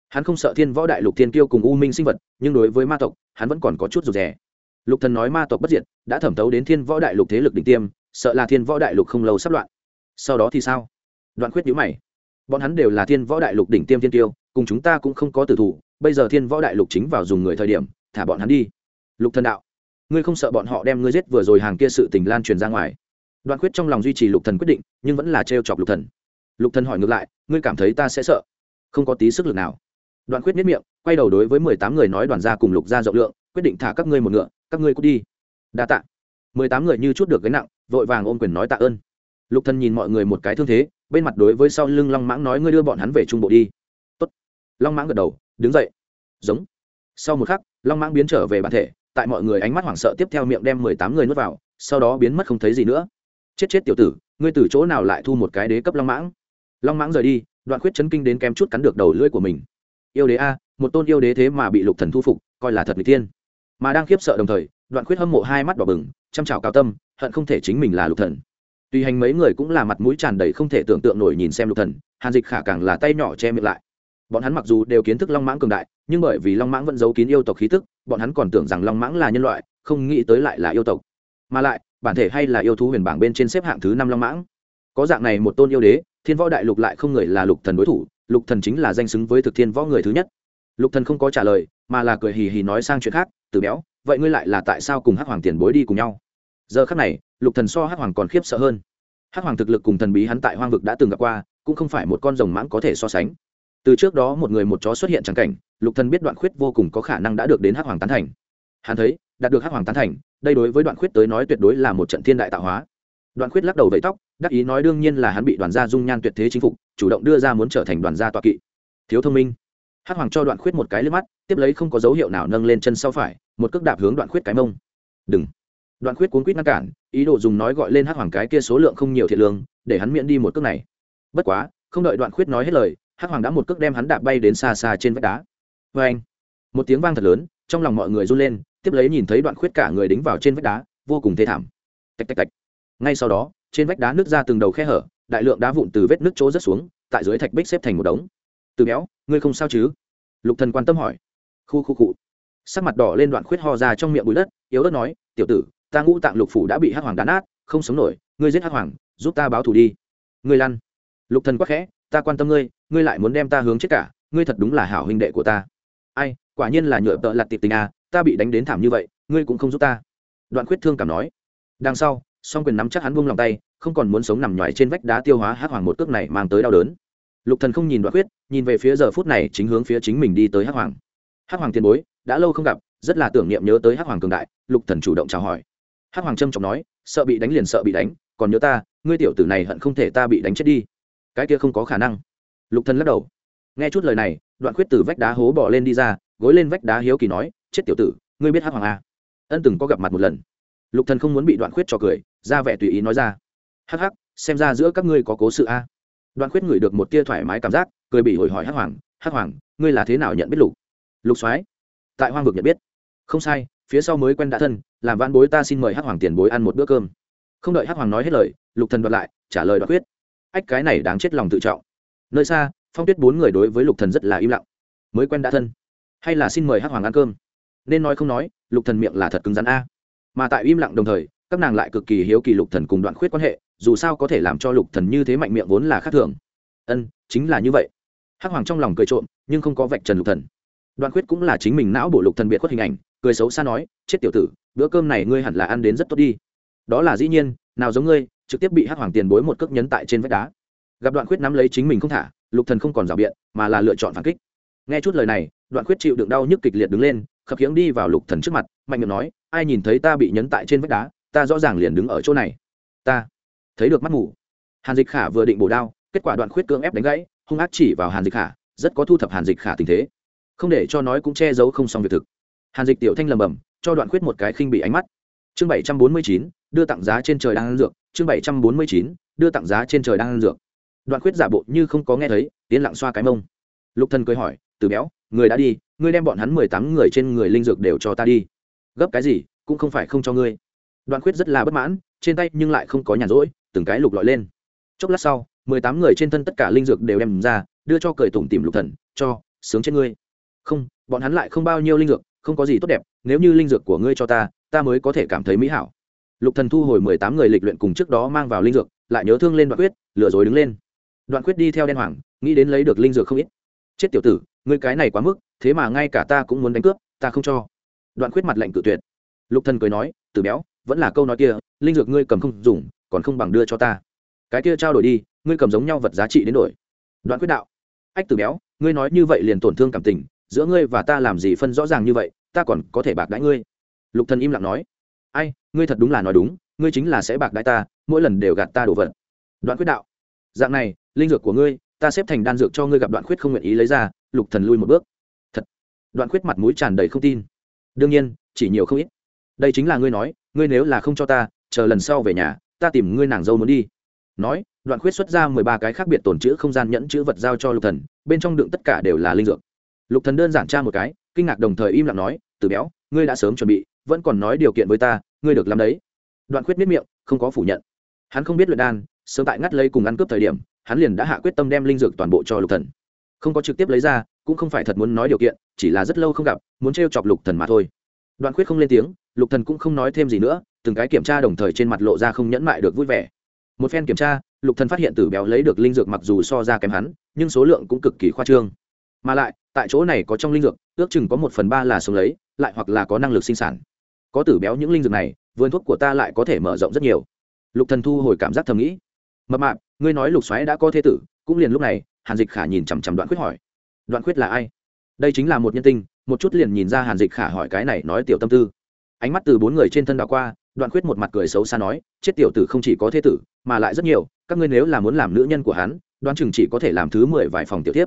Hắn không sợ thiên võ đại lục thiên kiêu cùng u minh sinh vật, nhưng đối với ma tộc, hắn vẫn còn có chút rụt rè. Lục thần nói ma tộc bất diệt, đã thẩm thấu đến thiên võ đại lục thế lực đỉnh tiêm, sợ là thiên võ đại lục không lâu sắp loạn. Sau đó thì sao? Đoạn khuyết nhíu mày. Bọn hắn đều là thiên võ đại lục đỉnh tiêm thiên tiêu cùng chúng ta cũng không có tử thủ, bây giờ thiên võ đại lục chính vào dùng người thời điểm, thả bọn hắn đi. Lục thần đạo, ngươi không sợ bọn họ đem ngươi giết vừa rồi hàng kia sự tình lan truyền ra ngoài? Đoạn khuyết trong lòng duy trì lục thần quyết định, nhưng vẫn là trêu chọc lục thần. Lục thần hỏi ngược lại, ngươi cảm thấy ta sẽ sợ? Không có tí sức lực nào. Đoạn khuyết miết miệng, quay đầu đối với mười tám người nói đoàn gia cùng lục gia rộng lượng, quyết định thả các ngươi một ngựa, các ngươi cút đi. Đa tạ. mười tám người như chút được gánh nặng, vội vàng ôm quyền nói tạ ơn. Lục thần nhìn mọi người một cái thương thế, bên mặt đối với sau lưng long mãng nói, ngươi đưa bọn hắn về trung bộ đi. Tốt. Long mãng gật đầu, đứng dậy. Giống. Sau một khắc, long mãng biến trở về bản thể, tại mọi người ánh mắt hoảng sợ tiếp theo miệng đem mười tám người nuốt vào, sau đó biến mất không thấy gì nữa chết chết tiểu tử, ngươi từ chỗ nào lại thu một cái đế cấp long mãng? Long mãng rời đi, đoạn khuyết chấn kinh đến kém chút cắn được đầu lưỡi của mình. Yêu đế a, một tôn yêu đế thế mà bị lục thần thu phục, coi là thật người tiên mà đang khiếp sợ đồng thời, đoạn khuyết hâm mộ hai mắt đỏ bừng, chăm chào cao tâm, hận không thể chính mình là lục thần. Tùy hành mấy người cũng là mặt mũi tràn đầy không thể tưởng tượng nổi nhìn xem lục thần, hàn dịch khả càng là tay nhỏ che miệng lại. Bọn hắn mặc dù đều kiến thức long mãng cường đại, nhưng bởi vì long mãng vẫn giấu kín yêu tộc khí tức, bọn hắn còn tưởng rằng long mãng là nhân loại, không nghĩ tới lại là yêu tộc. Mà lại bản thể hay là yêu thú huyền bảng bên trên xếp hạng thứ năm long mãng? Có dạng này một tôn yêu đế, thiên võ đại lục lại không người là lục thần đối thủ, lục thần chính là danh xứng với thực thiên võ người thứ nhất. Lục thần không có trả lời, mà là cười hì hì nói sang chuyện khác, từ béo, vậy ngươi lại là tại sao cùng hắc hoàng tiền bối đi cùng nhau? Giờ khắc này, lục thần so hắc hoàng còn khiếp sợ hơn. Hắc hoàng thực lực cùng thần bí hắn tại hoang vực đã từng gặp qua, cũng không phải một con rồng mãng có thể so sánh. Từ trước đó một người một chó xuất hiện chẳng cảnh, lục thần biết đoạn khuyết vô cùng có khả năng đã được đến hắc hoàng tán thành. Hắn thấy, đạt được hắc hoàng tán thành đây đối với đoạn khuyết tới nói tuyệt đối là một trận thiên đại tạo hóa. Đoạn khuyết lắc đầu vẫy tóc, đắc ý nói đương nhiên là hắn bị đoàn gia dung nhan tuyệt thế chính phục, chủ động đưa ra muốn trở thành đoàn gia tọa kỵ. Thiếu thông minh. Hắc hoàng cho đoạn khuyết một cái lên mắt, tiếp lấy không có dấu hiệu nào nâng lên chân sau phải, một cước đạp hướng đoạn khuyết cái mông. Đừng. Đoạn khuyết cuốn quýt ngăn cản, ý đồ dùng nói gọi lên hắc hoàng cái kia số lượng không nhiều thiệt lương, để hắn miễn đi một cước này. Bất quá, không đợi đoạn khuyết nói hết lời, hắc hoàng đã một cước đem hắn đạp bay đến xa xa trên vách đá. Vê anh một tiếng vang thật lớn, trong lòng mọi người run lên tiếp lấy nhìn thấy đoạn khuyết cả người đính vào trên vách đá, vô cùng thê thảm. Tạch tạch tạch. Ngay sau đó, trên vách đá nước ra từng đầu khe hở, đại lượng đá vụn từ vết nước chỗ rớt xuống, tại dưới thạch bích xếp thành một đống. Từ béo, ngươi không sao chứ? Lục thần quan tâm hỏi. Khu khu cụ sắc mặt đỏ lên đoạn khuyết ho ra trong miệng bụi đất, yếu ớt nói, tiểu tử, ta ngũ tạng lục phủ đã bị hắc hoàng đá nát, không sống nổi, ngươi giết hắc hoàng, giúp ta báo thù đi. Ngươi lăn. Lục thần quắc khẽ, ta quan tâm ngươi ngươi lại muốn đem ta hướng chết cả, ngươi thật đúng là hảo huynh đệ của ta. Ai, quả nhiên là nhựa tợ lặt tiệp tình à ta bị đánh đến thảm như vậy, ngươi cũng không giúp ta. Đoạn khuyết thương cảm nói. Đằng sau, song quyền nắm chắc hắn buông lòng tay, không còn muốn sống nằm nhoài trên vách đá tiêu hóa hắc hoàng một cước này mang tới đau đớn. Lục thần không nhìn đoạn khuyết, nhìn về phía giờ phút này chính hướng phía chính mình đi tới hắc hoàng. Hắc hoàng tiền bối, đã lâu không gặp, rất là tưởng niệm nhớ tới hắc hoàng cường đại, lục thần chủ động chào hỏi. Hắc hoàng trâm trọng nói, sợ bị đánh liền sợ bị đánh, còn nhớ ta, ngươi tiểu tử này hận không thể ta bị đánh chết đi. Cái kia không có khả năng. Lục thần lắc đầu. Nghe chút lời này, đoạn khuyết từ vách đá hố bỏ lên đi ra, gối lên vách đá hiếu kỳ nói chết tiểu tử, ngươi biết hắc hoàng à? ân từng có gặp mặt một lần. Lục thần không muốn bị đoạn khuyết cho cười, ra vẻ tùy ý nói ra. Hắc hắc, xem ra giữa các ngươi có cố sự a. À? đoạn khuyết ngửi được một tia thoải mái cảm giác, cười bị hồi hỏi hắc hoàng hắc hoàng, ngươi là thế nào nhận biết lục? Lục soái, tại hoang vực nhận biết. Không sai, phía sau mới quen đã thân, làm vãn bối ta xin mời hắc hoàng tiền bối ăn một bữa cơm. Không đợi hắc hoàng nói hết lời, lục thần đoạt lại, trả lời đoạn quyết ách, cái này đáng chết lòng tự trọng. Nơi xa, phong tuyết bốn người đối với lục thần rất là im lặng. Mới quen đã thân, hay là xin mời hắc hoàng ăn cơm? Nên nói không nói, lục thần miệng là thật cứng rắn a. Mà tại im lặng đồng thời, các nàng lại cực kỳ hiếu kỳ lục thần cùng đoạn khuyết quan hệ, dù sao có thể làm cho lục thần như thế mạnh miệng vốn là khác thường. Ân, chính là như vậy. Hắc hoàng trong lòng cười trộm, nhưng không có vạch trần lục thần. Đoạn khuyết cũng là chính mình não bộ lục thần biệt khuất hình ảnh, cười xấu xa nói, chết tiểu tử, bữa cơm này ngươi hẳn là ăn đến rất tốt đi. Đó là dĩ nhiên, nào giống ngươi, trực tiếp bị hắc hoàng tiền bối một cước nhấn tại trên vách đá. Gặp đoạn khuyết nắm lấy chính mình không thả, lục thần không còn rào biện, mà là lựa chọn phản kích. Nghe chút lời này, đoạn khuyết chịu đựng đau nhức kịch liệt đứng lên khập khiễng đi vào lục thần trước mặt, mạnh miệng nói, ai nhìn thấy ta bị nhấn tại trên vách đá, ta rõ ràng liền đứng ở chỗ này. Ta. Thấy được mắt mù, hàn dịch khả vừa định bổ đao, kết quả đoạn khuyết cưỡng ép đánh gãy, hung ác chỉ vào hàn dịch khả, rất có thu thập hàn dịch khả tình thế. Không để cho nói cũng che giấu không xong việc thực. Hàn dịch tiểu thanh lầm bầm cho đoạn khuyết một cái khinh bị ánh mắt. Chương bảy trăm bốn mươi chín, đưa tặng giá trên trời đang ăn dược. Chương bảy trăm bốn mươi chín, đưa tặng giá trên trời đang ăn dược. Đoạn khuyết giả bộ như không có nghe thấy tiến lặng xoa cái mông. Lục thần cười hỏi, từ béo người đã đi, ngươi đem bọn hắn mười tám người trên người linh dược đều cho ta đi. Gấp cái gì, cũng không phải không cho ngươi. Đoạn khuyết rất là bất mãn, trên tay nhưng lại không có nhàn rỗi, từng cái lục lọi lên. Chốc lát sau, mười tám người trên thân tất cả linh dược đều đem ra, đưa cho cởi tủm tìm lục thần, cho, sướng trên ngươi. Không, bọn hắn lại không bao nhiêu linh dược, không có gì tốt đẹp, nếu như linh dược của ngươi cho ta ta mới có thể cảm thấy mỹ hảo. Lục thần thu hồi mười tám người lịch luyện cùng trước đó mang vào linh dược, lại nhớ thương lên đoạn quyết lừa dối đứng lên. Đoạn quyết đi theo đen hoàng, nghĩ đến lấy được linh dược không ít. Chết tiểu tử ngươi cái này quá mức, thế mà ngay cả ta cũng muốn đánh cướp, ta không cho. Đoạn Khuyết mặt lạnh cự tuyệt. Lục thần cười nói từ béo, vẫn là câu nói kia, linh dược ngươi cầm không dùng, còn không bằng đưa cho ta. Cái kia trao đổi đi, ngươi cầm giống nhau vật giá trị đến đổi. Đoạn quyết đạo, ách từ béo, ngươi nói như vậy liền tổn thương cảm tình, giữa ngươi và ta làm gì phân rõ ràng như vậy, ta còn có thể bạc đãi ngươi. Lục thần im lặng nói, ai, ngươi thật đúng là nói đúng, ngươi chính là sẽ bạc đãi ta, mỗi lần đều gạt ta đổ vật. Đoạn quyết đạo, dạng này, linh dược của ngươi ta xếp thành đan dược cho ngươi gặp đoạn khuyết không nguyện ý lấy ra, lục thần lui một bước. Thật. đoạn khuyết mặt mũi tràn đầy không tin. Đương nhiên, chỉ nhiều không ít. Đây chính là ngươi nói, ngươi nếu là không cho ta, chờ lần sau về nhà, ta tìm ngươi nàng dâu muốn đi. Nói, đoạn khuyết xuất ra mười ba cái khác biệt tồn chữ không gian nhẫn chữ vật giao cho lục thần, bên trong đựng tất cả đều là linh dược. Lục thần đơn giản tra một cái, kinh ngạc đồng thời im lặng nói, từ béo, ngươi đã sớm chuẩn bị, vẫn còn nói điều kiện với ta, ngươi được làm đấy. Đoạn khuyết miết miệng, không có phủ nhận. Hắn không biết luyện đan sớm tại ngắt lấy cùng ăn cướp thời điểm, hắn liền đã hạ quyết tâm đem linh dược toàn bộ cho lục thần. Không có trực tiếp lấy ra, cũng không phải thật muốn nói điều kiện, chỉ là rất lâu không gặp, muốn trêu chọc lục thần mà thôi. Đoạn quyết không lên tiếng, lục thần cũng không nói thêm gì nữa, từng cái kiểm tra đồng thời trên mặt lộ ra không nhẫn mại được vui vẻ. Một phen kiểm tra, lục thần phát hiện tử béo lấy được linh dược mặc dù so ra kém hắn, nhưng số lượng cũng cực kỳ khoa trương. Mà lại, tại chỗ này có trong linh dược, ước chừng có một phần ba là sống lấy, lại hoặc là có năng lực sinh sản. Có tử béo những linh dược này, vườn thuốc của ta lại có thể mở rộng rất nhiều. Lục thần thu hồi cảm giác thầm nghĩ mập mạp, ngươi nói lục xoáy đã có thế tử, cũng liền lúc này, hàn dịch khả nhìn chằm chằm đoạn khuyết hỏi. Đoạn khuyết là ai? Đây chính là một nhân tinh, một chút liền nhìn ra hàn dịch khả hỏi cái này nói tiểu tâm tư. Ánh mắt từ bốn người trên thân đảo qua, đoạn khuyết một mặt cười xấu xa nói, chết tiểu tử không chỉ có thế tử, mà lại rất nhiều, các ngươi nếu là muốn làm nữ nhân của hắn, đoán chừng chỉ có thể làm thứ mười vài phòng tiểu tiếp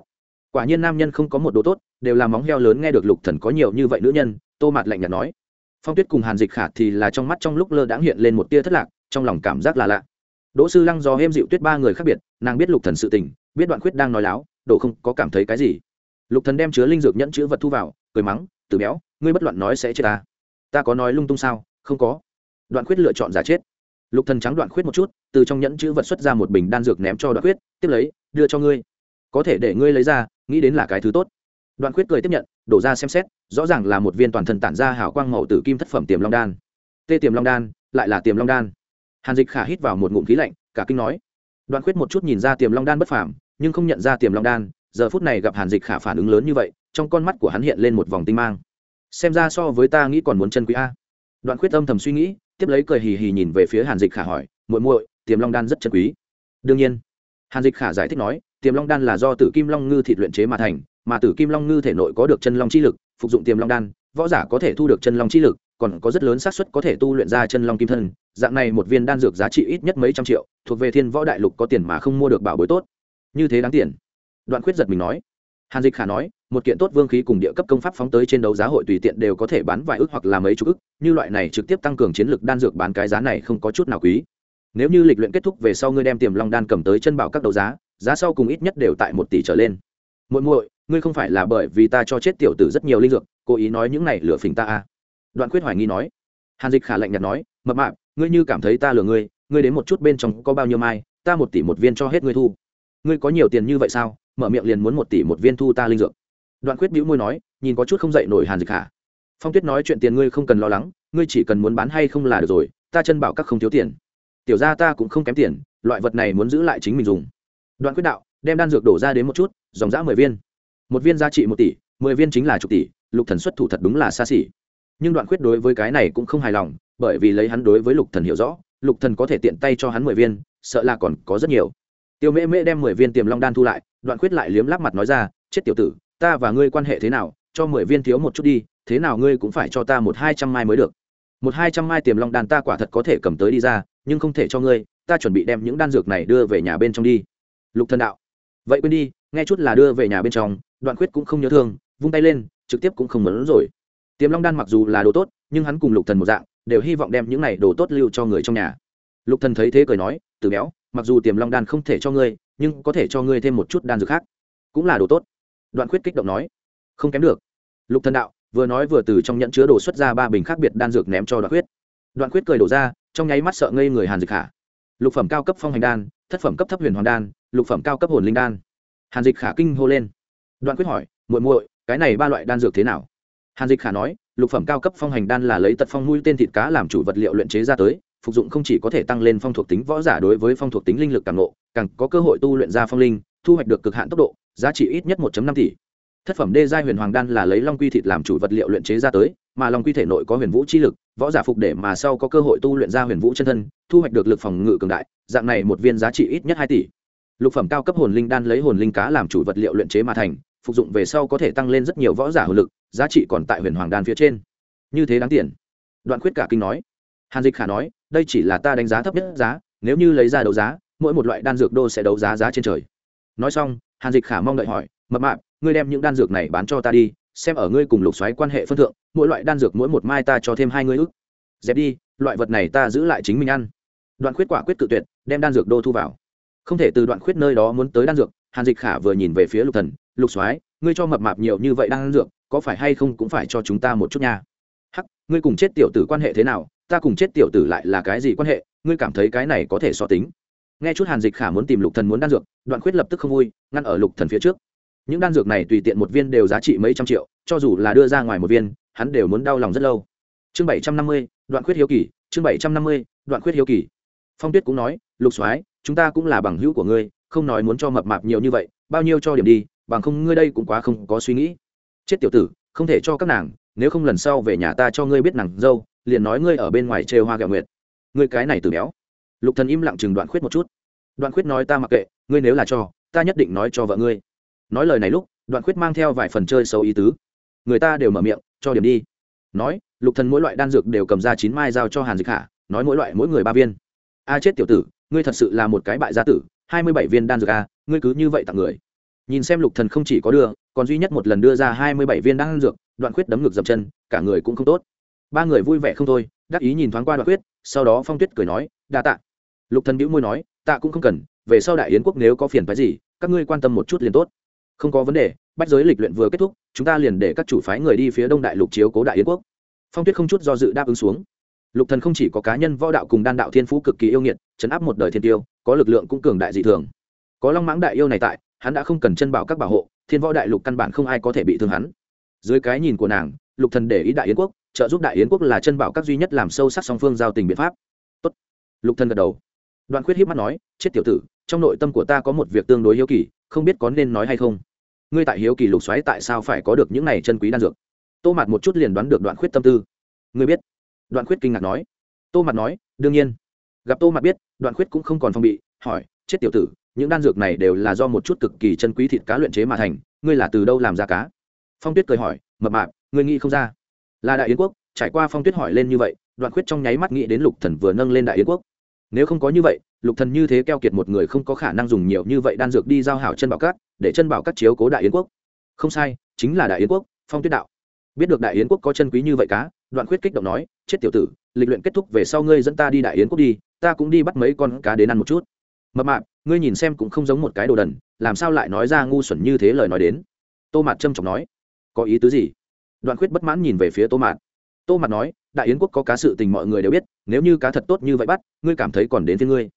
quả nhiên nam nhân không có một đồ tốt, đều là móng heo lớn nghe được lục thần có nhiều như vậy nữ nhân, tô mạt lạnh nhạt nói. Phong tuyết cùng hàn dịch khả thì là trong mắt trong lúc lơ đãng hiện lên một tia thất lạc, trong lòng cảm giác là lạ đỗ sư lăng do êm dịu tuyết ba người khác biệt, nàng biết lục thần sự tình, biết đoạn khuyết đang nói láo đổ không có cảm thấy cái gì. Lục thần đem chứa linh dược nhẫn chữ vật thu vào, cười mắng, từ béo, ngươi bất loạn nói sẽ chết ta. Ta có nói lung tung sao? Không có. Đoạn khuyết lựa chọn giả chết. Lục thần trắng đoạn khuyết một chút, từ trong nhẫn chữ vật xuất ra một bình đan dược ném cho đoạn khuyết, tiếp lấy, đưa cho ngươi. Có thể để ngươi lấy ra, nghĩ đến là cái thứ tốt. Đoạn khuyết cười tiếp nhận, đổ ra xem xét, rõ ràng là một viên toàn thân tản ra hào quang màu tử kim thất phẩm tiềm long đan. Tê tiềm long đan, lại là tiềm long đan hàn dịch khả hít vào một ngụm khí lạnh, cả kinh nói. Đoạn khuyết một chút nhìn ra tiềm long đan bất phàm, nhưng không nhận ra tiềm long đan, giờ phút này gặp hàn dịch khả phản ứng lớn như vậy, trong con mắt của hắn hiện lên một vòng tinh mang. Xem ra so với ta nghĩ còn muốn chân quý a. Đoạn khuyết âm thầm suy nghĩ, tiếp lấy cười hì hì nhìn về phía hàn dịch khả hỏi, muội muội, tiềm long đan rất chân quý. Đương nhiên. Hàn dịch khả giải thích nói, tiềm long đan là do tử kim long ngư thịt luyện chế mà thành, mà tử kim long ngư thể nội có được chân long chi lực, phục dụng tiềm long đan, võ giả có thể thu được chân long chi lực, còn có rất lớn xác suất có thể tu luyện ra chân long kim thân dạng này một viên đan dược giá trị ít nhất mấy trăm triệu, thuộc về thiên võ đại lục có tiền mà không mua được bảo bối tốt. Như thế đáng tiền. Đoạn khuyết giật mình nói. Hàn dịch khả nói, một kiện tốt vương khí cùng địa cấp công pháp phóng tới trên đấu giá hội tùy tiện đều có thể bán vài ức hoặc là mấy chục ức, như loại này trực tiếp tăng cường chiến lược đan dược bán cái giá này không có chút nào quý. Nếu như lịch luyện kết thúc về sau ngươi đem tiềm long đan cầm tới chân bảo các đấu giá giá sau cùng ít nhất đều tại một tỷ trở lên. Muội muội, ngươi không phải là bởi vì ta cho chết tiểu tử rất nhiều linh dược, cố ý nói những này lừa phỉnh ta à? Đoạn quyết hoài nghi nói. Hàn dịch khả lạnh nhạt nói, mập mạp ngươi như cảm thấy ta lừa ngươi ngươi đến một chút bên trong có bao nhiêu mai, ta một tỷ một viên cho hết ngươi thu. Ngươi có nhiều tiền như vậy sao? Mở miệng liền muốn một tỷ một viên thu ta linh dược. Đoạn quyết bĩu môi nói, nhìn có chút không dậy nổi hàn dịch hả? phong tuyết nói chuyện tiền ngươi không cần lo lắng, ngươi chỉ cần muốn bán hay không là được rồi, ta chân bảo các không thiếu tiền. Tiểu ra ta cũng không kém tiền, loại vật này muốn giữ lại chính mình dùng. Đoạn quyết đạo, đem đan dược đổ ra đến một chút, dòng dã mười viên. Một viên giá trị một tỷ, mười viên chính là chục tỷ, lục thần xuất thủ thật đúng là xa xỉ nhưng đoạn quyết đối với cái này cũng không hài lòng, bởi vì lấy hắn đối với lục thần hiểu rõ, lục thần có thể tiện tay cho hắn mười viên, sợ là còn có rất nhiều. Tiêu mễ mễ đem mười viên tiềm long đan thu lại, đoạn quyết lại liếm lắp mặt nói ra, chết tiểu tử, ta và ngươi quan hệ thế nào, cho mười viên thiếu một chút đi, thế nào ngươi cũng phải cho ta một hai trăm mai mới được. Một hai trăm mai tiềm long đan ta quả thật có thể cầm tới đi ra, nhưng không thể cho ngươi, ta chuẩn bị đem những đan dược này đưa về nhà bên trong đi. Lục thần đạo, vậy quên đi, nghe chút là đưa về nhà bên trong. Đoạn quyết cũng không nhớ thương, vung tay lên, trực tiếp cũng không muốn rồi tiềm long đan mặc dù là đồ tốt, nhưng hắn cùng lục thần một dạng, đều hy vọng đem những này đồ tốt lưu cho người trong nhà. Lục thần thấy thế cười nói, từ béo, mặc dù tiềm long đan không thể cho ngươi, nhưng có thể cho ngươi thêm một chút đan dược khác, cũng là đồ tốt. Đoạn khuyết kích động nói, không kém được. Lục thần đạo, vừa nói vừa từ trong nhận chứa đồ xuất ra ba bình khác biệt đan dược ném cho đoạn khuyết. Đoạn khuyết cười đổ ra, trong nháy mắt sợ ngây người hàn dịch khả. Lục phẩm cao cấp phong hành đan, thất phẩm cấp thấp huyền hoàn đan, lục phẩm cao cấp hồn linh đan. Hàn dịch khả kinh hô lên. Đoạn quyết hỏi, muội muội, cái này ba loại đan dược thế nào? Hàn dịch khả nói, lục phẩm cao cấp phong hành đan là lấy tật phong mũi tên thịt cá làm chủ vật liệu luyện chế ra tới, phục dụng không chỉ có thể tăng lên phong thuộc tính võ giả đối với phong thuộc tính linh lực càng ngộ, càng có cơ hội tu luyện ra phong linh, thu hoạch được cực hạn tốc độ, giá trị ít nhất 1.5 tỷ. Thất phẩm đê giai huyền hoàng đan là lấy long quy thịt làm chủ vật liệu luyện chế ra tới, mà long quy thể nội có huyền vũ chi lực, võ giả phục để mà sau có cơ hội tu luyện ra huyền vũ chân thân, thu hoạch được lực phòng ngự cường đại, dạng này một viên giá trị ít nhất hai tỷ. Lục phẩm cao cấp hồn linh đan lấy hồn linh cá làm chủ vật liệu luyện chế mà thành, phục dụng về sau có thể tăng lên rất nhiều võ giả hồn lực giá trị còn tại huyền hoàng đan phía trên. Như thế đáng tiền. Đoạn khuyết cả kinh nói. Hàn dịch khả nói, đây chỉ là ta đánh giá thấp nhất giá, nếu như lấy ra đấu giá, mỗi một loại đan dược đô sẽ đấu giá giá trên trời. Nói xong, hàn dịch khả mong đợi hỏi, mập mạp, ngươi đem những đan dược này bán cho ta đi, xem ở ngươi cùng lục xoáy quan hệ phân thượng, mỗi loại đan dược mỗi một mai ta cho thêm hai ngươi ức. Dẹp đi, loại vật này ta giữ lại chính mình ăn. Đoạn khuyết quả quyết tự tuyệt, đem đan dược đô thu vào. Không thể từ đoạn khuyết nơi đó muốn tới đan dược, hàn dịch khả vừa nhìn về phía lục thần, lục soái ngươi cho mập mạp nhiều như vậy đan dược có phải hay không cũng phải cho chúng ta một chút nha. Hắc, ngươi cùng chết tiểu tử quan hệ thế nào? Ta cùng chết tiểu tử lại là cái gì quan hệ? Ngươi cảm thấy cái này có thể so tính. Nghe chút hàn dịch khả muốn tìm lục thần muốn đan dược, đoạn khuyết lập tức không vui, ngăn ở lục thần phía trước. Những đan dược này tùy tiện một viên đều giá trị mấy trăm triệu, cho dù là đưa ra ngoài một viên, hắn đều muốn đau lòng rất lâu. Chương bảy trăm năm mươi, đoạn khuyết hiếu kỳ, chương bảy trăm năm mươi, đoạn khuyết hiếu kỳ. Phong tuyết cũng nói, lục soái, chúng ta cũng là bằng hữu của ngươi, không nói muốn cho mập mạp nhiều như vậy, bao nhiêu cho điểm đi, bằng không ngươi đây cũng quá không có suy nghĩ chết tiểu tử, không thể cho các nàng, nếu không lần sau về nhà ta cho ngươi biết nàng dâu, liền nói ngươi ở bên ngoài trêu hoa gạo nguyệt. Ngươi cái này từ béo. Lục thần im lặng chừng đoạn khuyết một chút. Đoạn khuyết nói ta mặc kệ, ngươi nếu là cho, ta nhất định nói cho vợ ngươi. Nói lời này lúc, đoạn khuyết mang theo vài phần chơi xấu ý tứ. Người ta đều mở miệng, cho điểm đi. Nói, lục thần mỗi loại đan dược đều cầm ra chín mai giao cho hàn dịch hạ, nói mỗi loại mỗi người ba viên. A chết tiểu tử, ngươi thật sự là một cái bại gia tử, hai mươi bảy viên đan dược a, ngươi cứ như vậy tặng người nhìn xem lục thần không chỉ có đưa, còn duy nhất một lần đưa ra hai mươi bảy viên đan dược, đoạn khuyết đấm ngực dập chân, cả người cũng không tốt. Ba người vui vẻ không thôi, đắc ý nhìn thoáng qua đoạn khuyết, sau đó phong tuyết cười nói, đa tạ. Lục thần bĩu môi nói, tạ cũng không cần, về sau đại yến quốc nếu có phiền phái gì, các ngươi quan tâm một chút liền tốt. Không có vấn đề, bách giới lịch luyện vừa kết thúc, chúng ta liền để các chủ phái người đi phía đông đại lục chiếu cố đại yến quốc. Phong tuyết không chút do dự đáp ứng xuống. Lục thần không chỉ có cá nhân võ đạo cùng đan đạo thiên phú cực kỳ yêu nghiệt, chấn áp một đời thiên tiêu, có lực lượng cũng cường đại dị thường. Có long mãng đại yêu này tại hắn đã không cần chân bảo các bảo hộ, thiên võ đại lục căn bản không ai có thể bị thương hắn. Dưới cái nhìn của nàng, lục thần để ý đại yến quốc, trợ giúp đại yến quốc là chân bảo các duy nhất làm sâu sắc song phương giao tình biện pháp. Tốt. Lục thần gật đầu. Đoạn khuyết hiếp mắt nói, chết tiểu tử, trong nội tâm của ta có một việc tương đối hiếu kỳ, không biết có nên nói hay không. Ngươi tại hiếu kỳ lục xoáy tại sao phải có được những này chân quý đan dược? Tô mặt một chút liền đoán được đoạn khuyết tâm tư. Ngươi biết? Đoạn khuyết kinh ngạc nói. Tô mặt nói, đương nhiên. Gặp tô mặt biết, đoạn khuyết cũng không còn phong bị, hỏi, chết tiểu tử những đan dược này đều là do một chút cực kỳ chân quý thịt cá luyện chế mà thành, ngươi là từ đâu làm ra cá? Phong tuyết cười hỏi, mập mạp, ngươi nghĩ không ra. Là đại yến quốc, trải qua phong tuyết hỏi lên như vậy, đoạn khuyết trong nháy mắt nghĩ đến lục thần vừa nâng lên đại yến quốc. Nếu không có như vậy, lục thần như thế keo kiệt một người không có khả năng dùng nhiều như vậy đan dược đi giao hảo chân bảo cát, để chân bảo cát chiếu cố đại yến quốc. Không sai, chính là đại yến quốc, phong tuyết đạo. Biết được đại yến quốc có chân quý như vậy cá, đoạn khuyết kích động nói, chết tiểu tử, lịch luyện kết thúc về sau ngươi dẫn ta đi đại yến quốc đi, ta cũng đi bắt mấy con cá đến ăn một chút. Mập mạp ngươi nhìn xem cũng không giống một cái đồ đần, làm sao lại nói ra ngu xuẩn như thế lời nói đến? Tô mạt trâm trọng nói. Có ý tứ gì? Đoạn khuyết bất mãn nhìn về phía tô mạt. Tô mạt nói, đại yến quốc có cá sự tình mọi người đều biết, nếu như cá thật tốt như vậy bắt, ngươi cảm thấy còn đến với ngươi.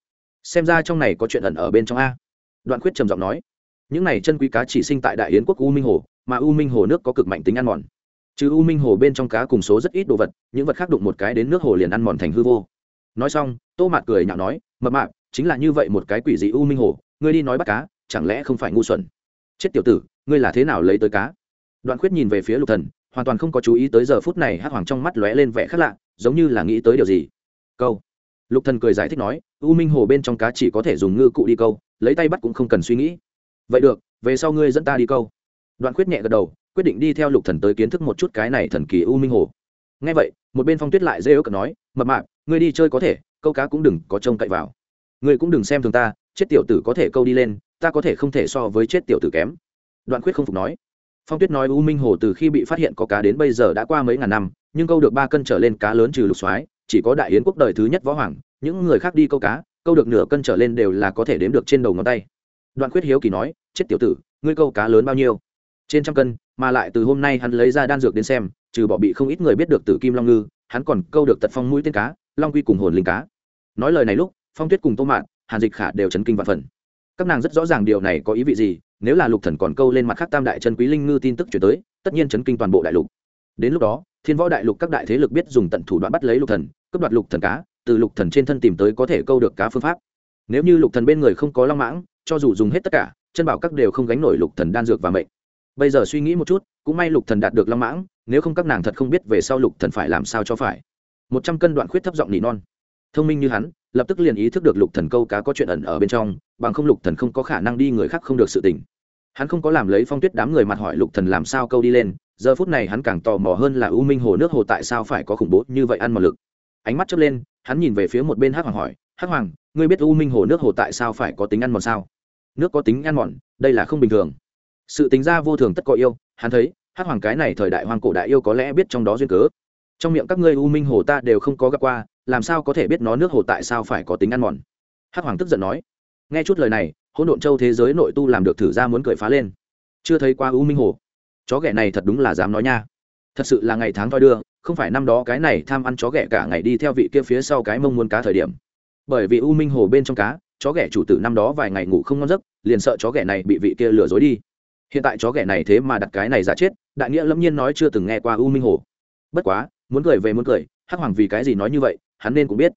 Xem ra trong này có chuyện ẩn ở bên trong a. Đoạn khuyết trầm giọng nói. Những này chân quý cá chỉ sinh tại đại yến quốc u minh hồ, mà u minh hồ nước có cực mạnh tính ăn mòn. Chứ u minh hồ bên trong cá cùng số rất ít đồ vật, những vật khác đụng một cái đến nước hồ liền ăn mòn thành hư vô. Nói xong, tô mạt cười nhạo nói, mập mạp chính là như vậy một cái quỷ dị u minh hồ, ngươi đi nói bắt cá, chẳng lẽ không phải ngu xuẩn? Chết tiểu tử, ngươi là thế nào lấy tới cá? Đoạn khuyết nhìn về phía lục thần, hoàn toàn không có chú ý tới giờ phút này hắc hoàng trong mắt lóe lên vẻ khác lạ, giống như là nghĩ tới điều gì. Câu. Lục thần cười giải thích nói, u minh hồ bên trong cá chỉ có thể dùng ngư cụ đi câu, lấy tay bắt cũng không cần suy nghĩ. Vậy được, về sau ngươi dẫn ta đi câu. Đoạn khuyết nhẹ gật đầu, quyết định đi theo lục thần tới kiến thức một chút cái này thần kỳ u minh hồ. Nghe vậy, một bên phong tuyết lại dễ ước nói, mập mạp, ngươi đi chơi có thể, câu cá cũng đừng có trông cậy vào ngươi cũng đừng xem thường ta, chết tiểu tử có thể câu đi lên, ta có thể không thể so với chết tiểu tử kém. Đoạn khuyết không phục nói. Phong tuyết nói u minh hồ từ khi bị phát hiện có cá đến bây giờ đã qua mấy ngàn năm, nhưng câu được ba cân trở lên cá lớn trừ lục soái, chỉ có đại yến quốc đời thứ nhất võ hoàng, những người khác đi câu cá, câu được nửa cân trở lên đều là có thể đếm được trên đầu ngón tay. Đoạn khuyết hiếu kỳ nói, chết tiểu tử, ngươi câu cá lớn bao nhiêu? Trên trăm cân, mà lại từ hôm nay hắn lấy ra đan dược đến xem, trừ bỏ bị không ít người biết được từ kim long ngư, hắn còn câu được tật phong mũi tên cá, long quy cùng hồn linh cá. Nói lời này lúc phong tuyết cùng tô mạn, hàn dịch khả đều chấn kinh vạn phần. Các nàng rất rõ ràng điều này có ý vị gì, nếu là lục thần còn câu lên mặt khác tam đại chân quý linh ngư tin tức chuyển tới, tất nhiên chấn kinh toàn bộ đại lục. Đến lúc đó, thiên võ đại lục các đại thế lực biết dùng tận thủ đoạn bắt lấy lục thần, cướp đoạt lục thần cá, từ lục thần trên thân tìm tới có thể câu được cá phương pháp. Nếu như lục thần bên người không có long mãng, cho dù dùng hết tất cả, chân bảo các đều không gánh nổi lục thần đan dược và mệnh. Bây giờ suy nghĩ một chút, cũng may lục thần đạt được long mãng, nếu không các nàng thật không biết về sau lục thần phải làm sao cho phải. Một trăm cân đoạn khuyết thấp giọng nỉ non. Thông minh như hắn lập tức liền ý thức được lục thần câu cá có chuyện ẩn ở bên trong, bằng không lục thần không có khả năng đi người khác không được sự tình. Hắn không có làm lấy phong tuyết đám người mặt hỏi lục thần làm sao câu đi lên, giờ phút này hắn càng tò mò hơn là u minh hồ nước hồ tại sao phải có khủng bố như vậy ăn mòn lực. Ánh mắt chớp lên, hắn nhìn về phía một bên hắc hoàng hỏi, hắc hoàng, ngươi biết u minh hồ nước hồ tại sao phải có tính ăn mòn sao? Nước có tính ăn mòn, đây là không bình thường. Sự tính ra vô thường tất có yêu, hắn thấy, hắc hoàng cái này thời đại hoàng cổ đại yêu có lẽ biết trong đó duyên cớ. Trong miệng các ngươi u minh hồ ta đều không có gặp qua làm sao có thể biết nó nước hồ tại sao phải có tính ăn mòn? Hắc hoàng tức giận nói. Nghe chút lời này, hỗn độn châu thế giới nội tu làm được thử ra muốn cười phá lên. Chưa thấy qua u minh hồ. Chó ghẻ này thật đúng là dám nói nha. Thật sự là ngày tháng thoi đưa, không phải năm đó cái này tham ăn chó ghẻ cả ngày đi theo vị kia phía sau cái mông muôn cá thời điểm. Bởi vì u minh hồ bên trong cá, chó ghẻ chủ tử năm đó vài ngày ngủ không ngon giấc, liền sợ chó ghẻ này bị vị kia lừa dối đi. Hiện tại chó ghẻ này thế mà đặt cái này giả chết, đại nghĩa lâm nhiên nói chưa từng nghe qua u minh hồ. Bất quá, muốn cười về muốn cười, hắc hoàng vì cái gì nói như vậy hắn nên cũng biết.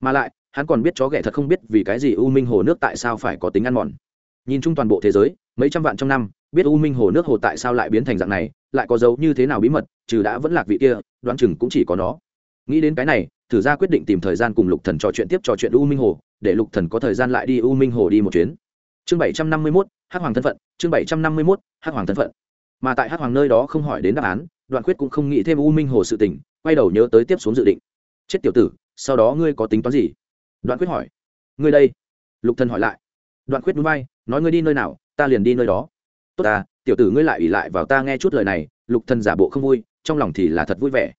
Mà lại hắn còn biết chó ghẻ thật không biết vì cái gì u minh hồ nước tại sao phải có tính ăn mòn. Nhìn chung toàn bộ thế giới mấy trăm vạn trong năm biết u minh hồ nước hồ tại sao lại biến thành dạng này lại có dấu như thế nào bí mật trừ đã vẫn lạc vị kia đoán chừng cũng chỉ có nó. Nghĩ đến cái này thử ra quyết định tìm thời gian cùng lục thần trò chuyện tiếp trò chuyện u minh hồ để lục thần có thời gian lại đi u minh hồ đi một chuyến. Chương bảy trăm năm mươi 751, hắc hoàng thân phận chương bảy trăm năm mươi 751, hắc hoàng thân phận. Mà tại hắc hoàng nơi đó không hỏi đến đáp án đoạn quyết cũng không nghĩ thêm u minh hồ sự tình quay đầu nhớ tới tiếp xuống dự định chết tiểu tử, sau đó ngươi có tính toán gì? Đoạn quyết hỏi. Ngươi đây. Lục thần hỏi lại. Đoạn quyết núi bay, nói ngươi đi nơi nào, ta liền đi nơi đó. Tốt ta, tiểu tử ngươi lại ủy lại vào ta nghe chút lời này, lục thần giả bộ không vui, trong lòng thì là thật vui vẻ.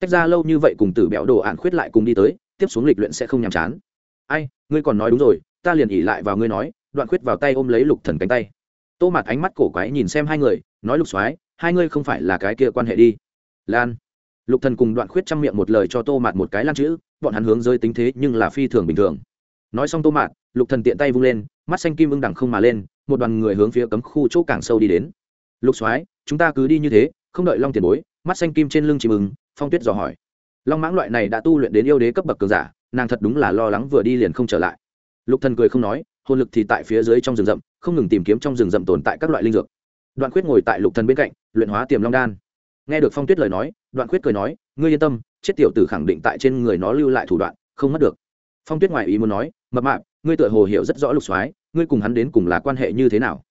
Tách ra lâu như vậy cùng tử béo đồ ạn khuyết lại cùng đi tới, tiếp xuống lịch luyện sẽ không nhàm chán. Ai, ngươi còn nói đúng rồi, ta liền ỉ lại vào ngươi nói, đoạn khuyết vào tay ôm lấy lục thần cánh tay. Tô mặt ánh mắt cổ quái nhìn xem hai người, nói lục soái, hai ngươi không phải là cái kia quan hệ đi. Lan lục thần cùng đoạn khuyết chăm miệng một lời cho tô mạt một cái lan chữ, bọn hắn hướng rơi tính thế nhưng là phi thường bình thường. Nói xong tô mạt, lục thần tiện tay vung lên, mắt xanh kim ưng đằng không mà lên, một đoàn người hướng phía cấm khu chỗ càng sâu đi đến. Lục soái, chúng ta cứ đi như thế, không đợi long tiền bối, mắt xanh kim trên lưng chỉ ưng, phong tuyết dò hỏi. Long mãng loại này đã tu luyện đến yêu đế cấp bậc cường giả, nàng thật đúng là lo lắng vừa đi liền không trở lại. Lục thần cười không nói, hồn lực thì tại phía dưới trong rừng rậm, không ngừng tìm kiếm trong rừng rậm tồn tại các loại linh dược. Đoạn khuyết ngồi tại lục thần bên cạnh, luyện hóa tiềm long đan nghe được phong tuyết lời nói, đoạn khuyết cười nói, ngươi yên tâm, chết tiểu tử khẳng định tại trên người nó lưu lại thủ đoạn, không mất được. Phong tuyết ngoài ý muốn nói, mập mạp, ngươi tựa hồ hiểu rất rõ lục soái, ngươi cùng hắn đến cùng là quan hệ như thế nào?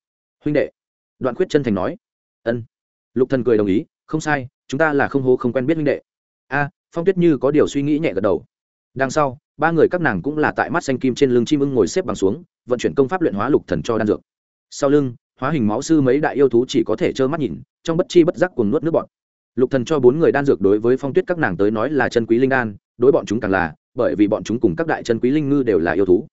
Huynh đệ, đoạn khuyết chân thành nói. Ân. Lục thần cười đồng ý, không sai, chúng ta là không hố không quen biết huynh đệ. A, phong tuyết như có điều suy nghĩ nhẹ gật đầu. Đằng sau, ba người các nàng cũng là tại mắt xanh kim trên lưng chim ưng ngồi xếp bằng xuống, vận chuyển công pháp luyện hóa lục thần cho đan dược. Sau lưng, hóa hình máu sư mấy đại yêu thú chỉ có thể trơ mắt nhìn, trong bất chi bất giác cuồng nuốt nước bọt lục thần cho bốn người đan dược đối với phong tuyết các nàng tới nói là chân quý linh đan, đối bọn chúng càng là, bởi vì bọn chúng cùng các đại chân quý linh ngư đều là yêu thú.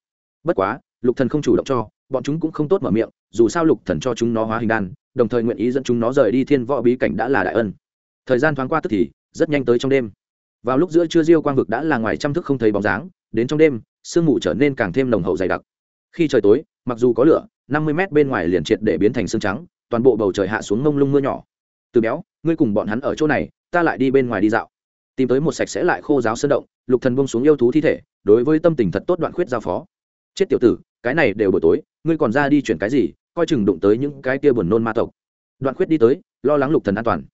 Bất quá, lục thần không chủ động cho, bọn chúng cũng không tốt mở miệng, dù sao lục thần cho chúng nó hóa hình đan, đồng thời nguyện ý dẫn chúng nó rời đi thiên võ bí cảnh đã là đại ân. Thời gian thoáng qua tức thì, rất nhanh tới trong đêm. Vào lúc giữa trưa diêu quang vực đã là ngoài trăm thức không thấy bóng dáng, đến trong đêm, sương mù trở nên càng thêm nồng hậu dày đặc. Khi trời tối, mặc dù có lửa, năm mươi mét bên ngoài liền triệt để biến thành sương trắng, toàn bộ bầu trời hạ xuống mông lung mưa nhỏ. Từ béo ngươi cùng bọn hắn ở chỗ này, ta lại đi bên ngoài đi dạo. Tìm tới một sạch sẽ lại khô giáo sơn động, lục thần bông xuống yêu thú thi thể, đối với tâm tình thật tốt đoạn khuyết giao phó. Chết tiểu tử, cái này đều buổi tối, ngươi còn ra đi chuyển cái gì, coi chừng đụng tới những cái kia buồn nôn ma tộc. Đoạn khuyết đi tới, lo lắng lục thần an toàn.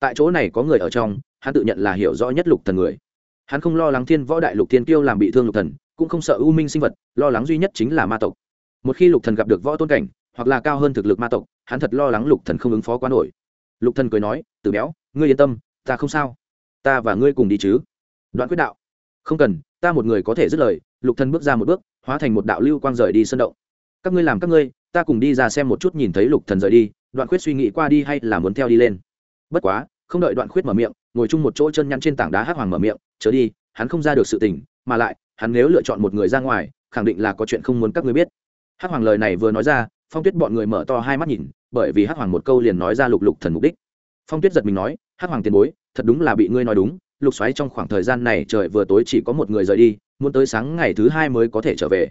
Tại chỗ này có người ở trong, hắn tự nhận là hiểu rõ nhất lục thần người. Hắn không lo lắng thiên võ đại lục thiên kiêu làm bị thương lục thần, cũng không sợ u minh sinh vật, lo lắng duy nhất chính là ma tộc. Một khi lục thần gặp được võ tôn cảnh, hoặc là cao hơn thực lực ma tộc, hắn thật lo lắng lục thần không ứng phó quá nổi lục thần cười nói từ béo, ngươi yên tâm, ta không sao. Ta và ngươi cùng đi chứ. Đoạn quyết đạo, không cần, ta một người có thể dứt lời. Lục thần bước ra một bước, hóa thành một đạo lưu quang rời đi sân động. Các ngươi làm các ngươi, ta cùng đi ra xem một chút nhìn thấy lục thần rời đi. Đoạn quyết suy nghĩ qua đi hay là muốn theo đi lên. Bất quá, không đợi đoạn Quyết mở miệng, ngồi chung một chỗ chân nhăn trên tảng đá hắc hoàng mở miệng, chớ đi, hắn không ra được sự tình, mà lại, hắn nếu lựa chọn một người ra ngoài, khẳng định là có chuyện không muốn các ngươi biết. Hắc hoàng lời này vừa nói ra phong tuyết bọn người mở to hai mắt nhìn, bởi vì hắc hoàng một câu liền nói ra lục lục thần mục đích. Phong tuyết giật mình nói, hắc hoàng tiền bối, thật đúng là bị ngươi nói đúng, lục xoáy trong khoảng thời gian này trời vừa tối chỉ có một người rời đi, muốn tới sáng ngày thứ hai mới có thể trở về.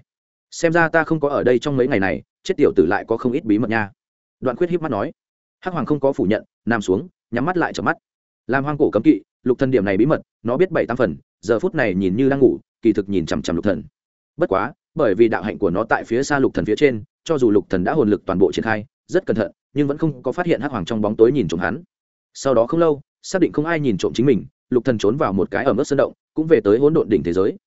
Xem ra ta không có ở đây trong mấy ngày này, chết tiểu tử lại có không ít bí mật nha. Đoạn khuyết híp mắt nói. Hắc hoàng không có phủ nhận, nằm xuống, nhắm mắt lại chợp mắt. Làm hoang cổ cấm kỵ, lục thần điểm này bí mật, nó biết bảy tam phần, giờ phút này nhìn như đang ngủ, kỳ thực nhìn chằm chằm lục thần. Bất quá, bởi vì đạo hạnh của nó tại phía xa lục thần phía trên cho dù lục thần đã hồn lực toàn bộ triển khai, rất cẩn thận, nhưng vẫn không có phát hiện hắc hoàng trong bóng tối nhìn trộm hắn. Sau đó không lâu, xác định không ai nhìn trộm chính mình, lục thần trốn vào một cái ở mức sơn động, cũng về tới hỗn độn đỉnh thế giới.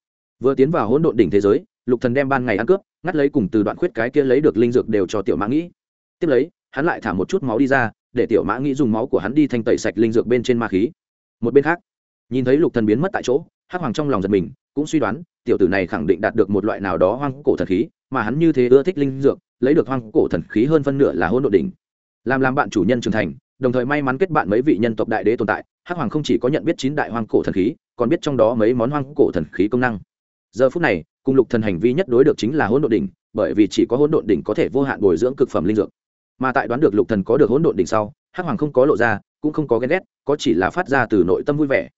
Vừa tiến vào hỗn độn đỉnh thế giới, lục thần đem ban ngày ăn cướp, ngắt lấy cùng từ đoạn khuyết cái kia lấy được linh dược đều cho tiểu mã nghĩ. Tiếp lấy, hắn lại thả một chút máu đi ra, để tiểu mã nghĩ dùng máu của hắn đi thanh tẩy sạch linh dược bên trên ma khí. Một bên khác, nhìn thấy lục thần biến mất tại chỗ, hắc hoàng trong lòng giật mình, cũng suy đoán, tiểu tử này khẳng định đạt được một loại nào đó hoang cổ thần khí mà hắn như thế ưa thích linh dược, lấy được hoang cổ thần khí hơn phân nửa là hỗn độn đỉnh. Làm làm bạn chủ nhân trưởng thành, đồng thời may mắn kết bạn mấy vị nhân tộc đại đế tồn tại, hắc hoàng không chỉ có nhận biết chín đại hoang cổ thần khí, còn biết trong đó mấy món hoang cổ thần khí công năng. Giờ phút này, cùng lục thần hành vi nhất đối được chính là hỗn độn đỉnh, bởi vì chỉ có hỗn độn đỉnh có thể vô hạn bồi dưỡng cực phẩm linh dược. Mà tại đoán được lục thần có được hỗn độn đỉnh sau, hắc hoàng không có lộ ra, cũng không có ghen ghét, có chỉ là phát ra từ nội tâm vui vẻ.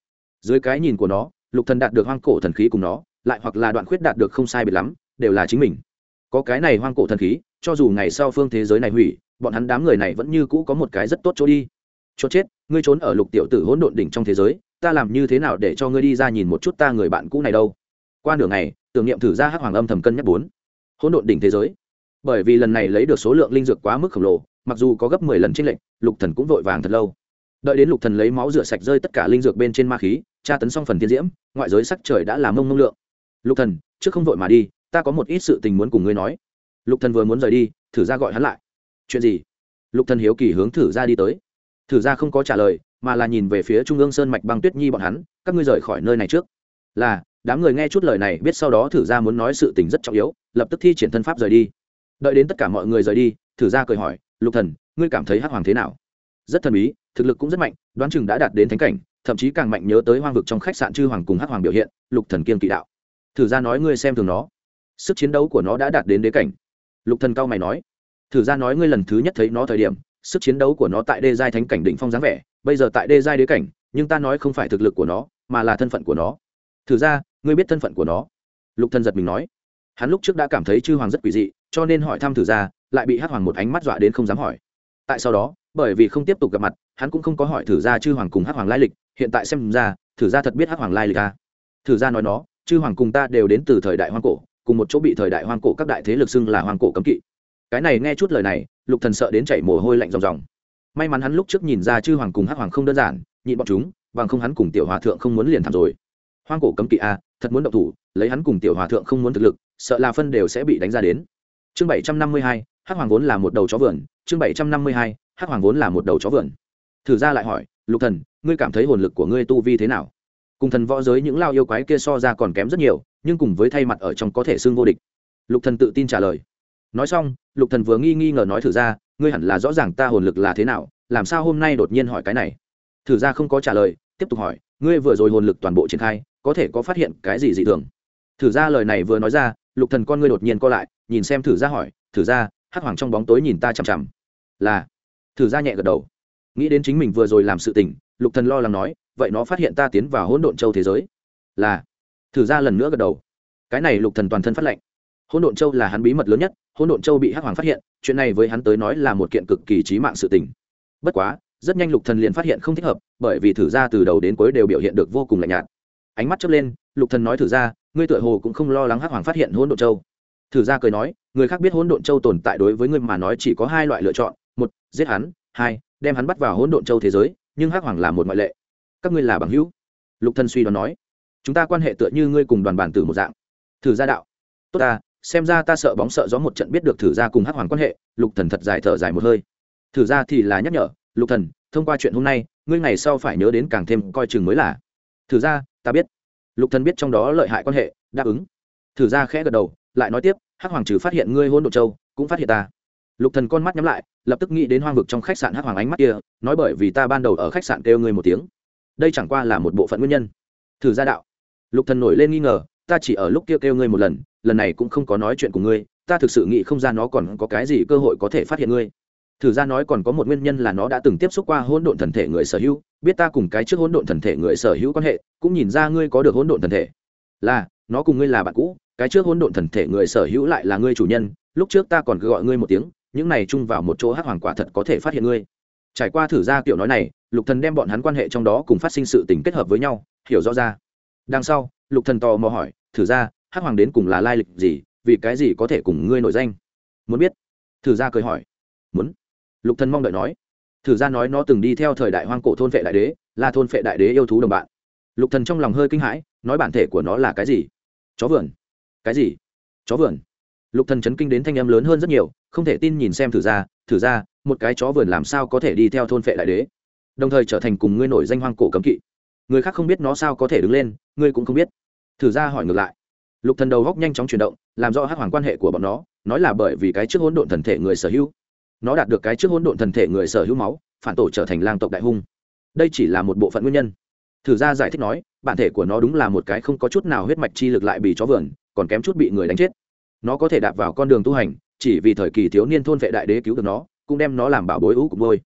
Dưới cái nhìn của nó, lục thần đạt được hoang cổ thần khí cùng nó, lại hoặc là đoạn khuyết đạt được không sai biệt lắm, đều là chính mình có cái này hoang cổ thần khí, cho dù ngày sau phương thế giới này hủy, bọn hắn đám người này vẫn như cũ có một cái rất tốt chỗ đi. Cho chết, ngươi trốn ở lục tiểu tử hỗn độn đỉnh trong thế giới, ta làm như thế nào để cho ngươi đi ra nhìn một chút ta người bạn cũ này đâu? Qua nửa ngày, tưởng niệm thử ra hắc hoàng âm thầm cân nhắc bốn. Hỗn độn đỉnh thế giới. Bởi vì lần này lấy được số lượng linh dược quá mức khổng lồ, mặc dù có gấp mười lần trên lệnh lục thần cũng vội vàng thật lâu. Đợi đến lục thần lấy máu rửa sạch rơi tất cả linh dược bên trên ma khí, tra tấn xong phần tiên diễm, ngoại giới sắc trời đã làm mông mông lượng. Lục thần, trước không vội mà đi ta có một ít sự tình muốn cùng ngươi nói. Lục thần vừa muốn rời đi, thử ra gọi hắn lại. Chuyện gì? Lục thần hiếu kỳ hướng thử ra đi tới. Thử ra không có trả lời, mà là nhìn về phía trung ương sơn mạch băng tuyết nhi bọn hắn, các ngươi rời khỏi nơi này trước. Là, đám người nghe chút lời này, biết sau đó thử ra muốn nói sự tình rất trọng yếu, lập tức thi triển thân pháp rời đi. Đợi đến tất cả mọi người rời đi, thử ra cười hỏi, lục thần, ngươi cảm thấy hắc hoàng thế nào? Rất thần bí, thực lực cũng rất mạnh, đoán chừng đã đạt đến thánh cảnh, thậm chí càng mạnh nhớ tới hoang vực trong khách sạn chư hoàng cùng hắc hoàng biểu hiện. Lục thần kiên kỵ đạo. Thử ra nói, ngươi xem thường nó sức chiến đấu của nó đã đạt đến đế cảnh. Lục thần cao mày nói, thử ra nói ngươi lần thứ nhất thấy nó thời điểm, sức chiến đấu của nó tại đê giai thánh cảnh đỉnh phong dáng vẻ, bây giờ tại đê giai đế cảnh, nhưng ta nói không phải thực lực của nó, mà là thân phận của nó. Thử ra, ngươi biết thân phận của nó? Lục thần giật mình nói, hắn lúc trước đã cảm thấy chư hoàng rất quỷ dị, cho nên hỏi thăm thử ra, lại bị hắc hoàng một ánh mắt dọa đến không dám hỏi. Tại sau đó, bởi vì không tiếp tục gặp mặt, hắn cũng không có hỏi thử ra chư hoàng cùng hắc hoàng lai lịch, hiện tại xem ra, thử ra thật biết hắc hoàng lai lịch à. thử ra nói nó, chư hoàng cùng ta đều đến từ thời đại hoang cổ cùng một chỗ bị thời đại hoang cổ các đại thế lực xưng là hoang cổ cấm kỵ. Cái này nghe chút lời này lục thần sợ đến chảy mồ hôi lạnh ròng ròng. May mắn hắn lúc trước nhìn ra chư hoàng cùng hắc hoàng không đơn giản nhịn bọn chúng bằng không hắn cùng tiểu hòa thượng không muốn liền thảm rồi. Hoang cổ cấm kỵ a à, thật muốn động thủ lấy hắn cùng tiểu hòa thượng không muốn thực lực sợ là phân đều sẽ bị đánh ra đến. Chương bảy trăm năm mươi hai hắc hoàng vốn là một đầu chó vườn. Chương bảy trăm năm mươi hai hắc hoàng vốn là một đầu chó vườn. Thử ra lại hỏi lục thần ngươi cảm thấy hồn lực của ngươi tu vi thế nào? Cùng thần võ giới những lao yêu quái kia so ra còn kém rất nhiều nhưng cùng với thay mặt ở trong có thể xưng vô địch. Lục thần tự tin trả lời. Nói xong, lục thần vừa nghi nghi ngờ nói thử ra, ngươi hẳn là rõ ràng ta hồn lực là thế nào, làm sao hôm nay đột nhiên hỏi cái này? Thử ra không có trả lời, tiếp tục hỏi, ngươi vừa rồi hồn lực toàn bộ triển khai, có thể có phát hiện cái gì dị thường? Thử ra lời này vừa nói ra, lục thần con ngươi đột nhiên co lại, nhìn xem thử ra hỏi, thử ra, hắc hoàng trong bóng tối nhìn ta chằm chằm. Là. Thử ra nhẹ gật đầu. Nghĩ đến chính mình vừa rồi làm sự tình, lục thần lo lắng nói, vậy nó phát hiện ta tiến vào hỗn độn châu thế giới. Là thử ra lần nữa gật đầu. Cái này lục thần toàn thân phát lệnh hỗn độn châu là hắn bí mật lớn nhất, hỗn độn châu bị hắc hoàng phát hiện, chuyện này với hắn tới nói là một kiện cực kỳ trí mạng sự tình. Bất quá, rất nhanh lục thần liền phát hiện không thích hợp, bởi vì thử ra từ đầu đến cuối đều biểu hiện được vô cùng lạnh nhạt. Ánh mắt chớp lên, lục thần nói thử ra, ngươi tựa hồ cũng không lo lắng hắc hoàng phát hiện hỗn độn châu. Thử ra cười nói, người khác biết hỗn độn châu tồn tại đối với ngươi mà nói chỉ có hai loại lựa chọn, một, giết hắn, hai, đem hắn bắt vào hỗn độn châu thế giới, nhưng hắc hoàng là một ngoại lệ. Các ngươi là bằng hữu? Lục thần suy đoán nói chúng ta quan hệ tựa như ngươi cùng đoàn bản tử một dạng. Thử ra đạo. Tốt ta, xem ra ta sợ bóng sợ gió một trận biết được thử ra cùng hắc hoàng quan hệ, lục thần thật dài thở dài một hơi. Thử ra thì là nhắc nhở, lục thần, thông qua chuyện hôm nay, ngươi ngày sau phải nhớ đến càng thêm coi chừng mới là. Thử ra, ta biết. Lục thần biết trong đó lợi hại quan hệ, đáp ứng. Thử ra khẽ gật đầu, lại nói tiếp, hắc hoàng trừ phát hiện ngươi hôn độ châu, cũng phát hiện ta. Lục thần con mắt nhắm lại, lập tức nghĩ đến hoang vực trong khách sạn hắc hoàng ánh mắt kia, nói bởi vì ta ban đầu ở khách sạn kêu ngươi một tiếng. Đây chẳng qua là một bộ phận nguyên nhân. Thử ra đạo lục thần nổi lên nghi ngờ, ta chỉ ở lúc kia kêu ngươi một lần lần này cũng không có nói chuyện của ngươi, ta thực sự nghĩ không ra nó còn có cái gì cơ hội có thể phát hiện ngươi. Thử ra nói còn có một nguyên nhân là nó đã từng tiếp xúc qua hỗn độn thần thể người sở hữu, biết ta cùng cái trước hỗn độn thần thể người sở hữu quan hệ, cũng nhìn ra ngươi có được hỗn độn thần thể. Là, nó cùng ngươi là bạn cũ, cái trước hỗn độn thần thể người sở hữu lại là ngươi chủ nhân, lúc trước ta còn cứ gọi ngươi một tiếng, những này chung vào một chỗ hắc hoàng quả thật có thể phát hiện ngươi. Trải qua thử ra kiểu nói này, lục thần đem bọn hắn quan hệ trong đó cùng phát sinh sự tình kết hợp với nhau, hiểu rõ ra đằng sau, lục thần tò mò hỏi, thử ra, hắc hoàng đến cùng là lai lịch gì? Vì cái gì có thể cùng ngươi nổi danh? Muốn biết. Thử ra cười hỏi. Muốn. Lục thần mong đợi nói. Thử ra nói nó từng đi theo thời đại hoang cổ thôn vệ đại đế, là thôn vệ đại đế yêu thú đồng bạn. Lục thần trong lòng hơi kinh hãi, nói bản thể của nó là cái gì? Chó vườn. Cái gì? Chó vườn. Lục thần chấn kinh đến thanh âm lớn hơn rất nhiều, không thể tin nhìn xem thử ra thử ra, một cái chó vườn làm sao có thể đi theo thôn vệ đại đế? Đồng thời trở thành cùng ngươi nổi danh hoang cổ cấm kỵ người khác không biết nó sao có thể đứng lên, ngươi cũng không biết. Thử ra hỏi ngược lại. Lục thần đầu góc nhanh chóng chuyển động, làm rõ hắc hoàng quan hệ của bọn nó, nói là bởi vì cái trước hỗn độn thần thể người sở hữu. Nó đạt được cái trước hỗn độn thần thể người sở hữu máu, phản tổ trở thành lang tộc đại hung. Đây chỉ là một bộ phận nguyên nhân. Thử ra giải thích nói, bản thể của nó đúng là một cái không có chút nào huyết mạch chi lực lại bị chó vườn, còn kém chút bị người đánh chết. Nó có thể đạp vào con đường tu hành, chỉ vì thời kỳ thiếu niên thôn vệ đại đế cứu được nó, cũng đem nó làm bảo bối ú cùng đôi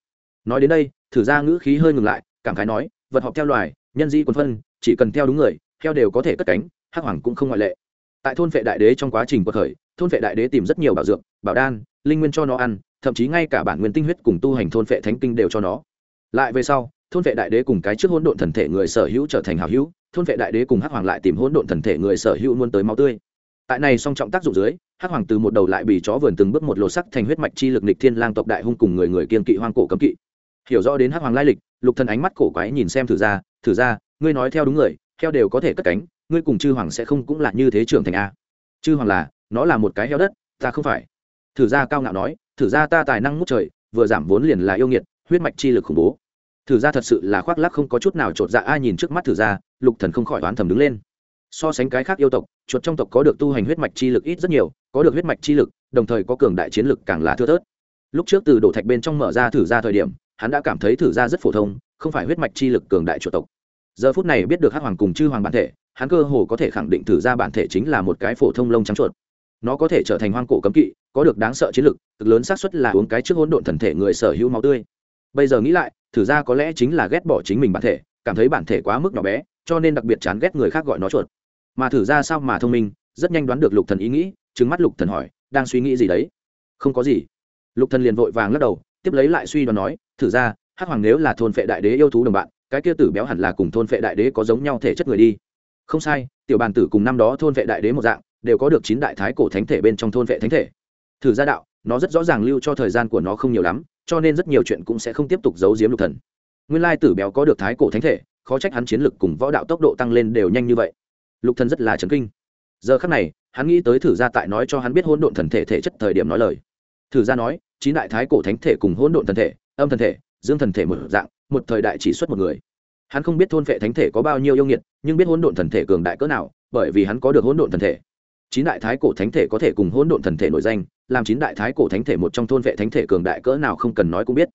nói đến đây, thử ra ngữ khí hơi ngừng lại, cảm khái nói, vật họp theo loài nhân dĩ quân phân, chỉ cần theo đúng người theo đều có thể cất cánh, hắc hoàng cũng không ngoại lệ. Tại thôn vệ đại đế trong quá trình cuộc khởi thôn vệ đại đế tìm rất nhiều bảo dược, bảo đan, linh nguyên cho nó ăn, thậm chí ngay cả bản nguyên tinh huyết cùng tu hành thôn vệ thánh kinh đều cho nó. Lại về sau, thôn vệ đại đế cùng cái trước hỗn độn thần thể người sở hữu trở thành hảo hữu, thôn vệ đại đế cùng hắc hoàng lại tìm hỗn độn thần thể người sở hữu luôn tới máu tươi. Tại này song trọng tác dụng dưới, hắc hoàng từ một đầu lại bị chó vườn từng bước một lột sắc thành huyết mạch chi lực nịch thiên lang tộc đại hung cùng người người kiên kỵ hoang cổ cấm kỵ. Hiểu rõ đến hắc hoàng lai lịch, lục thần ánh mắt cổ quái nhìn xem thử ra thử ra, ngươi nói theo đúng người theo đều có thể cất cánh, ngươi cùng chư hoàng sẽ không cũng là như thế trưởng thành a chư hoàng là, nó là một cái heo đất, ta không phải. Thử ra cao ngạo nói, thử ra ta tài năng ngút trời, vừa giảm vốn liền là yêu nghiệt, huyết mạch chi lực khủng bố. Thử ra thật sự là khoác lắc không có chút nào chột dạ ai nhìn trước mắt thử ra, lục thần không khỏi đoán thầm đứng lên. So sánh cái khác yêu tộc, chuột trong tộc có được tu hành huyết mạch chi lực ít rất nhiều, có được huyết mạch chi lực, đồng thời có cường đại chiến lực càng là thưa thớt. Lúc trước từ đổ thạch bên trong mở ra thử ra thời điểm, hắn đã cảm thấy thử ra rất phổ thông, không phải huyết mạch chi lực cường đại chuột tộc giờ phút này biết được hắc hoàng cùng chư hoàng bản thể, hắn cơ hồ có thể khẳng định thử ra bản thể chính là một cái phổ thông lông trắng chuột. Nó có thể trở thành hoang cổ cấm kỵ, có được đáng sợ chiến lực, cực lớn xác suất là uống cái trước hỗn độn thần thể người sở hữu máu tươi. Bây giờ nghĩ lại, thử ra có lẽ chính là ghét bỏ chính mình bản thể, cảm thấy bản thể quá mức nhỏ bé, cho nên đặc biệt chán ghét người khác gọi nó chuột. Mà thử ra sao mà thông minh, rất nhanh đoán được lục thần ý nghĩ, trừng mắt lục thần hỏi, đang suy nghĩ gì đấy? Không có gì. Lục thần liền vội vàng lắc đầu, tiếp lấy lại suy đoán nói, thử ra, hắc hoàng nếu là thôn phệ đại đế yêu thú đồng bạn cái kia tử béo hẳn là cùng thôn vệ đại đế có giống nhau thể chất người đi. Không sai, tiểu bàn tử cùng năm đó thôn vệ đại đế một dạng, đều có được chín đại thái cổ thánh thể bên trong thôn vệ thánh thể. Thử ra đạo, nó rất rõ ràng lưu cho thời gian của nó không nhiều lắm, cho nên rất nhiều chuyện cũng sẽ không tiếp tục giấu giếm lục thần. Nguyên lai tử béo có được thái cổ thánh thể, khó trách hắn chiến lực cùng võ đạo tốc độ tăng lên đều nhanh như vậy. Lục thần rất là chấn kinh. Giờ khắc này, hắn nghĩ tới thử gia tại nói cho hắn biết hỗn độn thần thể thể chất thời điểm nói lời. Thử gia nói, chín đại thái cổ thánh thể cùng hỗn độn thần thể, âm thần thể, dương thần thể một dạng một thời đại chỉ xuất một người. Hắn không biết thôn vệ thánh thể có bao nhiêu yêu nghiệt, nhưng biết hỗn độn thần thể cường đại cỡ nào, bởi vì hắn có được hỗn độn thần thể. Chín đại thái cổ thánh thể có thể cùng hỗn độn thần thể nổi danh, làm chín đại thái cổ thánh thể một trong thôn vệ thánh thể cường đại cỡ nào không cần nói cũng biết.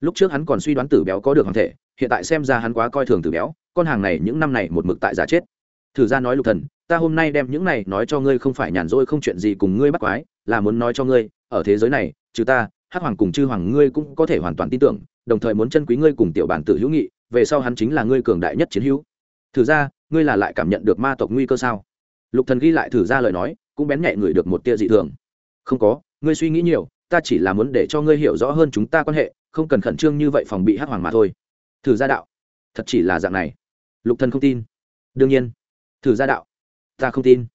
Lúc trước hắn còn suy đoán tử béo có được hoàng thể, hiện tại xem ra hắn quá coi thường tử béo, con hàng này những năm này một mực tại giả chết. Thử ra nói lục thần, ta hôm nay đem những này nói cho ngươi không phải nhàn rỗi không chuyện gì cùng ngươi bắt quái, là muốn nói cho ngươi, ở thế giới này, trừ ta, hắc hoàng cùng chư hoàng ngươi cũng có thể hoàn toàn tin tưởng đồng thời muốn chân quý ngươi cùng tiểu bản tử hữu nghị, về sau hắn chính là ngươi cường đại nhất chiến hữu. Thử ra, ngươi là lại cảm nhận được ma tộc nguy cơ sao? Lục thần ghi lại thử ra lời nói, cũng bén nhẹ người được một tia dị thường. Không có, ngươi suy nghĩ nhiều, ta chỉ là muốn để cho ngươi hiểu rõ hơn chúng ta quan hệ, không cần khẩn trương như vậy phòng bị hắc hoàng mà thôi. Thử ra đạo. Thật chỉ là dạng này. Lục thần không tin. Đương nhiên. Thử ra đạo. Ta không tin.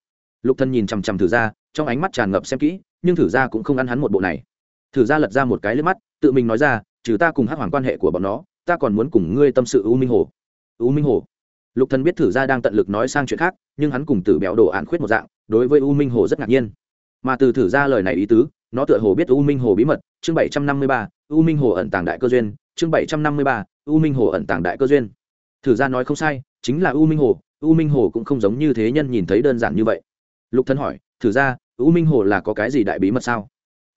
Lục thần nhìn chằm chằm thử ra, trong ánh mắt tràn ngập xem kỹ, nhưng thử ra cũng không ăn hắn một bộ này. Thử ra lật ra một cái lên mắt, tự mình nói ra trừ ta cùng hát hoàng quan hệ của bọn nó, ta còn muốn cùng ngươi tâm sự u minh hồ. U minh hồ? Lục thần biết thử ra đang tận lực nói sang chuyện khác, nhưng hắn cùng tử béo đồ ạn khuyết một dạng, đối với u minh hồ rất ngạc nhiên. Mà từ thử ra lời này ý tứ, nó tựa hồ biết u minh hồ bí mật. Chương bảy trăm năm mươi ba, u minh hồ ẩn tàng đại cơ duyên. Chương bảy trăm năm mươi ba, u minh hồ ẩn tàng đại cơ duyên. Thử ra nói không sai, chính là u minh hồ. U minh hồ cũng không giống như thế nhân nhìn thấy đơn giản như vậy. Lục thần hỏi, thử ra u minh hồ là có cái gì đại bí mật sao?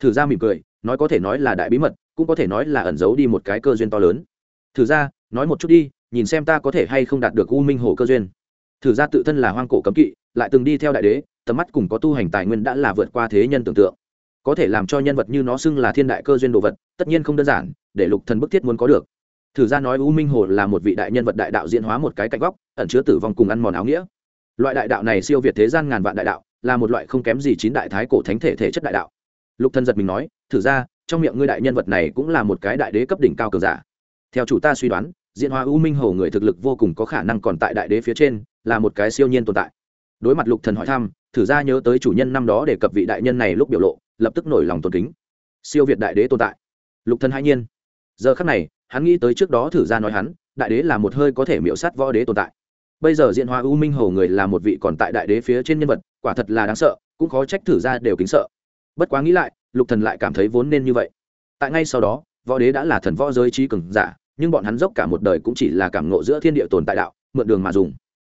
Thử ra mỉm cười, nói có thể nói là đại bí mật cũng có thể nói là ẩn giấu đi một cái cơ duyên to lớn. Thử ra, nói một chút đi, nhìn xem ta có thể hay không đạt được u minh hồ cơ duyên. Thử ra tự thân là hoang cổ cấm kỵ, lại từng đi theo đại đế, tầm mắt cùng có tu hành tài nguyên đã là vượt qua thế nhân tưởng tượng. Có thể làm cho nhân vật như nó xưng là thiên đại cơ duyên đồ vật, tất nhiên không đơn giản, để lục thần bức thiết muốn có được. Thử ra nói u minh hồ là một vị đại nhân vật đại đạo diễn hóa một cái cạnh góc, ẩn chứa tử vong cùng ăn mòn áo nghĩa. Loại đại đạo này siêu việt thế gian ngàn vạn đại đạo, là một loại không kém gì chín đại thái cổ thánh thể thể chất đại đạo. Lục thần giật mình nói, thử ra trong miệng ngươi đại nhân vật này cũng là một cái đại đế cấp đỉnh cao cường giả. Theo chủ ta suy đoán diện hoa u minh hầu người thực lực vô cùng có khả năng còn tại đại đế phía trên, là một cái siêu nhiên tồn tại. Đối mặt lục thần hỏi thăm, thử ra nhớ tới chủ nhân năm đó để cập vị đại nhân này lúc biểu lộ, lập tức nổi lòng tôn kính. Siêu việt đại đế tồn tại. Lục thần hai nhiên. Giờ khắc này, hắn nghĩ tới trước đó thử ra nói hắn, đại đế là một hơi có thể miễu sát võ đế tồn tại. Bây giờ diện hoa u minh hầu người là một vị còn tại đại đế phía trên nhân vật, quả thật là đáng sợ, cũng khó trách thử ra đều kính sợ. Bất quá nghĩ lại lục thần lại cảm thấy vốn nên như vậy. Tại ngay sau đó, võ đế đã là thần võ giới trí cường giả, nhưng bọn hắn dốc cả một đời cũng chỉ là cảm ngộ giữa thiên địa tồn tại đạo, mượn đường mà dùng.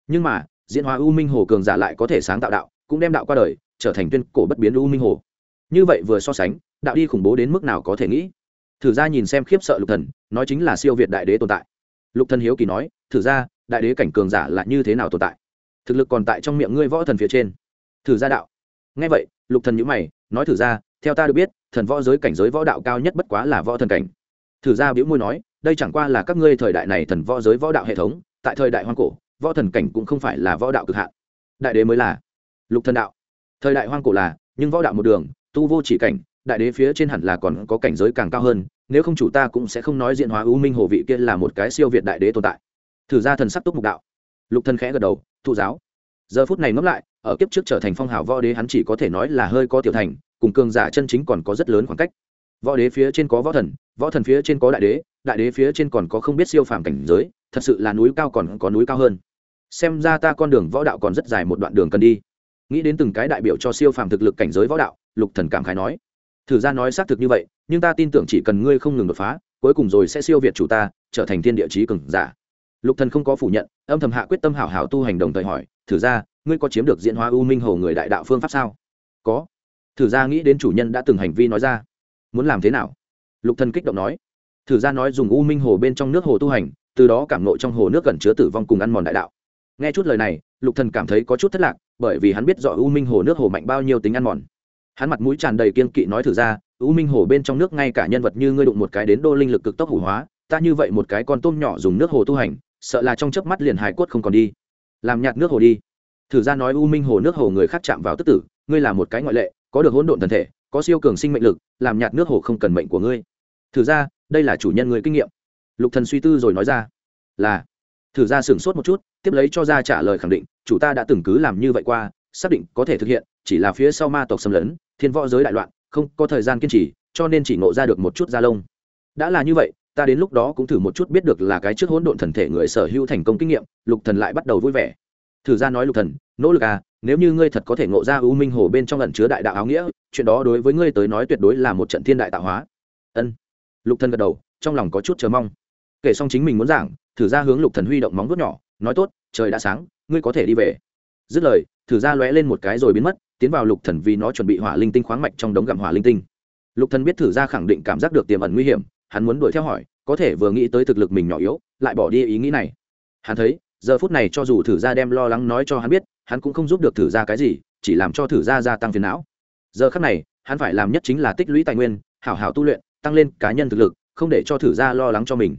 Nhưng mà, diễn hóa u minh hồ cường giả lại có thể sáng tạo đạo, cũng đem đạo qua đời, trở thành tuyên cổ bất biến u minh hồ. Như vậy vừa so sánh, đạo đi khủng bố đến mức nào có thể nghĩ? Thử ra nhìn xem khiếp sợ lục thần, nói chính là siêu việt đại đế tồn tại. Lục thần hiếu kỳ nói, thử ra, đại đế cảnh cường giả là như thế nào tồn tại? Thực lực còn tại trong miệng ngươi võ thần phía trên. Thử ra đạo. Nghe vậy, lục thần nhíu mày, nói thử ra theo ta được biết, thần võ giới cảnh giới võ đạo cao nhất bất quá là võ thần cảnh. Thử ra biểu môi nói, đây chẳng qua là các ngươi thời đại này thần võ giới võ đạo hệ thống, tại thời đại hoang cổ, võ thần cảnh cũng không phải là võ đạo cực hạn. Đại đế mới là lục thần đạo. Thời đại hoang cổ là, nhưng võ đạo một đường, tu vô chỉ cảnh, đại đế phía trên hẳn là còn có cảnh giới càng cao hơn, nếu không chủ ta cũng sẽ không nói diện hóa ưu minh hồ vị kia là một cái siêu việt đại đế tồn tại. Thử ra thần sắc túc mục đạo. Lục thần khẽ gật đầu, thụ giáo giờ phút này ngẫm lại, ở kiếp trước trở thành phong hào võ đế hắn chỉ có thể nói là hơi có tiểu thành, cùng cường giả chân chính còn có rất lớn khoảng cách. Võ đế phía trên có võ thần võ thần phía trên có đại đế đại đế phía trên còn có không biết siêu phàm cảnh giới, thật sự là núi cao còn có núi cao hơn. Xem ra ta con đường võ đạo còn rất dài một đoạn đường cần đi. Nghĩ đến từng cái đại biểu cho siêu phàm thực lực cảnh giới võ đạo, lục thần cảm khái nói. Thử ra nói xác thực như vậy, nhưng ta tin tưởng chỉ cần ngươi không ngừng đột phá, cuối cùng rồi sẽ siêu việt chủ ta, trở thành thiên địa chí cường giả. Lục thần không có phủ nhận, âm thầm hạ quyết tâm hảo hảo tu hành đồng thời hỏi thử ra, ngươi có chiếm được diễn hóa u minh hồ người đại đạo phương pháp sao? Có. Thử ra nghĩ đến chủ nhân đã từng hành vi nói ra. Muốn làm thế nào? Lục thần kích động nói. Thử ra nói dùng u minh hồ bên trong nước hồ tu hành, từ đó cảm nộ trong hồ nước gần chứa tử vong cùng ăn mòn đại đạo. Nghe chút lời này, lục thần cảm thấy có chút thất lạc, bởi vì hắn biết rõ u minh hồ nước hồ mạnh bao nhiêu tính ăn mòn. Hắn mặt mũi tràn đầy kiên kỵ nói thử ra, u minh hồ bên trong nước ngay cả nhân vật như ngươi đụng một cái đến đô linh lực cực tốc hủ hóa, ta như vậy một cái con tôm nhỏ dùng nước hồ tu hành, sợ là trong chớp mắt liền hài cốt không còn đi làm nhạt nước hồ đi. Thử ra nói u minh hồ nước hồ người khác chạm vào tức tử, ngươi là một cái ngoại lệ, có được hỗn độn thần thể, có siêu cường sinh mệnh lực, làm nhạt nước hồ không cần mệnh của ngươi. Thử ra, đây là chủ nhân người kinh nghiệm. Lục thần suy tư rồi nói ra, là. Thử ra sửng sốt một chút, tiếp lấy cho ra trả lời khẳng định, chủ ta đã từng cứ làm như vậy qua, xác định có thể thực hiện, chỉ là phía sau ma tộc xâm lấn, thiên võ giới đại loạn, không có thời gian kiên trì, cho nên chỉ ngộ ra được một chút da lông. Đã là như vậy ta đến lúc đó cũng thử một chút biết được là cái trước hỗn độn thần thể người sở hữu thành công kinh nghiệm, lục thần lại bắt đầu vui vẻ. Thử ra nói lục thần, nỗ lực à nếu như ngươi thật có thể ngộ ra u minh hồ bên trong ẩn chứa đại đạo áo nghĩa, chuyện đó đối với ngươi tới nói tuyệt đối là một trận thiên đại tạo hóa. Ân. Lục thần gật đầu, trong lòng có chút chờ mong. Kể xong chính mình muốn giảng, thử ra hướng lục thần huy động móng vuốt nhỏ, nói tốt, trời đã sáng, ngươi có thể đi về. Dứt lời, thử ra lóe lên một cái rồi biến mất, tiến vào lục thần vì nó chuẩn bị hỏa linh tinh khoáng mạch trong đống gặm hỏa linh tinh. Lục thần biết thử ra khẳng định cảm giác được tiềm ẩn nguy hiểm hắn muốn đuổi theo hỏi, có thể vừa nghĩ tới thực lực mình nhỏ yếu, lại bỏ đi ý nghĩ này. Hắn thấy, giờ phút này cho dù thử ra đem lo lắng nói cho hắn biết, hắn cũng không giúp được thử ra cái gì, chỉ làm cho thử ra gia tăng phiền não. Giờ khắc này, hắn phải làm nhất chính là tích lũy tài nguyên, hảo hảo tu luyện, tăng lên cá nhân thực lực, không để cho thử ra lo lắng cho mình.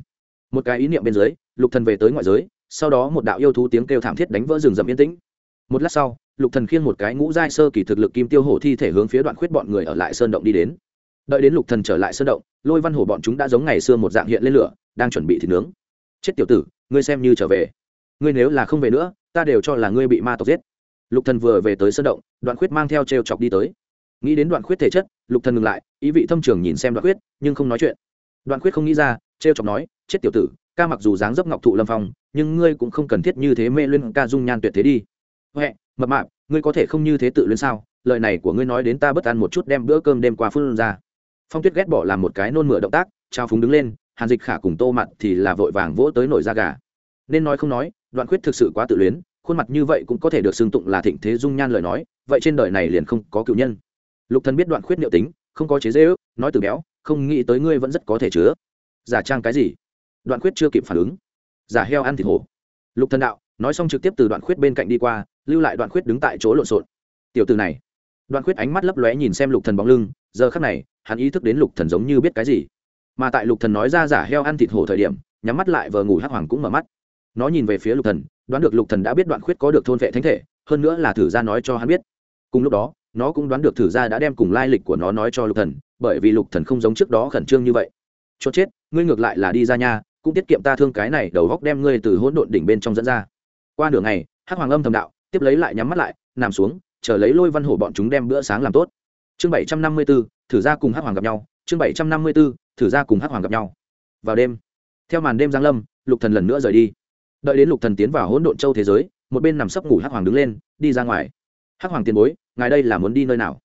Một cái ý niệm bên dưới, lục thần về tới ngoại giới, sau đó một đạo yêu thú tiếng kêu thảm thiết đánh vỡ rừng rậm yên tĩnh. Một lát sau, lục thần khiêng một cái ngũ giai sơ kỳ thực lực kim tiêu hổ thi thể hướng phía đoạn khuyết bọn người ở lại sơn động đi đến đợi đến lục thần trở lại sơn động, lôi văn hổ bọn chúng đã giống ngày xưa một dạng hiện lên lửa, đang chuẩn bị thịt nướng. Chết tiểu tử, ngươi xem như trở về. Ngươi nếu là không về nữa, ta đều cho là ngươi bị ma tộc giết. Lục thần vừa về tới sơn động, đoạn khuyết mang theo treo chọc đi tới. Nghĩ đến đoạn khuyết thể chất, lục thần ngừng lại, ý vị thâm trường nhìn xem đoạn khuyết, nhưng không nói chuyện. Đoạn khuyết không nghĩ ra treo chọc nói, chết tiểu tử, ca mặc dù dáng dấp ngọc thụ lâm phong, nhưng ngươi cũng không cần thiết như thế mê lên ca dung nhan tuyệt thế đi. Huệ, mập mạp, ngươi có thể không như thế tự luyến sao? Lời này của ngươi nói đến ta bất an một chút, đem bữa cơm đêm qua phương ra phong tuyết ghét bỏ làm một cái nôn mửa động tác, trao phúng đứng lên, hàn dịch khả cùng tô mặt thì là vội vàng vỗ tới nổi da gà. Nên nói không nói, đoạn khuyết thực sự quá tự luyến, khuôn mặt như vậy cũng có thể được xưng tụng là thịnh thế dung nhan lời nói, vậy trên đời này liền không có cựu nhân. Lục thần biết đoạn khuyết liệu tính, không có chế dễ ước nói từ béo, không nghĩ tới ngươi vẫn rất có thể chứa. Giả trang cái gì? Đoạn khuyết chưa kịp phản ứng. Giả heo ăn thịt hổ. Lục thần đạo, nói xong trực tiếp từ đoạn khuyết bên cạnh đi qua, lưu lại đoạn khuyết đứng tại chỗ lộn xộn. Tiểu từ này. Đoạn khuyết ánh mắt lấp lóe nhìn xem lục thần bóng lưng, giờ khắc này hắn ý thức đến lục thần giống như biết cái gì. Mà tại lục thần nói ra giả heo ăn thịt hổ thời điểm, nhắm mắt lại vờ ngủ hắc hoàng cũng mở mắt. Nó nhìn về phía lục thần, đoán được lục thần đã biết đoạn khuyết có được thôn vệ thánh thể, hơn nữa là thử ra nói cho hắn biết. Cùng lúc đó, nó cũng đoán được thử ra đã đem cùng lai lịch của nó nói cho lục thần, bởi vì lục thần không giống trước đó khẩn trương như vậy. Cho chết, ngươi ngược lại là đi ra nha, cũng tiết kiệm ta thương cái này đầu góc đem ngươi từ hỗn độn đỉnh bên trong dẫn ra. Qua nửa ngày, hắc hoàng âm thầm đạo, tiếp lấy lại nhắm mắt lại, nằm xuống, chờ lấy lôi văn hổ bọn chúng đem bữa sáng làm tốt. Chương bảy trăm năm mươi bốn thử ra cùng hắc hoàng gặp nhau chương bảy trăm năm mươi 754, thử ra cùng hắc hoàng gặp nhau. Vào đêm theo màn đêm giáng lâm lục thần lần nữa rời đi. Đợi đến lục thần tiến vào hỗn độn châu thế giới một bên nằm sấp ngủ hắc hoàng đứng lên đi ra ngoài. Hắc hoàng tiền bối ngài đây là muốn đi nơi nào?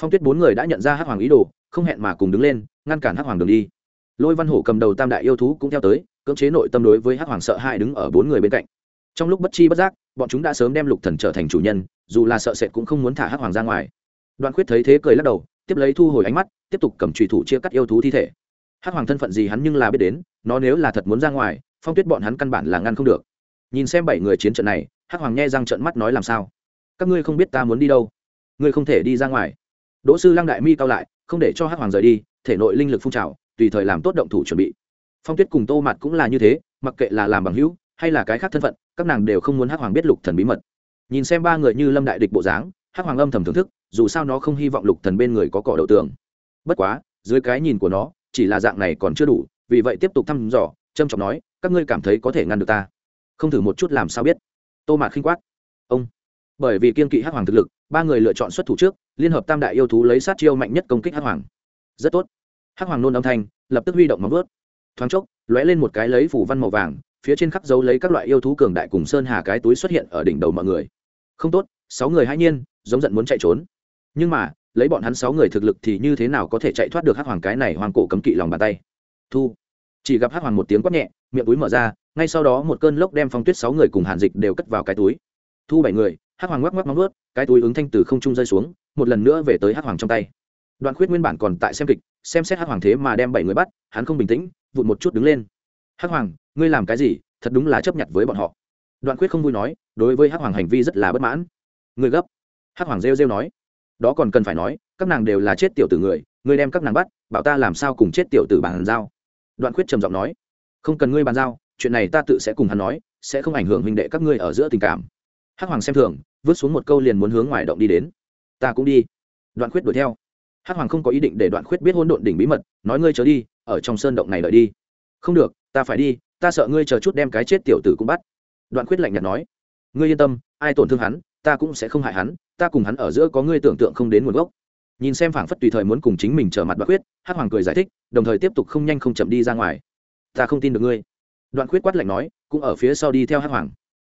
Phong tuyết bốn người đã nhận ra hắc hoàng ý đồ không hẹn mà cùng đứng lên ngăn cản hắc hoàng đường đi. Lôi văn hổ cầm đầu tam đại yêu thú cũng theo tới cưỡng chế nội tâm đối với hắc hoàng sợ hãi đứng ở bốn người bên cạnh. Trong lúc bất chi bất giác bọn chúng đã sớm đem lục thần trở thành chủ nhân dù là sợ sệt cũng không muốn thả hắc hoàng ra ngoài. Đoạn khuyết thấy thế cười lắc đầu tiếp lấy thu hồi ánh mắt, tiếp tục cầm trùy thủ chia cắt yêu thú thi thể. Hắc hoàng thân phận gì hắn nhưng là biết đến, nó nếu là thật muốn ra ngoài, phong tuyết bọn hắn căn bản là ngăn không được. Nhìn xem bảy người chiến trận này, hắc hoàng nghe răng trận mắt nói làm sao? Các ngươi không biết ta muốn đi đâu. Ngươi không thể đi ra ngoài. Đỗ sư lăng đại mi cao lại, không để cho hắc hoàng rời đi, thể nội linh lực phun trào, tùy thời làm tốt động thủ chuẩn bị. Phong tuyết cùng tô mặt cũng là như thế, mặc kệ là làm bằng hữu, hay là cái khác thân phận, các nàng đều không muốn hắc hoàng biết lục thần bí mật. Nhìn xem ba người như lâm đại địch bộ dáng, hắc hoàng âm thầm thưởng thức dù sao nó không hy vọng lục thần bên người có cỏ đầu tường. Bất quá, dưới cái nhìn của nó, chỉ là dạng này còn chưa đủ, vì vậy tiếp tục thăm dò, trâm trọng nói, các ngươi cảm thấy có thể ngăn được ta? Không thử một chút làm sao biết? Tô mạt khinh quát. Ông. Bởi vì kiên kỵ hắc hoàng thực lực, ba người lựa chọn xuất thủ trước, liên hợp tam đại yêu thú lấy sát chiêu mạnh nhất công kích hắc hoàng. Rất tốt. Hắc hoàng nôn âm thanh, lập tức huy động móng vớt thoáng chốc, lóe lên một cái lấy phủ văn màu vàng, phía trên khắc dấu lấy các loại yêu thú cường đại cùng sơn hà cái túi xuất hiện ở đỉnh đầu mọi người. Không tốt, sáu người hãy nhiên, giống giận muốn chạy trốn nhưng mà, lấy bọn hắn sáu người thực lực thì như thế nào có thể chạy thoát được hắc hoàng cái này hoàng cổ cấm kỵ lòng bàn tay? Thu. Chỉ gặp hắc hoàng một tiếng quát nhẹ, miệng túi mở ra, ngay sau đó một cơn lốc đem phong tuyết sáu người cùng hàn dịch đều cất vào cái túi. Thu bảy người, hắc hoàng ngoắc ngoắc móng ướt cái túi ứng thanh từ không trung rơi xuống, một lần nữa về tới hắc hoàng trong tay. Đoạn khuyết nguyên bản còn tại xem kịch, xem xét hắc hoàng thế mà đem bảy người bắt, hắn không bình tĩnh, vụt một chút đứng lên. Hắc hoàng, ngươi làm cái gì? Thật đúng là chấp nhận với bọn họ. Đoạn khuyết không vui nói, đối với hắc hoàng hành vi rất là bất mãn. Người gấp. Hắc hoàng rêu rêu nói đó còn cần phải nói, các nàng đều là chết tiểu tử người, ngươi đem các nàng bắt, bảo ta làm sao cùng chết tiểu tử bàn giao? Đoạn khuyết trầm giọng nói, không cần ngươi bàn giao, chuyện này ta tự sẽ cùng hắn nói, sẽ không ảnh hưởng huynh đệ các ngươi ở giữa tình cảm. Hắc hoàng xem thường, vứt xuống một câu liền muốn hướng ngoài động đi đến. Ta cũng đi. Đoạn khuyết đuổi theo. Hắc hoàng không có ý định để đoạn khuyết biết hôn độn đỉnh bí mật, nói ngươi chờ đi, ở trong sơn động này đợi đi. Không được, ta phải đi, ta sợ ngươi chờ chút đem cái chết tiểu tử cũng bắt. Đoạn khuyết lạnh nhạt nói, ngươi yên tâm, ai tổn thương hắn ta cũng sẽ không hại hắn, ta cùng hắn ở giữa có ngươi tưởng tượng không đến nguồn gốc. Nhìn xem phảng phất tùy thời muốn cùng chính mình trở mặt đoạn khuyết, hắc hoàng cười giải thích, đồng thời tiếp tục không nhanh không chậm đi ra ngoài. Ta không tin được ngươi. Đoạn khuyết quát lạnh nói, cũng ở phía sau đi theo hắc hoàng.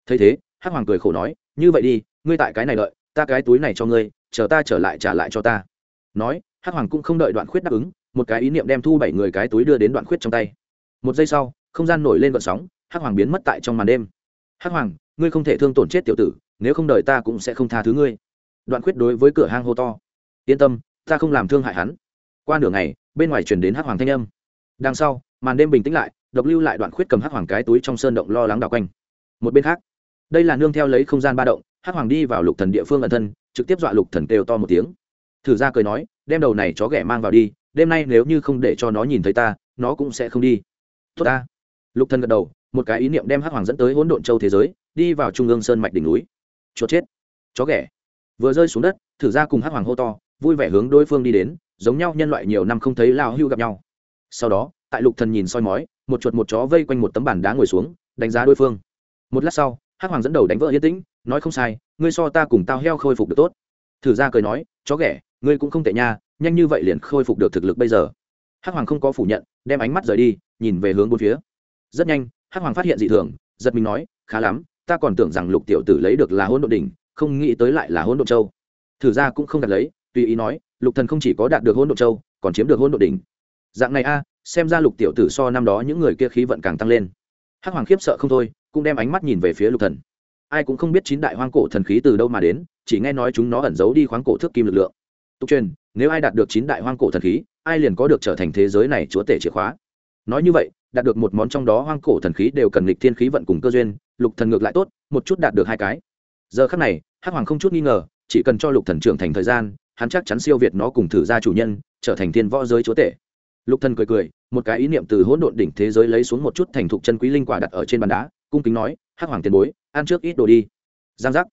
Thấy thế, hắc hoàng cười khổ nói, như vậy đi, ngươi tại cái này đợi, ta cái túi này cho ngươi, chờ ta trở lại trả lại cho ta. Nói, hắc hoàng cũng không đợi đoạn khuyết đáp ứng, một cái ý niệm đem thu bảy người cái túi đưa đến đoạn khuyết trong tay. Một giây sau, không gian nổi lên vận sóng, hắc hoàng biến mất tại trong màn đêm. Hắc hoàng ngươi không thể thương tổn chết tiểu tử, nếu không đợi ta cũng sẽ không tha thứ ngươi. Đoạn khuyết đối với cửa hang hô to. Yên tâm, ta không làm thương hại hắn. Qua nửa ngày, bên ngoài chuyển đến hắc hoàng thanh âm. Đằng sau, màn đêm bình tĩnh lại, độc lưu lại đoạn khuyết cầm hắc hoàng cái túi trong sơn động lo lắng đào quanh. Một bên khác, đây là nương theo lấy không gian ba động, hắc hoàng đi vào lục thần địa phương ẩn thân, trực tiếp dọa lục thần kêu to một tiếng. Thử ra cười nói, đem đầu này chó ghẻ mang vào đi, đêm nay nếu như không để cho nó nhìn thấy ta, nó cũng sẽ không đi. Tốt ta. Lục thần gật đầu một cái ý niệm đem hắc hoàng dẫn tới hỗn độn châu thế giới, đi vào trung ương sơn mạch đỉnh núi. Chốt chết. Chó ghẻ. Vừa rơi xuống đất, thử ra cùng hắc hoàng hô to, vui vẻ hướng đối phương đi đến, giống nhau nhân loại nhiều năm không thấy lao hưu gặp nhau. Sau đó, tại lục thần nhìn soi mói, một chuột một chó vây quanh một tấm bàn đá ngồi xuống, đánh giá đối phương. Một lát sau, hắc hoàng dẫn đầu đánh vỡ yên tĩnh, nói không sai, ngươi so ta cùng tao heo khôi phục được tốt. Thử ra cười nói, chó ghẻ, ngươi cũng không tệ nha, nhanh như vậy liền khôi phục được thực lực bây giờ. Hắc hoàng không có phủ nhận, đem ánh mắt rời đi, nhìn về hướng bốn phía. Rất nhanh hắc hoàng phát hiện dị thường, giật mình nói, khá lắm, ta còn tưởng rằng lục tiểu tử lấy được là hôn độn đỉnh, không nghĩ tới lại là hôn độn châu. Thử ra cũng không đạt lấy, tùy ý nói, lục thần không chỉ có đạt được hôn độn châu, còn chiếm được hôn độn đỉnh. Dạng này a, xem ra lục tiểu tử so năm đó những người kia khí vận càng tăng lên. Hắc hoàng khiếp sợ không thôi, cũng đem ánh mắt nhìn về phía lục thần. Ai cũng không biết chín đại hoang cổ thần khí từ đâu mà đến, chỉ nghe nói chúng nó ẩn giấu đi khoáng cổ thước kim lực lượng. Tục truyền, nếu ai đạt được chín đại hoang cổ thần khí, ai liền có được trở thành thế giới này chúa tể chìa khóa. Nói như vậy đạt được một món trong đó hoang cổ thần khí đều cần lịch thiên khí vận cùng cơ duyên, lục thần ngược lại tốt, một chút đạt được hai cái. Giờ khắc này, hắc hoàng không chút nghi ngờ, chỉ cần cho lục thần trưởng thành thời gian, hắn chắc chắn siêu việt nó cùng thử ra chủ nhân, trở thành thiên võ giới chúa tể. Lục thần cười cười, một cái ý niệm từ hỗn độn đỉnh thế giới lấy xuống một chút thành thục chân quý linh quả đặt ở trên bàn đá, cung kính nói, hắc hoàng tiền bối, ăn trước ít đồ đi. Giang giác.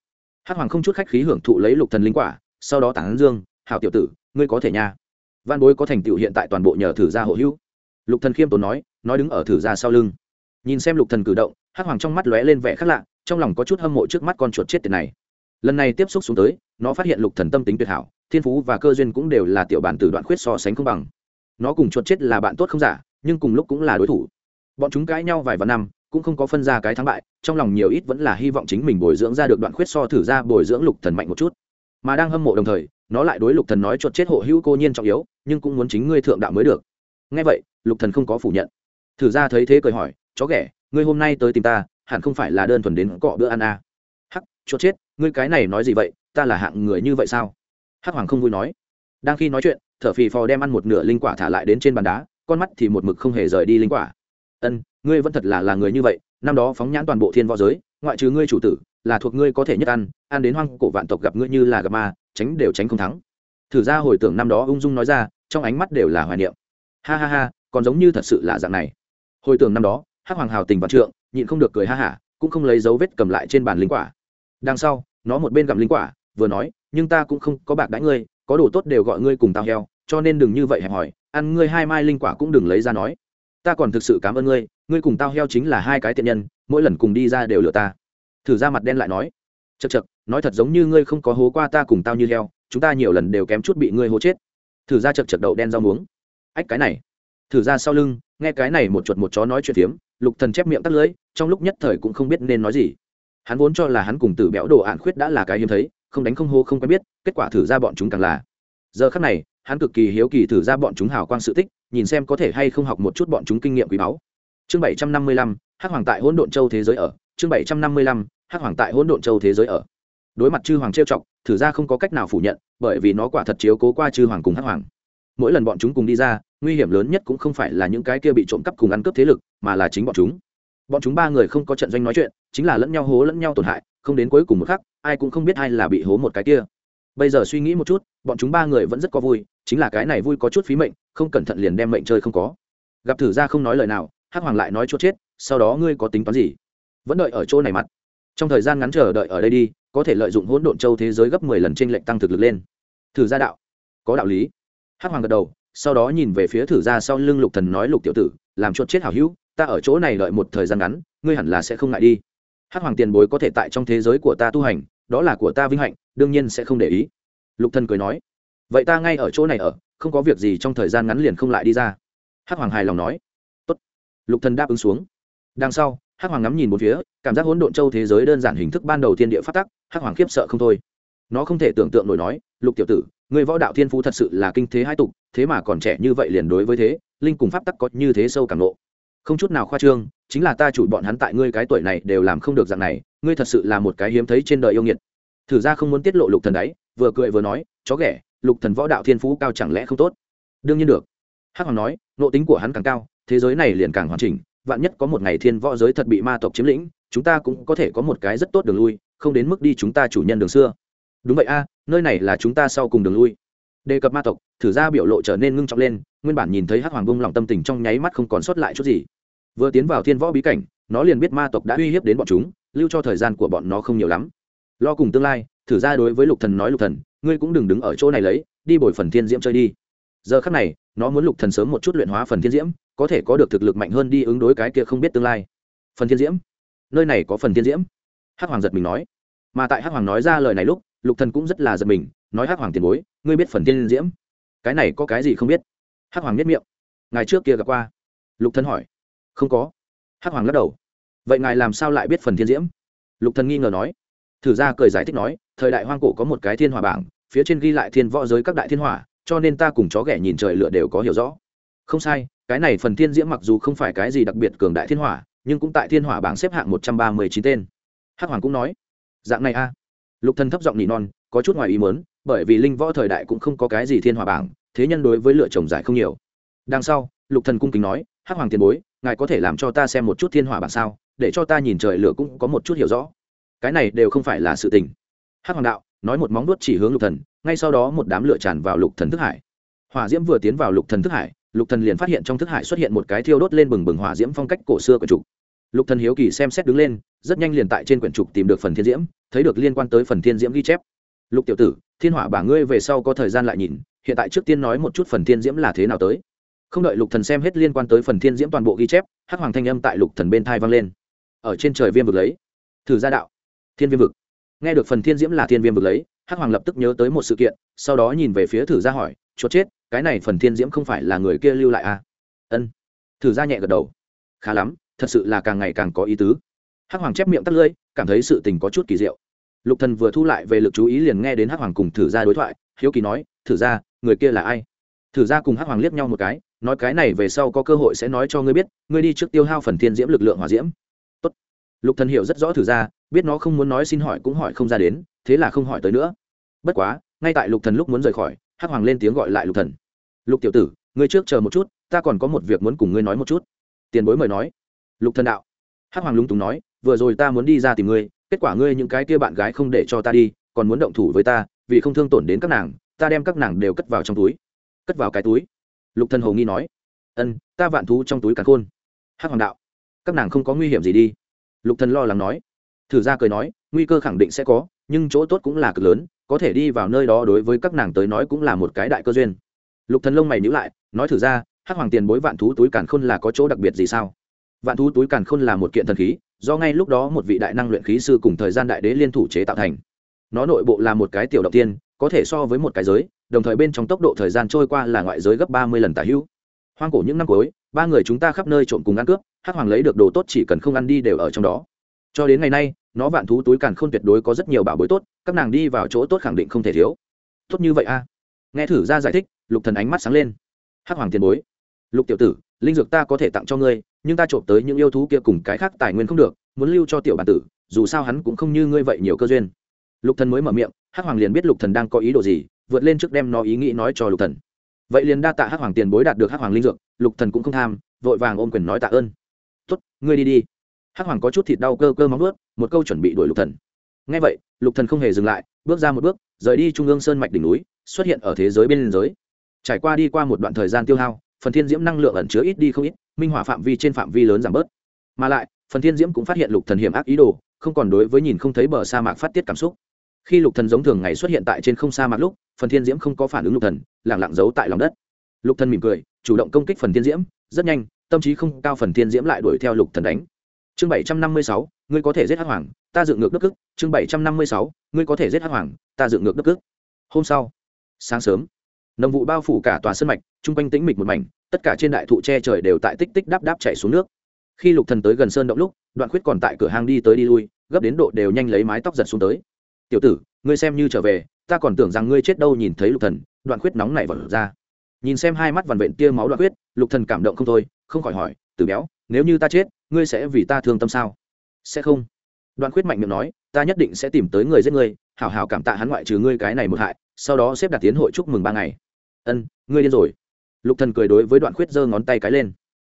Hắc hoàng không chút khách khí hưởng thụ lấy lục thần linh quả, sau đó tản dương, hảo tiểu tử, ngươi có thể nha. Văn bối có thành tựu hiện tại toàn bộ nhờ thử gia hộ hữu lục thần khiêm tốn nói nói đứng ở thử ra sau lưng. Nhìn xem lục thần cử động, hắc hoàng trong mắt lóe lên vẻ khác lạ, trong lòng có chút hâm mộ trước mắt con chuột chết tiệt này. Lần này tiếp xúc xuống tới, nó phát hiện lục thần tâm tính tuyệt hảo, thiên phú và cơ duyên cũng đều là tiểu bản từ đoạn khuyết so sánh không bằng. Nó cùng chuột chết là bạn tốt không giả, nhưng cùng lúc cũng là đối thủ. Bọn chúng cãi nhau vài vạn năm, cũng không có phân ra cái thắng bại, trong lòng nhiều ít vẫn là hy vọng chính mình bồi dưỡng ra được đoạn khuyết so thử ra bồi dưỡng lục thần mạnh một chút. Mà đang hâm mộ đồng thời, nó lại đối lục thần nói chuột chết hộ hữu cô nhiên trọng yếu, nhưng cũng muốn chính ngươi thượng đạo mới được. Nghe vậy lục thần không có phủ nhận. Thử ra thấy thế cười hỏi, chó ghẻ, ngươi hôm nay tới tìm ta, hẳn không phải là đơn thuần đến cọ bữa ăn à. hắc chốt chết, ngươi cái này nói gì vậy, ta là hạng người như vậy sao? Hắc hoàng không vui nói. Đang khi nói chuyện, thở phì phò đem ăn một nửa linh quả thả lại đến trên bàn đá, con mắt thì một mực không hề rời đi linh quả. Ân, ngươi vẫn thật là là người như vậy, năm đó phóng nhãn toàn bộ thiên võ giới, ngoại trừ ngươi chủ tử, là thuộc ngươi có thể nhất ăn ăn đến hoang cổ vạn tộc gặp ngươi như là gặp ma, tránh đều tránh không thắng. Thử ra hồi tưởng năm đó ung dung nói ra, trong ánh mắt đều là hoài niệm. Ha ha ha còn giống như thật sự là dạng này. Hồi tưởng năm đó, hắc hoàng hào tình vạn trượng, nhịn không được cười ha hả, cũng không lấy dấu vết cầm lại trên bàn linh quả. Đằng sau, nó một bên gặm linh quả, vừa nói, nhưng ta cũng không có bạc đãi ngươi, có đồ tốt đều gọi ngươi cùng tao heo, cho nên đừng như vậy hẹp hỏi ăn ngươi hai mai linh quả cũng đừng lấy ra nói. Ta còn thực sự cảm ơn ngươi ngươi cùng tao heo chính là hai cái tiện nhân, mỗi lần cùng đi ra đều lừa ta. Thử ra mặt đen lại nói chật chật nói thật giống như ngươi không có hố qua ta cùng tao như heo, chúng ta nhiều lần đều kém chút bị ngươi hố chết. Thử ra chật chật đậu đen rau muống, ách cái này thử ra sau lưng, nghe cái này một chuột một chó nói chuyện phiếm lục thần chép miệng tắt lưỡi trong lúc nhất thời cũng không biết nên nói gì. Hắn vốn cho là hắn cùng tử béo đồ ạn khuyết đã là cái hiếm thấy, không đánh không hô không quen biết, kết quả thử ra bọn chúng càng là. Giờ khắc này, hắn cực kỳ hiếu kỳ thử ra bọn chúng hào quang sự tích, nhìn xem có thể hay không học một chút bọn chúng kinh nghiệm quý báu. Chương bảy trăm năm mươi lăm, hắc hoàng tại hỗn độn châu thế giới ở. Chương bảy trăm năm mươi lăm, hắc hoàng tại hỗn độn châu thế giới ở. Đối mặt chư hoàng trêu chọc, thử ra không có cách nào phủ nhận, bởi vì nó quả thật chiếu cố qua chư hoàng cùng hắc hoàng mỗi lần bọn chúng cùng đi ra, nguy hiểm lớn nhất cũng không phải là những cái kia bị trộm cắp cùng ăn cướp thế lực, mà là chính bọn chúng. Bọn chúng ba người không có trận doanh nói chuyện, chính là lẫn nhau hố lẫn nhau tổn hại, không đến cuối cùng một khắc, ai cũng không biết ai là bị hố một cái kia. Bây giờ suy nghĩ một chút, bọn chúng ba người vẫn rất có vui, chính là cái này vui có chút phí mệnh, không cẩn thận liền đem mệnh chơi không có. Gặp thử ra không nói lời nào, hắc hoàng lại nói chốt chết, sau đó ngươi có tính toán gì? Vẫn đợi ở chỗ này mặt. Trong thời gian ngắn chờ đợi ở đây đi, có thể lợi dụng hỗn độn châu thế giới gấp mười lần trên lệnh tăng thực lực lên. Thử ra đạo. Có đạo lý hắc hoàng gật đầu, sau đó nhìn về phía thử ra sau lưng lục thần nói, lục tiểu tử, làm chuột chết hảo hữu, ta ở chỗ này đợi một thời gian ngắn, ngươi hẳn là sẽ không ngại đi. Hắc hoàng tiền bối có thể tại trong thế giới của ta tu hành, đó là của ta vinh hạnh, đương nhiên sẽ không để ý. Lục thần cười nói, vậy ta ngay ở chỗ này ở, không có việc gì trong thời gian ngắn liền không lại đi ra. Hắc hoàng hài lòng nói, Tốt. lục thần đáp ứng xuống. Đằng sau, hắc hoàng ngắm nhìn một phía, cảm giác hỗn độn châu thế giới đơn giản hình thức ban đầu thiên địa phát tắc, hắc hoàng khiếp sợ không thôi. Nó không thể tưởng tượng nổi nói, lục tiểu tử người võ đạo thiên phú thật sự là kinh thế hai tục thế mà còn trẻ như vậy liền đối với thế linh cùng pháp tắc có như thế sâu càng lộ, không chút nào khoa trương chính là ta chủ bọn hắn tại ngươi cái tuổi này đều làm không được dạng này ngươi thật sự là một cái hiếm thấy trên đời yêu nghiệt. Thử ra không muốn tiết lộ lục thần đấy vừa cười vừa nói chó ghẻ lục thần võ đạo thiên phú cao chẳng lẽ không tốt? Đương nhiên được. Hắc hoàng nói nộ tính của hắn càng cao thế giới này liền càng hoàn chỉnh vạn nhất có một ngày thiên võ giới thật bị ma tộc chiếm lĩnh chúng ta cũng có thể có một cái rất tốt đường lui không đến mức đi chúng ta chủ nhân đường xưa đúng vậy a, nơi này là chúng ta sau cùng đường lui. Đề cập ma tộc, thử ra biểu lộ trở nên ngưng trọng lên, nguyên bản nhìn thấy hắc hoàng bông lòng tâm tình trong nháy mắt không còn sót lại chút gì. Vừa tiến vào thiên võ bí cảnh, nó liền biết ma tộc đã uy hiếp đến bọn chúng, lưu cho thời gian của bọn nó không nhiều lắm. Lo cùng tương lai, thử ra đối với lục thần nói lục thần, ngươi cũng đừng đứng ở chỗ này lấy, đi bồi phần thiên diễm chơi đi. Giờ khắc này, nó muốn lục thần sớm một chút luyện hóa phần thiên diễm, có thể có được thực lực mạnh hơn đi ứng đối cái kia không biết tương lai. Phần thiên diễm? Nơi này có phần thiên diễm? Hắc hoàng giật mình nói. Mà tại hắc hoàng nói ra lời này lúc lục thần cũng rất là giật mình, nói hắc hoàng tiền bối, ngươi biết phần thiên diễm. Cái này có cái gì không biết? Hắc hoàng biết miệng. Ngài trước kia gặp qua? Lục thần hỏi. Không có. Hắc hoàng lắc đầu. Vậy ngài làm sao lại biết phần thiên diễm? Lục thần nghi ngờ nói. Thử ra cười giải thích nói, thời đại hoang cổ có một cái thiên hỏa bảng, phía trên ghi lại thiên võ giới các đại thiên hỏa, cho nên ta cùng chó ghẻ nhìn trời lửa đều có hiểu rõ. Không sai, cái này phần thiên diễm mặc dù không phải cái gì đặc biệt cường đại thiên hỏa, nhưng cũng tại thiên hỏa bảng xếp hạng một trăm ba mươi chín tên. Hắc hoàng cũng nói. Dạng này a lục thần thấp giọng nỉ non, có chút ngoài ý muốn, bởi vì linh võ thời đại cũng không có cái gì thiên hỏa bảng, thế nhân đối với lựa chồng giải không nhiều. Đằng sau, lục thần cung kính nói, hắc hoàng tiền bối, ngài có thể làm cho ta xem một chút thiên hỏa bảng sao? Để cho ta nhìn trời lửa cũng có một chút hiểu rõ. Cái này đều không phải là sự tình. Hắc hoàng đạo, nói một móng đuốt chỉ hướng lục thần, ngay sau đó một đám lửa tràn vào lục thần thức hải. Hỏa diễm vừa tiến vào lục thần thức hải, lục thần liền phát hiện trong thức hải xuất hiện một cái thiêu đốt lên bừng bừng hỏa diễm phong cách cổ xưa của trục lục thần hiếu kỳ xem xét đứng lên, rất nhanh liền tại trên quyển trục tìm được phần thiên diễm, thấy được liên quan tới phần thiên diễm ghi chép. Lục tiểu tử, thiên hỏa bả ngươi về sau có thời gian lại nhìn, hiện tại trước tiên nói một chút phần thiên diễm là thế nào tới. Không đợi lục thần xem hết liên quan tới phần thiên diễm toàn bộ ghi chép, hắc hoàng thanh âm tại lục thần bên thai vang lên. Ở trên trời viêm vực lấy. Thử gia đạo. Thiên viêm vực. Nghe được phần thiên diễm là thiên viêm vực lấy, hắc hoàng lập tức nhớ tới một sự kiện, sau đó nhìn về phía thử gia hỏi chốt chết, cái này phần thiên diễm không phải là người kia lưu lại à? Ân. Thử gia nhẹ gật đầu. Khá lắm thật sự là càng ngày càng có ý tứ. Hắc hoàng chép miệng tắt lưỡi, cảm thấy sự tình có chút kỳ diệu. Lục thần vừa thu lại về lực chú ý liền nghe đến hắc hoàng cùng thử gia đối thoại, hiếu kỳ nói, thử gia, người kia là ai? Thử gia cùng hắc hoàng liếc nhau một cái, nói, cái này về sau có cơ hội sẽ nói cho ngươi biết, ngươi đi trước tiêu hao phần thiên diễm lực lượng hỏa diễm. Tốt. lục thần hiểu rất rõ thử gia, biết nó không muốn nói xin hỏi cũng hỏi không ra đến, thế là không hỏi tới nữa. Bất quá, ngay tại lục thần lúc muốn rời khỏi, hắc hoàng lên tiếng gọi lại lục thần. Lục tiểu tử, ngươi trước chờ một chút, ta còn có một việc muốn cùng ngươi nói một chút. Tiền bối mời nói lục thần đạo. Hắc hoàng lúng túng nói, vừa rồi ta muốn đi ra tìm ngươi, kết quả ngươi những cái kia bạn gái không để cho ta đi, còn muốn động thủ với ta, vì không thương tổn đến các nàng, ta đem các nàng đều cất vào trong túi. Cất vào cái túi? Lục thần hồ nghi nói. Ân, ta vạn thú trong túi càn khôn. Hắc hoàng đạo. Các nàng không có nguy hiểm gì đi. Lục thần lo lắng nói. Thử ra cười nói, nguy cơ khẳng định sẽ có, nhưng chỗ tốt cũng là cực lớn, có thể đi vào nơi đó đối với các nàng tới nói cũng là một cái đại cơ duyên. Lục thần lông mày nhíu lại, nói thử ra, hắc hoàng tiền bối vạn thú túi càn khôn là có chỗ đặc biệt gì sao? Vạn thú túi càn khôn là một kiện thần khí, do ngay lúc đó một vị đại năng luyện khí sư cùng thời gian đại đế liên thủ chế tạo thành. Nó nội bộ là một cái tiểu động tiên, có thể so với một cái giới, đồng thời bên trong tốc độ thời gian trôi qua là ngoại giới gấp ba mươi lần tả hữu. Hoang cổ những năm cuối, ba người chúng ta khắp nơi trộm cùng ăn cướp, hắc hoàng lấy được đồ tốt chỉ cần không ăn đi đều ở trong đó. Cho đến ngày nay, nó vạn thú túi càn khôn tuyệt đối có rất nhiều bảo bối tốt, các nàng đi vào chỗ tốt khẳng định không thể thiếu. Tốt như vậy a. Nghe thử ra giải thích, lục thần ánh mắt sáng lên. Hắc hoàng tiền bối. Lục tiểu tử linh dược ta có thể tặng cho ngươi, nhưng ta trộm tới những yêu thú kia cùng cái khác tài nguyên không được, muốn lưu cho tiểu bản tử, dù sao hắn cũng không như ngươi vậy nhiều cơ duyên. Lục thần mới mở miệng, hắc hoàng liền biết lục thần đang có ý đồ gì, vượt lên trước đem nó ý nghĩ nói cho lục thần. Vậy liền đa tạ hắc hoàng tiền bối đạt được hắc hoàng linh dược, lục thần cũng không tham, vội vàng ôm quyền nói tạ ơn. Tốt, ngươi đi đi. Hắc hoàng có chút thịt đau cơ cơ móng vuốt, một câu chuẩn bị đuổi lục thần. Nghe vậy, lục thần không hề dừng lại, bước ra một bước, rời đi trung ương sơn mạch đỉnh núi, xuất hiện ở thế giới bên liên giới trải qua đi qua một đoạn thời gian tiêu hao phần thiên diễm năng lượng ẩn chứa ít đi không ít, minh hỏa phạm vi trên phạm vi lớn giảm bớt. Mà lại, phần thiên diễm cũng phát hiện lục thần hiểm ác ý đồ, không còn đối với nhìn không thấy bờ sa mạc phát tiết cảm xúc. Khi lục thần giống thường ngày xuất hiện tại trên không sa mạc lúc, phần thiên diễm không có phản ứng lục thần, lặng lặng giấu tại lòng đất. Lục thần mỉm cười, chủ động công kích phần thiên diễm, rất nhanh, tâm trí không cao phần thiên diễm lại đuổi theo lục thần đánh. Chương bảy trăm năm mươi sáu, ngươi có thể giết hắc hoàng, ta dựng ngược đức cức chương bảy trăm năm mươi sáu, ngươi có thể giết hắc hoàng, ta dựng ngược đức cức hôm sau, sáng sớm nồng vụ bao phủ cả tòa sân mạch, chung quanh tĩnh mịch một mảnh, tất cả trên đại thụ che trời đều tại tích tích đáp đáp chạy xuống nước. Khi lục thần tới gần sơn động lúc, đoạn khuyết còn tại cửa hang đi tới đi lui, gấp đến độ đều nhanh lấy mái tóc giật xuống tới. Tiểu tử, ngươi xem như trở về, ta còn tưởng rằng ngươi chết đâu nhìn thấy lục thần. Đoạn khuyết nóng nảy vẩn ra. Nhìn xem hai mắt vằn vện tia máu đoạn khuyết, lục thần cảm động không thôi, không khỏi hỏi, tử béo, nếu như ta chết, ngươi sẽ vì ta thương tâm sao? Sẽ không. Đoạn khuyết mạnh miệng nói, ta nhất định sẽ tìm tới người giết ngươi, hảo hảo cảm tạ hắn ngoại trừ ngươi cái này một hại, sau đó xếp đặt tiến hội chúc mừng ba ngày ân, ngươi điên rồi. Lục thần cười đối với đoạn khuyết giơ ngón tay cái lên.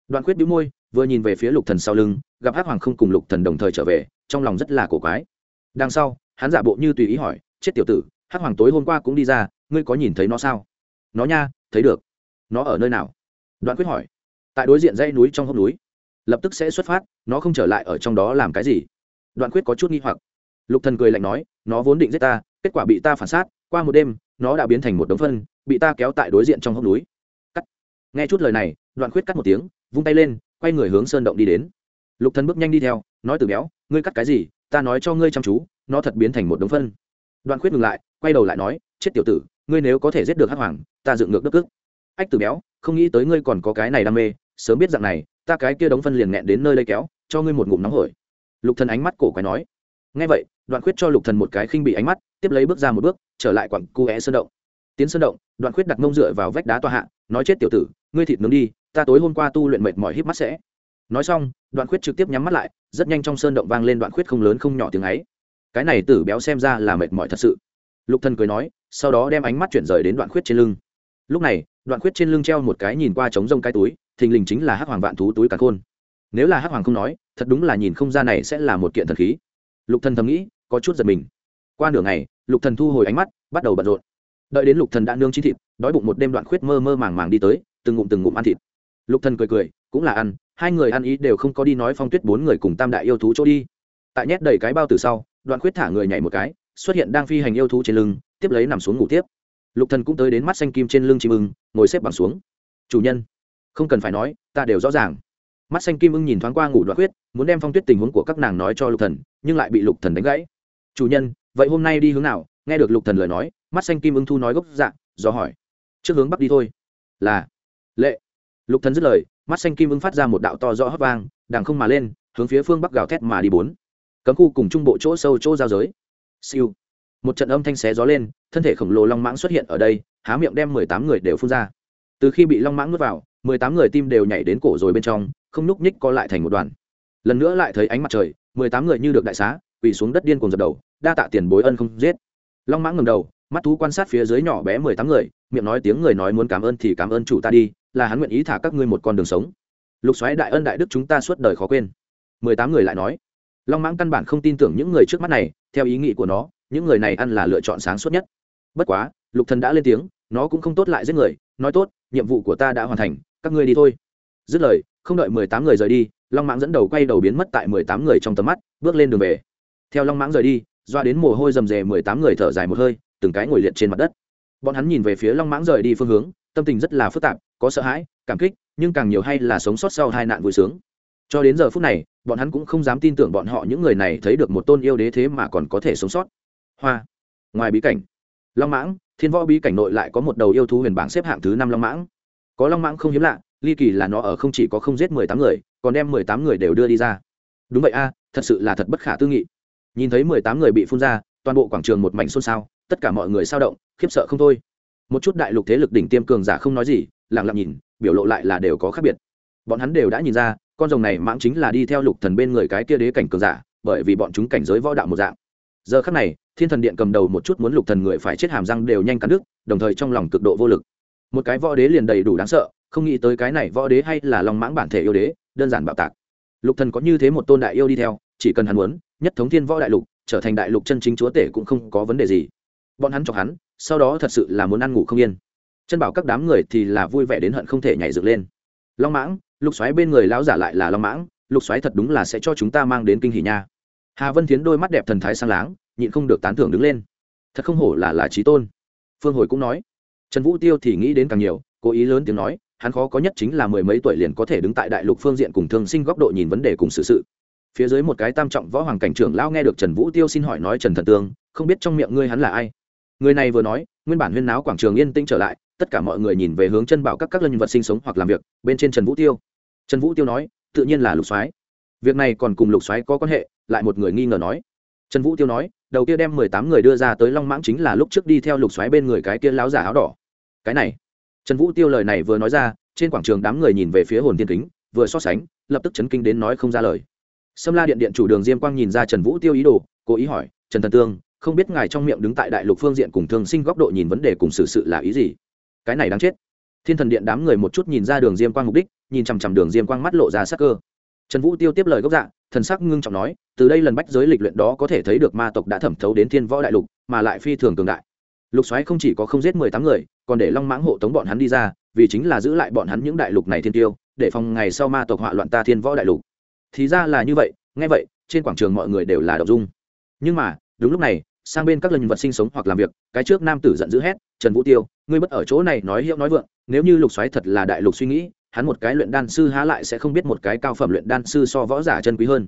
Đoạn khuyết bĩu môi, vừa nhìn về phía lục thần sau lưng, gặp hắc hoàng không cùng lục thần đồng thời trở về, trong lòng rất là cổ quái. Đằng sau, hắn giả bộ như tùy ý hỏi, chết tiểu tử, hắc hoàng tối hôm qua cũng đi ra, ngươi có nhìn thấy nó sao? Nó nha, thấy được. Nó ở nơi nào? Đoạn quyết hỏi. Tại đối diện dãy núi trong hốc núi. Lập tức sẽ xuất phát, nó không trở lại ở trong đó làm cái gì? Đoạn quyết có chút nghi hoặc. Lục thần cười lạnh nói, nó vốn định giết ta, kết quả bị ta phản sát qua một đêm, nó đã biến thành một đống phân bị ta kéo tại đối diện trong hốc núi. Cắt. Nghe chút lời này, đoạn Khuyết cắt một tiếng, vung tay lên, quay người hướng sơn động đi đến. Lục thần bước nhanh đi theo, nói từ béo, ngươi cắt cái gì, ta nói cho ngươi chăm chú, nó thật biến thành một đống phân. Đoạn Khuyết ngừng lại, quay đầu lại nói, chết tiểu tử, ngươi nếu có thể giết được hắc hoàng, ta dựng ngược đức ức ách từ béo, không nghĩ tới ngươi còn có cái này đam mê, sớm biết dạng này, ta cái kia đống phân liền nghẹn đến nơi lây kéo, cho ngươi một ngụm nóng hổi. Lục thần ánh mắt cổ quái nói. Nghe vậy, đoạn khuyết cho lục thần một cái khinh bị ánh mắt, tiếp lấy bước ra một bước, trở lại quặng cu é sơn động tiến sơn động, đoạn khuyết đặt mông dựa vào vách đá tòa hạ, nói chết tiểu tử, ngươi thịt nướng đi, ta tối hôm qua tu luyện mệt mỏi híp mắt sẽ. Nói xong, đoạn khuyết trực tiếp nhắm mắt lại, rất nhanh trong sơn động vang lên đoạn khuyết không lớn không nhỏ tiếng ấy. Cái này tử béo xem ra là mệt mỏi thật sự. Lục thần cười nói, sau đó đem ánh mắt chuyển rời đến đoạn khuyết trên lưng. Lúc này, đoạn khuyết trên lưng treo một cái nhìn qua trống rông cái túi, thình lình chính là hắc hoàng vạn thú túi càn khôn. Nếu là hắc hoàng không nói, thật đúng là nhìn không ra này sẽ là một kiện thần khí. Lục thần thầm nghĩ, có chút giật mình. Qua nửa ngày, lục thần thu hồi ánh mắt, bắt đầu bận rộn đợi đến lục thần đã nương chín thịt, đói bụng một đêm đoạn khuyết mơ mơ màng màng đi tới, từng ngụm từng ngụm ăn thịt. Lục thần cười cười, cũng là ăn, hai người ăn ý đều không có đi nói phong tuyết bốn người cùng tam đại yêu thú chỗ đi. Tại nhét đầy cái bao từ sau, đoạn khuyết thả người nhảy một cái, xuất hiện đang phi hành yêu thú trên lưng, tiếp lấy nằm xuống ngủ tiếp. Lục thần cũng tới đến mắt xanh kim trên lưng chim ưng, ngồi xếp bằng xuống. Chủ nhân, không cần phải nói, ta đều rõ ràng. Mắt xanh kim ưng nhìn thoáng qua ngủ đoạn khuyết, muốn đem phong tuyết tình huống của các nàng nói cho lục thần, nhưng lại bị lục thần đánh gãy. Chủ nhân, vậy hôm nay đi hướng nào? Nghe được lục thần lời nói mắt xanh kim ưng thu nói gốc dạng do hỏi. Trước hướng bắc đi thôi. Là. Lệ. Lục thần dứt lời, mắt xanh kim ưng phát ra một đạo to rõ hấp vang, đằng không mà lên, hướng phía phương bắc gào thét mà đi bốn. Cấm khu cùng trung bộ chỗ sâu chỗ giao giới. Siêu. Một trận âm thanh xé gió lên, thân thể khổng lồ long mãng xuất hiện ở đây, há miệng đem mười tám người đều phun ra. Từ khi bị long mãng nuốt vào, mười tám người tim đều nhảy đến cổ rồi bên trong, không nhúc nhích co lại thành một đoàn. Lần nữa lại thấy ánh mặt trời, mười tám người như được đại xá, quỳ xuống đất điên cùng dập đầu, đa tạ tiền bối ân không giết. Long mãng ngầm đầu mắt thú quan sát phía dưới nhỏ bé mười tám người, miệng nói tiếng người nói muốn cảm ơn thì cảm ơn chủ ta đi, là hắn nguyện ý thả các ngươi một con đường sống. Lục xoáy đại ân đại đức chúng ta suốt đời khó quên. Mười tám người lại nói, long mãng căn bản không tin tưởng những người trước mắt này, theo ý nghĩ của nó, những người này ăn là lựa chọn sáng suốt nhất. Bất quá, lục thần đã lên tiếng, nó cũng không tốt lại giết người, nói tốt, nhiệm vụ của ta đã hoàn thành, các ngươi đi thôi. Dứt lời, không đợi mười tám người rời đi, long mãng dẫn đầu quay đầu biến mất tại mười tám người trong tầm mắt, bước lên đường về. Theo long mãng rời đi, doa đến mồ hôi rầm rề mười tám người thở dài một hơi từng cái ngồi liệt trên mặt đất. Bọn hắn nhìn về phía long mãng rời đi phương hướng, tâm tình rất là phức tạp, có sợ hãi, cảm kích, nhưng càng nhiều hay là sống sót sau hai nạn vui sướng. Cho đến giờ phút này, bọn hắn cũng không dám tin tưởng bọn họ những người này thấy được một tôn yêu đế thế mà còn có thể sống sót. Hoa. Ngoài bí cảnh, long mãng, thiên võ bí cảnh nội lại có một đầu yêu thú huyền bảng xếp hạng thứ năm long mãng. Có long mãng không hiếm lạ, ly kỳ là nó ở không chỉ có không giết mười tám người, còn đem mười tám người đều đưa đi ra. Đúng vậy a, thật sự là thật bất khả tư nghị. Nhìn thấy mười tám người bị phun ra, toàn bộ quảng trường một mảnh xôn xao tất cả mọi người sao động, khiếp sợ không thôi. Một chút đại lục thế lực đỉnh tiêm cường giả không nói gì lẳng lặng nhìn, biểu lộ lại là đều có khác biệt. Bọn hắn đều đã nhìn ra, con rồng này mãng chính là đi theo lục thần bên người cái kia đế cảnh cường giả, bởi vì bọn chúng cảnh giới võ đạo một dạng. Giờ khắc này, thiên thần điện cầm đầu một chút muốn lục thần người phải chết hàm răng đều nhanh cắn đứt, đồng thời trong lòng cực độ vô lực. Một cái võ đế liền đầy đủ đáng sợ, không nghĩ tới cái này võ đế hay là long mãng bản thể yêu đế, đơn giản bạo tạc. Lục thần có như thế một tôn đại yêu đi theo, chỉ cần hắn muốn, nhất thống thiên võ đại lục, trở thành đại lục chân chính chúa tể cũng không có vấn đề gì bọn hắn chọc hắn, sau đó thật sự là muốn ăn ngủ không yên. Chân bảo các đám người thì là vui vẻ đến hận không thể nhảy dựng lên. Long mãng, lục xoáy bên người lão giả lại là long mãng, lục xoáy thật đúng là sẽ cho chúng ta mang đến kinh hỉ nha. Hà vân thiến đôi mắt đẹp thần thái sang láng, nhịn không được tán thưởng đứng lên. Thật không hổ là là trí tôn. Phương hồi cũng nói. Trần vũ tiêu thì nghĩ đến càng nhiều, cố ý lớn tiếng nói, hắn khó có nhất chính là mười mấy tuổi liền có thể đứng tại đại lục phương diện cùng thương sinh góc độ nhìn vấn đề cùng sự sự. Phía dưới một cái tam trọng võ hoàng cảnh trưởng lão nghe được trần vũ tiêu xin hỏi nói trần thần tương, không biết trong miệng ngươi hắn là ai? Người này vừa nói, nguyên bản huyên náo quảng trường yên tĩnh trở lại, tất cả mọi người nhìn về hướng chân bảo các các lân vật sinh sống hoặc làm việc, bên trên trần vũ tiêu. Trần vũ tiêu nói, tự nhiên là lục soái. Việc này còn cùng lục soái có quan hệ, lại một người nghi ngờ nói. Trần vũ tiêu nói, đầu kia đem mười tám người đưa ra tới long mãng chính là lúc trước đi theo lục Xoáy bên người cái kia láo giả áo đỏ. Cái này. Trần vũ tiêu lời này vừa nói ra, trên quảng trường đám người nhìn về phía hồn thiên kính, vừa so sánh, lập tức chấn kinh đến nói không ra lời. Sâm la điện điện chủ đường diêm quang nhìn ra trần vũ tiêu ý đồ, cố ý hỏi, trần thần tương không biết ngài trong miệng đứng tại đại lục phương diện cùng thường sinh góc độ nhìn vấn đề cùng xử sự, sự là ý gì. Cái này đáng chết. Thiên thần điện đám người một chút nhìn ra đường diêm quang mục đích nhìn chằm chằm đường diêm quang mắt lộ ra sắc cơ. Trần vũ tiêu tiếp lời gốc dạ thần sắc ngưng trọng nói từ đây lần bách giới lịch luyện đó có thể thấy được ma tộc đã thẩm thấu đến thiên võ đại lục mà lại phi thường cường đại. Lục xoáy không chỉ có không giết mười tám người còn để long mãng hộ tống bọn hắn đi ra vì chính là giữ lại bọn hắn những đại lục này thiên tiêu để phòng ngày sau ma tộc họa loạn ta thiên võ đại lục. Thì ra là như vậy nghe vậy trên quảng trường mọi người đều là đậu dung. Nhưng mà đúng lúc này sang bên các lần vật sinh sống hoặc làm việc, cái trước nam tử giận dữ hét, trần vũ tiêu, ngươi bất ở chỗ này nói hiệu nói vượng, nếu như lục xoáy thật là đại lục suy nghĩ, hắn một cái luyện đan sư há lại sẽ không biết một cái cao phẩm luyện đan sư so võ giả chân quý hơn.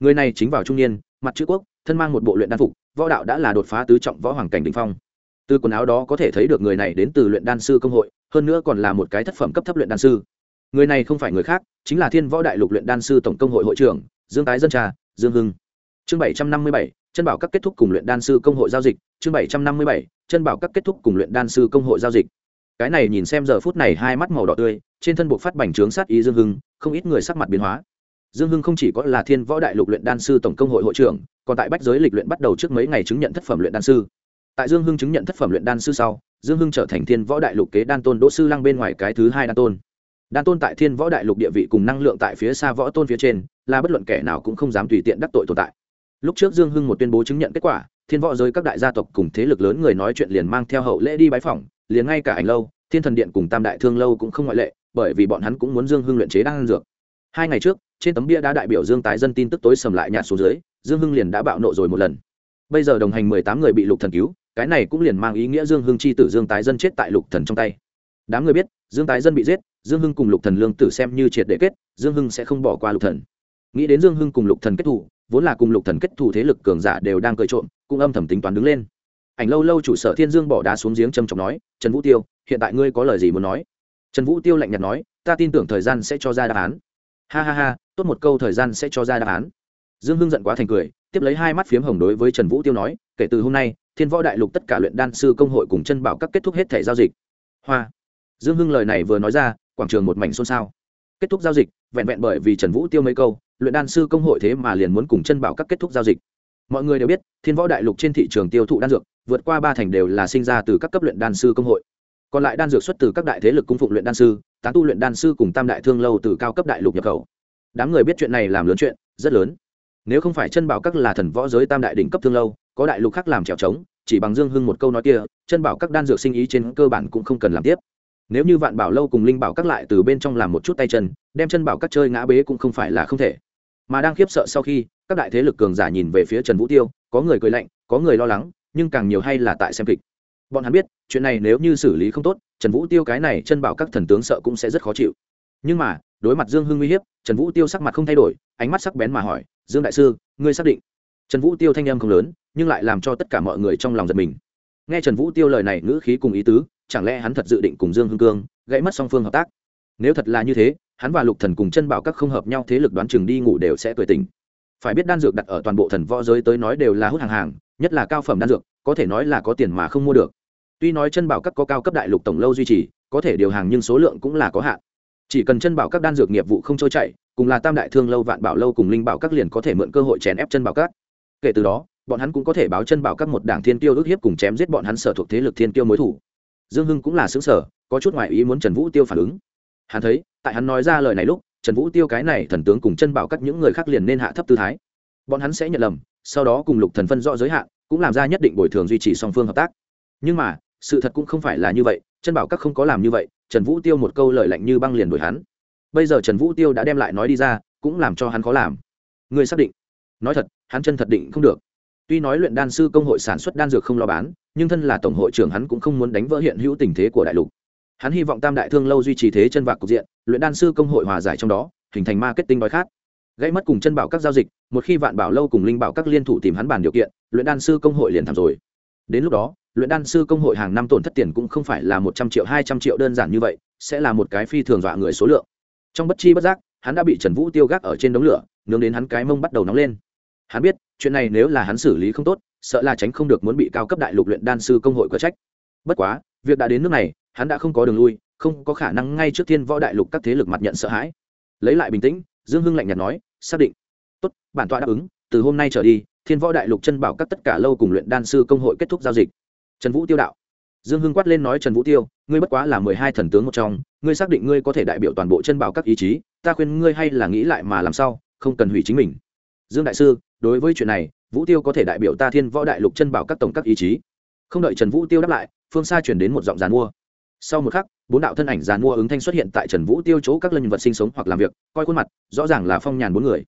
Người này chính vào trung niên, mặt chữ quốc, thân mang một bộ luyện đan phục, võ đạo đã là đột phá tứ trọng võ hoàng cảnh đình phong. Từ quần áo đó có thể thấy được người này đến từ luyện đan sư công hội, hơn nữa còn là một cái thất phẩm cấp thấp luyện đan sư. Người này không phải người khác, chính là thiên võ đại lục luyện đan sư tổng công hội hội trưởng dương tái dân trà, dương hưng. Chương bảy trăm năm mươi bảy chân bảo các kết thúc cùng luyện đan sư công hội giao dịch, chương bảy trăm năm mươi bảy, chân bảo các kết thúc cùng luyện đan sư công hội giao dịch. Cái này nhìn xem giờ phút này hai mắt màu đỏ tươi, trên thân buộc phát bành trướng sát ý dương hưng, không ít người sắc mặt biến hóa. Dương hưng không chỉ có là thiên võ đại lục luyện đan sư tổng công hội hội trưởng, còn tại bách giới lịch luyện bắt đầu trước mấy ngày chứng nhận thất phẩm luyện đan sư. Tại dương hưng chứng nhận thất phẩm luyện đan sư sau, dương hưng trở thành thiên võ đại lục kế đan tôn đỗ sư lăng bên ngoài cái thứ hai đan tôn. Đan tôn tại thiên võ đại lục địa vị cùng năng lượng tại phía xa võ tôn phía trên, là bất luận kẻ nào cũng không dám tùy tiện đắc tội tồn tại lúc trước dương hưng một tuyên bố chứng nhận kết quả, thiên võ giới các đại gia tộc cùng thế lực lớn người nói chuyện liền mang theo hậu lễ đi bái phỏng, liền ngay cả ảnh lâu, thiên thần điện cùng tam đại thương lâu cũng không ngoại lệ, bởi vì bọn hắn cũng muốn dương hưng luyện chế đan dược. Hai ngày trước, trên tấm bia đã đại biểu dương tái dân tin tức tối sầm lại nhạt xuống dưới, dương hưng liền đã bạo nộ rồi một lần. Bây giờ đồng hành mười tám người bị lục thần cứu, cái này cũng liền mang ý nghĩa dương hưng chi tử dương tái dân chết tại lục thần trong tay. Đám người biết, dương tái dân bị giết, dương hưng cùng lục thần lương tử xem như triệt để kết, dương hưng sẽ không bỏ qua lục thần. Nghĩ đến dương hưng cùng lục thần kết thủ vốn là cùng lục thần kết thù thế lực cường giả đều đang cười trộm, cũng âm thầm tính toán đứng lên. Ảnh lâu lâu chủ sở thiên dương bỏ đá xuống giếng trầm trọng nói, trần vũ tiêu, hiện tại ngươi có lời gì muốn nói? Trần vũ tiêu lạnh nhạt nói, ta tin tưởng thời gian sẽ cho ra đáp án. Ha ha ha, tốt một câu thời gian sẽ cho ra đáp án. Dương hưng giận quá thành cười, tiếp lấy hai mắt phiếm hồng đối với trần vũ tiêu nói, kể từ hôm nay, thiên võ đại lục tất cả luyện đan sư công hội cùng chân bảo các kết thúc hết thẻ giao dịch. Hoa. Dương hưng lời này vừa nói ra, quảng trường một mảnh xôn xao. Kết thúc giao dịch, vẹn vẹn bởi vì trần vũ tiêu mấy câu luyện đan sư công hội thế mà liền muốn cùng chân bảo các kết thúc giao dịch. Mọi người đều biết, thiên võ đại lục trên thị trường tiêu thụ đan dược, vượt qua ba thành đều là sinh ra từ các cấp luyện đan sư công hội. Còn lại đan dược xuất từ các đại thế lực cung phụng luyện đan sư, tán tu luyện đan sư cùng tam đại thương lâu từ cao cấp đại lục nhập khẩu. Đám người biết chuyện này làm lớn chuyện, rất lớn. Nếu không phải chân bảo các là thần võ giới tam đại đỉnh cấp thương lâu, có đại lục khác làm trèo trống, chỉ bằng dương hưng một câu nói kia, chân bảo các đan dược sinh ý trên cơ bản cũng không cần làm tiếp. Nếu như vạn bảo lâu cùng linh bảo các lại từ bên trong làm một chút tay chân, đem chân bảo các chơi ngã bế cũng không phải là không thể mà đang khiếp sợ sau khi, các đại thế lực cường giả nhìn về phía trần vũ tiêu, có người cười lạnh, có người lo lắng, nhưng càng nhiều hay là tại xem kịch. Bọn hắn biết, chuyện này nếu như xử lý không tốt, trần vũ tiêu cái này chân bảo các thần tướng sợ cũng sẽ rất khó chịu. Nhưng mà, đối mặt dương hưng uy hiếp, trần vũ tiêu sắc mặt không thay đổi, ánh mắt sắc bén mà hỏi, dương đại sư, ngươi xác định? Trần vũ tiêu thanh em không lớn, nhưng lại làm cho tất cả mọi người trong lòng giật mình. Nghe trần vũ tiêu lời này ngữ khí cùng ý tứ, chẳng lẽ hắn thật dự định cùng dương hưng cương gãy mất song phương hợp tác? Nếu thật là như thế hắn và lục thần cùng chân bảo các không hợp nhau thế lực đoán chừng đi ngủ đều sẽ tuổi tỉnh. phải biết đan dược đặt ở toàn bộ thần võ giới tới nói đều là hút hàng hàng, nhất là cao phẩm đan dược, có thể nói là có tiền mà không mua được. Tuy nói chân bảo các có cao cấp đại lục tổng lâu duy trì, có thể điều hàng nhưng số lượng cũng là có hạn. Chỉ cần chân bảo các đan dược nghiệp vụ không trôi chảy, cùng là tam đại thương lâu vạn bảo lâu cùng linh bảo các liền có thể mượn cơ hội chèn ép chân bảo các. Kể từ đó, bọn hắn cũng có thể báo chân bảo các một đảng thiên tiêu ước hiếp cùng chém giết bọn hắn sở thuộc thế lực thiên tiêu mối thủ. Dương hưng cũng là xứng sở, có chút ngoại ý muốn trần vũ tiêu phản ứng. Hắn thấy tại hắn nói ra lời này lúc, trần vũ tiêu cái này thần tướng cùng chân bảo các những người khác liền nên hạ thấp tư thái. Bọn hắn sẽ nhận lầm, sau đó cùng lục thần phân rõ giới hạn, cũng làm ra nhất định bồi thường duy trì song phương hợp tác. Nhưng mà, sự thật cũng không phải là như vậy, chân bảo các không có làm như vậy, trần vũ tiêu một câu lời lạnh như băng liền đổi hắn. Bây giờ trần vũ tiêu đã đem lại nói đi ra, cũng làm cho hắn khó làm. Người xác định. Nói thật, hắn chân thật định không được. Tuy nói luyện đan sư công hội sản xuất đan dược không lo bán, nhưng thân là tổng hội trưởng hắn cũng không muốn đánh vỡ hiện hữu tình thế của đại lục hắn hy vọng tam đại thương lâu duy trì thế chân vạc cục diện, luyện đan sư công hội hòa giải trong đó, hình thành marketing đói khát. Gây mất cùng chân bảo các giao dịch, một khi vạn bảo lâu cùng linh bảo các liên thủ tìm hắn bàn điều kiện, luyện đan sư công hội liền thảm rồi. Đến lúc đó, luyện đan sư công hội hàng năm tổn thất tiền cũng không phải là một trăm triệu, hai trăm triệu đơn giản như vậy, sẽ là một cái phi thường dọa người số lượng. Trong bất chi bất giác, hắn đã bị trần vũ tiêu gác ở trên đống lửa, nướng đến hắn cái mông bắt đầu nóng lên. Hắn biết, chuyện này nếu là hắn xử lý không tốt, sợ là tránh không được muốn bị cao cấp đại lục luyện đan sư công hội có trách. Bất quá, việc đã đến nước này hắn đã không có đường lui, không có khả năng ngay trước thiên võ đại lục các thế lực mặt nhận sợ hãi. Lấy lại bình tĩnh, dương hưng lạnh nhạt nói, xác định. Tốt, bản tọa đáp ứng, từ hôm nay trở đi, thiên võ đại lục chân bảo các tất cả lâu cùng luyện đan sư công hội kết thúc giao dịch. Trần vũ tiêu đạo. Dương hưng quát lên nói, trần vũ tiêu, ngươi bất quá là mười hai thần tướng một trong, ngươi xác định ngươi có thể đại biểu toàn bộ chân bảo các ý chí, ta khuyên ngươi hay là nghĩ lại mà làm sao, không cần hủy chính mình. Dương đại sư, đối với chuyện này, vũ tiêu có thể đại biểu ta thiên võ đại lục chân bảo các tổng các ý chí. Không đợi trần vũ tiêu đáp lại, phương xa chuyển đến một giọng giàn mua sau một khắc, bốn đạo thân ảnh dàn mua ứng thanh xuất hiện tại trần vũ tiêu chỗ các lân vật sinh sống hoặc làm việc, coi khuôn mặt, rõ ràng là phong nhàn bốn người.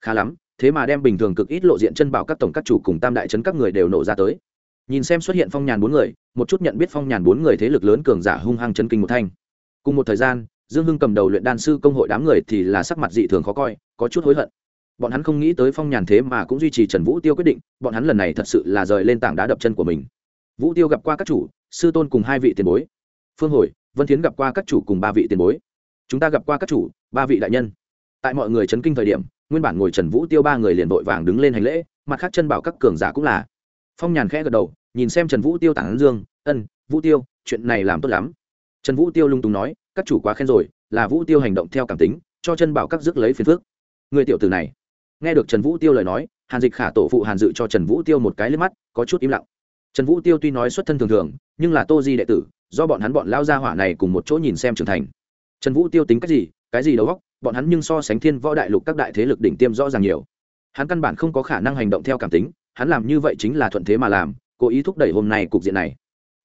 Khá lắm, thế mà đem bình thường cực ít lộ diện chân bảo các tổng các chủ cùng tam đại trấn các người đều nổ ra tới. Nhìn xem xuất hiện phong nhàn bốn người, một chút nhận biết phong nhàn bốn người thế lực lớn cường giả hung hăng chân kinh một thanh. Cùng một thời gian, dương hưng cầm đầu luyện đan sư công hội đám người thì là sắc mặt dị thường khó coi, có chút hối hận. Bọn hắn không nghĩ tới phong nhàn thế mà cũng duy trì trần vũ tiêu quyết định, bọn hắn lần này thật sự là rời lên tảng đá đập chân của mình. Vũ tiêu gặp qua các chủ, sư tôn cùng hai vị tiền bối phương hồi, vân thiến gặp qua các chủ cùng ba vị tiền bối. Chúng ta gặp qua các chủ, ba vị đại nhân. Tại mọi người chấn kinh thời điểm, nguyên bản ngồi trần vũ tiêu ba người liền vội vàng đứng lên hành lễ, mặt khác chân bảo các cường giả cũng là. Phong nhàn khẽ gật đầu, nhìn xem trần vũ tiêu tản dương, ân, vũ tiêu, chuyện này làm tốt lắm. Trần vũ tiêu lung tùng nói, các chủ quá khen rồi, là vũ tiêu hành động theo cảm tính, cho chân bảo các rước lấy phiền phước người tiểu tử này. Nghe được trần vũ tiêu lời nói, hàn dịch khả tổ phụ hàn dự cho trần vũ tiêu một cái lên mắt, có chút im lặng trần vũ tiêu tuy nói xuất thân thường thường, nhưng là tô di đệ tử, do bọn hắn bọn lao gia hỏa này cùng một chỗ nhìn xem trưởng thành. Trần vũ tiêu tính cách gì, cái gì đầu góc bọn hắn nhưng so sánh thiên võ đại lục các đại thế lực đỉnh tiêm rõ ràng nhiều. Hắn căn bản không có khả năng hành động theo cảm tính, hắn làm như vậy chính là thuận thế mà làm, cố ý thúc đẩy hôm nay cục diện này.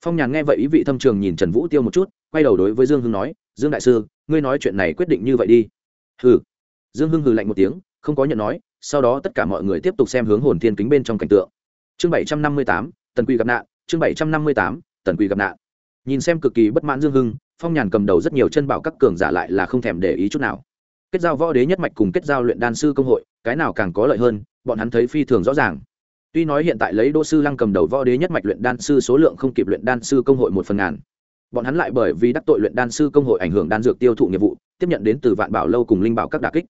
Phong nhàn nghe vậy ý vị thâm trường nhìn trần vũ tiêu một chút, quay đầu đối với dương hưng nói, dương đại sư, ngươi nói chuyện này quyết định như vậy đi. Hừ. Dương hưng hừ lạnh một tiếng, không có nhận nói, sau đó tất cả mọi người tiếp tục xem hướng hồn thiên kính bên trong cảnh tượng. Chương bảy trăm năm mươi tám tần quy gặp nạn, chương bảy trăm năm mươi tám, tần quy gặp nạn. Nhìn xem cực kỳ bất mãn dương hưng, phong nhàn cầm đầu rất nhiều chân bảo các cường giả lại là không thèm để ý chút nào. Kết giao võ đế nhất mạch cùng kết giao luyện đan sư công hội, cái nào càng có lợi hơn, bọn hắn thấy phi thường rõ ràng. Tuy nói hiện tại lấy đô sư lăng cầm đầu võ đế nhất mạch luyện đan sư số lượng không kịp luyện đan sư công hội một phần ngàn. Bọn hắn lại bởi vì đắc tội luyện đan sư công hội ảnh hưởng đan dược tiêu thụ nghiệp vụ, tiếp nhận đến từ vạn bảo lâu cùng linh bảo các đà kích.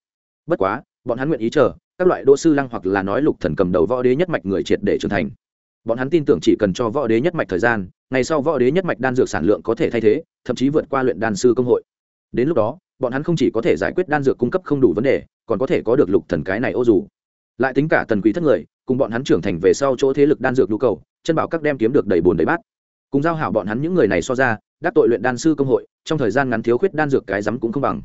Bất quá, bọn hắn nguyện ý chờ, các loại đỗ sư lăng hoặc là nói lục thần cầm đầu võ đế nhất mạch người triệt để trưởng thành bọn hắn tin tưởng chỉ cần cho võ đế nhất mạch thời gian, ngày sau võ đế nhất mạch đan dược sản lượng có thể thay thế, thậm chí vượt qua luyện đan sư công hội. Đến lúc đó, bọn hắn không chỉ có thể giải quyết đan dược cung cấp không đủ vấn đề, còn có thể có được lục thần cái này ô dù. Lại tính cả tần quý thất người, cùng bọn hắn trưởng thành về sau chỗ thế lực đan dược nhu cầu, chân bảo các đem kiếm được đầy bùn đầy bát. Cùng giao hảo bọn hắn những người này so ra, đắc tội luyện đan sư công hội, trong thời gian ngắn thiếu khuyết đan dược cái rắm cũng không bằng.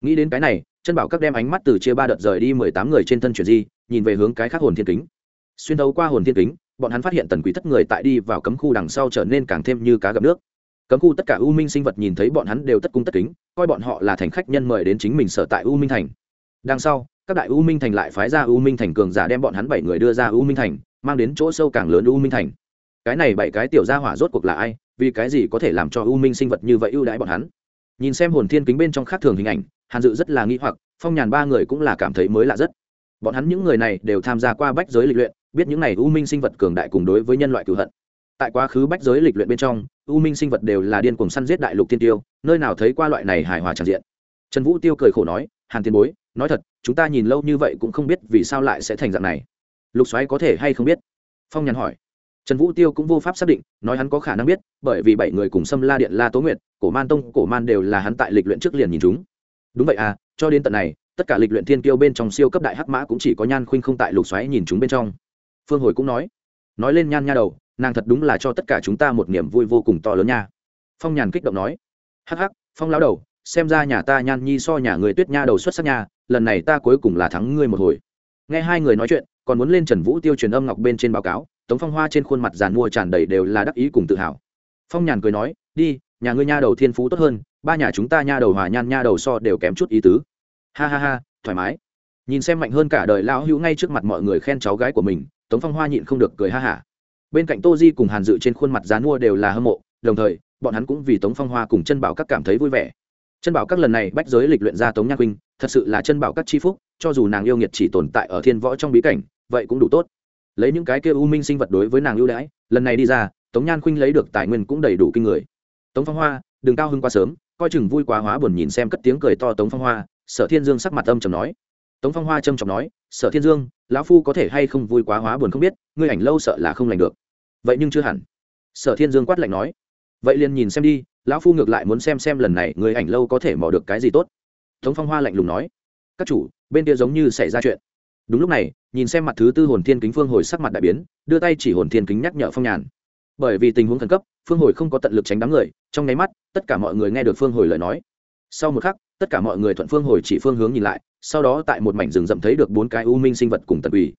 Nghĩ đến cái này, chân bảo các đem ánh mắt từ chia ba đợt rời đi mười tám người trên thân chuyển di, nhìn về hướng cái khác hồn thiên kính. Xuyên thấu qua hồn thiên kính bọn hắn phát hiện tần quý thất người tại đi vào cấm khu đằng sau trở nên càng thêm như cá gặp nước. Cấm khu tất cả u minh sinh vật nhìn thấy bọn hắn đều tất cung tất kính, coi bọn họ là thành khách nhân mời đến chính mình sở tại u minh thành. Đằng sau, các đại u minh thành lại phái ra u minh thành cường giả đem bọn hắn bảy người đưa ra u minh thành, mang đến chỗ sâu càng lớn u minh thành. Cái này bảy cái tiểu gia hỏa rốt cuộc là ai? Vì cái gì có thể làm cho u minh sinh vật như vậy ưu đãi bọn hắn? Nhìn xem hồn thiên kính bên trong khác thường hình ảnh, hàn dự rất là nghi hoặc, phong nhàn ba người cũng là cảm thấy mới lạ rất. Bọn hắn những người này đều tham gia qua bách giới lịch luyện biết những này u minh sinh vật cường đại cùng đối với nhân loại cửu hận. Tại quá khứ bách giới lịch luyện bên trong, u minh sinh vật đều là điên cuồng săn giết đại lục tiên tiêu, nơi nào thấy qua loại này hài hòa tràn diện. Trần vũ tiêu cười khổ nói, hàn tiền bối, nói thật, chúng ta nhìn lâu như vậy cũng không biết vì sao lại sẽ thành dạng này. Lục xoáy có thể hay không biết? Phong nhàn hỏi. Trần vũ tiêu cũng vô pháp xác định, nói hắn có khả năng biết, bởi vì bảy người cùng xâm la điện la tố nguyệt, cổ man tông, cổ man đều là hắn tại lịch luyện trước liền nhìn chúng. Đúng vậy à cho đến tận này, tất cả lịch luyện thiên kiêu bên trong siêu cấp đại hắc mã cũng chỉ có nhan khuynh không tại lục xoáy nhìn chúng bên trong phương hồi cũng nói. Nói lên nhan nha đầu, nàng thật đúng là cho tất cả chúng ta một niềm vui vô cùng to lớn nha. Phong nhàn kích động nói. Hắc hắc, phong lão đầu, xem ra nhà ta nhan nhi so nhà người tuyết nha đầu xuất sắc nha, lần này ta cuối cùng là thắng ngươi một hồi. Nghe hai người nói chuyện, còn muốn lên trần vũ tiêu truyền âm ngọc bên trên báo cáo, tống phong hoa trên khuôn mặt giàn mua tràn đầy đều là đắc ý cùng tự hào. Phong nhàn cười nói, đi, nhà ngươi nha đầu thiên phú tốt hơn, ba nhà chúng ta nha đầu hòa nhan nha đầu so đều kém chút ý tứ. Ha ha ha, thoải mái. Nhìn xem mạnh hơn cả đời lão hữu ngay trước mặt mọi người khen cháu gái của mình tống phong hoa nhịn không được cười ha hả. Bên cạnh tô di cùng hàn dự trên khuôn mặt dán mua đều là hâm mộ, đồng thời, bọn hắn cũng vì tống phong hoa cùng chân bảo các cảm thấy vui vẻ. Chân bảo các lần này bách giới lịch luyện ra tống nhan huynh thật sự là chân bảo các chi phúc, cho dù nàng yêu nghiệt chỉ tồn tại ở thiên võ trong bí cảnh, vậy cũng đủ tốt. Lấy những cái kia u minh sinh vật đối với nàng ưu đãi, lần này đi ra, tống nhan khuynh lấy được tài nguyên cũng đầy đủ kinh người. Tống phong hoa, đừng cao hưng quá sớm, coi chừng vui quá hóa buồn nhìn xem cất tiếng cười to tống phong hoa, sở thiên dương sắc mặt âm trầm nói tống phong hoa trầm trọng nói, sở thiên dương, lão phu có thể hay không vui quá hóa buồn không biết, ngươi ảnh lâu sợ là không lành được. Vậy nhưng chưa hẳn. Sở thiên dương quát lạnh nói, vậy liền nhìn xem đi, lão phu ngược lại muốn xem xem lần này người ảnh lâu có thể mò được cái gì tốt. Tống phong hoa lạnh lùng nói, các chủ, bên kia giống như xảy ra chuyện. Đúng lúc này, nhìn xem mặt thứ tư hồn thiên kính phương hồi sắc mặt đại biến, đưa tay chỉ hồn thiên kính nhắc nhở phong nhàn. Bởi vì tình huống khẩn cấp, phương hồi không có tận lực tránh đám người, trong nháy mắt, tất cả mọi người nghe được phương hồi lời nói. Sau một khắc tất cả mọi người thuận phương hồi chỉ phương hướng nhìn lại, sau đó tại một mảnh rừng rậm thấy được bốn cái u minh sinh vật cùng tần quỷ.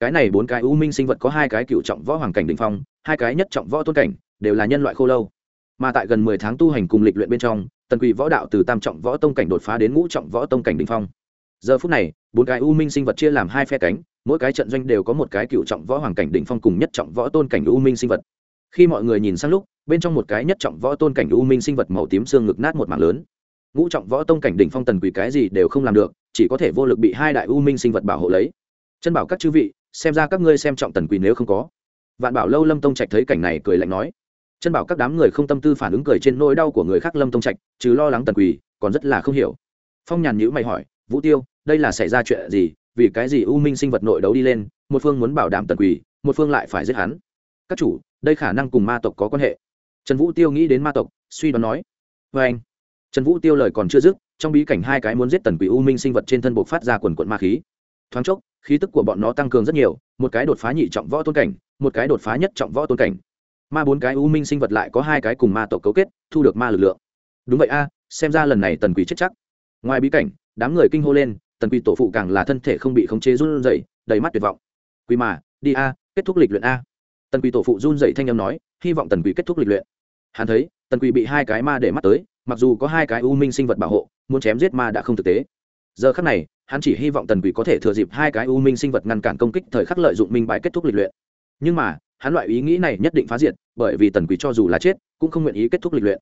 Cái này bốn cái u minh sinh vật có hai cái cựu trọng võ hoàng cảnh đình phong, hai cái nhất trọng võ tôn cảnh, đều là nhân loại khô lâu. Mà tại gần mười tháng tu hành cùng lịch luyện bên trong, tần quỷ võ đạo từ tam trọng võ tông cảnh đột phá đến ngũ trọng võ tông cảnh đình phong. Giờ phút này, bốn cái u minh sinh vật chia làm hai phe cánh, mỗi cái trận doanh đều có một cái cựu trọng võ hoàng cảnh đỉnh phong cùng nhất trọng võ tôn cảnh u minh sinh vật. Khi mọi người nhìn sang lúc, bên trong một cái nhất trọng võ tôn cảnh u minh sinh vật màu tím xương ngực nát một mảng lớn ngũ trọng võ tông cảnh đỉnh phong tần quỷ cái gì đều không làm được, chỉ có thể vô lực bị hai đại u minh sinh vật bảo hộ lấy. Chân bảo các chư vị, xem ra các ngươi xem trọng tần quỷ nếu không có. Vạn bảo lâu lâm tông trạch thấy cảnh này cười lạnh nói. Chân bảo các đám người không tâm tư phản ứng cười trên nỗi đau của người khác lâm tông trạch chứ lo lắng tần quỷ, còn rất là không hiểu. Phong nhàn nhữ mày hỏi, vũ tiêu, đây là xảy ra chuyện gì? Vì cái gì u minh sinh vật nội đấu đi lên, một phương muốn bảo đảm tần quỷ, một phương lại phải giết hắn? Các chủ, đây khả năng cùng ma tộc có quan hệ. Trần vũ tiêu nghĩ đến ma tộc, suy đoán nói. Vê anh trần vũ tiêu lời còn chưa dứt, trong bí cảnh hai cái muốn giết tần quỷ u minh sinh vật trên thân buộc phát ra quần quận ma khí. Thoáng chốc, khí tức của bọn nó tăng cường rất nhiều, một cái đột phá nhị trọng võ tôn cảnh, một cái đột phá nhất trọng võ tôn cảnh. Ma bốn cái u minh sinh vật lại có hai cái cùng ma tộc cấu kết, thu được ma lực lượng. Đúng vậy a, xem ra lần này tần quỷ chết chắc. Ngoài bí cảnh, đám người kinh hô lên, tần quỷ tổ phụ càng là thân thể không bị khống chế run rẩy, đầy mắt tuyệt vọng. Quỷ mà, đi a, kết thúc lịch luyện a. Tần quỷ tổ phụ run rẩy thanh âm nói, hy vọng tần quỷ kết thúc lịch luyện. Hắn thấy, tần quỷ bị hai cái ma để mắt tới mặc dù có hai cái u minh sinh vật bảo hộ, muốn chém giết ma đã không thực tế. Giờ khắc này, hắn chỉ hy vọng tần quỷ có thể thừa dịp hai cái u minh sinh vật ngăn cản công kích thời khắc lợi dụng minh bài kết thúc lịch luyện. Nhưng mà, hắn loại ý nghĩ này nhất định phá diệt, bởi vì tần quỷ cho dù là chết, cũng không nguyện ý kết thúc lịch luyện.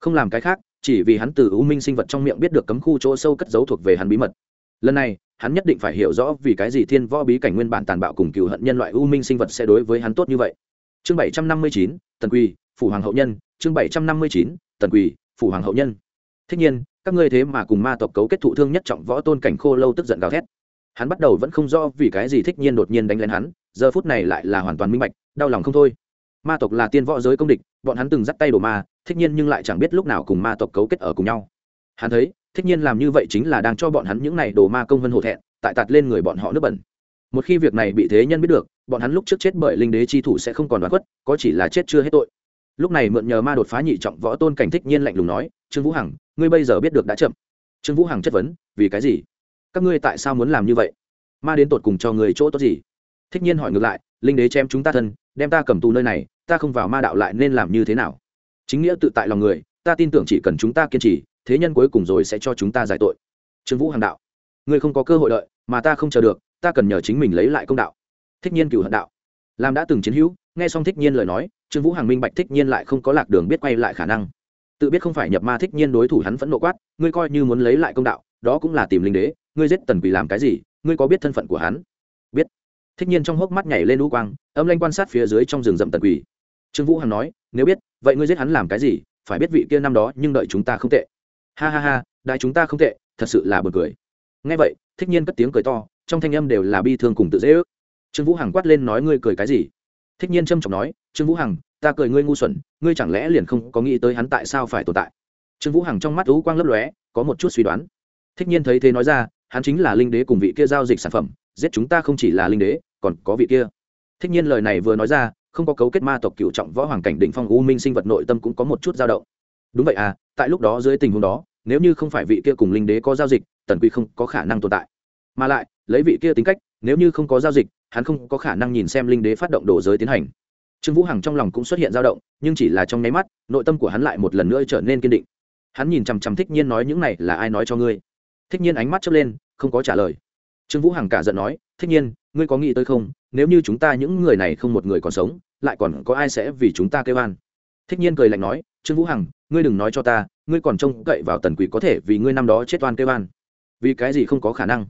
Không làm cái khác, chỉ vì hắn từ u minh sinh vật trong miệng biết được cấm khu chỗ sâu cất giấu thuộc về hắn bí mật. Lần này, hắn nhất định phải hiểu rõ vì cái gì thiên võ bí cảnh nguyên bản tàn bạo cùng cựu hận nhân loại u minh sinh vật sẽ đối với hắn tốt như vậy. Chương bảy trăm năm mươi chín, tần quỳ phủ hoàng hậu nhân. Chương bảy trăm năm mươi chín, tần quỳ phủ hoàng hậu nhân. Thích nhiên, các ngươi thế mà cùng ma tộc cấu kết thụ thương nhất trọng võ tôn cảnh khô lâu tức giận gào thét. Hắn bắt đầu vẫn không rõ vì cái gì thích nhiên đột nhiên đánh lên hắn, giờ phút này lại là hoàn toàn minh bạch, đau lòng không thôi. Ma tộc là tiên võ giới công địch, bọn hắn từng dắt tay đổ ma, thích nhiên nhưng lại chẳng biết lúc nào cùng ma tộc cấu kết ở cùng nhau. Hắn thấy, thích nhiên làm như vậy chính là đang cho bọn hắn những này đồ ma công vân hổ thẹn, tại tạt lên người bọn họ nước bẩn. Một khi việc này bị thế nhân biết được, bọn hắn lúc trước chết bởi linh đế chi thủ sẽ không còn đoán khuất, có chỉ là chết chưa hết tội lúc này mượn nhờ ma đột phá nhị trọng võ tôn cảnh thích nhiên lạnh lùng nói, trương vũ hằng, ngươi bây giờ biết được đã chậm. Trương vũ hằng chất vấn, vì cái gì? Các ngươi tại sao muốn làm như vậy? Ma đến tột cùng cho người chỗ tốt gì? Thích nhiên hỏi ngược lại, linh đế chém chúng ta thân, đem ta cầm tù nơi này, ta không vào ma đạo lại nên làm như thế nào? Chính nghĩa tự tại lòng người, ta tin tưởng chỉ cần chúng ta kiên trì, thế nhân cuối cùng rồi sẽ cho chúng ta giải tội. Trương vũ hằng đạo, ngươi không có cơ hội đợi, mà ta không chờ được, ta cần nhờ chính mình lấy lại công đạo. Thích nhiên cựu hận đạo làm đã từng chiến hữu, nghe xong thích nhiên lời nói, trương vũ hằng minh bạch thích nhiên lại không có lạc đường biết quay lại khả năng. Tự biết không phải nhập ma thích nhiên đối thủ hắn vẫn nộ quát, ngươi coi như muốn lấy lại công đạo, đó cũng là tìm linh đế, ngươi giết tần quỷ làm cái gì, ngươi có biết thân phận của hắn? Biết. Thích nhiên trong hốc mắt nhảy lên lũ quang, âm lanh quan sát phía dưới trong rừng rậm tần quỷ. Trương vũ hằng nói, nếu biết, vậy ngươi giết hắn làm cái gì, phải biết vị kia năm đó nhưng đợi chúng ta không tệ. Ha ha ha đại chúng ta không tệ, thật sự là b u ồ n cười. Ngay vậy, thích nhiên cất tiếng cười to, trong thanh âm đều là bi thương cùng tự dễ ước trương vũ hằng quát lên nói ngươi cười cái gì? Thích nhiên trâm trọng nói, trương vũ hằng, ta cười ngươi ngu xuẩn, ngươi chẳng lẽ liền không có nghĩ tới hắn tại sao phải tồn tại? Trương vũ hằng trong mắt ú quang lấp lóe, có một chút suy đoán. Thích nhiên thấy thế nói ra, hắn chính là linh đế cùng vị kia giao dịch sản phẩm, giết chúng ta không chỉ là linh đế, còn có vị kia. Thích nhiên lời này vừa nói ra, không có cấu kết ma tộc cựu trọng võ hoàng cảnh định phong u minh sinh vật nội tâm cũng có một chút dao động. Đúng vậy à tại lúc đó dưới tình huống đó, nếu như không phải vị kia cùng linh đế có giao dịch, tần quy không có khả năng tồn tại. Mà lại, lấy vị kia tính cách, nếu như không có giao dịch hắn không có khả năng nhìn xem linh đế phát động đồ giới tiến hành. Trương vũ hằng trong lòng cũng xuất hiện dao động, nhưng chỉ là trong nháy mắt, nội tâm của hắn lại một lần nữa trở nên kiên định. Hắn nhìn chằm chằm thích nhiên nói những này là ai nói cho ngươi? Thích nhiên ánh mắt chớp lên, không có trả lời. Trương vũ hằng cả giận nói, thích nhiên, ngươi có nghĩ tới không? Nếu như chúng ta những người này không một người còn sống, lại còn có ai sẽ vì chúng ta kêu an? Thích nhiên cười lạnh nói, trương vũ hằng, ngươi đừng nói cho ta, ngươi còn trông cậy vào tần quỷ có thể vì ngươi năm đó chết oan kêu an. Vì cái gì không có khả năng?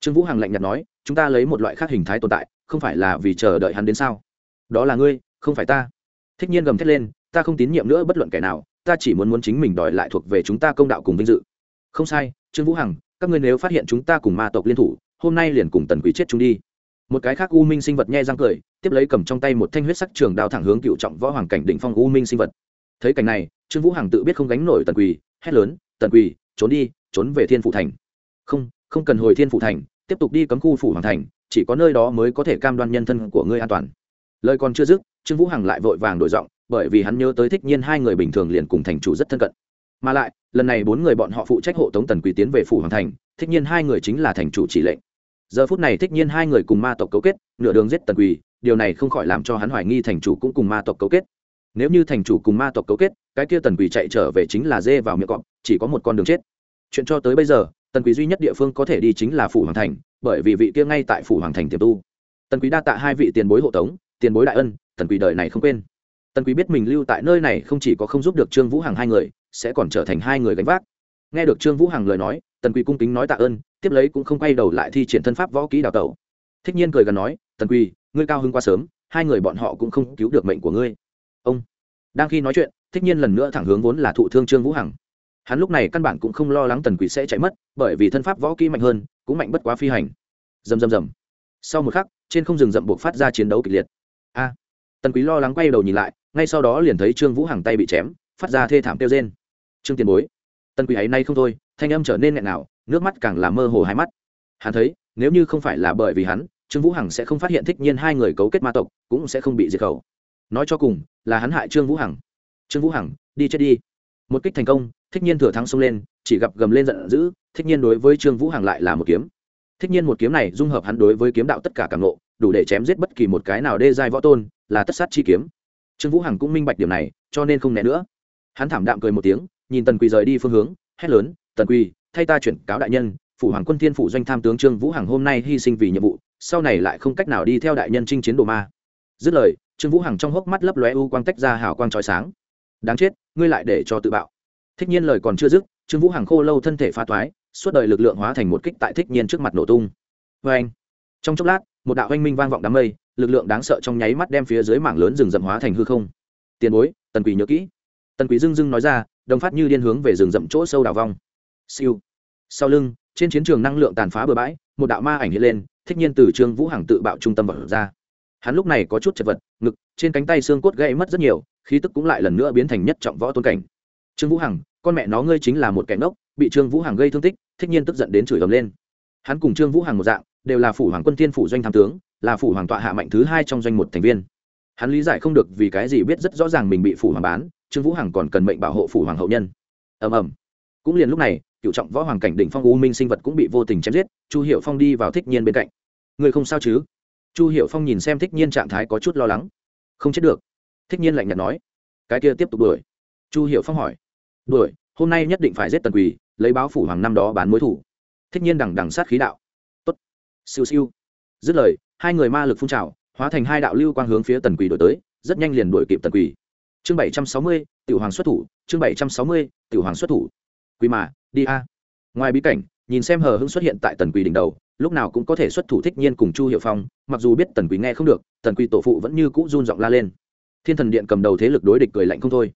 Trương vũ hằng lạnh nhạt nói chúng ta lấy một loại khác hình thái tồn tại, không phải là vì chờ đợi hắn đến sao? Đó là ngươi, không phải ta. Thích nhiên gầm thét lên, ta không tín nhiệm nữa bất luận kẻ nào, ta chỉ muốn muốn chính mình đòi lại thuộc về chúng ta công đạo cùng vinh dự. Không sai, trương vũ hằng, các ngươi nếu phát hiện chúng ta cùng ma tộc liên thủ, hôm nay liền cùng tần quý chết chúng đi. Một cái khác u minh sinh vật nhe răng cười, tiếp lấy cầm trong tay một thanh huyết sắc trường đao thẳng hướng cựu trọng võ hoàng cảnh đỉnh phong u minh sinh vật. Thấy cảnh này, trương vũ hằng tự biết không gánh nổi tần quỳ hét lớn, tần quỳ trốn đi, trốn về thiên phủ thành. Không không cần hồi thiên phủ thành tiếp tục đi cấm khu phủ hoàng thành, chỉ có nơi đó mới có thể cam đoan nhân thân của ngươi an toàn. Lời còn chưa dứt, trương vũ hằng lại vội vàng đổi giọng, bởi vì hắn nhớ tới thích nhiên hai người bình thường liền cùng thành chủ rất thân cận. Mà lại, lần này bốn người bọn họ phụ trách hộ tống tần quý tiến về phủ hoàng thành, thích nhiên hai người chính là thành chủ chỉ lệnh. Giờ phút này thích nhiên hai người cùng ma tộc cấu kết, nửa đường giết tần quỳ điều này không khỏi làm cho hắn hoài nghi thành chủ cũng cùng ma tộc cấu kết. Nếu như thành chủ cùng ma tộc cấu kết, cái kia tần quỳ chạy trở về chính là dê vào miệng cọp, chỉ có một con đường chết. Chuyện cho tới bây giờ tần Quý duy nhất địa phương có thể đi chính là phủ hoàng thành bởi vì vị kia ngay tại phủ hoàng thành tiềm tu. Tần quý đa tạ hai vị tiền bối hộ tống tiền bối đại ân tần Quý đời này không quên. Tần quý biết mình lưu tại nơi này không chỉ có không giúp được trương vũ hằng hai người sẽ còn trở thành hai người gánh vác. Nghe được trương vũ hằng lời nói tần Quý cung kính nói tạ ơn tiếp lấy cũng không quay đầu lại thi triển thân pháp võ kỹ đào tẩu. Thích nhiên cười gần nói tần Quý, ngươi cao hơn quá sớm hai người bọn họ cũng không cứu được mệnh của ngươi. Ông. Đang khi nói chuyện thích nhiên lần nữa thẳng hướng vốn là thụ thương trương vũ hằng hắn lúc này căn bản cũng không lo lắng tần quỷ sẽ chạy mất, bởi vì thân pháp võ kỹ mạnh hơn, cũng mạnh bất quá phi hành. Rầm rầm rầm. Sau một khắc, trên không rừng rậm buộc phát ra chiến đấu kịch liệt. A! Tần quý lo lắng quay đầu nhìn lại, ngay sau đó liền thấy trương vũ hàng tay bị chém, phát ra thê thảm kêu rên. Trương tiền bối. Tần quý ấy nay không thôi, thanh âm trở nên nghẹn nào nước mắt càng làm mơ hồ hai mắt. Hắn thấy, nếu như không phải là bởi vì hắn, trương vũ hằng sẽ không phát hiện thích nhiên hai người cấu kết ma tộc, cũng sẽ không bị diệt khẩu. Nói cho cùng, là hắn hại trương vũ hằng. Trương vũ hằng, đi chết đi một kích thành công, thích nhiên thừa thắng xông lên, chỉ gặp gầm lên giận dữ, thích nhiên đối với trương vũ hằng lại là một kiếm. Thích nhiên một kiếm này dung hợp hắn đối với kiếm đạo tất cả cảm nộ đủ để chém giết bất kỳ một cái nào đê giai võ tôn, là tất sát chi kiếm. Trương vũ hằng cũng minh bạch điểm này, cho nên không né nữa. Hắn thảm đạm cười một tiếng, nhìn tần quỳ rời đi phương hướng, hét lớn, tần quỳ, thay ta chuyển cáo đại nhân, phủ hoàng quân thiên phủ doanh tham tướng trương vũ hằng hôm nay hy sinh vì nhiệm vụ, sau này lại không cách nào đi theo đại nhân chinh chiến đồ ma. Dứt lời, trương vũ hằng trong hốc mắt lấp lóe u quang tách ra hào quang trói sáng. Đáng chết ngươi lại để cho tự bạo. Thích nhiên lời còn chưa dứt, trương vũ hằng khô lâu thân thể phá toái suốt đời lực lượng hóa thành một kích tại thích nhiên trước mặt nổ tung. Vê anh, trong chốc lát, một đạo oanh minh vang vọng đám mây, lực lượng đáng sợ trong nháy mắt đem phía dưới mảng lớn rừng rậm hóa thành hư không. Tiền bối, tần quỷ nhớ kỹ. Tần quỷ dưng dưng nói ra, đồng phát như điên hướng về rừng rậm chỗ sâu đào vong. Siêu. Sau lưng, trên chiến trường năng lượng tàn phá bừa bãi, một đạo ma ảnh hiện lên, thích nhiên từ trương vũ hằng tự bạo trung tâm vật ra. Hắn lúc này có chút chật vật, ngực, trên cánh tay xương cốt gãy mất rất nhiều khí tức cũng lại lần nữa biến thành nhất trọng võ tôn cảnh. Trương vũ hằng, con mẹ nó ngươi chính là một kẻ ngốc, bị trương vũ hằng gây thương tích, thích nhiên tức giận đến chửi ầm lên. Hắn cùng trương vũ hằng một dạng, đều là phủ hoàng quân thiên phủ doanh tham tướng, là phủ hoàng tọa hạ mạnh thứ hai trong doanh một thành viên. Hắn lý giải không được vì cái gì biết rất rõ ràng mình bị phủ hoàng bán, trương vũ hằng còn cần mệnh bảo hộ phủ hoàng hậu nhân. Ầm ầm. Cũng liền lúc này, cựu trọng võ hoàng cảnh đỉnh phong u minh sinh vật cũng bị vô tình chém giết, chu hiệu phong đi vào thích nhiên bên cạnh. Người không sao chứ? Chu hiệu phong nhìn xem thích nhiên trạng thái có chút lo lắng. Không chết được thích nhiên lạnh nhạt nói. Cái kia tiếp tục đuổi. Chu hiệu phong hỏi. Đuổi, hôm nay nhất định phải giết tần quỳ, lấy báo phủ hoàng năm đó bán mối thủ. Thích nhiên đằng đằng sát khí đạo. Tốt. Siêu siêu. Dứt lời, hai người ma lực phun trào, hóa thành hai đạo lưu quang hướng phía tần quỳ đổi tới, rất nhanh liền đuổi kịp tần quỳ. Chương bảy trăm sáu mươi, tiểu hoàng xuất thủ, chương bảy trăm sáu mươi, tiểu hoàng xuất thủ. Quỳ mà, đi a. Ngoài bí cảnh, nhìn xem hờ hưng xuất hiện tại tần quỳ đỉnh đầu, lúc nào cũng có thể xuất thủ thích nhiên cùng chu hiệu phong, mặc dù biết tần quỳ nghe không được, tần quỳ tổ phụ vẫn như cũ run giọng la lên thiên thần điện cầm đầu thế lực đối địch cười lạnh không thôi.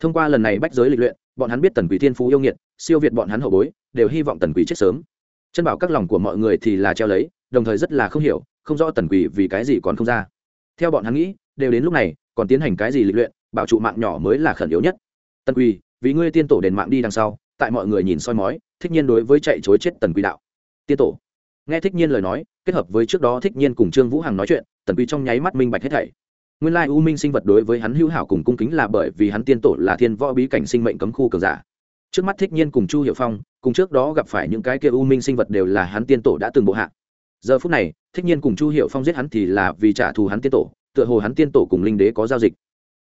Thông qua lần này bách giới lịch luyện, bọn hắn biết tần quỷ thiên phú yêu nghiệt, siêu việt bọn hắn hậu bối, đều hy vọng tần quỷ chết sớm. Chân bảo các lòng của mọi người thì là treo lấy, đồng thời rất là không hiểu, không rõ tần quỷ vì cái gì còn không ra. Theo bọn hắn nghĩ, đều đến lúc này, còn tiến hành cái gì lịch luyện, bảo trụ mạng nhỏ mới là khẩn yếu nhất. Tần quỷ, vì ngươi tiên tổ đền mạng đi đằng sau, tại mọi người nhìn soi mói, thích nhiên đối với chạy chối chết tần quỷ đạo. Tiên tổ. Nghe thích nhiên lời nói, kết hợp với trước đó thích nhiên cùng trương vũ hằng nói chuyện, tần quỷ trong nháy mắt minh bạch hết thảy nguyên lai u minh sinh vật đối với hắn hữu hảo cùng cung kính là bởi vì hắn tiên tổ là thiên võ bí cảnh sinh mệnh cấm khu cường giả. Trước mắt thích nhiên cùng chu hiệu phong, cùng trước đó gặp phải những cái kia u minh sinh vật đều là hắn tiên tổ đã từng bộ hạ. Giờ phút này, thích nhiên cùng chu hiệu phong giết hắn thì là vì trả thù hắn tiên tổ, tựa hồ hắn tiên tổ cùng linh đế có giao dịch.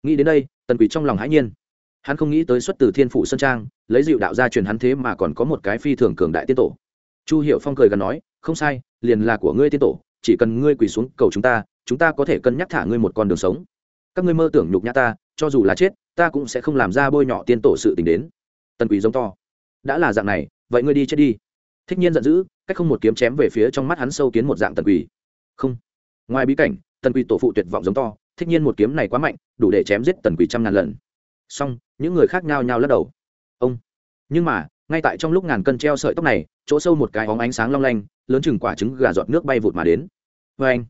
Nghĩ đến đây, tần quỷ trong lòng hãi nhiên. Hắn không nghĩ tới xuất từ thiên phủ sơn trang, lấy dịu đạo gia truyền hắn thế mà còn có một cái phi thường cường đại tiên tổ. Chu hiệu phong cười gần nói, không sai, liền là của ngươi tiên tổ, chỉ cần ngươi quỳ xuống cầu chúng ta chúng ta có thể cân nhắc thả ngươi một con đường sống. Các ngươi mơ tưởng nhục nhã ta, cho dù là chết, ta cũng sẽ không làm ra bôi nhọ tiên tổ sự tình đến. Tần quý giống to. Đã là dạng này, vậy ngươi đi chết đi. Thích nhiên giận dữ, cách không một kiếm chém về phía trong mắt hắn sâu kiến một dạng tần quỳ. Không. Ngoài bí cảnh, tần quỳ tổ phụ tuyệt vọng giống to, thích nhiên một kiếm này quá mạnh, đủ để chém giết tần quỳ trăm ngàn lần. Song những người khác nhao nhao lắc đầu. Ông. Nhưng mà, ngay tại trong lúc ngàn cân treo sợi tóc này, chỗ sâu một cái óng ánh sáng long lanh, lớn chừng quả trứng gà giọt nước bay vụt mà đến. Vê anh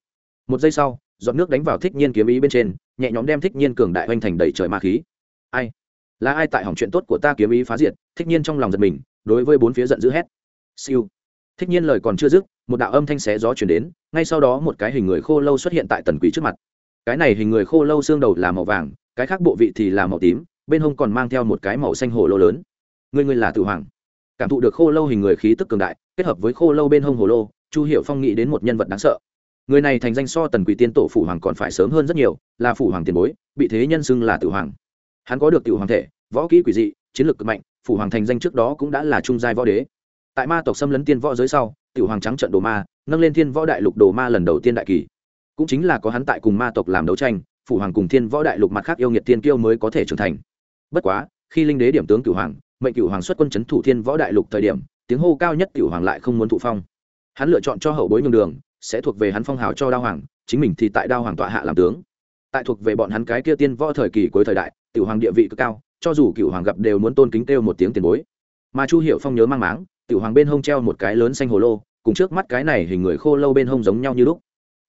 một giây sau, giọt nước đánh vào thích nhiên kiếm ý bên trên, nhẹ nhõm đem thích nhiên cường đại hoành thành đầy trời ma khí. Ai? Là ai tại hỏng chuyện tốt của ta kiếm ý phá diệt? Thích nhiên trong lòng giật mình, đối với bốn phía giận dữ hét. Siêu. Thích nhiên lời còn chưa dứt, một đạo âm thanh xé gió chuyển đến, ngay sau đó một cái hình người khô lâu xuất hiện tại tần quỷ trước mặt. Cái này hình người khô lâu xương đầu là màu vàng, cái khác bộ vị thì là màu tím, bên hông còn mang theo một cái màu xanh hồ lô lớn. Người người là tử hoàng. Cảm thụ được khô lâu hình người khí tức cường đại, kết hợp với khô lâu bên hông hồ lô, chu hiệu phong nghĩ đến một nhân vật đáng sợ người này thành danh so tần quỷ tiên tổ phủ hoàng còn phải sớm hơn rất nhiều, là phủ hoàng tiền bối, bị thế nhân xưng là tử hoàng. Hắn có được tử hoàng thể, võ kỹ quỷ dị, chiến lược cực mạnh, phủ hoàng thành danh trước đó cũng đã là trung giai võ đế. Tại ma tộc xâm lấn tiên võ giới sau, tử hoàng trắng trận đồ ma, nâng lên thiên võ đại lục đồ ma lần đầu tiên đại kỳ. Cũng chính là có hắn tại cùng ma tộc làm đấu tranh, phủ hoàng cùng thiên võ đại lục mặt khác yêu nghiệt tiên kiêu mới có thể trưởng thành. Bất quá, khi linh đế điểm tướng cửu hoàng, mệnh cửu hoàng xuất quân chấn thủ thiên võ đại lục thời điểm, tiếng hô cao nhất cửu hoàng lại không muốn thụ phong. Hắn lựa chọn cho hậu bối nhường đường sẽ thuộc về hắn phong hào cho đao hoàng, chính mình thì tại đao hoàng tọa hạ làm tướng. Tại thuộc về bọn hắn cái kia tiên võ thời kỳ cuối thời đại, tiểu hoàng địa vị cực cao, cho dù cựu hoàng gặp đều muốn tôn kính kêu một tiếng tiền bối. Mà chu hiệu phong nhớ mang máng, tiểu hoàng bên hông treo một cái lớn xanh hồ lô, cùng trước mắt cái này hình người khô lâu bên hông giống nhau như lúc.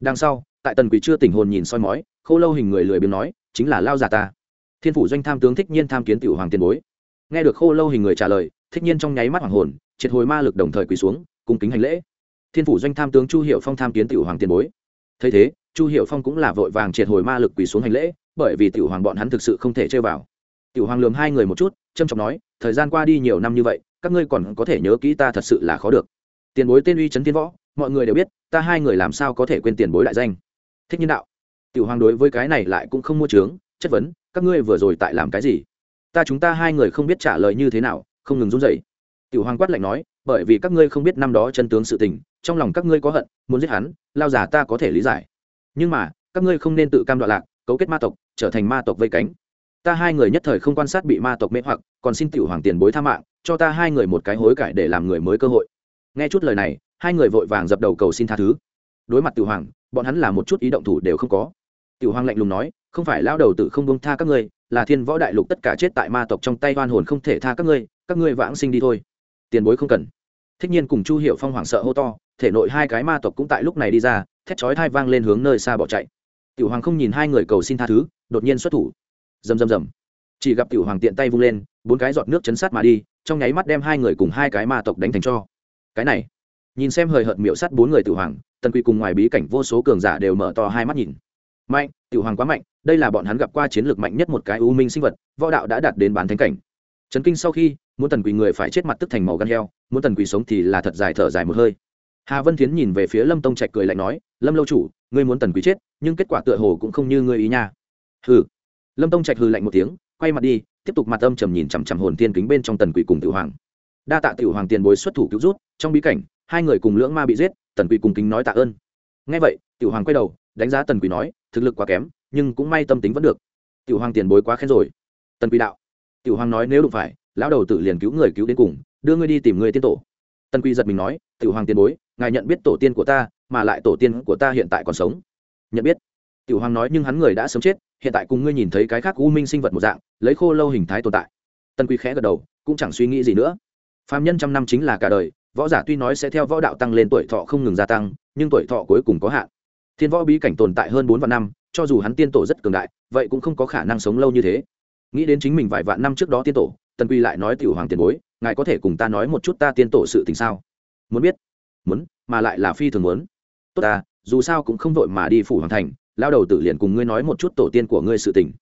Đằng sau, tại tần quỷ chưa tỉnh hồn nhìn soi mói, khô lâu hình người lười biếng nói, chính là lao già ta. Thiên phủ doanh tham tướng thích nhiên tham kiến tiểu hoàng tiền bối. Nghe được khô lâu hình người trả lời, thích nhiên trong nháy mắt hoàng hồn, triệt hồi ma lực đồng thời quỳ xuống, cung kính hành lễ thiên phủ doanh tham tướng chu hiệu phong tham kiến tiểu hoàng tiền bối. Thấy thế, chu hiệu phong cũng là vội vàng triệt hồi ma lực quỳ xuống hành lễ, bởi vì tiểu hoàng bọn hắn thực sự không thể chơi vào. Tiểu hoàng lườm hai người một chút trâm trọng nói, thời gian qua đi nhiều năm như vậy, các ngươi còn có thể nhớ kỹ ta thật sự là khó được. Tiền bối tên uy trấn tiên võ, mọi người đều biết, ta hai người làm sao có thể quên tiền bối đại danh. Thích nhân đạo. Tiểu hoàng đối với cái này lại cũng không mua trướng chất vấn, các ngươi vừa rồi tại làm cái gì? Ta chúng ta hai người không biết trả lời như thế nào, không ngừng run rẩy. Tiểu hoàng quát lạnh nói bởi vì các ngươi không biết năm đó chân tướng sự tình, trong lòng các ngươi có hận, muốn giết hắn, lao giả ta có thể lý giải. Nhưng mà, các ngươi không nên tự cam đoạn lạc, cấu kết ma tộc, trở thành ma tộc vây cánh. Ta hai người nhất thời không quan sát bị ma tộc mê hoặc, còn xin tiểu hoàng tiền bối tha mạng, cho ta hai người một cái hối cải để làm người mới cơ hội. Nghe chút lời này, hai người vội vàng dập đầu cầu xin tha thứ. Đối mặt tiểu hoàng, bọn hắn là một chút ý động thủ đều không có. Tiểu hoàng lạnh lùng nói, không phải lao đầu tự không bông tha các ngươi, là thiên võ đại lục tất cả chết tại ma tộc trong tay oan hồn không thể tha các ngươi các ngươi vãng sinh đi thôi tiền bối không cần. Thích nhiên cùng chu hiệu phong hoảng sợ hô to, thể nội hai cái ma tộc cũng tại lúc này đi ra, thét chói thai vang lên hướng nơi xa bỏ chạy. Tiểu hoàng không nhìn hai người cầu xin tha thứ, đột nhiên xuất thủ. Rầm rầm rầm. Chỉ gặp tiểu hoàng tiện tay vung lên, bốn cái giọt nước chấn sát mà đi, trong nháy mắt đem hai người cùng hai cái ma tộc đánh thành cho. Cái này, nhìn xem hời hợt miệu sắt bốn người tiểu hoàng, tần quy cùng ngoài bí cảnh vô số cường giả đều mở to hai mắt nhìn. Mạnh, tiểu hoàng quá mạnh, đây là bọn hắn gặp qua chiến lược mạnh nhất một cái u minh sinh vật, võ đạo đã đạt đến bán thánh cảnh. Trấn kinh sau khi muốn tần quỳ người phải chết mặt tức thành màu gan heo, muốn tần quỳ sống thì là thật dài thở dài một hơi. Hà vân Thiến nhìn về phía lâm tông trạch cười lạnh nói, lâm lâu chủ, ngươi muốn tần quỳ chết, nhưng kết quả tựa hồ cũng không như ngươi ý nha. Hừ. Lâm tông trạch hừ lạnh một tiếng, quay mặt đi, tiếp tục mặt âm trầm nhìn chằm chằm hồn tiên kính bên trong tần quỳ cùng tiểu hoàng. Đa tạ tiểu hoàng tiền bối xuất thủ cứu rút trong bí cảnh, hai người cùng lưỡng ma bị giết, tần quỳ cùng kính nói tạ ơn. Ngay vậy, tiểu hoàng quay đầu, đánh giá tần quỳ nói, thực lực quá kém, nhưng cũng may tâm tính vẫn được. Tiểu hoàng tiền bối quá khen rồi. Tần quỳ đạo, tiểu hoàng nói nếu đụng phải lão đầu tự liền cứu người cứu đến cùng, đưa ngươi đi tìm người tiên tổ. Tần quy giật mình nói, tiểu hoàng tiền bối, ngài nhận biết tổ tiên của ta, mà lại tổ tiên của ta hiện tại còn sống. Nhận biết? Tiểu hoàng nói, nhưng hắn người đã sớm chết, hiện tại cùng ngươi nhìn thấy cái khác u minh sinh vật một dạng, lấy khô lâu hình thái tồn tại. Tần quý khẽ gật đầu, cũng chẳng suy nghĩ gì nữa. Phạm nhân trăm năm chính là cả đời, võ giả tuy nói sẽ theo võ đạo tăng lên tuổi thọ không ngừng gia tăng, nhưng tuổi thọ cuối cùng có hạn. Thiên võ bí cảnh tồn tại hơn bốn vạn năm, cho dù hắn tiên tổ rất cường đại, vậy cũng không có khả năng sống lâu như thế. Nghĩ đến chính mình vài vạn năm trước đó tiên tổ tần quy lại nói tiểu hoàng tiền bối, ngài có thể cùng ta nói một chút ta tiên tổ sự tình sao? Muốn biết. Muốn, mà lại là phi thường muốn. Tốt ta, dù sao cũng không vội mà đi phủ hoàng thành, lao đầu tử liền cùng ngươi nói một chút tổ tiên của ngươi sự tình.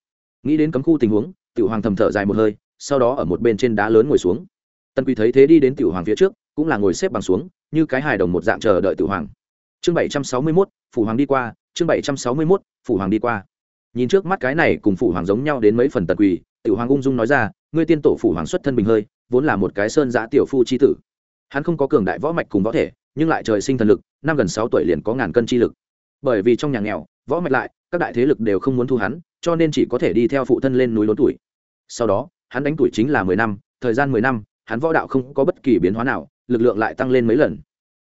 Nghĩ đến cấm khu tình huống, tiểu hoàng thầm thở dài một hơi, sau đó ở một bên trên đá lớn ngồi xuống. Tần quy thấy thế đi đến tiểu hoàng phía trước, cũng là ngồi xếp bằng xuống, như cái hài đồng một dạng chờ đợi tiểu hoàng. Chương bảy trăm sáu mươi mốt, phủ hoàng đi qua, chương bảy trăm sáu mươi mốt, phủ hoàng đi qua. Nhìn trước mắt cái này cùng phủ hoàng giống nhau đến mấy phần tần quỳ tiểu hoàng ung dung nói ra ngươi tiên tổ phủ hoàng xuất thân bình hơi, vốn là một cái sơn giã tiểu phu chi tử. Hắn không có cường đại võ mạch cùng võ thể, nhưng lại trời sinh thần lực, năm gần sáu tuổi liền có ngàn cân chi lực. Bởi vì trong nhà nghèo, võ mạch lại, các đại thế lực đều không muốn thu hắn, cho nên chỉ có thể đi theo phụ thân lên núi lớn tuổi. Sau đó, hắn đánh tuổi chính là mười năm, thời gian mười năm, hắn võ đạo không có bất kỳ biến hóa nào, lực lượng lại tăng lên mấy lần.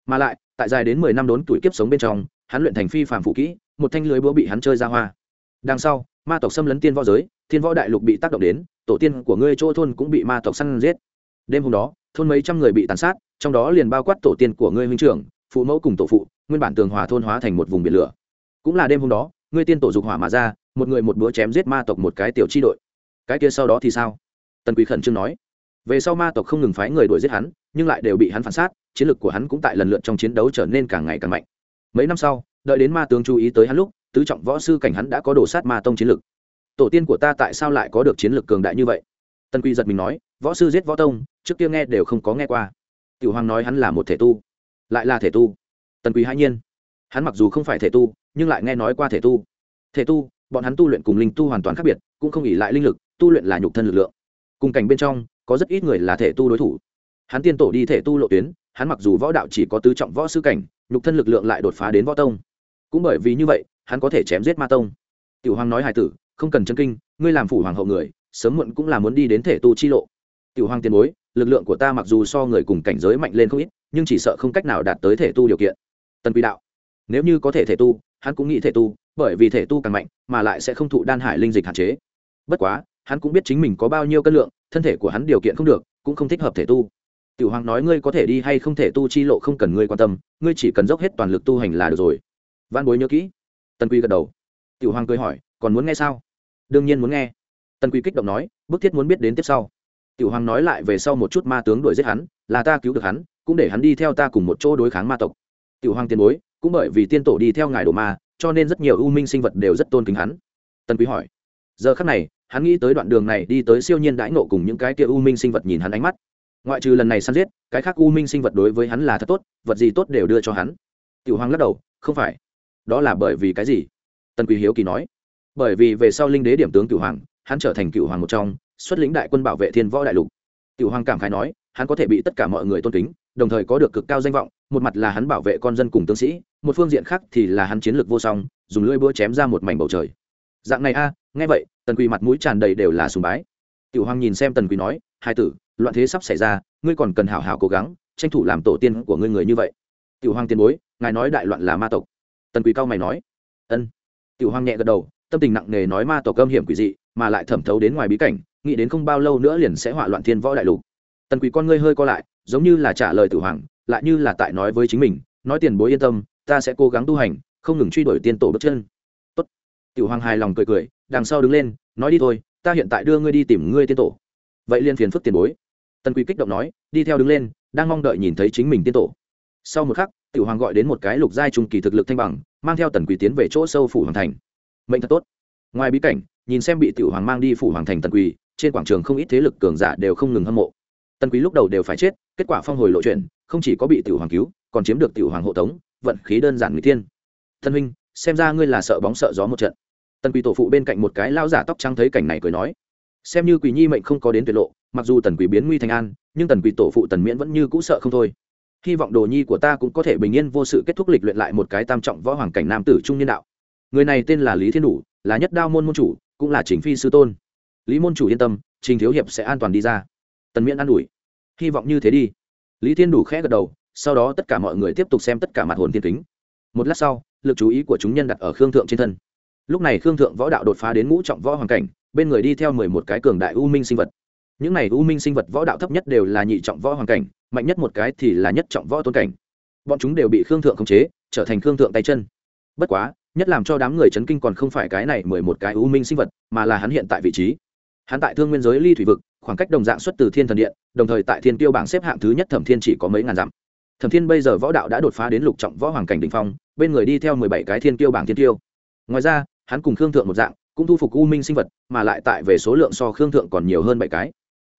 Mà lại, tại dài đến mười năm đốn tuổi kiếp sống bên trong, hắn luyện thành phi phàm phụ kỹ, một thanh lưới búa bị hắn chơi ra hoa đằng sau, ma tộc xâm lấn tiên võ giới, thiên võ đại lục bị tác động đến, tổ tiên của ngươi chỗ thôn cũng bị ma tộc săn giết. Đêm hôm đó, thôn mấy trăm người bị tàn sát, trong đó liền bao quát tổ tiên của ngươi huynh trưởng, phụ mẫu cùng tổ phụ, nguyên bản tường hòa thôn hóa thành một vùng biển lửa. Cũng là đêm hôm đó, ngươi tiên tổ dục hỏa mà ra, một người một bữa chém giết ma tộc một cái tiểu chi đội. Cái kia sau đó thì sao? Tần quý khẩn trương nói. Về sau ma tộc không ngừng phái người đuổi giết hắn, nhưng lại đều bị hắn phản sát, chiến lược của hắn cũng tại lần lượt trong chiến đấu trở nên càng ngày càng mạnh. Mấy năm sau, đợi đến ma tướng chú ý tới hắn lúc tứ trọng võ sư cảnh hắn đã có đồ sát ma tông chiến lược tổ tiên của ta tại sao lại có được chiến lược cường đại như vậy? Tần quy giật mình nói, võ sư giết võ tông, trước kia nghe đều không có nghe qua. Tiểu hoàng nói hắn là một thể tu, lại là thể tu. Tần quý hãi nhiên, hắn mặc dù không phải thể tu, nhưng lại nghe nói qua thể tu. Thể tu, bọn hắn tu luyện cùng linh tu hoàn toàn khác biệt, cũng không ỉ lại linh lực, tu luyện là nhục thân lực lượng. Cùng cảnh bên trong, có rất ít người là thể tu đối thủ. Hắn tiên tổ đi thể tu lộ tuyến, hắn mặc dù võ đạo chỉ có tứ trọng võ sư cảnh, nhục thân lực lượng lại đột phá đến võ tông. Cũng bởi vì như vậy hắn có thể chém giết ma tông. Tiểu hoàng nói hài tử, không cần chân kinh, ngươi làm phủ hoàng hậu người, sớm muộn cũng là muốn đi đến thể tu chi lộ. Tiểu hoàng tiền bối, lực lượng của ta mặc dù so người cùng cảnh giới mạnh lên không ít, nhưng chỉ sợ không cách nào đạt tới thể tu điều kiện. Tần quý đạo, nếu như có thể thể tu, hắn cũng nghĩ thể tu, bởi vì thể tu càng mạnh, mà lại sẽ không thụ đan hải linh dịch hạn chế. Bất quá, hắn cũng biết chính mình có bao nhiêu cân lượng, thân thể của hắn điều kiện không được, cũng không thích hợp thể tu. Tiểu hoàng nói ngươi có thể đi hay không thể tu chi lộ không cần ngươi quan tâm, ngươi chỉ cần dốc hết toàn lực tu hành là được rồi. Văn bối nhớ kỹ Tần quy gật đầu. Tiểu hoàng cười hỏi, còn muốn nghe sao? Đương nhiên muốn nghe. Tần quy kích động nói, bức thiết muốn biết đến tiếp sau. Tiểu hoàng nói lại về sau một chút ma tướng đuổi giết hắn, là ta cứu được hắn, cũng để hắn đi theo ta cùng một chỗ đối kháng ma tộc. Tiểu hoàng tiền bối, cũng bởi vì tiên tổ đi theo ngài đồ ma, cho nên rất nhiều u minh sinh vật đều rất tôn kính hắn. Tần quý hỏi. Giờ khắc này, hắn nghĩ tới đoạn đường này đi tới siêu nhiên đãi nộ cùng những cái kia u minh sinh vật nhìn hắn ánh mắt. Ngoại trừ lần này săn giết, cái khác u minh sinh vật đối với hắn là thật tốt, vật gì tốt đều đưa cho hắn. Tiểu hoàng lắc đầu, không phải đó là bởi vì cái gì? Tần quý hiếu kỳ nói. Bởi vì về sau linh đế điểm tướng cửu hoàng, hắn trở thành cửu hoàng một trong, xuất lĩnh đại quân bảo vệ thiên võ đại lục. Cửu hoàng cảm khái nói, hắn có thể bị tất cả mọi người tôn kính, đồng thời có được cực cao danh vọng, một mặt là hắn bảo vệ con dân cùng tướng sĩ, một phương diện khác thì là hắn chiến lược vô song, dùng lưỡi búa chém ra một mảnh bầu trời. Dạng này a, nghe vậy, tần quỳ mặt mũi tràn đầy đều là sùng bái. Tiểu hoàng nhìn xem tần quỳ nói, hai tử, loạn thế sắp xảy ra, ngươi còn cần hảo hảo cố gắng, tranh thủ làm tổ tiên của ngươi người như vậy. Tiểu hoàng tiền bối, ngài nói đại loạn là ma tộc tần Quý cao mày nói, ân. Tiểu hoàng nhẹ gật đầu, tâm tình nặng nề nói ma tộc âm hiểm quỷ dị, mà lại thẩm thấu đến ngoài bí cảnh, nghĩ đến không bao lâu nữa liền sẽ hỏa loạn thiên võ đại lục. Tần Quý con ngươi hơi co lại, giống như là trả lời Tử hoàng lại như là tại nói với chính mình, nói tiền bối yên tâm, ta sẽ cố gắng tu hành, không ngừng truy đuổi tiên tổ bước chân. Tốt. tiểu hoàng hài lòng cười cười, đằng sau đứng lên, nói đi thôi, ta hiện tại đưa ngươi đi tìm ngươi tiên tổ. Vậy liên phiền phức tiền bối. Tần quý kích động nói, đi theo đứng lên, đang mong đợi nhìn thấy chính mình tiên tổ sau một khắc, tiểu hoàng gọi đến một cái lục giai trung kỳ thực lực thanh bằng, mang theo tần quỳ tiến về chỗ sâu phủ hoàng thành. Mệnh thật tốt. Ngoài bí cảnh, nhìn xem bị tiểu hoàng mang đi phủ hoàng thành tần quỳ trên quảng trường không ít thế lực cường giả đều không ngừng hâm mộ. Tần quý lúc đầu đều phải chết, kết quả phong hồi lộ chuyện không chỉ có bị tiểu hoàng cứu, còn chiếm được tiểu hoàng hộ tống, vận khí đơn giản người tiên thân huynh, xem ra ngươi là sợ bóng sợ gió một trận. Tần quỳ tổ phụ bên cạnh một cái lao giả tóc trắng thấy cảnh này cười nói, xem như quỳ nhi mệnh không có đến tuyệt lộ, mặc dù tần quỳ biến nguy thành an, nhưng tần quỳ tổ phụ tần miễn vẫn như cũ sợ không thôi hy vọng đồ nhi của ta cũng có thể bình yên vô sự kết thúc lịch luyện lại một cái tam trọng võ hoàng cảnh nam tử trung niên đạo. Người này tên là lý thiên đủ, là nhất đao môn môn chủ, cũng là chính phi sư tôn. Lý môn chủ yên tâm, trình thiếu hiệp sẽ an toàn đi ra. Tần miễn an ủi. Hy vọng như thế đi. Lý thiên đủ khẽ gật đầu, sau đó tất cả mọi người tiếp tục xem tất cả mặt hồn thiên kính. Một lát sau, lực chú ý của chúng nhân đặt ở khương thượng trên thân. Lúc này khương thượng võ đạo đột phá đến ngũ trọng võ hoàng cảnh, bên người đi theo mười một cái cường đại u minh sinh vật những này u minh sinh vật võ đạo thấp nhất đều là nhị trọng võ hoàng cảnh, mạnh nhất một cái thì là nhất trọng võ tôn cảnh. Bọn chúng đều bị khương thượng khống chế, trở thành khương thượng tay chân. Bất quá, nhất làm cho đám người chấn kinh còn không phải cái này mười một cái u minh sinh vật, mà là hắn hiện tại vị trí. Hắn tại thương nguyên giới ly thủy vực, khoảng cách đồng dạng xuất từ thiên thần điện, đồng thời tại thiên tiêu bảng xếp hạng thứ nhất thẩm thiên chỉ có mấy ngàn dặm. Thẩm thiên bây giờ võ đạo đã đột phá đến lục trọng võ hoàng cảnh đình phong, bên người đi theo mười bảy cái thiên tiêu bảng thiên tiêu ngoài ra, hắn cùng khương thượng một dạng, cũng thu phục u minh sinh vật, mà lại tại về số lượng so khương thượng còn nhiều hơn bảy cái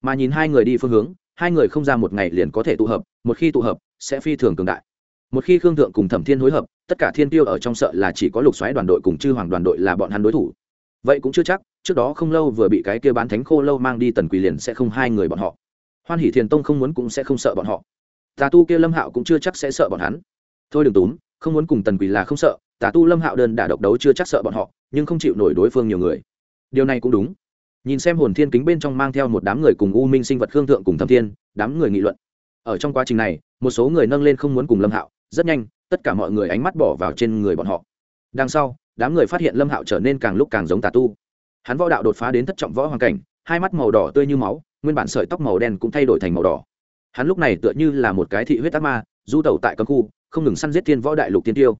mà nhìn hai người đi phương hướng, hai người không ra một ngày liền có thể tụ hợp, một khi tụ hợp, sẽ phi thường cường đại. Một khi khương thượng cùng thẩm thiên hối hợp, tất cả thiên tiêu ở trong sợ là chỉ có lục xoáy đoàn đội cùng chư hoàng đoàn đội là bọn hắn đối thủ. Vậy cũng chưa chắc, trước đó không lâu vừa bị cái kia bán thánh khô lâu mang đi tần quỳ liền sẽ không hai người bọn họ. Hoan hỷ thiền tông không muốn cũng sẽ không sợ bọn họ. Tà tu kia lâm hạo cũng chưa chắc sẽ sợ bọn hắn. Thôi đừng túm, không muốn cùng tần quỳ là không sợ, tà tu lâm hạo đơn đả độc đấu chưa chắc sợ bọn họ, nhưng không chịu nổi đối phương nhiều người. Điều này cũng đúng nhìn xem hồn thiên kính bên trong mang theo một đám người cùng u minh sinh vật khương thượng cùng thâm thiên, đám người nghị luận. Ở trong quá trình này, một số người nâng lên không muốn cùng lâm hạo, rất nhanh, tất cả mọi người ánh mắt bỏ vào trên người bọn họ. Đằng sau, đám người phát hiện lâm hạo trở nên càng lúc càng giống tà tu. Hắn võ đạo đột phá đến thất trọng võ hoàn cảnh, hai mắt màu đỏ tươi như máu, nguyên bản sợi tóc màu đen cũng thay đổi thành màu đỏ. Hắn lúc này tựa như là một cái thị huyết ác ma, du tẩu tại cấm khu, không ngừng săn giết thiên võ đại lục tiên tiêu.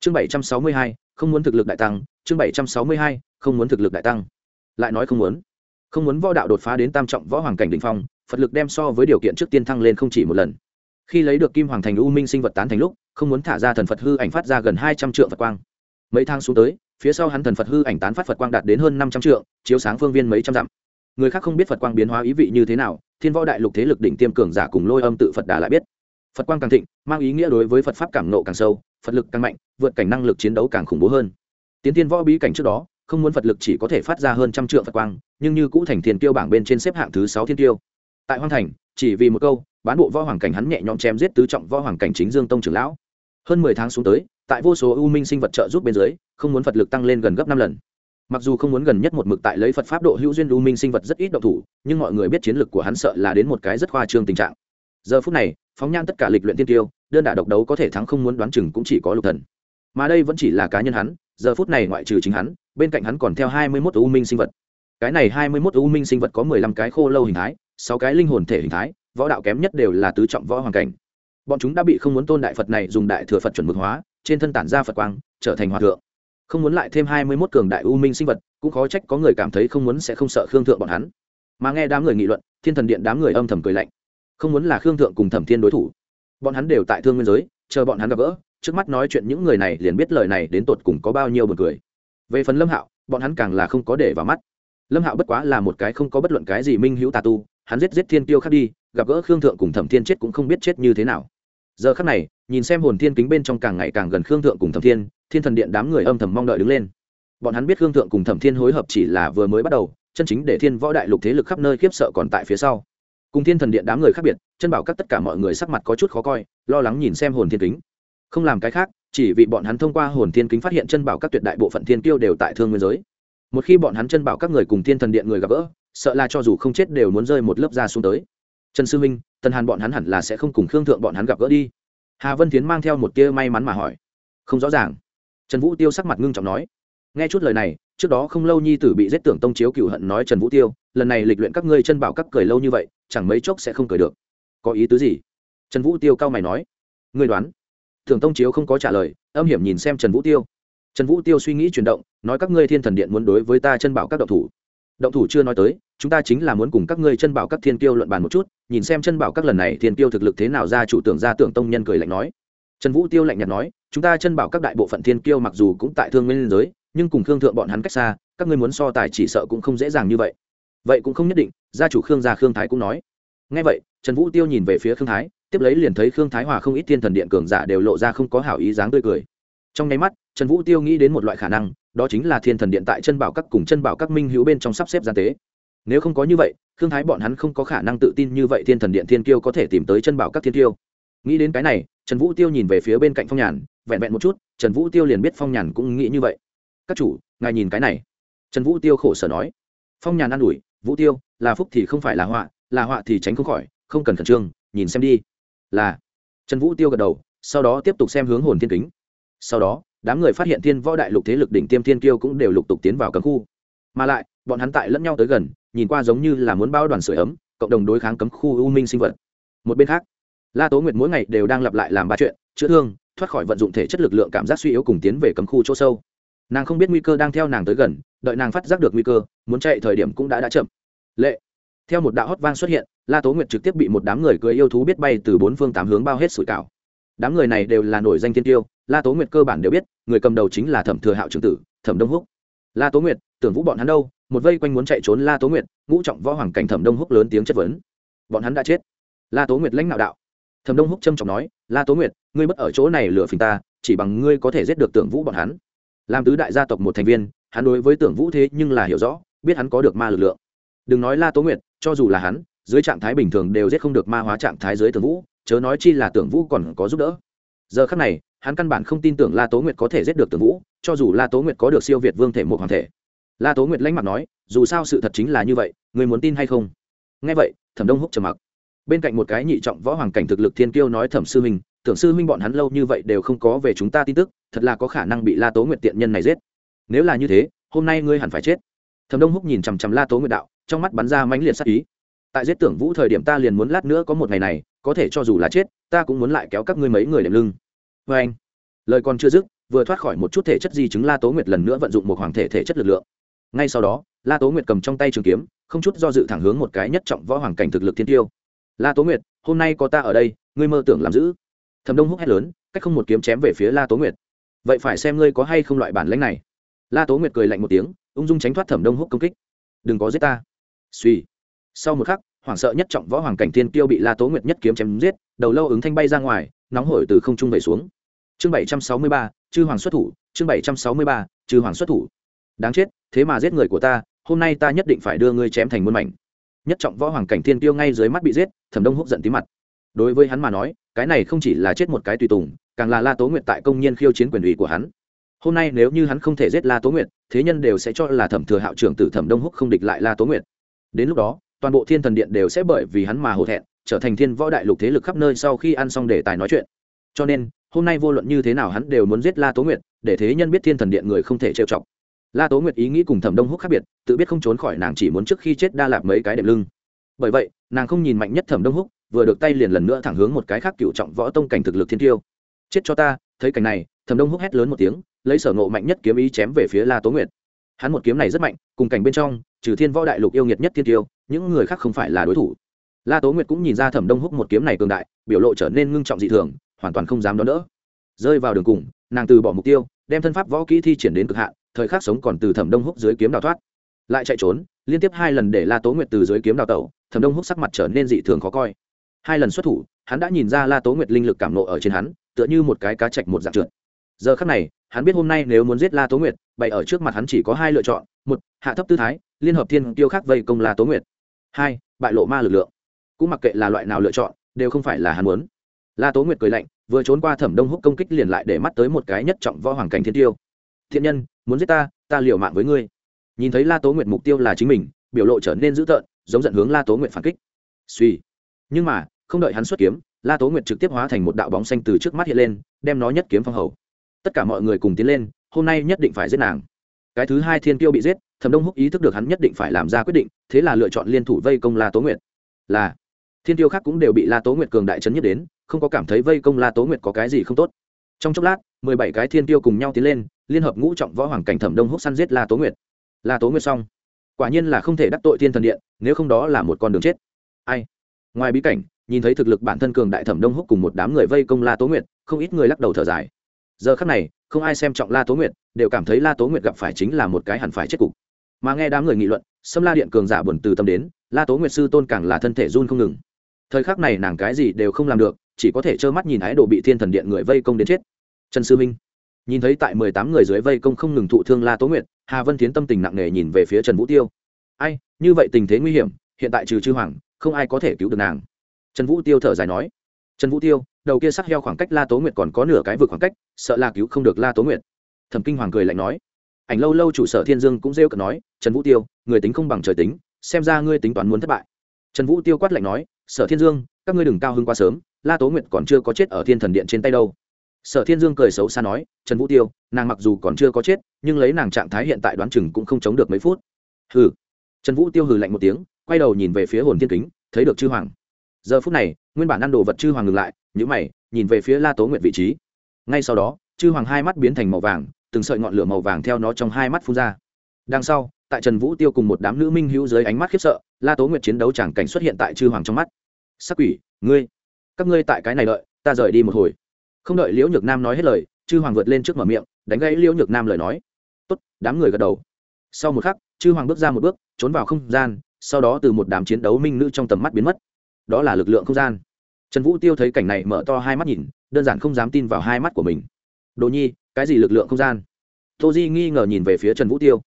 Chương bảy trăm sáu mươi hai, không muốn thực lực đại tăng, chương bảy trăm sáu mươi hai, không muốn thực lực đại tăng. Lại nói không muốn không muốn võ đạo đột phá đến tam trọng võ hoàng cảnh đ ỉ n h phong, phật lực đem so với điều kiện trước tiên thăng lên không chỉ một lần. Khi lấy được kim hoàng thành u minh sinh vật tán thành lúc, không muốn thả ra thần phật hư ảnh phát ra gần hai trăm triệu phật quang. Mấy thang xuống tới, phía sau hắn thần phật hư ảnh tán phát phật quang đạt đến hơn năm trăm triệu chiếu sáng phương viên mấy trăm dặm. Người khác không biết phật quang biến hóa ý vị như thế nào, thiên võ đại lục thế lực đỉnh tiêm cường giả cùng lôi âm tự phật đà lại biết. Phật quang càng thịnh, mang ý nghĩa đối với phật pháp càng nộ càng sâu, phật lực càng mạnh, vượt cảnh năng lực chiến đấu càng khủng bố hơn. Tiến tiên võ bí cảnh trước đó, không muốn phật lực chỉ có thể phát ra hơn trăm triệu phật quang nhưng như cũ thành thiên tiêu bảng bên trên xếp hạng thứ sáu thiên tiêu tại hoang thành, chỉ vì một câu, bán bộ võ hoàng cảnh hắn nhẹ nhõm chém giết tứ trọng võ hoàng cảnh chính dương tông trưởng lão. Hơn mười tháng xuống tới, tại vô số ưu minh sinh vật trợ giúp bên dưới, không muốn phật lực tăng lên gần gấp năm lần. Mặc dù không muốn gần nhất một mực tại lấy phật pháp độ hữu duyên ưu minh sinh vật rất ít độc thủ, nhưng mọi người biết chiến lược của hắn sợ là đến một cái rất khoa trương tình trạng. Giờ phút này, phóng nhan tất cả lịch luyện tiên tiêu đơn đả độc đấu có thể thắng không muốn đoán chừng cũng chỉ có lục thần. Mà đây vẫn chỉ là cá nhân hắn, giờ phút này ngoại trừ chính hắn, bên cạnh hắn còn theo hai mươi mốt ưu minh sinh vật cái này hai mươi mốt u minh sinh vật có mười lăm cái khô lâu hình thái, sáu cái linh hồn thể hình thái, võ đạo kém nhất đều là tứ trọng võ hoàng cảnh. Bọn chúng đã bị không muốn tôn đại phật này dùng đại thừa phật chuẩn mực hóa, trên thân tản ra phật quang, trở thành hòa thượng. Không muốn lại thêm hai mươi mốt cường đại u minh sinh vật, cũng khó trách có người cảm thấy không muốn sẽ không sợ khương thượng bọn hắn. Mà nghe đám người nghị luận, thiên thần điện đám người âm thầm cười lạnh. Không muốn là khương thượng cùng thẩm thiên đối thủ. Bọn hắn đều tại thương nguyên giới, chờ bọn hắn gặp gỡ, trước mắt nói chuyện những người này liền biết lời này đến tột cùng có bao nhiêu buồn cười. Về phần lâm hạo, bọn hắn càng là không có để vào mắt lâm hạo bất quá là một cái không có bất luận cái gì minh hữu tà tu, hắn giết giết thiên tiêu khác đi, gặp gỡ khương thượng cùng thẩm thiên chết cũng không biết chết như thế nào. Giờ khắc này, nhìn xem hồn thiên kính bên trong càng ngày càng gần khương thượng cùng thẩm thiên thiên thần điện đám người âm thầm mong đợi đứng lên. Bọn hắn biết khương thượng cùng thẩm thiên hối hợp chỉ là vừa mới bắt đầu, chân chính để thiên võ đại lục thế lực khắp nơi khiếp sợ còn tại phía sau. Cùng thiên thần điện đám người khác biệt, chân bảo các tất cả mọi người sắc mặt có chút khó coi, lo lắng nhìn xem hồn thiên kính. Không làm cái khác, chỉ vì bọn hắn thông qua hồn thiên kính phát hiện chân bảo các tuyệt đại bộ phận thiên kiêu đều tại thương nguyên giới một khi bọn hắn chân bảo các người cùng thiên thần điện người gặp gỡ, sợ là cho dù không chết đều muốn rơi một lớp da xuống tới. Trần sư minh, tần hàn bọn hắn hẳn là sẽ không cùng khương thượng bọn hắn gặp gỡ đi. Hà vân tiến mang theo một tia may mắn mà hỏi. Không rõ ràng. Trần vũ tiêu sắc mặt ngưng trọng nói. Nghe chút lời này, trước đó không lâu nhi tử bị giết tưởng tông chiếu cựu hận nói trần vũ tiêu, lần này lịch luyện các ngươi chân bảo các cười lâu như vậy, chẳng mấy chốc sẽ không cười được. Có ý tứ gì? Trần vũ tiêu cao mày nói. Ngươi đoán. Thường tông chiếu không có trả lời, âm hiểm nhìn xem trần vũ tiêu trần vũ tiêu suy nghĩ chuyển động, nói các ngươi thiên thần điện muốn đối với ta chân bảo các động thủ. Động thủ chưa nói tới, chúng ta chính là muốn cùng các ngươi chân bảo các thiên tiêu luận bàn một chút, nhìn xem chân bảo các lần này thiên tiêu thực lực thế nào ra chủ tưởng ra tưởng tông nhân cười lạnh nói. Trần vũ tiêu lạnh nhạt nói, chúng ta chân bảo các đại bộ phận thiên kiêu mặc dù cũng tại thương nguyên giới, nhưng cùng khương thượng bọn hắn cách xa, các ngươi muốn so tài chỉ sợ cũng không dễ dàng như vậy. Vậy cũng không nhất định, gia chủ khương gia khương thái cũng nói. Ngay vậy, trần vũ tiêu nhìn về phía khương thái, tiếp lấy liền thấy khương thái hòa không ít thiên thần điện cường giả đều lộ ra không có hảo ý dáng tươi cười. Trong nháy mắt trần vũ tiêu nghĩ đến một loại khả năng, đó chính là thiên thần điện tại chân bảo các cùng chân bảo các minh hữu bên trong sắp xếp gian tế. Nếu không có như vậy Thương thái bọn hắn không có khả năng tự tin như vậy thiên thần điện thiên kiêu có thể tìm tới chân bảo các thiên kiêu. Nghĩ đến cái này, trần vũ tiêu nhìn về phía bên cạnh phong nhàn, vẹn vẹn một chút, trần vũ tiêu liền biết phong nhàn cũng nghĩ như vậy. Các chủ, ngài nhìn cái này. Trần vũ tiêu khổ sở nói. Phong nhàn an ủi, vũ tiêu, là phúc thì không phải là họa là họa thì tránh không khỏi, không cần khẩn trương, nhìn xem đi. Là. Trần vũ tiêu gật đầu, sau đó tiếp tục xem hướng hồn thiên kính. Sau đó đám người phát hiện thiên võ đại lục thế lực đỉnh tiêm thiên kiêu cũng đều lục tục tiến vào cấm khu. Mà lại, bọn hắn tại lẫn nhau tới gần, nhìn qua giống như là muốn bao đoàn sửa ấm, cộng đồng đối kháng cấm khu u minh sinh vật. Một bên khác, la tố nguyệt mỗi ngày đều đang lặp lại làm ba chuyện, chữa thương, thoát khỏi vận dụng thể chất lực lượng cảm giác suy yếu cùng tiến về cấm khu chỗ sâu. Nàng không biết nguy cơ đang theo nàng tới gần, đợi nàng phát giác được nguy cơ, muốn chạy thời điểm cũng đã đã chậm. Lệ. Theo một đạo hót vang xuất hiện, la tố nguyệt trực tiếp bị một đám người cưới yêu thú biết bay từ bốn phương tám hướng bao hết sủi cảo đám người này đều là nổi danh thiên tiêu, la tố nguyệt cơ bản đều biết, người cầm đầu chính là thẩm thừa hạo trưởng tử, thẩm đông húc. La tố nguyệt, tưởng vũ bọn hắn đâu, một vây quanh muốn chạy trốn la tố nguyệt, ngũ trọng võ hoàng cảnh thẩm đông húc lớn tiếng chất vấn. Bọn hắn đã chết. La tố nguyệt lãnh đạo đạo. Thẩm đông húc trâm trọng nói, la tố nguyệt, ngươi mất ở chỗ này lừa phình ta, chỉ bằng ngươi có thể giết được tưởng vũ bọn hắn. Làm tứ đại gia tộc một thành viên, hắn đối với tưởng vũ thế nhưng là hiểu rõ, biết hắn có được ma lực lượng. Đừng nói la tố nguyệt, cho dù là hắn, dưới trạng thái bình thường đều giết không được ma hóa trạng thái dưới tưởng vũ chớ nói chi là tưởng vũ còn có giúp đỡ. Giờ khắc này, hắn căn bản không tin tưởng la tố nguyệt có thể giết được tưởng vũ, cho dù la tố nguyệt có được siêu việt vương thể một hoàng thể. La tố nguyệt lãnh mặt nói, dù sao sự thật chính là như vậy, người muốn tin hay không? Nghe vậy, thẩm đông húc trầm mặc. Bên cạnh một cái nhị trọng võ hoàng cảnh thực lực thiên kiêu nói thẩm sư minh tưởng sư minh bọn hắn lâu như vậy đều không có về chúng ta tin tức, thật là có khả năng bị la tố nguyệt tiện nhân này giết. Nếu là như thế, hôm nay ngươi hẳn phải chết. Thẩm đông húc nhìn chằm chằm la tố nguyệt đạo, trong mắt bắn ra mãnh liệt sắc ý. Tại giết tưởng vũ thời điểm ta liền muốn lát nữa có một ngày này có thể cho dù là chết, ta cũng muốn lại kéo các ngươi mấy người đệm lưng. Vê anh, lời còn chưa dứt, vừa thoát khỏi một chút thể chất di chứng, la tố nguyệt lần nữa vận dụng một hoàng thể thể chất lực lượng. Ngay sau đó, la tố nguyệt cầm trong tay trường kiếm, không chút do dự thẳng hướng một cái nhất trọng võ hoàng cảnh thực lực thiên tiêu. La tố nguyệt, hôm nay có ta ở đây, ngươi mơ tưởng làm giữ thẩm đông húc hét lớn, cách không một kiếm chém về phía la tố nguyệt. Vậy phải xem ngươi có hay không loại bản lãnh này. La tố nguyệt cười lạnh một tiếng, ung dung tránh thoát thẩm đông húc công kích. Đừng có giết ta. Suy sau một khắc hoảng sợ nhất trọng võ hoàng cảnh thiên kiêu bị la tố nguyệt nhất kiếm chém giết, đầu lâu ứng thanh bay ra ngoài, nóng hổi từ không trung về xuống. Chương bảy trăm sáu mươi ba, chư hoàng xuất thủ, chương bảy trăm sáu mươi ba, chư hoàng xuất thủ. Đáng chết, thế mà giết người của ta, hôm nay ta nhất định phải đưa ngươi chém thành muôn mảnh. Nhất trọng võ hoàng cảnh thiên tiêu ngay dưới mắt bị giết, thẩm đông húc giận tí mặt. Đối với hắn mà nói, cái này không chỉ là chết một cái tùy tùng, càng là la tố nguyệt tại công nhiên khiêu chiến quyền ủy của hắn. Hôm nay nếu như hắn không thể giết la tố nguyệt, thế nhân đều sẽ cho là thẩm thừa hạo trưởng tử thẩm đông húc không địch lại la tố nguyệt. Đến lúc đó toàn bộ thiên thần điện đều sẽ bởi vì hắn mà hổ thẹn, trở thành thiên võ đại lục thế lực khắp nơi sau khi ăn xong đề tài nói chuyện. Cho nên, hôm nay vô luận như thế nào hắn đều muốn giết la tố nguyệt, để thế nhân biết thiên thần điện người không thể trêu chọc. La tố nguyệt ý nghĩ cùng thẩm đông húc khác biệt, tự biết không trốn khỏi nàng chỉ muốn trước khi chết đa lạp mấy cái đệm lưng. Bởi vậy, nàng không nhìn mạnh nhất thẩm đông húc, vừa được tay liền lần nữa thẳng hướng một cái khác cựu trọng võ tông cảnh thực lực thiên tiêu. Chết cho ta, thấy cảnh này, thẩm đông húc hét lớn một tiếng, lấy sở ngộ mạnh nhất kiếm ý chém về phía la tố nguyệt. Hắn một kiếm này rất mạnh, cùng cảnh bên trong, trừ thiên võ đại lục yêu nghiệt nhất thiên tiêu những người khác không phải là đối thủ. La tố nguyệt cũng nhìn ra thẩm đông húc một kiếm này cường đại, biểu lộ trở nên ngưng trọng dị thường, hoàn toàn không dám đón đỡ. Rơi vào đường cùng, nàng từ bỏ mục tiêu, đem thân pháp võ kỹ thi triển đến cực hạn, thời khắc sống còn từ thẩm đông húc dưới kiếm đào thoát. Lại chạy trốn, liên tiếp hai lần để la tố nguyệt từ dưới kiếm đào tẩu, thẩm đông húc sắc mặt trở nên dị thường khó coi. Hai lần xuất thủ, hắn đã nhìn ra la tố nguyệt linh lực cảm nộ ở trên hắn, tựa như một cái cá chạch một dạng trượt. Giờ khắc này, hắn biết hôm nay nếu muốn giết la tố nguyệt, bày ở trước mặt hắn chỉ có hai lựa chọn, một, hạ thấp tư thái, liên hợp thiên tiêu khác vây công la tố nguyệt hai, bại lộ ma lực lượng. Cũng mặc kệ là loại nào lựa chọn, đều không phải là hắn muốn. La tố nguyệt cười lạnh, vừa trốn qua thẩm đông húc công kích liền lại để mắt tới một cái nhất trọng võ hoàng cảnh thiên tiêu. Thiện nhân, muốn giết ta ta liều mạng với ngươi. Nhìn thấy la tố nguyệt mục tiêu là chính mình, biểu lộ trở nên dữ tợn, giống dẫn hướng la tố nguyệt phản kích. Suy. Nhưng mà, không đợi hắn xuất kiếm, la tố nguyệt trực tiếp hóa thành một đạo bóng xanh từ trước mắt hiện lên, đem nó nhất kiếm phong hầu. Tất cả mọi người cùng tiến lên, hôm nay nhất định phải giết nàng. Cái thứ hai thiên tiêu bị giết thẩm đông húc ý thức được hắn nhất định phải làm ra quyết định, thế là lựa chọn liên thủ vây công la tố nguyệt. Là, thiên tiêu khác cũng đều bị la tố nguyệt cường đại trấn nhất đến, không có cảm thấy vây công la tố nguyệt có cái gì không tốt. Trong chốc lát, mười bảy cái thiên tiêu cùng nhau tiến lên, liên hợp ngũ trọng võ hoàng cảnh thẩm đông húc săn giết la tố nguyệt. La tố nguyệt xong, quả nhiên là không thể đắc tội thiên thần điện, nếu không đó là một con đường chết. Ai? Ngoài bí cảnh, nhìn thấy thực lực bản thân cường đại thẩm đông húc cùng một đám người vây công la tố nguyệt, không ít người lắc đầu thở dài. Giờ khắc này, không ai xem trọng la tố nguyệt, đều cảm thấy la tố nguyệt gặp phải chính là một cái hẳn phải chết cục mà nghe đám người nghị luận, sâm la điện cường giả buồn từ tâm đến, la tố nguyệt sư tôn càng là thân thể run không ngừng. Thời khắc này nàng cái gì đều không làm được, chỉ có thể trơ mắt nhìn ái đồ bị thiên thần điện người vây công đến chết. Trần sư minh, nhìn thấy tại mười tám người dưới vây công không ngừng thụ thương la tố nguyệt, hà vân tiến tâm tình nặng nề nhìn về phía trần vũ tiêu. Ai, như vậy tình thế nguy hiểm, hiện tại trừ chư hoàng, không ai có thể cứu được nàng. Trần vũ tiêu thở dài nói. Trần vũ tiêu, đầu kia sắc heo khoảng cách la tố nguyệt còn có nửa cái vực khoảng cách, sợ là cứu không được la tố nguyệt. Thẩm kinh hoàng cười lạnh nói ảnh lâu lâu chủ sở thiên dương cũng rêu cợt nói, trần vũ tiêu, người tính không bằng trời tính, xem ra ngươi tính toán muốn thất bại. Trần vũ tiêu quát lạnh nói, sở thiên dương, các ngươi đừng cao hơn quá sớm, la tố nguyện còn chưa có chết ở thiên thần điện trên tay đâu. Sở thiên dương cười xấu xa nói, trần vũ tiêu, nàng mặc dù còn chưa có chết, nhưng lấy nàng trạng thái hiện tại đoán chừng cũng không chống được mấy phút. Hừ. Trần vũ tiêu hừ lạnh một tiếng, quay đầu nhìn về phía hồn thiên kính, thấy được chư hoàng. Giờ phút này, nguyên bản ăn đồ vật chư hoàng ngừng lại nhữ mày, nhìn về phía la tố nguyện vị trí. Ngay sau đó, chư hoàng hai mắt biến thành màu vàng từng sợi ngọn lửa màu vàng theo nó trong hai mắt phun ra. Đằng sau, tại trần vũ tiêu cùng một đám nữ minh hữu dưới ánh mắt khiếp sợ, la tố nguyệt chiến đấu chẳng cảnh xuất hiện tại chư hoàng trong mắt. Sắc quỷ, ngươi, các ngươi tại cái này đợi, ta rời đi một hồi. Không đợi liễu nhược nam nói hết lời, chư hoàng vượt lên trước mở miệng, đánh gãy liễu nhược nam lời nói. Tốt, đám người gật đầu. Sau một khắc, chư hoàng bước ra một bước, trốn vào không gian, sau đó từ một đám chiến đấu minh nữ trong tầm mắt biến mất. Đó là lực lượng không gian. Trần vũ tiêu thấy cảnh này mở to hai mắt nhìn, đơn giản không dám tin vào hai mắt của mình. Đồ nhi cái gì lực lượng không gian? Tô di nghi ngờ nhìn về phía trần vũ tiêu.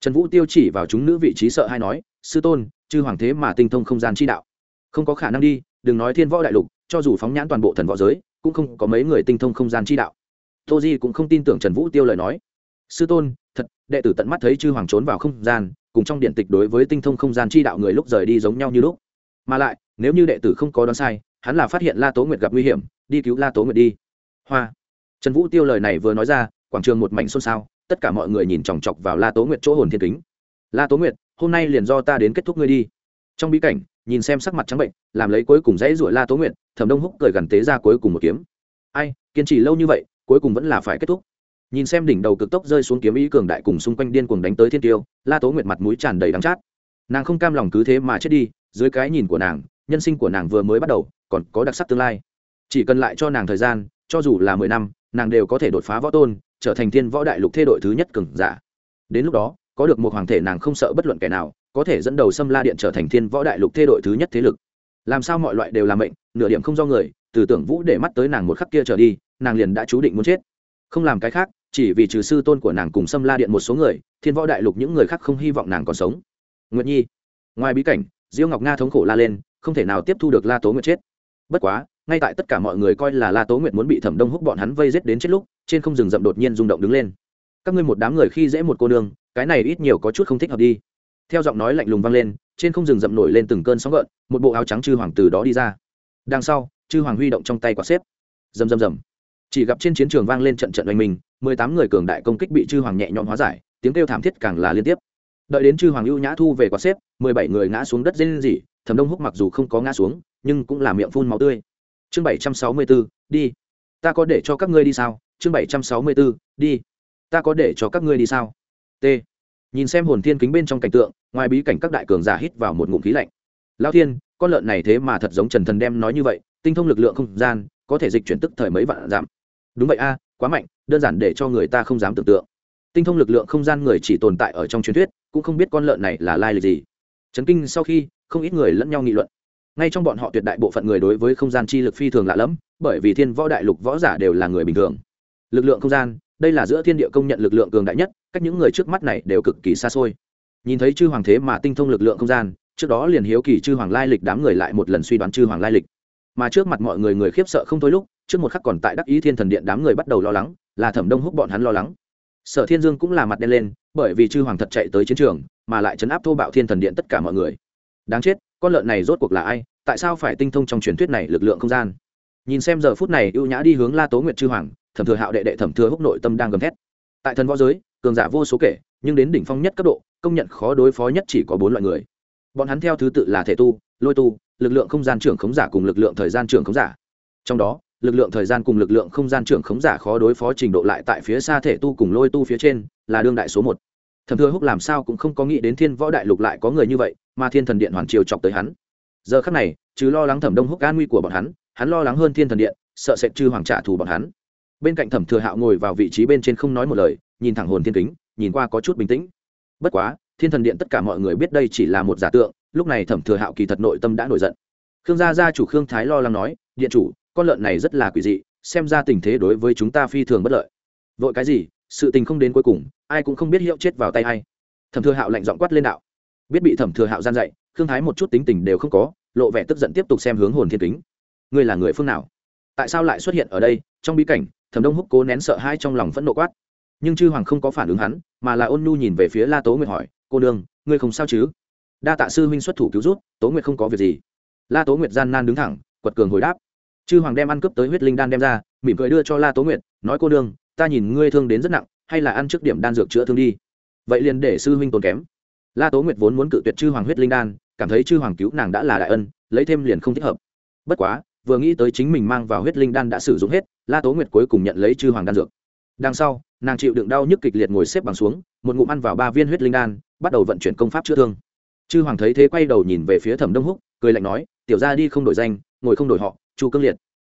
Trần vũ tiêu chỉ vào chúng nữ vị trí sợ hay nói, sư tôn, chư hoàng thế mà tinh thông không gian chi đạo. Không có khả năng đi, đừng nói thiên võ đại lục, cho dù phóng nhãn toàn bộ thần võ giới, cũng không có mấy người tinh thông không gian chi đạo. Tô di cũng không tin tưởng trần vũ tiêu lời nói. Sư tôn, thật, đệ tử tận mắt thấy chư hoàng trốn vào không gian, cùng trong điện tịch đối với tinh thông không gian chi đạo người lúc rời đi giống nhau như lúc. Mà lại, nếu như đệ tử không có đoán sai, hắn là phát hiện la tố nguyệt gặp nguy hiểm, đi cứu la tố nguyệt đi. Hoa trần vũ tiêu lời này vừa nói ra, quảng trường một mảnh xôn xao, tất cả mọi người nhìn chòng chọc vào la tố nguyệt chỗ hồn thiên kính. La tố nguyệt, hôm nay liền do ta đến kết thúc ngươi đi. Trong bí cảnh, nhìn xem sắc mặt trắng bệnh, làm lấy cuối cùng dãy ruổi la tố nguyệt, thẩm đông húc cười gần tế ra cuối cùng một kiếm. Ai, kiên trì lâu như vậy, cuối cùng vẫn là phải kết thúc. Nhìn xem đỉnh đầu cực tốc rơi xuống kiếm ý cường đại cùng xung quanh điên cuồng đánh tới thiên tiêu, la tố nguyệt mặt mũi tràn đầy đắng chát. Nàng không cam lòng cứ thế mà chết đi, dưới cái nhìn của nàng, nhân sinh của nàng vừa mới bắt đầu, còn có đặc sắc tương lai. Chỉ cần lại cho nàng thời gian, cho dù là mười năm nàng đều có thể đột phá võ tôn, trở thành thiên võ đại lục thê đội thứ nhất cường giả. Đến lúc đó, có được một hoàng thể nàng không sợ bất luận kẻ nào, có thể dẫn đầu xâm la điện trở thành thiên võ đại lục thê đội thứ nhất thế lực. Làm sao mọi loại đều là mệnh, nửa điểm không do người, từ tưởng vũ để mắt tới nàng một khắc kia trở đi, nàng liền đã chú định muốn chết. Không làm cái khác, chỉ vì trừ sư tôn của nàng cùng xâm la điện một số người, thiên võ đại lục những người khác không hy vọng nàng còn sống. Nguyệt nhi, ngoài bí cảnh, diêu ngọc nga thống khổ la lên, không thể nào tiếp thu được la tố nguyệt chết. Bất quá ngay tại tất cả mọi người coi là la tố nguyệt muốn bị thẩm đông húc bọn hắn vây giết đến chết lúc, trên không rừng rậm đột nhiên rung động đứng lên. Các ngươi một đám người khi dễ một cô nương, cái này ít nhiều có chút không thích hợp đi. Theo giọng nói lạnh lùng vang lên, trên không rừng rậm nổi lên từng cơn sóng gợn, một bộ áo trắng chư hoàng từ đó đi ra. Đằng sau, chư hoàng huy động trong tay quả xếp. Rầm rầm rầm. Chỉ gặp trên chiến trường vang lên trận trận oanh minh, mười tám người cường đại công kích bị chư hoàng nhẹ nhõm hóa giải, tiếng kêu thảm thiết càng là liên tiếp. Đợi đến chư hoàng ưu nhã thu về quả xếp, mười bảy người ngã xuống đất dê lên thẩm đông húc mặc dù không có ngã xuống, nhưng cũng là miệng phun máu tươi chương bảy trăm sáu mươi b ố đi. Ta có để cho các ngươi đi sao? Chương bảy trăm sáu mươi b ố đi. Ta có để cho các ngươi đi sao? T. Nhìn xem hồn thiên kính bên trong cảnh tượng, ngoài bí cảnh các đại cường giả hít vào một ngụm khí lạnh. Lao thiên, con lợn này thế mà thật giống trần thần đem nói như vậy, tinh thông lực lượng không gian, có thể dịch chuyển tức thời mấy vạn giảm đúng vậy a, quá mạnh, đơn giản để cho người ta không dám tưởng tượng. Tinh thông lực lượng không gian người chỉ tồn tại ở trong truyền thuyết, cũng không biết con lợn này là lai lịch gì. Chấn kinh sau khi, không ít người lẫn nhau nghị luận ngay trong bọn họ tuyệt đại bộ phận người đối với không gian chi lực phi thường lạ lẫm, bởi vì thiên võ đại lục võ giả đều là người bình thường. Lực lượng không gian, đây là giữa thiên địa công nhận lực lượng cường đại nhất, cách những người trước mắt này đều cực kỳ xa xôi. Nhìn thấy chư hoàng thế mà tinh thông lực lượng không gian, trước đó liền hiếu kỳ chư hoàng lai lịch đám người lại một lần suy đoán chư hoàng lai lịch. Mà trước mặt mọi người người khiếp sợ không thôi lúc, trước một khắc còn tại đắc ý thiên thần điện đám người bắt đầu lo lắng, là thẩm đông húc bọn hắn lo lắng. Sở thiên dương cũng là mặt đen lên, bởi vì chư hoàng thật chạy tới chiến trường, mà lại chấn áp thô bạo thiên thần điện tất cả mọi người. Đáng chết con lợn này rốt cuộc là ai? Tại sao phải tinh thông trong truyền thuyết này lực lượng không gian? Nhìn xem giờ phút này ưu nhã đi hướng la tố nguyệt chư hoàng, thẩm thừa hạo đệ đệ thẩm thừa húc nội tâm đang gầm thét. Tại thần võ giới, cường giả vô số kể, nhưng đến đỉnh phong nhất cấp độ, công nhận khó đối phó nhất chỉ có bốn loại người. Bọn hắn theo thứ tự là thể tu, lôi tu, lực lượng không gian trưởng khống giả cùng lực lượng thời gian trưởng khống giả. Trong đó, lực lượng thời gian cùng lực lượng không gian trưởng khống giả khó đối phó trình độ lại tại phía xa thể tu cùng lôi tu phía trên, là đương đại số một thẩm thừa húc làm sao cũng không có nghĩ đến thiên võ đại lục lại có người như vậy, mà thiên thần điện hoàn triều chọc tới hắn. Giờ khắc này, chứ lo lắng thẩm đông húc an nguy của bọn hắn hắn lo lắng hơn thiên thần điện, sợ sệt chư hoàng trả thù bọn hắn. Bên cạnh thẩm thừa hạo ngồi vào vị trí bên trên không nói một lời, nhìn thẳng hồn thiên kính, nhìn qua có chút bình tĩnh. Bất quá, thiên thần điện tất cả mọi người biết đây chỉ là một giả tượng, lúc này thẩm thừa hạo kỳ thật nội tâm đã nổi giận. Khương gia gia chủ khương thái lo lắng nói, điện chủ, con lợn này rất là quỷ dị, xem ra tình thế đối với chúng ta phi thường bất lợi. Vội cái gì, sự tình không đến cuối cùng ai cũng không biết hiệu chết vào tay ai. Thẩm thừa hạo lạnh giọng quát lên đạo. Biết bị thẩm thừa hạo gian dạy, khương thái một chút tính tình đều không có, lộ vẻ tức giận tiếp tục xem hướng hồn thiên kính. Ngươi là người phương nào? Tại sao lại xuất hiện ở đây? Trong bí cảnh, thẩm đông húc cố nén sợ hai trong lòng phẫn nộ quát. Nhưng chư hoàng không có phản ứng hắn, mà là ôn nhu nhìn về phía la tố nguyệt hỏi, cô đương ngươi không sao chứ? Đa tạ sư huynh xuất thủ cứu rút tố nguyệt không có việc gì. La tố nguyệt gian nan đứng thẳng, quật cường hồi đáp. Chư hoàng đem ăn cướp tới huyết linh đan đem ra, mỉm cười đưa cho la tố nguyệt, nói cô đương ta nhìn ngươi thương đến rất nặng hay là ăn trước điểm đan dược chữa thương đi. Vậy liền để sư huynh tốn kém. La tố nguyệt vốn muốn cự tuyệt chư hoàng huyết linh đan, cảm thấy chư hoàng cứu nàng đã là đại ân, lấy thêm liền không thích hợp. Bất quá, vừa nghĩ tới chính mình mang vào huyết linh đan đã sử dụng hết, la tố nguyệt cuối cùng nhận lấy chư hoàng đan dược. Đằng sau, nàng chịu đựng đau nhức kịch liệt ngồi xếp bằng xuống, một ngụm ăn vào ba viên huyết linh đan, bắt đầu vận chuyển công pháp chữa thương. Chư hoàng thấy thế quay đầu nhìn về phía thẩm đông húc, cười lạnh nói, tiểu ra đi không đổi danh, ngồi không đổi họ, chu cương liệt.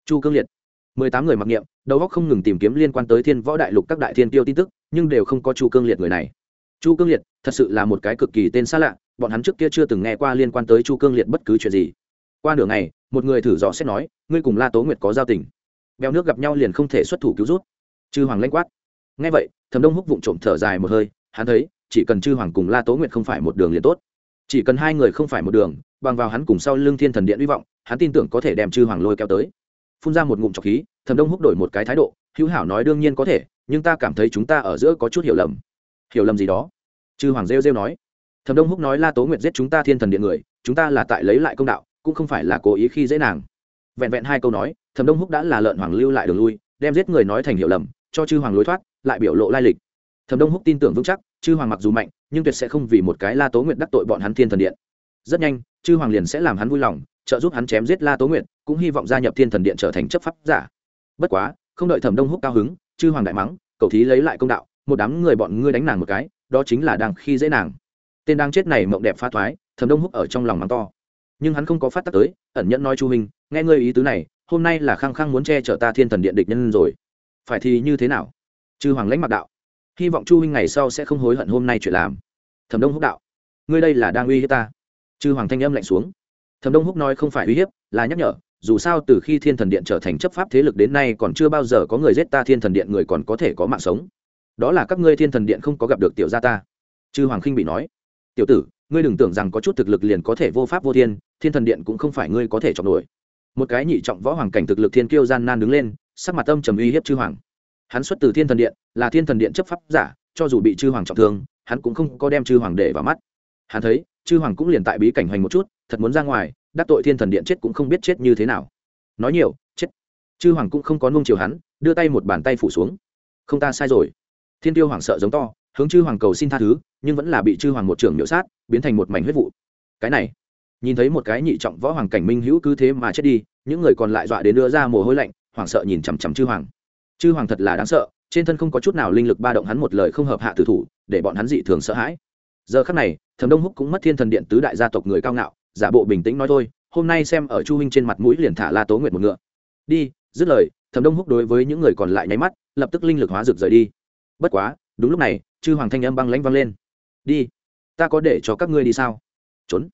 Chu cương liệt, mười tám người mặc niệm đầu óc không ngừng tìm kiếm liên quan tới thiên võ đại lục các đại thiên tiêu tin tức, nhưng đều không có chu cương liệt người này. Chu cương liệt thật sự là một cái cực kỳ tên xa lạ, bọn hắn trước kia chưa từng nghe qua liên quan tới chu cương liệt bất cứ chuyện gì. Qua nửa ngày, một người thử dò xét nói, ngươi cùng la tố nguyệt có giao tình? Bèo nước gặp nhau liền không thể xuất thủ cứu rút. Chư hoàng lanh quát. Ngay vậy thầm đông húc vụng trộm thở dài một hơi, hắn thấy, chỉ cần chư hoàng cùng la tố nguyệt không phải một đường liền tốt. Chỉ cần hai người không phải một đường, bằng vào hắn cùng sau lưng thiên thần điện hy vọng, hắn tin tưởng có thể đem chư hoàng lôi kéo tới phun ra một ngụm trọc khí, thẩm đông húc đổi một cái thái độ, hữu hảo nói đương nhiên có thể, nhưng ta cảm thấy chúng ta ở giữa có chút hiểu lầm. Hiểu lầm gì đó? Chư hoàng rêu rêu nói. Thẩm đông húc nói la tố nguyệt giết chúng ta thiên thần điện người, chúng ta là tại lấy lại công đạo, cũng không phải là cố ý khi dễ nàng. Vẹn vẹn hai câu nói, thẩm đông húc đã là lợn hoàng lưu lại đường lui, đem giết người nói thành hiểu lầm, cho chư hoàng lối thoát, lại biểu lộ lai lịch. Thẩm đông húc tin tưởng vững chắc, chư hoàng mặc dù mạnh, nhưng tuyệt sẽ không vì một cái la tố nguyệt đắc tội bọn hắn thiên thần điện. Rất nhanh, chư hoàng liền sẽ làm hắn vui lòng trợ giúp hắn chém giết la tố nguyệt, cũng hy vọng gia nhập thiên thần điện trở thành chấp pháp giả. Bất quá, không đợi thẩm đông húc cao hứng, chư hoàng đại mắng, cầu thí lấy lại công đạo, một đám người bọn ngươi đánh nàng một cái, đó chính là đang khi dễ nàng. Tên đang chết này mộng đẹp pha thoái, thẩm đông húc ở trong lòng mắng to. Nhưng hắn không có phát tác tới, ẩn nhẫn nói chu huynh nghe ngươi ý tứ này, hôm nay là khăng khăng muốn che chở ta thiên thần điện địch nhân rồi. Phải thì như thế nào? Chư hoàng lãnh mặc đạo. Hy vọng chu huynh ngày sau sẽ không hối hận hôm nay chuyện làm. Thẩm đông húc đạo. Ngươi đây là đang uy hiếp ta. Chư hoàng thanh âm lạnh xuống thẩm đông húc nói không phải uy hiếp, là nhắc nhở, dù sao từ khi thiên thần điện trở thành chấp pháp thế lực đến nay còn chưa bao giờ có người giết ta, thiên thần điện người còn có thể có mạng sống. Đó là các ngươi thiên thần điện không có gặp được tiểu gia ta. Chư hoàng khinh bị nói, tiểu tử, ngươi đừng tưởng rằng có chút thực lực liền có thể vô pháp vô thiên thiên thần điện cũng không phải ngươi có thể chọn nổi. Một cái nhị trọng võ hoàng cảnh thực lực thiên kiêu gian nan đứng lên, sắc mặt tâm trầm uy hiếp chư hoàng. Hắn xuất từ thiên thần điện, là thiên thần điện chấp pháp giả, cho dù bị chư hoàng trọng thương, hắn cũng không có đem chư hoàng để vào mắt. Hắn thấy chư hoàng cũng liền tại bí cảnh hoành một chút, thật muốn ra ngoài, đắc tội thiên thần điện chết cũng không biết chết như thế nào. Nói nhiều, chết. Chư hoàng cũng không có nung chiều hắn, đưa tay một bàn tay phủ xuống. Không ta sai rồi. Thiên tiêu hoàng sợ giống to, hướng chư hoàng cầu xin tha thứ, nhưng vẫn là bị chư hoàng một trưởng miễu sát, biến thành một mảnh huyết vụ. Cái này, nhìn thấy một cái nhị trọng võ hoàng cảnh minh hữu cứ thế mà chết đi, những người còn lại dọa đến đưa ra mồ hôi lạnh, hoảng sợ nhìn chằm chằm chư hoàng. Chư hoàng thật là đáng sợ, trên thân không có chút nào linh lực ba động hắn một lời không hợp hạ tử thủ, để bọn hắn dị thường sợ hãi giờ khắc này, thẩm đông húc cũng mất thiên thần điện tứ đại gia tộc người cao ngạo, giả bộ bình tĩnh nói thôi, hôm nay xem ở chu huynh trên mặt mũi liền thả la tố nguyệt một ngựa. Đi, dứt lời, thẩm đông húc đối với những người còn lại nháy mắt, lập tức linh lực hóa rực rời đi. Bất quá, đúng lúc này, chư hoàng thanh âm băng lãnh vang lên. Đi, ta có để cho các ngươi đi sao? Trốn.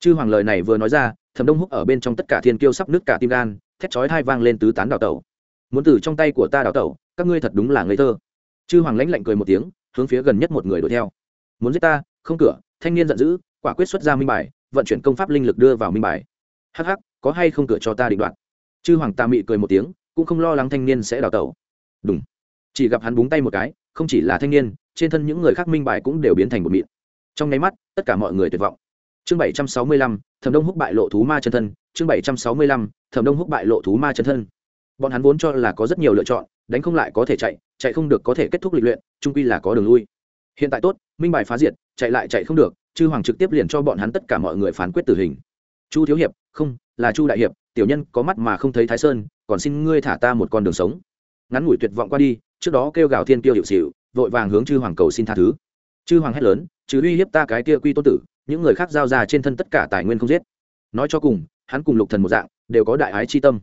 Chư hoàng lời này vừa nói ra, thẩm đông húc ở bên trong tất cả thiên kiêu sắp nứt cả tim gan, thét chói hai vang lên tứ tán đào tẩu. Muốn từ trong tay của ta đào tẩu, các ngươi thật đúng là ngây thơ. Chư hoàng lãnh lạnh cười một tiếng, hướng phía gần nhất một người đuổi theo. Muốn giết ta không cửa, thanh niên giận dữ, quả quyết xuất ra minh bài, vận chuyển công pháp linh lực đưa vào minh bài. Hh có hay không cửa cho ta định đoạt? Chư hoàng Tà mị cười một tiếng, cũng không lo lắng thanh niên sẽ đào tẩu. Đúng chỉ gặp hắn búng tay một cái, không chỉ là thanh niên, trên thân những người khác minh bài cũng đều biến thành một mịn. Trong nháy mắt, tất cả mọi người tuyệt vọng. Chương bảy trăm sáu mươi lăm, thẩm đông húc bại lộ thú ma chân thân. Chương bảy trăm sáu mươi lăm, thẩm đông húc bại lộ thú ma chân thân. Bọn hắn vốn cho là có rất nhiều lựa chọn, đánh không lại có thể chạy chạy không được có thể kết thúc lịch luyện trung quy là có đường lui. Hiện tại tốt, minh bài phá diệt chạy lại chạy không được, chư hoàng trực tiếp liền cho bọn hắn tất cả mọi người phán quyết tử hình. Chu thiếu hiệp, không, là chu đại hiệp, tiểu nhân có mắt mà không thấy thái sơn, còn xin ngươi thả ta một con đường sống. Ngắn ngủi tuyệt vọng qua đi, trước đó kêu gào thiên tiêu hiệu xịu vội vàng hướng chư hoàng cầu xin tha thứ. Chư hoàng hét lớn chứ uy hiếp ta cái kia quy tôn tử, những người khác giao ra trên thân tất cả tài nguyên không giết. Nói cho cùng, hắn cùng lục thần một dạng, đều có đại ái chi tâm.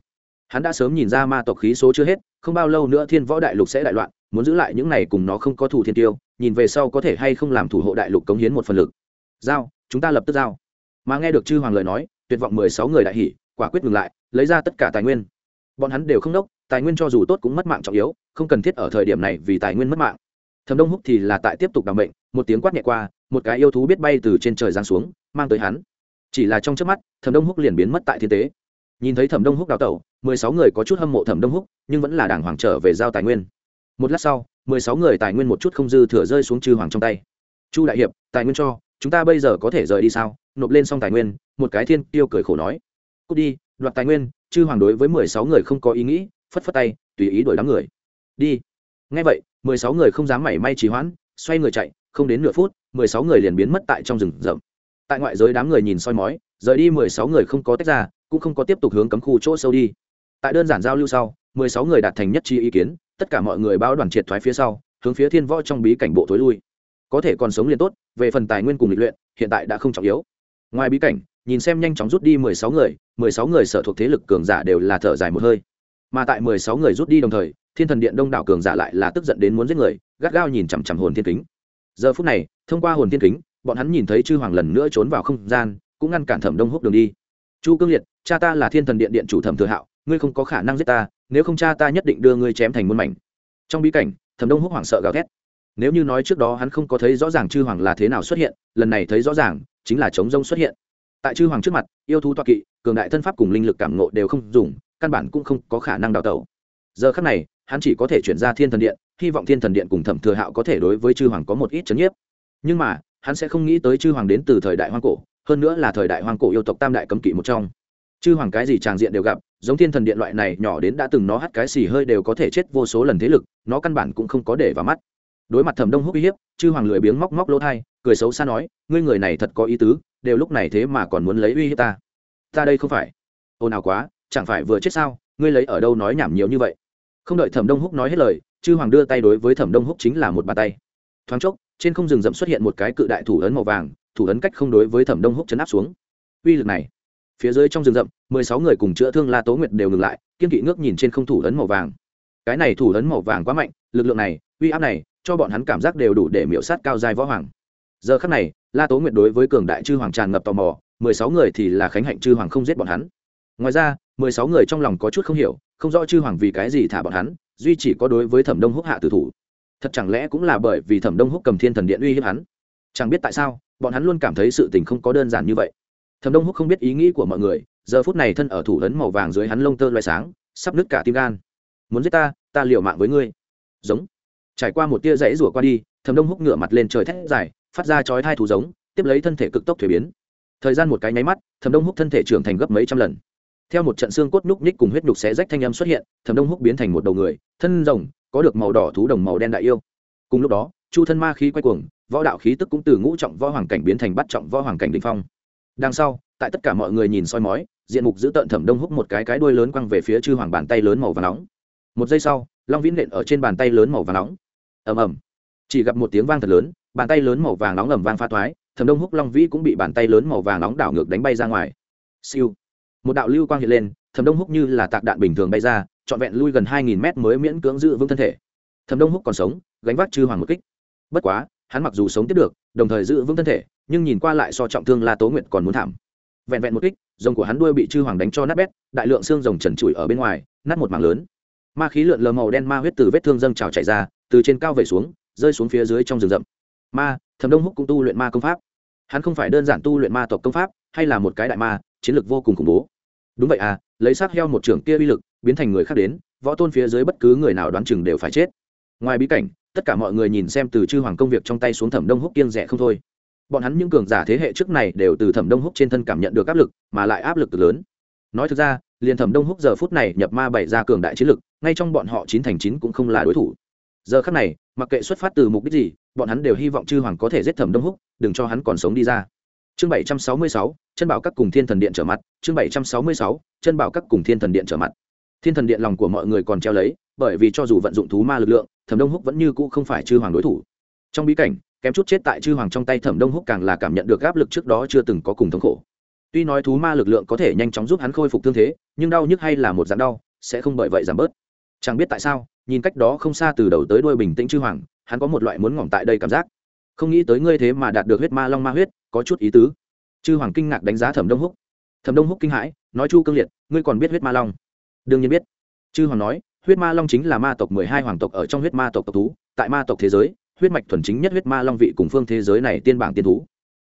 Hắn đã sớm nhìn ra ma tộc khí số chưa hết, không bao lâu nữa thiên võ đại lục sẽ đại loạn, muốn giữ lại những này cùng nó không có thù thiên tiêu nhìn về sau có thể hay không làm thủ hộ đại lục cống hiến một phần lực. Giao, chúng ta lập tức giao. Mà nghe được chư hoàng lời nói, tuyệt vọng mười sáu người đại hỷ quả quyết ngừng lại, lấy ra tất cả tài nguyên. Bọn hắn đều không đốc, tài nguyên cho dù tốt cũng mất mạng trọng yếu, không cần thiết ở thời điểm này vì tài nguyên mất mạng. Thẩm đông húc thì là tại tiếp tục đ ả bệnh một tiếng quát nhẹ qua, một cái yêu thú biết bay từ trên trời giáng xuống, mang tới hắn. Chỉ là trong trước mắt, thẩm đông húc liền biến mất tại thiên tế. Nhìn thấy thẩm đông húc đào tẩu, mười sáu người có chút hâm mộ thẩm đông húc, nhưng vẫn là đảng hoàng trở về giao tài nguyên. Một lát sau mười sáu người tài nguyên một chút không dư thừa rơi xuống chư hoàng trong tay. Chu đại hiệp, tài nguyên cho, chúng ta bây giờ có thể rời đi sao? Nộp lên xong tài nguyên, một cái thiên tiêu cười khổ nói. Cút đi, đoạt tài nguyên, chư hoàng đối với mười sáu người không có ý nghĩ, phất phất tay, tùy ý đổi đám người. Đi. Ngay vậy, mười sáu người không dám mảy may trì hoãn, xoay người chạy, không đến nửa phút, mười sáu người liền biến mất tại trong rừng rậm. Tại ngoại giới đám người nhìn soi mói, rời đi mười sáu người không có tách ra, cũng không có tiếp tục hướng cấm khu chỗ sâu đi. Tại đơn giản giao lưu sau mười sáu người đạt thành nhất chi ý kiến, tất cả mọi người báo đoàn triệt thoái phía sau, hướng phía thiên võ trong bí cảnh bộ thối lui. Có thể còn sống liền tốt, về phần tài nguyên cùng lịch luyện, hiện tại đã không trọng yếu. Ngoài bí cảnh, nhìn xem nhanh chóng rút đi mười sáu người, mười sáu người sở thuộc thế lực cường giả đều là thở dài một hơi. Mà tại mười sáu người rút đi đồng thời, thiên thần điện đông đảo cường giả lại là tức giận đến muốn giết người, gắt gao nhìn chằm chằm hồn thiên kính. Giờ phút này, thông qua hồn thiên kính, bọn hắn nhìn thấy chư hoàng lần nữa trốn vào không gian, cũng ngăn cản thẩm đông húc đường đi. Chu cương liệt, cha ta là thiên thần điện điện chủ thẩm thừa hạo, ngươi không có khả năng giết ta nếu không cha ta nhất định đưa ngươi chém thành muôn mảnh. Trong bí cảnh, thẩm đông húc hoảng sợ gào thét. Nếu như nói trước đó hắn không có thấy rõ ràng chư hoàng là thế nào xuất hiện, lần này thấy rõ ràng, chính là chống rông xuất hiện. Tại chư hoàng trước mặt, yêu thú toa kỵ, cường đại thân pháp cùng linh lực cảm ngộ đều không dùng, căn bản cũng không có khả năng đào tẩu. Giờ khắc này, hắn chỉ có thể chuyển ra thiên thần điện, hy vọng thiên thần điện cùng thẩm thừa hạo có thể đối với chư hoàng có một ít chấn nhiếp. Nhưng mà, hắn sẽ không nghĩ tới chư hoàng đến từ thời đại hoang cổ, hơn nữa là thời đại hoang cổ yêu tộc tam đại cấm kỵ một trong. Chư hoàng cái gì tràng diện đều gặp giống thiên thần điện loại này nhỏ đến đã từng nó hắt cái xì hơi đều có thể chết vô số lần thế lực, nó căn bản cũng không có để vào mắt. Đối mặt thẩm đông húc uy hiếp, chư hoàng lười biếng móc móc lỗ thai, cười xấu xa nói, ngươi người này thật có ý tứ, đều lúc này thế mà còn muốn lấy uy hiếp ta. Ta đây không phải. Ồn ào quá, chẳng phải vừa chết sao? Ngươi lấy ở đâu nói nhảm nhiều như vậy? Không đợi thẩm đông húc nói hết lời, chư hoàng đưa tay đối với thẩm đông húc chính là một bàn tay. Thoáng chốc, trên không rừng rậm xuất hiện một cái cự đại thủ ấn màu vàng, thủ ấn cách không đối với thẩm đông húc chấn áp xuống. Uy lực này phía dưới trong rừng rậm, mười sáu người cùng chữa thương la tố nguyệt đều ngừng lại, kiên kỵ ngước nhìn trên không thủ ấn màu vàng. Cái này thủ ấn màu vàng quá mạnh, lực lượng này, uy áp này, cho bọn hắn cảm giác đều đủ để miễu sát cao giai võ hoàng. Giờ khắc này, la tố nguyệt đối với cường đại chư hoàng tràn ngập tò mò, mười sáu người thì là khánh hạnh chư hoàng không giết bọn hắn. Ngoài ra, mười sáu người trong lòng có chút không hiểu, không rõ chư hoàng vì cái gì thả bọn hắn, duy chỉ có đối với thẩm đông húc hạ tử thủ. Thật chẳng lẽ cũng là bởi vì thẩm đông húc cầm thiên thần điện uy hiếp hắn? Chẳng biết tại sao, bọn hắn luôn cảm thấy sự tình không có đơn giản như vậy thẩm đông húc không biết ý nghĩ của mọi người, giờ phút này thân ở thủ lớn màu vàng dưới hắn lông tơ loay sáng, sắp nứt cả tim gan. Muốn giết ta ta liều mạng với ngươi. Giống. Trải qua một tia rẫy rủa qua đi, thẩm đông húc ngửa mặt lên trời thét dài, phát ra chói hai thú giống, tiếp lấy thân thể cực tốc thuế biến. Thời gian một cái nháy mắt, thẩm đông húc thân thể trưởng thành gấp mấy trăm lần. Theo một trận xương cốt núc ních cùng huyết nhục xé rách thanh âm xuất hiện, thẩm đông húc biến thành một đầu người, thân rồng, có được màu đỏ thú đồng màu đen đại yêu. Cùng lúc đó, chu thân ma khí quay cuồng, võ đạo khí tức cũng từ ngũ trọng võ hoàng cảnh biến thành bắt trọng võ hoàng cảnh đình phong đằng sau, tại tất cả mọi người nhìn soi mói, diện mục giữ tợn thẩm đông húc một cái cái đuôi lớn quăng về phía chư hoàng bàn tay lớn màu và nóng. Một giây sau, long vĩnh nện ở trên bàn tay lớn màu và nóng. Ầm ầm. Chỉ gặp một tiếng vang thật lớn, bàn tay lớn màu vàng nóng ầm vang pha thoái, thẩm đông húc long vĩ cũng bị bàn tay lớn màu vàng nóng đảo ngược đánh bay ra ngoài. Siêu. Một đạo lưu quang hiện lên, thẩm đông húc như là tạc đạn bình thường bay ra, trọn vẹn lui gần hai nghìn mét mới miễn cưỡng giữ vững thân thể. Thẩm đông húc còn sống, gánh vác chư hoàng một kích. Bất quá, hắn mặc dù sống tiếp được, đồng thời giữ vững thân thể nhưng nhìn qua lại so trọng thương la tố nguyệt còn muốn thảm. Vẹn vẹn một kích, rồng của hắn đuôi bị chư hoàng đánh cho nát bét, đại lượng xương rồng trần trụi ở bên ngoài, nát một mảng lớn. Ma khí lượn lờ màu đen ma huyết từ vết thương dâng trào chảy ra, từ trên cao về xuống, rơi xuống phía dưới trong rừng rậm. Ma, thẩm đông húc cũng tu luyện ma công pháp. Hắn không phải đơn giản tu luyện ma tộc công pháp, hay là một cái đại ma, chiến lược vô cùng khủng bố. Đúng vậy à lấy sát heo một trưởng kia uy lực, biến thành người khác đến, võ tôn phía dưới bất cứ người nào đoán chừng đều phải chết. Ngoài bí cảnh, tất cả mọi người nhìn xem từ chư hoàng công việc trong tay xuống thẩm đông húc kiêng rẻ không thôi bọn hắn những cường giả thế hệ trước này đều từ thẩm đông húc trên thân cảm nhận được áp lực, mà lại áp lực lớn. Nói thực ra, liền thẩm đông húc giờ phút này nhập ma bảy ra cường đại chiến lực, ngay trong bọn họ chín thành chín cũng không là đối thủ. Giờ khắc này, mặc kệ xuất phát từ mục đích gì, bọn hắn đều hy vọng chư hoàng có thể giết thẩm đông húc, đừng cho hắn còn sống đi ra. Chương bảy trăm sáu mươi sáu, chân bảo các cùng thiên thần điện trở mặt. Chương bảy trăm sáu mươi sáu, chân bảo các cùng thiên thần điện trở mặt. Thiên thần điện lòng của mọi người còn treo lấy, bởi vì cho dù vận dụng thú ma lực lượng, thẩm đông húc vẫn như cũ không phải chư hoàng đối thủ. Trong bí cảnh kém chút chết tại chư hoàng trong tay thẩm đông húc càng là cảm nhận được áp lực trước đó chưa từng có cùng thống khổ. Tuy nói thú ma lực lượng có thể nhanh chóng giúp hắn khôi phục thương thế, nhưng đau nhức hay là một dạng đau, sẽ không bởi vậy giảm bớt. Chẳng biết tại sao, nhìn cách đó không xa từ đầu tới đuôi bình tĩnh chư hoàng, hắn có một loại muốn ngỏm tại đây cảm giác. Không nghĩ tới ngươi thế mà đạt được huyết ma long ma huyết, có chút ý tứ. Chư hoàng kinh ngạc đánh giá thẩm đông húc. Thẩm đông húc kinh hãi, nói chu cương liệt, ngươi còn biết huyết ma long? Đương nhiên biết. Chư hoàng nói, huyết ma long chính là ma tộc mười hai hoàng tộc ở trong huyết ma tộc tộc thú, tại ma tộc thế giới huyết mạch thuần chính nhất huyết ma long vị cùng phương thế giới này tiên bảng tiên thú.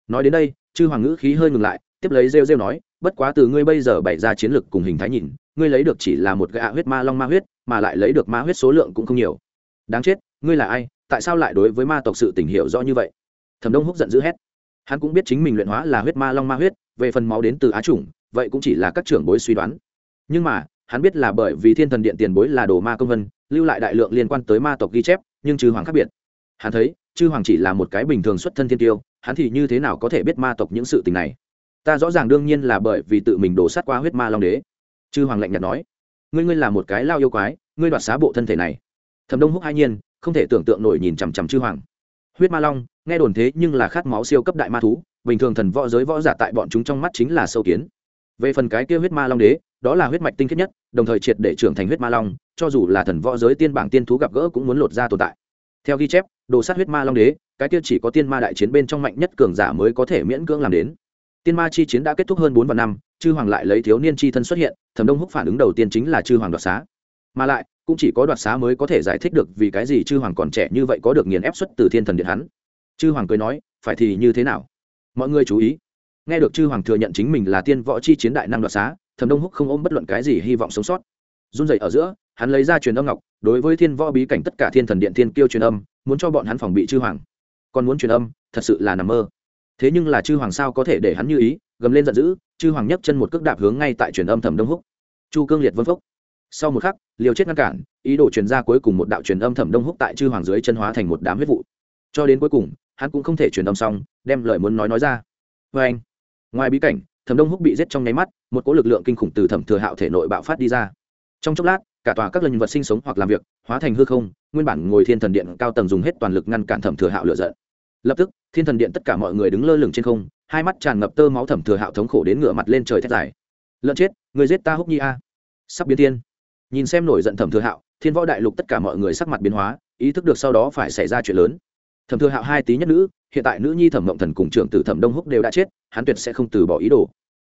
Nói đến đây, chư hoàng ngữ khí hơi ngừng lại, tiếp lấy rêu rêu nói, bất quá từ ngươi bây giờ bày ra chiến lược cùng hình thái nhìn, ngươi lấy được chỉ là một gã huyết ma long ma huyết, mà lại lấy được ma huyết số lượng cũng không nhiều. Đáng chết, ngươi là ai, tại sao lại đối với ma tộc sự tình hiểu rõ như vậy? Thẩm đông húc giận dữ hét. Hắn cũng biết chính mình luyện hóa là huyết ma long ma huyết, về phần máu đến từ á chủng, vậy cũng chỉ là các trưởng bối suy đoán. Nhưng mà, hắn biết là bởi vì thiên thần điện tiền bối là đồ ma công vân, lưu lại đại lượng liên quan tới ma tộc ghi chép, nhưng chư hoàng khác biệt hắn thấy, chư hoàng chỉ là một cái bình thường xuất thân thiên tiêu, hắn thì như thế nào có thể biết ma tộc những sự tình này? Ta rõ ràng đương nhiên là bởi vì tự mình đổ sát qua huyết ma long đế. Chư hoàng lạnh nhạt nói, ngươi ngươi là một cái lao yêu quái, ngươi đoạt xá bộ thân thể này. Thẩm đông húc hai nhiên, không thể tưởng tượng nổi nhìn chằm chằm chư hoàng. Huyết ma long, nghe đồn thế nhưng là khát máu siêu cấp đại ma thú, bình thường thần võ giới võ giả tại bọn chúng trong mắt chính là sâu kiến. Về phần cái kia huyết ma long đế, đó là huyết mạch tinh khiết nhất, đồng thời triệt để trưởng thành huyết ma long, cho dù là thần võ giới tiên bảng tiên thú gặp gỡ cũng muốn lột ra tồn tại. Theo ghi chép đồ sát huyết ma long đế, cái kia chỉ có tiên ma đại chiến bên trong mạnh nhất cường giả mới có thể miễn cưỡng làm đến. Tiên ma chi chiến đã kết thúc hơn bốn vạn năm, chư hoàng lại lấy thiếu niên chi thân xuất hiện, thẩm đông húc phản ứng đầu tiên chính là chư hoàng đoạt xá. Mà lại, cũng chỉ có đoạt xá mới có thể giải thích được vì cái gì chư hoàng còn trẻ như vậy có được nghiền ép xuất từ thiên thần điện hắn. Chư hoàng cười nói, phải thì như thế nào? Mọi người chú ý. Nghe được chư hoàng thừa nhận chính mình là tiên võ chi chiến đại năng đoạt xá, thẩm đông húc không ôm bất luận cái gì hy vọng sống sót. Run dậy ở giữa, hắn lấy ra truyền âm ngọc đối với thiên võ bí cảnh tất cả thiên thần điện thiên kiêu truyền âm, muốn cho bọn hắn phòng bị chư hoàng. Còn muốn truyền âm, thật sự là nằm mơ. Thế nhưng là chư hoàng sao có thể để hắn như ý, gầm lên giận dữ, chư hoàng nhấc chân một cước đạp hướng ngay tại truyền âm thẩm đông húc. Chu cương liệt vân phúc. Sau một khắc, liều chết ngăn cản, ý đồ truyền ra cuối cùng một đạo truyền âm thẩm đông húc tại chư hoàng dưới chân hóa thành một đám huyết vụ. Cho đến cuối cùng, hắn cũng không thể truyền âm xong, đem lời muốn nói nói ra. Vê anh. Ngoài bí cảnh, thẩm đông húc bị giết trong nháy mắt, một cỗ lực lượng kinh khủng từ thẩm thừa hạo thể nội bạo phát đi ra. Trong chốc lát cả tòa các linh vật sinh sống hoặc làm việc, hóa thành hư không, nguyên bản ngồi thiên thần điện cao tầng dùng hết toàn lực ngăn cản thẩm thừa hạo lựa giận. Lập tức, thiên thần điện tất cả mọi người đứng lơ lửng trên không, hai mắt tràn ngập tơ máu thẩm thừa hạo thống khổ đến ngửa mặt lên trời thét dài. Lợn chết, người giết ta húc nhi a. Sắp biến thiên. Nhìn xem nổi giận thẩm thừa hạo, thiên võ đại lục tất cả mọi người sắc mặt biến hóa, ý thức được sau đó phải xảy ra chuyện lớn. Thẩm thừa hạo hai tí nhất nữ, hiện tại nữ nhi thẩm mộng thần cùng trưởng tử thẩm đông húc đều đã chết, hắn tuyệt sẽ không từ bỏ ý đồ.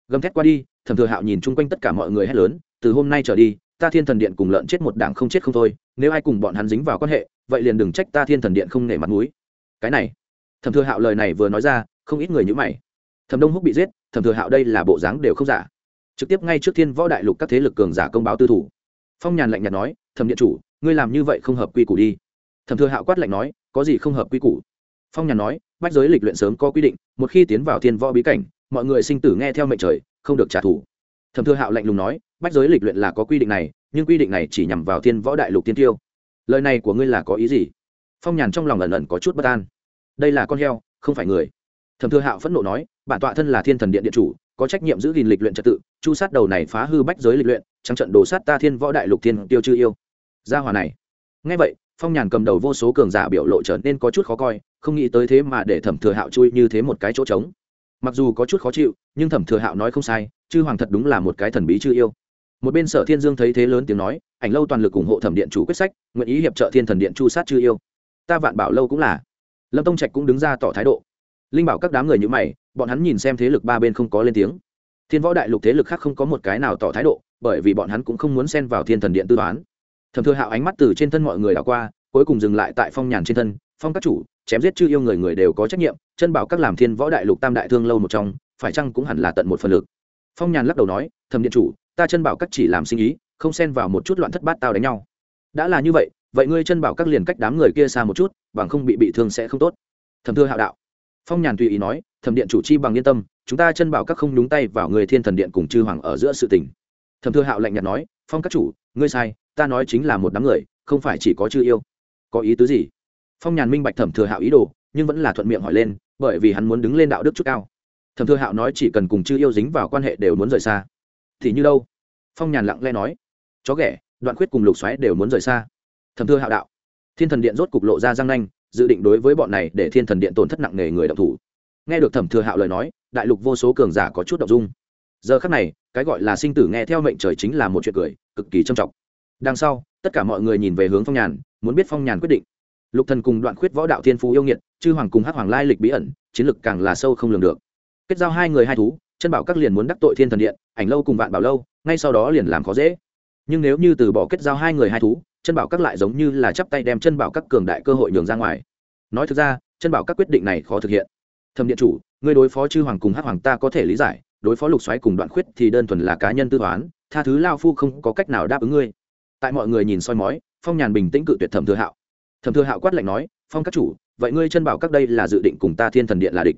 Gầm thét qua đi, thẩm thừa hạo nhìn chung quanh tất cả mọi người hét lớn, từ hôm nay trở đi ta thiên thần điện cùng lợn chết một đảng không chết không thôi, nếu ai cùng bọn hắn dính vào quan hệ, vậy liền đừng trách ta thiên thần điện không nể mặt mũi. Cái này, thẩm thừa hạo lời này vừa nói ra, không ít người nhữ mày. Thẩm đông húc bị giết, thẩm thừa hạo đây là bộ dáng đều không giả. Trực tiếp ngay trước thiên võ đại lục các thế lực cường giả công báo tư thủ. Phong nhàn lạnh nhạt nói, thẩm điện chủ, ngươi làm như vậy không hợp quy củ đi. Thẩm thừa hạo quát lạnh nói, có gì không hợp quy củ? Phong nhàn nói, bách giới lịch luyện sớm có quy định, một khi tiến vào thiên võ bí cảnh, mọi người sinh tử nghe theo mệnh trời, không được trả thù. Thẩm thừa hạo lạnh lùng nói bách giới lịch luyện là có quy định này, nhưng quy định này chỉ nhằm vào thiên võ đại lục tiên tiêu lời này của ngươi là có ý gì? Phong nhàn trong lòng ẩn ẩn có chút bất an. Đây là con heo, không phải người. Thẩm thừa hạo phẫn nộ nói, bản tọa thân là thiên thần điện điện chủ, có trách nhiệm giữ gìn lịch luyện trật tự, chu sát đầu này phá hư bách giới lịch luyện, trắng trận đồ sát ta thiên võ đại lục thiên tiêu chư yêu. Gia hòa này. Ngay vậy, phong nhàn cầm đầu vô số cường giả biểu lộ trở nên có chút khó coi, không nghĩ tới thế mà để thẩm thừa hạo chui như thế một cái chỗ trống. Mặc dù có chút khó chịu, nhưng thẩm thừa hạo nói không sai, chư hoàng thật đúng là một cái thần bí chư yêu một bên sở thiên dương thấy thế lớn tiếng nói, ảnh lâu toàn lực ủng hộ thẩm điện chủ quyết sách, nguyện ý hiệp trợ thiên thần điện chu sát chư yêu. Ta vạn bảo lâu cũng là. Lâm tông trạch cũng đứng ra tỏ thái độ. Linh bảo các đám người như mày, bọn hắn nhìn xem thế lực ba bên không có lên tiếng. Thiên võ đại lục thế lực khác không có một cái nào tỏ thái độ, bởi vì bọn hắn cũng không muốn xen vào thiên thần điện tư toán. Thẩm thừa hạo ánh mắt từ trên thân mọi người đảo qua, cuối cùng dừng lại tại phong nhàn trên thân, phong các chủ, chém giết chư yêu người người đều có trách nhiệm, chân bảo các làm thiên võ đại lục tam đại thương lâu một trong, phải chăng cũng hẳn là tận một phần lực. Phong nhàn lắc đầu nói, thẩm điện chủ ta chân bảo các chỉ làm sinh ý, không xen vào một chút loạn thất bát tao đánh nhau. Đã là như vậy vậy ngươi chân bảo các liền cách đám người kia xa một chút, bằng không bị bị thương sẽ không tốt. Thẩm thưa hạo đạo. Phong nhàn tùy ý nói, thẩm điện chủ chi bằng yên tâm, chúng ta chân bảo các không nhúng tay vào người thiên thần điện cùng chư hoàng ở giữa sự tình. Thẩm thưa hạo lạnh nhạt nói, phong các chủ, ngươi sai, ta nói chính là một đám người, không phải chỉ có chư yêu. Có ý tứ gì? Phong nhàn minh bạch thẩm thừa hạo ý đồ, nhưng vẫn là thuận miệng hỏi lên, bởi vì hắn muốn đứng lên đạo đức chút cao. Thẩm thừa hạo nói chỉ cần cùng chư yêu dính vào quan hệ đều muốn rời xa thì như đâu? Phong nhàn lặng lẽ nói. Chó ghẻ, đoạn khuyết cùng lục xoáy đều muốn rời xa. Thầm thưa hạo đạo. Thiên thần điện rốt cục lộ ra răng nanh, dự định đối với bọn này để thiên thần điện tổn thất nặng nề người đọc thủ. Nghe được thẩm thừa hạo lời nói, đại lục vô số cường giả có chút đ ộ n g dung. Giờ khắc này, cái gọi là sinh tử nghe theo mệnh trời chính là một chuyện cười, cực kỳ trầm trọng. Đằng sau, tất cả mọi người nhìn về hướng phong nhàn, muốn biết phong nhàn quyết định. Lục thần cùng đoạn khuyết võ đạo thiên phú yêu nghiệt, chư hoàng cùng hắc hoàng lai lịch bí ẩn, chiến lực càng là sâu không lường được. Kết giao hai người hai thú, chân bảo các liền muốn đắc tội thiên thần điện ảnh lâu cùng vạn bảo lâu, ngay sau đó liền làm khó dễ. Nhưng nếu như từ bỏ kết giao hai người hai thú, chân bảo các lại giống như là chắp tay đem chân bảo các cường đại cơ hội nhường ra ngoài. Nói thực ra, chân bảo các quyết định này khó thực hiện. Thẩm điện chủ, người đối phó chư hoàng cùng hắc hoàng ta có thể lý giải, đối phó lục xoáy cùng đoạn khuyết thì đơn thuần là cá nhân tư toán, tha thứ lao phu không có cách nào đáp ứng ngươi. Tại mọi người nhìn soi mói, phong nhàn bình tĩnh cự tuyệt thẩm thừa hạo. Thẩm thừa hạo quát lạnh nói, phong các chủ, vậy ngươi chân bảo các đây là dự định cùng ta thiên thần điện là địch?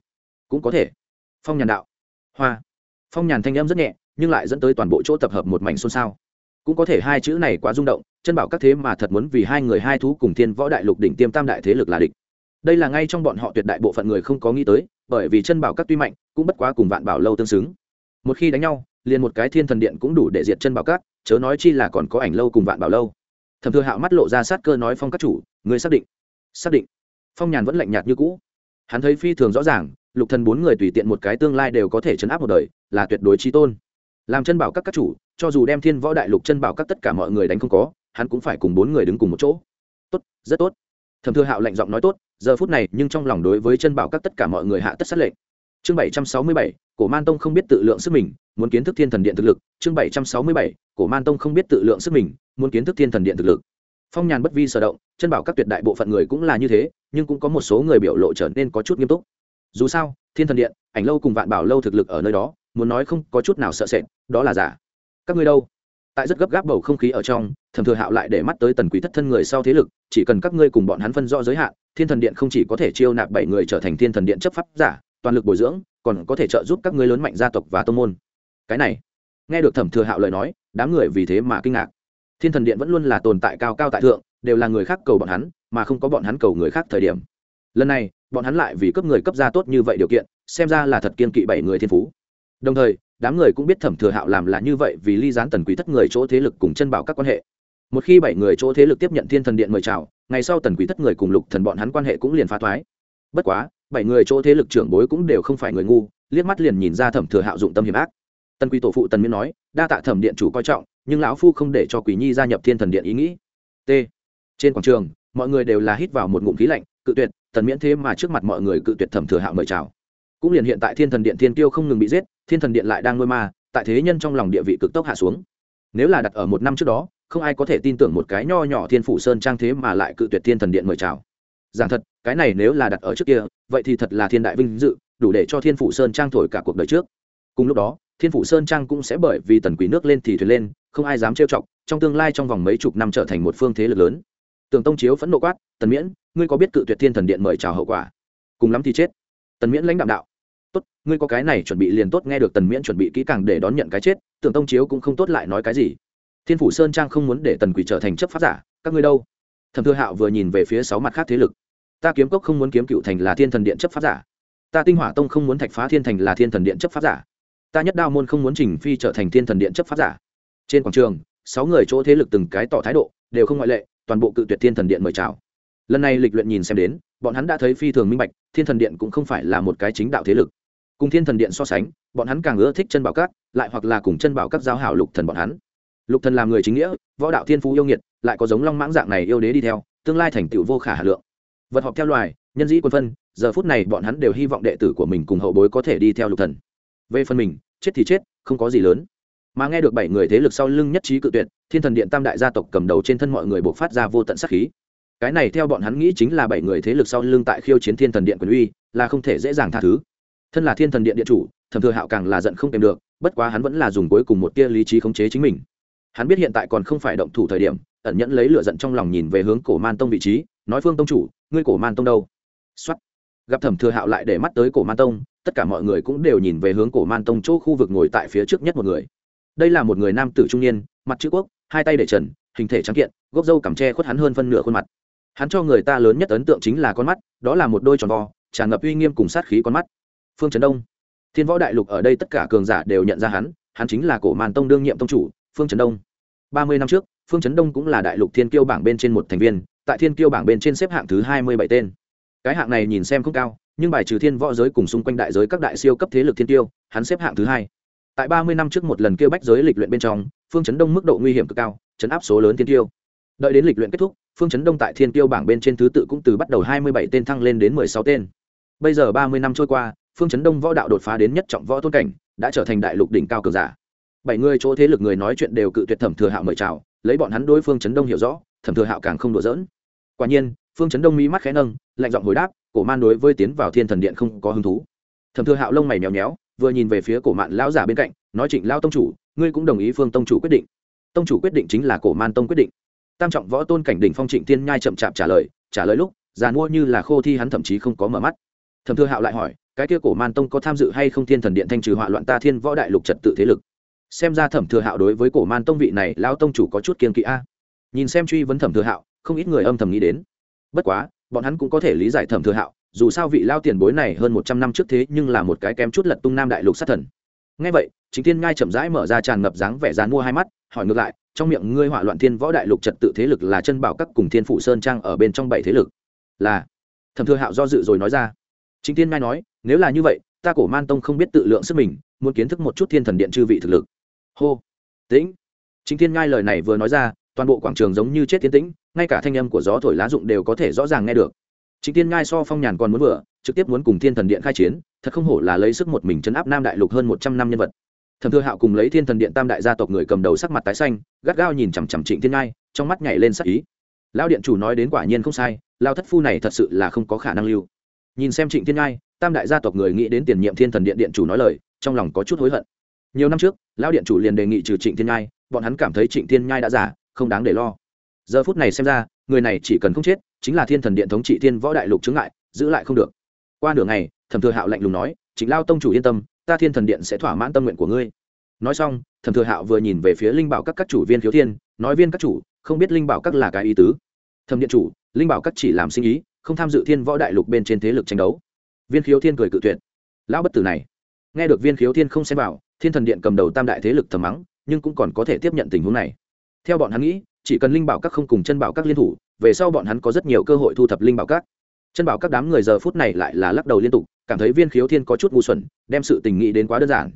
Cũng có thể. Phong nhàn đạo. Hoa. Phong nhàn thanh âm rất nhẹ nhưng lại dẫn tới toàn bộ chỗ tập hợp một mảnh xôn xao. Cũng có thể hai chữ này quá rung động, chân bảo các thế mà thật muốn vì hai người hai thú cùng thiên võ đại lục đỉnh tiêm tam đại thế lực là địch. Đây là ngay trong bọn họ tuyệt đại bộ phận người không có nghĩ tới, bởi vì chân bảo các tuy mạnh, cũng bất quá cùng vạn bảo lâu tương xứng. Một khi đánh nhau, liền một cái thiên thần điện cũng đủ để diệt chân bảo các, chớ nói chi là còn có ảnh lâu cùng vạn bảo lâu. Thẩm thừa hạo mắt lộ ra sát cơ nói phong các chủ người xác định. Xác định. Phong nhàn vẫn lạnh nhạt như cũ. Hắn thấy phi thường rõ ràng, lục thần bốn người tùy tiện một cái tương lai đều có thể chấn áp một đời, là tuyệt đối trí tôn làm chân bảo các các chủ, cho dù đem thiên võ đại lục chân bảo các tất cả mọi người đánh không có, hắn cũng phải cùng bốn người đứng cùng một chỗ. Tốt, rất tốt. Thầm thừa hạo lạnh giọng nói tốt, giờ phút này nhưng trong lòng đối với chân bảo các tất cả mọi người hạ tất sát lệnh. Chương bảy trăm sáu mươi bảy, cổ man tông không biết tự lượng sức mình, muốn kiến thức thiên thần điện thực lực. Chương bảy trăm sáu mươi bảy, cổ man tông không biết tự lượng sức mình, muốn kiến thức thiên thần điện thực lực. Phong nhàn bất vi sở động, chân bảo các tuyệt đại bộ phận người cũng là như thế, nhưng cũng có một số người biểu lộ trở nên có chút nghiêm túc. Dù sao, thiên thần điện, ảnh lâu cùng vạn bảo lâu thực lực ở nơi đó muốn nói không có chút nào sợ sệt, đó là giả. Các ngươi đâu? Tại rất gấp gáp bầu không khí ở trong, thẩm thừa hạo lại để mắt tới tần quý thất thân người sau thế lực, chỉ cần các ngươi cùng bọn hắn phân rõ giới hạn, thiên thần điện không chỉ có thể chiêu nạp bảy người trở thành thiên thần điện chấp pháp giả, toàn lực bồi dưỡng, còn có thể trợ giúp các ngươi lớn mạnh gia tộc và tông môn. Cái này, nghe được thẩm thừa hạo lời nói, đám người vì thế mà kinh ngạc. Thiên thần điện vẫn luôn là tồn tại cao cao tại thượng, đều là người khác cầu bọn hắn, mà không có bọn hắn cầu người khác thời điểm. Lần này, bọn hắn lại vì cấp người cấp ra tốt như vậy điều kiện, xem ra là thật kiên kỵ bảy người thiên phú đồng thời, đám người cũng biết thẩm thừa hạo làm là như vậy vì ly gián tần quý thất người chỗ thế lực cùng chân bảo các quan hệ. Một khi bảy người chỗ thế lực tiếp nhận thiên thần điện mời chào, ngày sau tần quý thất người cùng lục thần bọn hắn quan hệ cũng liền phá thoái. Bất quá, bảy người chỗ thế lực trưởng bối cũng đều không phải người ngu, liếc mắt liền nhìn ra thẩm thừa hạo dụng tâm hiểm ác. Tần quý tổ phụ tần miên nói, đa tạ thẩm điện chủ coi trọng, nhưng lão phu không để cho quỷ nhi gia nhập thiên thần điện ý nghĩ. T. Trên quảng trường, mọi người đều là hít vào một ngụm khí lạnh, cự tuyệt, tần miễn thế mà trước mặt mọi người cự tuyệt thẩm thừa hạo mời chào. Cũng liền hiện tại thiên thần điện thiên tiêu không ngừng bị giết thiên thần điện lại đang nuôi ma, tại thế nhân trong lòng địa vị cực tốc hạ xuống. Nếu là đặt ở một năm trước đó, không ai có thể tin tưởng một cái nho nhỏ thiên phủ sơn trang thế mà lại cự tuyệt thiên thần điện mời chào. Giảng thật, cái này nếu là đặt ở trước kia, vậy thì thật là thiên đại vinh dự, đủ để cho thiên phủ sơn trang thổi cả cuộc đời trước. Cùng lúc đó, thiên phủ sơn trang cũng sẽ bởi vì tần quý nước lên thì thuyền lên, không ai dám trêu chọc, trong tương lai trong vòng mấy chục năm trở thành một phương thế lực lớn. Tường tông chiếu phẫn nộ quát, tần miễn, ngươi có biết cự tuyệt thiên thần điện mời chào hậu quả? Cùng lắm thì chết. Tần miễn lãnh đạo đạo tốt, ngươi có cái này chuẩn bị liền tốt, nghe được tần miễn chuẩn bị kỹ càng để đón nhận cái chết, tưởng tông chiếu cũng không tốt lại nói cái gì. Thiên phủ sơn trang không muốn để tần quỷ trở thành chấp pháp giả, các ngươi đâu? Thẩm thừa hạo vừa nhìn về phía sáu mặt khác thế lực. Ta kiếm cốc không muốn kiếm cựu thành là thiên thần điện chấp pháp giả. Ta tinh hỏa tông không muốn thạch phá thiên thành là thiên thần điện chấp pháp giả. Ta nhất đao môn không muốn trình phi trở thành thiên thần điện chấp pháp giả. Trên quảng trường, sáu người chỗ thế lực từng cái tỏ thái độ, đều không ngoại lệ, toàn bộ cự tuyệt thiên thần điện mời chào. Lần này lịch luyện nhìn xem đến, bọn hắn đã thấy phi thường minh bạch, thiên thần điện cũng không phải là một cái chính đạo thế lực cùng thiên thần điện so sánh, bọn hắn càng ưa thích chân bảo các, lại hoặc là cùng chân bảo các giao hảo lục thần bọn hắn. Lục thần làm người chính nghĩa, võ đạo thiên phú yêu nghiệt, lại có giống long mãng dạng này yêu đế đi theo, tương lai thành tựu vô khả hà lượng. Vật họp theo loài, nhân dĩ quân phân, giờ phút này bọn hắn đều hy vọng đệ tử của mình cùng hậu bối có thể đi theo lục thần. Về phần mình, chết thì chết, không có gì lớn. Mà nghe được bảy người thế lực sau lưng nhất trí cự tuyệt, thiên thần điện tam đại gia tộc cầm đầu trên thân mọi người buộc phát ra vô tận sát khí. Cái này theo bọn hắn nghĩ chính là bảy người thế lực sau lưng tại khiêu chiến thiên thần điện quyền uy, là không thể dễ dàng tha thứ thân là thiên thần điện điện chủ, thẩm thừa hạo càng là giận không kèm được, bất quá hắn vẫn là dùng cuối cùng một tia lý trí khống chế chính mình. Hắn biết hiện tại còn không phải động thủ thời điểm, ẩn nhẫn lấy lửa giận trong lòng nhìn về hướng cổ man tông vị trí, nói phương tông chủ, ngươi cổ man tông đâu? Xuất gặp thẩm thừa hạo lại để mắt tới cổ man tông, tất cả mọi người cũng đều nhìn về hướng cổ man tông chỗ khu vực ngồi tại phía trước nhất một người. Đây là một người nam tử trung niên, mặt chữ quốc, hai tay để trần, hình thể trắng kiện, gốc râu cằm tre khuất hắn hơn phân nửa khuôn mặt. Hắn cho người ta lớn nhất ấn tượng chính là con mắt, đó là một đôi tròn vo, tràn ngập uy nghiêm cùng sát khí con mắt phương trấn đông. Thiên võ đại lục ở đây tất cả cường giả đều nhận ra hắn hắn chính là cổ màn tông đương nhiệm tông chủ, phương trấn đông. Ba mươi năm trước, phương trấn đông cũng là đại lục thiên kiêu bảng bên trên một thành viên, tại thiên kiêu bảng bên trên xếp hạng thứ hai mươi bảy tên. Cái hạng này nhìn xem không cao, nhưng bài trừ thiên võ giới cùng xung quanh đại giới các đại siêu cấp thế lực thiên tiêu, hắn xếp hạng thứ hai. Tại ba mươi năm trước một lần kêu bách giới lịch luyện bên trong, phương chấn đông mức độ nguy hiểm cực cao, chấn áp số lớn thiên tiêu. Đợi đến lịch luyện kết thúc, phương chấn đông tại thiên tiêu bảng bên trên thứ tự cũng từ bắt đầu hai mươi bảy tên thăng lên đến mười sáu tên. Bây giờ ba mươi năm trôi qua phương chấn đông võ đạo đột phá đến nhất trọng võ tôn cảnh, đã trở thành đại lục đỉnh cao cường giả. Bảy người chỗ thế lực người nói chuyện đều cự tuyệt thẩm thừa hạo mời chào, lấy bọn hắn đối phương chấn đông hiểu rõ, thẩm thừa hạo càng không đùa giỡn. Quả nhiên, phương chấn đông mỹ mắt khẽ nâng, lạnh giọng hồi đáp, cổ man đối với tiến vào thiên thần điện không có hứng thú. Thẩm thừa hạo lông mày méo méo, vừa nhìn về phía cổ mạn lão giả bên cạnh, nói trịnh lao tông chủ, ngươi cũng đồng ý phương tông chủ quyết định. Tông chủ quyết định chính là cổ man tông quyết định. Tam trọng võ tôn cảnh đỉnh phong trịnh tiên nhai chậm chạp trả lời trả lời lúc, già mua như là khô thi hắn thậm chí không có mở mắt. Thẩm thừa hạo lại hỏi cái kia cổ man tông có tham dự hay không thiên thần điện thanh trừ họa loạn ta thiên võ đại lục trật tự thế lực. Xem ra thẩm thừa hạo đối với cổ man tông vị này, lão tông chủ có chút kiên kỵ a. Nhìn xem truy vấn thẩm thừa hạo, không ít người âm thầm nghĩ đến. Bất quá, bọn hắn cũng có thể lý giải thẩm thừa hạo, dù sao vị lao tiền bối này hơn một trăm năm trước thế nhưng là một cái kém chút lật tung nam đại lục sát thần. Ngay vậy, chính tiên ngai chậm rãi mở ra tràn ngập dáng vẻ dán mua hai mắt, hỏi ngược lại, trong miệng ngươi hỏa loạn thiên võ đại lục trật tự thế lực là chân bảo các cùng thiên phủ sơn trang ở bên trong bảy thế lực? Là. Thẩm thừa hạo do dự rồi nói ra. Chính tiên ngai nói nếu là như vậy, ta cổ man tông không biết tự lượng sức mình, muốn kiến thức một chút thiên thần điện chư vị thực lực. Hô. Tĩnh. Chính thiên ngai lời này vừa nói ra, toàn bộ quảng trường giống như chết tiến tĩnh, ngay cả thanh âm của gió thổi lá rụng đều có thể rõ ràng nghe được. Chính thiên ngai so phong nhàn còn muốn vừa, trực tiếp muốn cùng thiên thần điện khai chiến, thật không hổ là lấy sức một mình chấn áp nam đại lục hơn một trăm năm nhân vật. Thẩm thừa hạo cùng lấy thiên thần điện tam đại gia tộc người cầm đầu sắc mặt tái xanh, gắt gao nhìn chằm chằm trịnh thiên ngai, trong mắt nhảy lên sắc ý. Lao điện chủ nói đến quả nhiên không sai lao thất phu này thật sự là không có khả năng lưu. Nhìn xem trịnh thiên ngai tam đại gia tộc người nghĩ đến tiền nhiệm thiên thần điện điện chủ nói lời trong lòng có chút hối hận. Nhiều năm trước Lão điện chủ liền đề nghị trừ trịnh thiên Nhai, bọn hắn cảm thấy trịnh thiên nhai đã giả không đáng để lo. Giờ phút này xem ra người này chỉ cần không chết chính là thiên thần điện thống trị thiên võ đại lục chứng lại giữ lại không được. Qua nửa ngày thẩm thừa hạo lạnh lùng nói chính lao tông chủ yên tâm ta thiên thần điện sẽ thỏa mãn tâm nguyện của ngươi. Nói xong thẩm thừa hạo vừa nhìn về phía linh bảo các các chủ viên khiếu thiên nói viên các chủ không biết linh bảo các là cái ý tứ. Thẩm điện chủ linh bảo các chỉ làm sinh ý không tham dự thiên võ đại lục bên trên thế lực tranh đấu viên khiếu thiên cười cự tuyệt. Lão bất tử này. Nghe được viên khiếu thiên không xem vào, thiên thần điện cầm đầu tam đại thế lực thầm mắng, nhưng cũng còn có thể tiếp nhận tình huống này. Theo bọn hắn nghĩ, chỉ cần linh bảo các không cùng chân bảo các liên thủ, về sau bọn hắn có rất nhiều cơ hội thu thập linh bảo các. Chân bảo các đám người giờ phút này lại là lắc đầu liên tục, cảm thấy viên khiếu thiên có chút ngu xuẩn, đem sự tình nghĩ đến quá đơn giản.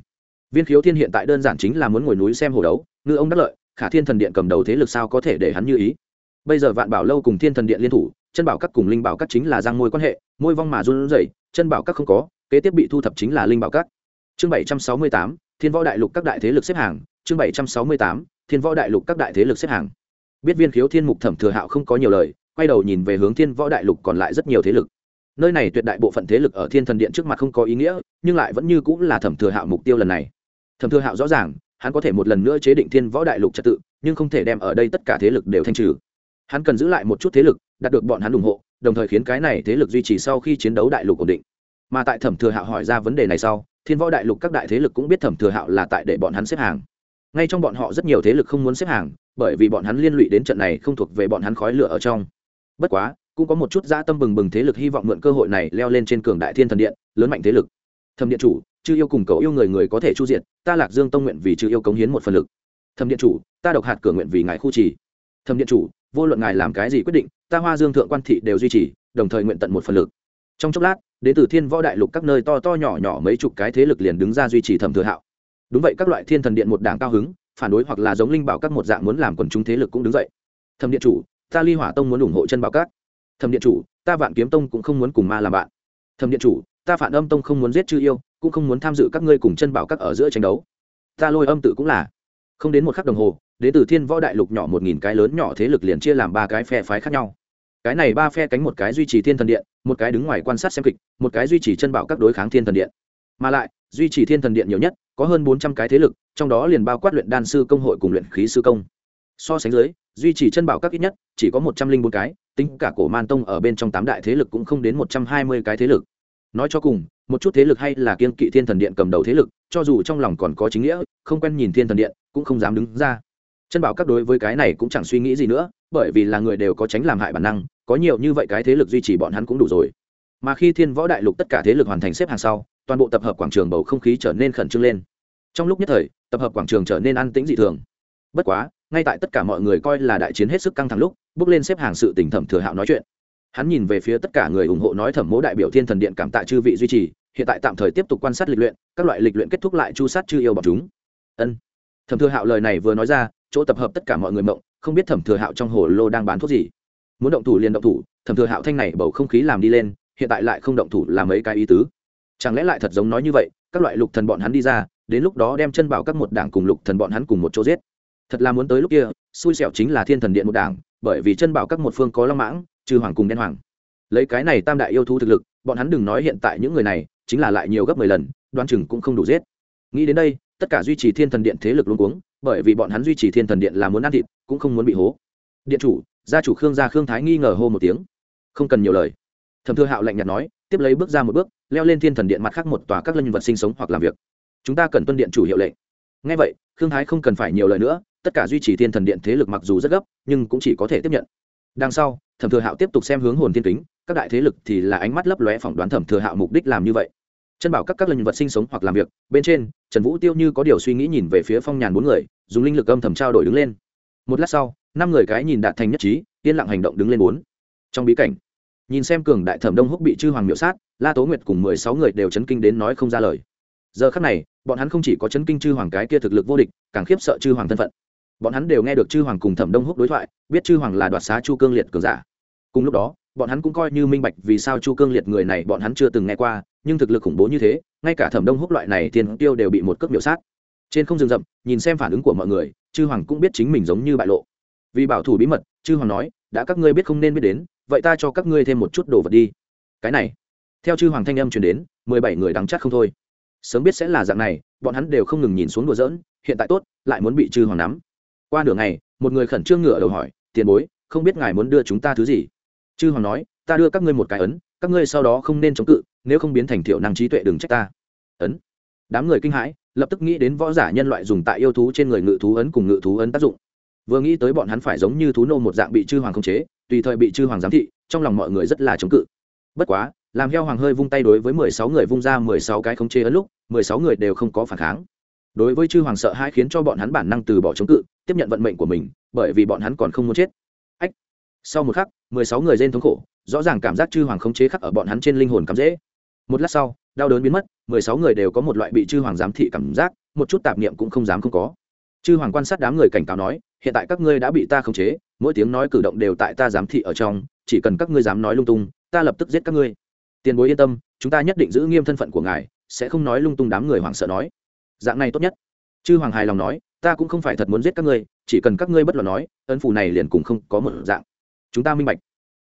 Viên khiếu thiên hiện tại đơn giản chính là muốn ngồi núi xem hồ đấu, ngư ông đắc lợi, khả thiên thần điện cầm đầu thế lực sao có thể để hắn như ý? Bây giờ vạn bảo lâu cùng thiên thần điện liên thủ chân bảo các cùng linh bảo các chính là giang môi quan hệ, môi vong mà run rẩy, chân bảo các không có, kế tiếp bị thu thập chính là linh bảo các. Chương bảy trăm sáu mươi tám, thiên võ đại lục các đại thế lực xếp hàng. Chương bảy trăm sáu mươi tám, thiên võ đại lục các đại thế lực xếp hàng. Biết viên khiếu thiên mục thẩm thừa hạo không có nhiều lời, quay đầu nhìn về hướng thiên võ đại lục còn lại rất nhiều thế lực. Nơi này tuyệt đại bộ phận thế lực ở thiên thần điện trước mặt không có ý nghĩa, nhưng lại vẫn như cũng là thẩm thừa hạo mục tiêu lần này. Thẩm thừa hạo rõ ràng, hắn có thể một lần nữa chế định thiên võ đại lục trật tự, nhưng không thể đem ở đây tất cả thế lực đều thanh trừ. Hắn cần giữ lại một chút thế lực đạt được bọn hắn ủng hộ, đồng thời khiến cái này thế lực duy trì sau khi chiến đấu đại lục ổn định. Mà tại thẩm thừa hạo hỏi ra vấn đề này sau, thiên võ đại lục các đại thế lực cũng biết thẩm thừa hạo là tại để bọn hắn xếp hàng. Ngay trong bọn họ rất nhiều thế lực không muốn xếp hàng, bởi vì bọn hắn liên lụy đến trận này không thuộc về bọn hắn khói lửa ở trong. Bất quá, cũng có một chút dã tâm bừng bừng thế lực hy vọng mượn cơ hội này leo lên trên cường đại thiên thần điện, lớn mạnh thế lực. Thẩm điện chủ, chư yêu cùng cầu yêu người người có thể chu diện ta lạc dương tông nguyện vì chư yêu cống hiến một phần lực. Thẩm điện chủ, ta độc hạt cửa nguyện vì ngài khu trì. Thẩm điện chủ vô luận ngài làm cái gì quyết định, ta hoa dương thượng quan thị đều duy trì, đồng thời nguyện tận một phần lực. Trong chốc lát, đến từ thiên võ đại lục các nơi to to nhỏ nhỏ mấy chục cái thế lực liền đứng ra duy trì thẩm thừa hạo. Đúng vậy, các loại thiên thần điện một đảng cao hứng, phản đối hoặc là giống linh bảo các một dạng muốn làm quần chúng thế lực cũng đứng dậy. Thẩm điện chủ, ta ly hỏa tông muốn ủng hộ chân bảo các. Thẩm điện chủ, ta vạn kiếm tông cũng không muốn cùng ma làm bạn. Thẩm điện chủ, ta phản âm tông không muốn giết chư yêu, cũng không muốn tham dự các ngươi cùng chân bảo các ở giữa tranh đấu. Ta lôi âm tự cũng là. Không đến một khắc đồng hồ đến từ thiên võ đại lục nhỏ một nghìn cái lớn nhỏ thế lực liền chia làm ba cái phe phái khác nhau. Cái này ba phe cánh một cái duy trì thiên thần điện, một cái đứng ngoài quan sát xem kịch, một cái duy trì chân bảo các đối kháng thiên thần điện. Mà lại, duy trì thiên thần điện nhiều nhất, có hơn bốn trăm cái thế lực, trong đó liền bao quát luyện đan sư công hội cùng luyện khí sư công. So sánh dưới, duy trì chân bảo các ít nhất, chỉ có một trăm linh bốn cái, tính cả cổ man tông ở bên trong tám đại thế lực cũng không đến một trăm hai mươi cái thế lực. Nói cho cùng, một chút thế lực hay là kiên kỵ thiên thần điện cầm đầu thế lực, cho dù trong lòng còn có chính nghĩa, không quen nhìn thiên thần điện, cũng không dám đứng ra chân bảo các đối với cái này cũng chẳng suy nghĩ gì nữa, bởi vì là người đều có tránh làm hại bản năng, có nhiều như vậy cái thế lực duy trì bọn hắn cũng đủ rồi. Mà khi thiên võ đại lục tất cả thế lực hoàn thành xếp hàng sau, toàn bộ tập hợp quảng trường bầu không khí trở nên khẩn trương lên. Trong lúc nhất thời, tập hợp quảng trường trở nên an tĩnh dị thường. Bất quá, ngay tại tất cả mọi người coi là đại chiến hết sức căng thẳng lúc, bước lên xếp hàng sự tỉnh thẩm thừa hạo nói chuyện. Hắn nhìn về phía tất cả người ủng hộ nói thẩm mỗ đại biểu thiên thần điện cảm tạ chư vị duy trì, hiện tại tạm thời tiếp tục quan sát lịch luyện, các loại lịch luyện kết thúc lại chu sát chư yêu bọc chúng. Ân. Thẩm thừa hạo lời này vừa nói ra chỗ tập hợp tất cả mọi người mộng, không biết thẩm thừa hạo trong hồ lô đang bán thuốc gì. Muốn động thủ liền động thủ, thẩm thừa hạo thanh này bầu không khí làm đi lên, hiện tại lại không động thủ làm mấy cái ý tứ. Chẳng lẽ lại thật giống nói như vậy, các loại lục thần bọn hắn đi ra, đến lúc đó đem chân bảo các một đảng cùng lục thần bọn hắn cùng một chỗ giết. Thật là muốn tới lúc kia, xui xẻo chính là thiên thần điện một đảng, bởi vì chân bảo các một phương có long mãng, trừ hoàng cùng đen hoàng. Lấy cái này tam đại yêu thú thực lực, bọn hắn đừng nói hiện tại những người này, chính là lại nhiều gấp mười lần đoan chừng cũng không đủ giết. Nghĩ đến đây, tất cả duy trì thiên thần điện thế lực luôn cuống bởi vì bọn hắn duy trì thiên thần điện là muốn ăn thịt, cũng không muốn bị hố. Điện chủ, gia chủ khương gia khương thái nghi ngờ hô một tiếng. Không cần nhiều lời. Thẩm thư hạo lạnh nhạt nói, tiếp lấy bước ra một bước, leo lên thiên thần điện mặt khác một tòa các lân vật sinh sống hoặc làm việc. Chúng ta cần tuân điện chủ hiệu lệnh. Ngay vậy, khương thái không cần phải nhiều lời nữa, tất cả duy trì thiên thần điện thế lực mặc dù rất gấp, nhưng cũng chỉ có thể tiếp nhận. Đằng sau, thẩm thừa hạo tiếp tục xem hướng hồn thiên kính, các đại thế lực thì là ánh mắt lấp lóe phỏng đoán thẩm thừa hạo mục đích làm như vậy chân bảo các các linh vật sinh sống hoặc làm việc, bên trên, trần vũ tiêu như có điều suy nghĩ nhìn về phía phong nhàn bốn người, dùng linh lực âm thầm trao đổi đứng lên. Một lát sau, năm người cái nhìn đạt thành nhất trí, yên lặng hành động đứng lên bốn. Trong bí cảnh, nhìn xem cường đại thẩm đông húc bị chư hoàng miễu sát, la tố nguyệt cùng mười sáu người đều chấn kinh đến nói không ra lời. Giờ khắc này, bọn hắn không chỉ có chấn kinh chư hoàng cái kia thực lực vô địch, càng khiếp sợ chư hoàng thân phận. Bọn hắn đều nghe được chư hoàng cùng thẩm đông húc đối thoại, biết chư hoàng là đoạt xá chu cương liệt cường giả. Cùng lúc đó bọn hắn cũng coi như minh bạch vì sao chu cương liệt người này bọn hắn chưa từng nghe qua, nhưng thực lực khủng bố như thế, ngay cả thẩm đông húc loại này tiền tiêu đều bị một cước miểu sát. Trên không rừng rậm, nhìn xem phản ứng của mọi người, chư hoàng cũng biết chính mình giống như bại lộ. Vì bảo thủ bí mật, chư hoàng nói, đã các ngươi biết không nên biết đến, vậy ta cho các ngươi thêm một chút đồ vật đi. Cái này, theo chư hoàng thanh âm truyền đến, mười bảy người đắng chắc không thôi. Sớm biết sẽ là dạng này, bọn hắn đều không ngừng nhìn xuống đùa giỡn, hiện tại tốt, lại muốn bị chư hoàng nắm. Qua nửa ngày, một người khẩn trương ngựa đầu hỏi, tiền bối, không biết ngài muốn đưa chúng ta thứ gì? Chư hoàng nói, ta đưa các ngươi một cái ấn, các ngươi sau đó không nên chống cự, nếu không biến thành thiểu năng trí tuệ đừng trách ta. Ấn. Đám người kinh hãi, lập tức nghĩ đến võ giả nhân loại dùng tại yêu thú trên người ngự thú ấn cùng ngự thú ấn tác dụng. Vừa nghĩ tới bọn hắn phải giống như thú nô một dạng bị chư hoàng khống chế, tùy thời bị chư hoàng giám thị, trong lòng mọi người rất là chống cự. Bất quá, làm heo hoàng hơi vung tay đối với mười sáu người vung ra mười sáu cái khống chế ấn lúc, mười sáu người đều không có phản kháng. Đối với chư hoàng sợ hãi khiến cho bọn hắn bản năng từ bỏ chống cự, tiếp nhận vận mệnh của mình, bởi vì bọn hắn còn không muốn chết sau một khắc, mười sáu người rên thống khổ, rõ ràng cảm giác chư hoàng khống chế khắc ở bọn hắn trên linh hồn cắm dễ. Một lát sau, đau đớn biến mất, mười sáu người đều có một loại bị chư hoàng giám thị cảm giác, một chút tạp niệm cũng không dám không có. Chư hoàng quan sát đám người cảnh cáo nói, hiện tại các ngươi đã bị ta khống chế, mỗi tiếng nói cử động đều tại ta giám thị ở trong, chỉ cần các ngươi dám nói lung tung, ta lập tức giết các ngươi. Tiền bối yên tâm, chúng ta nhất định giữ nghiêm thân phận của ngài, sẽ không nói lung tung đám người hoảng sợ nói. Dạng này tốt nhất. Chư hoàng hài lòng nói, ta cũng không phải thật muốn giết các ngươi, chỉ cần các ngươi bất luận nói, ân phù này liền cùng không có một dạng chúng ta minh bạch.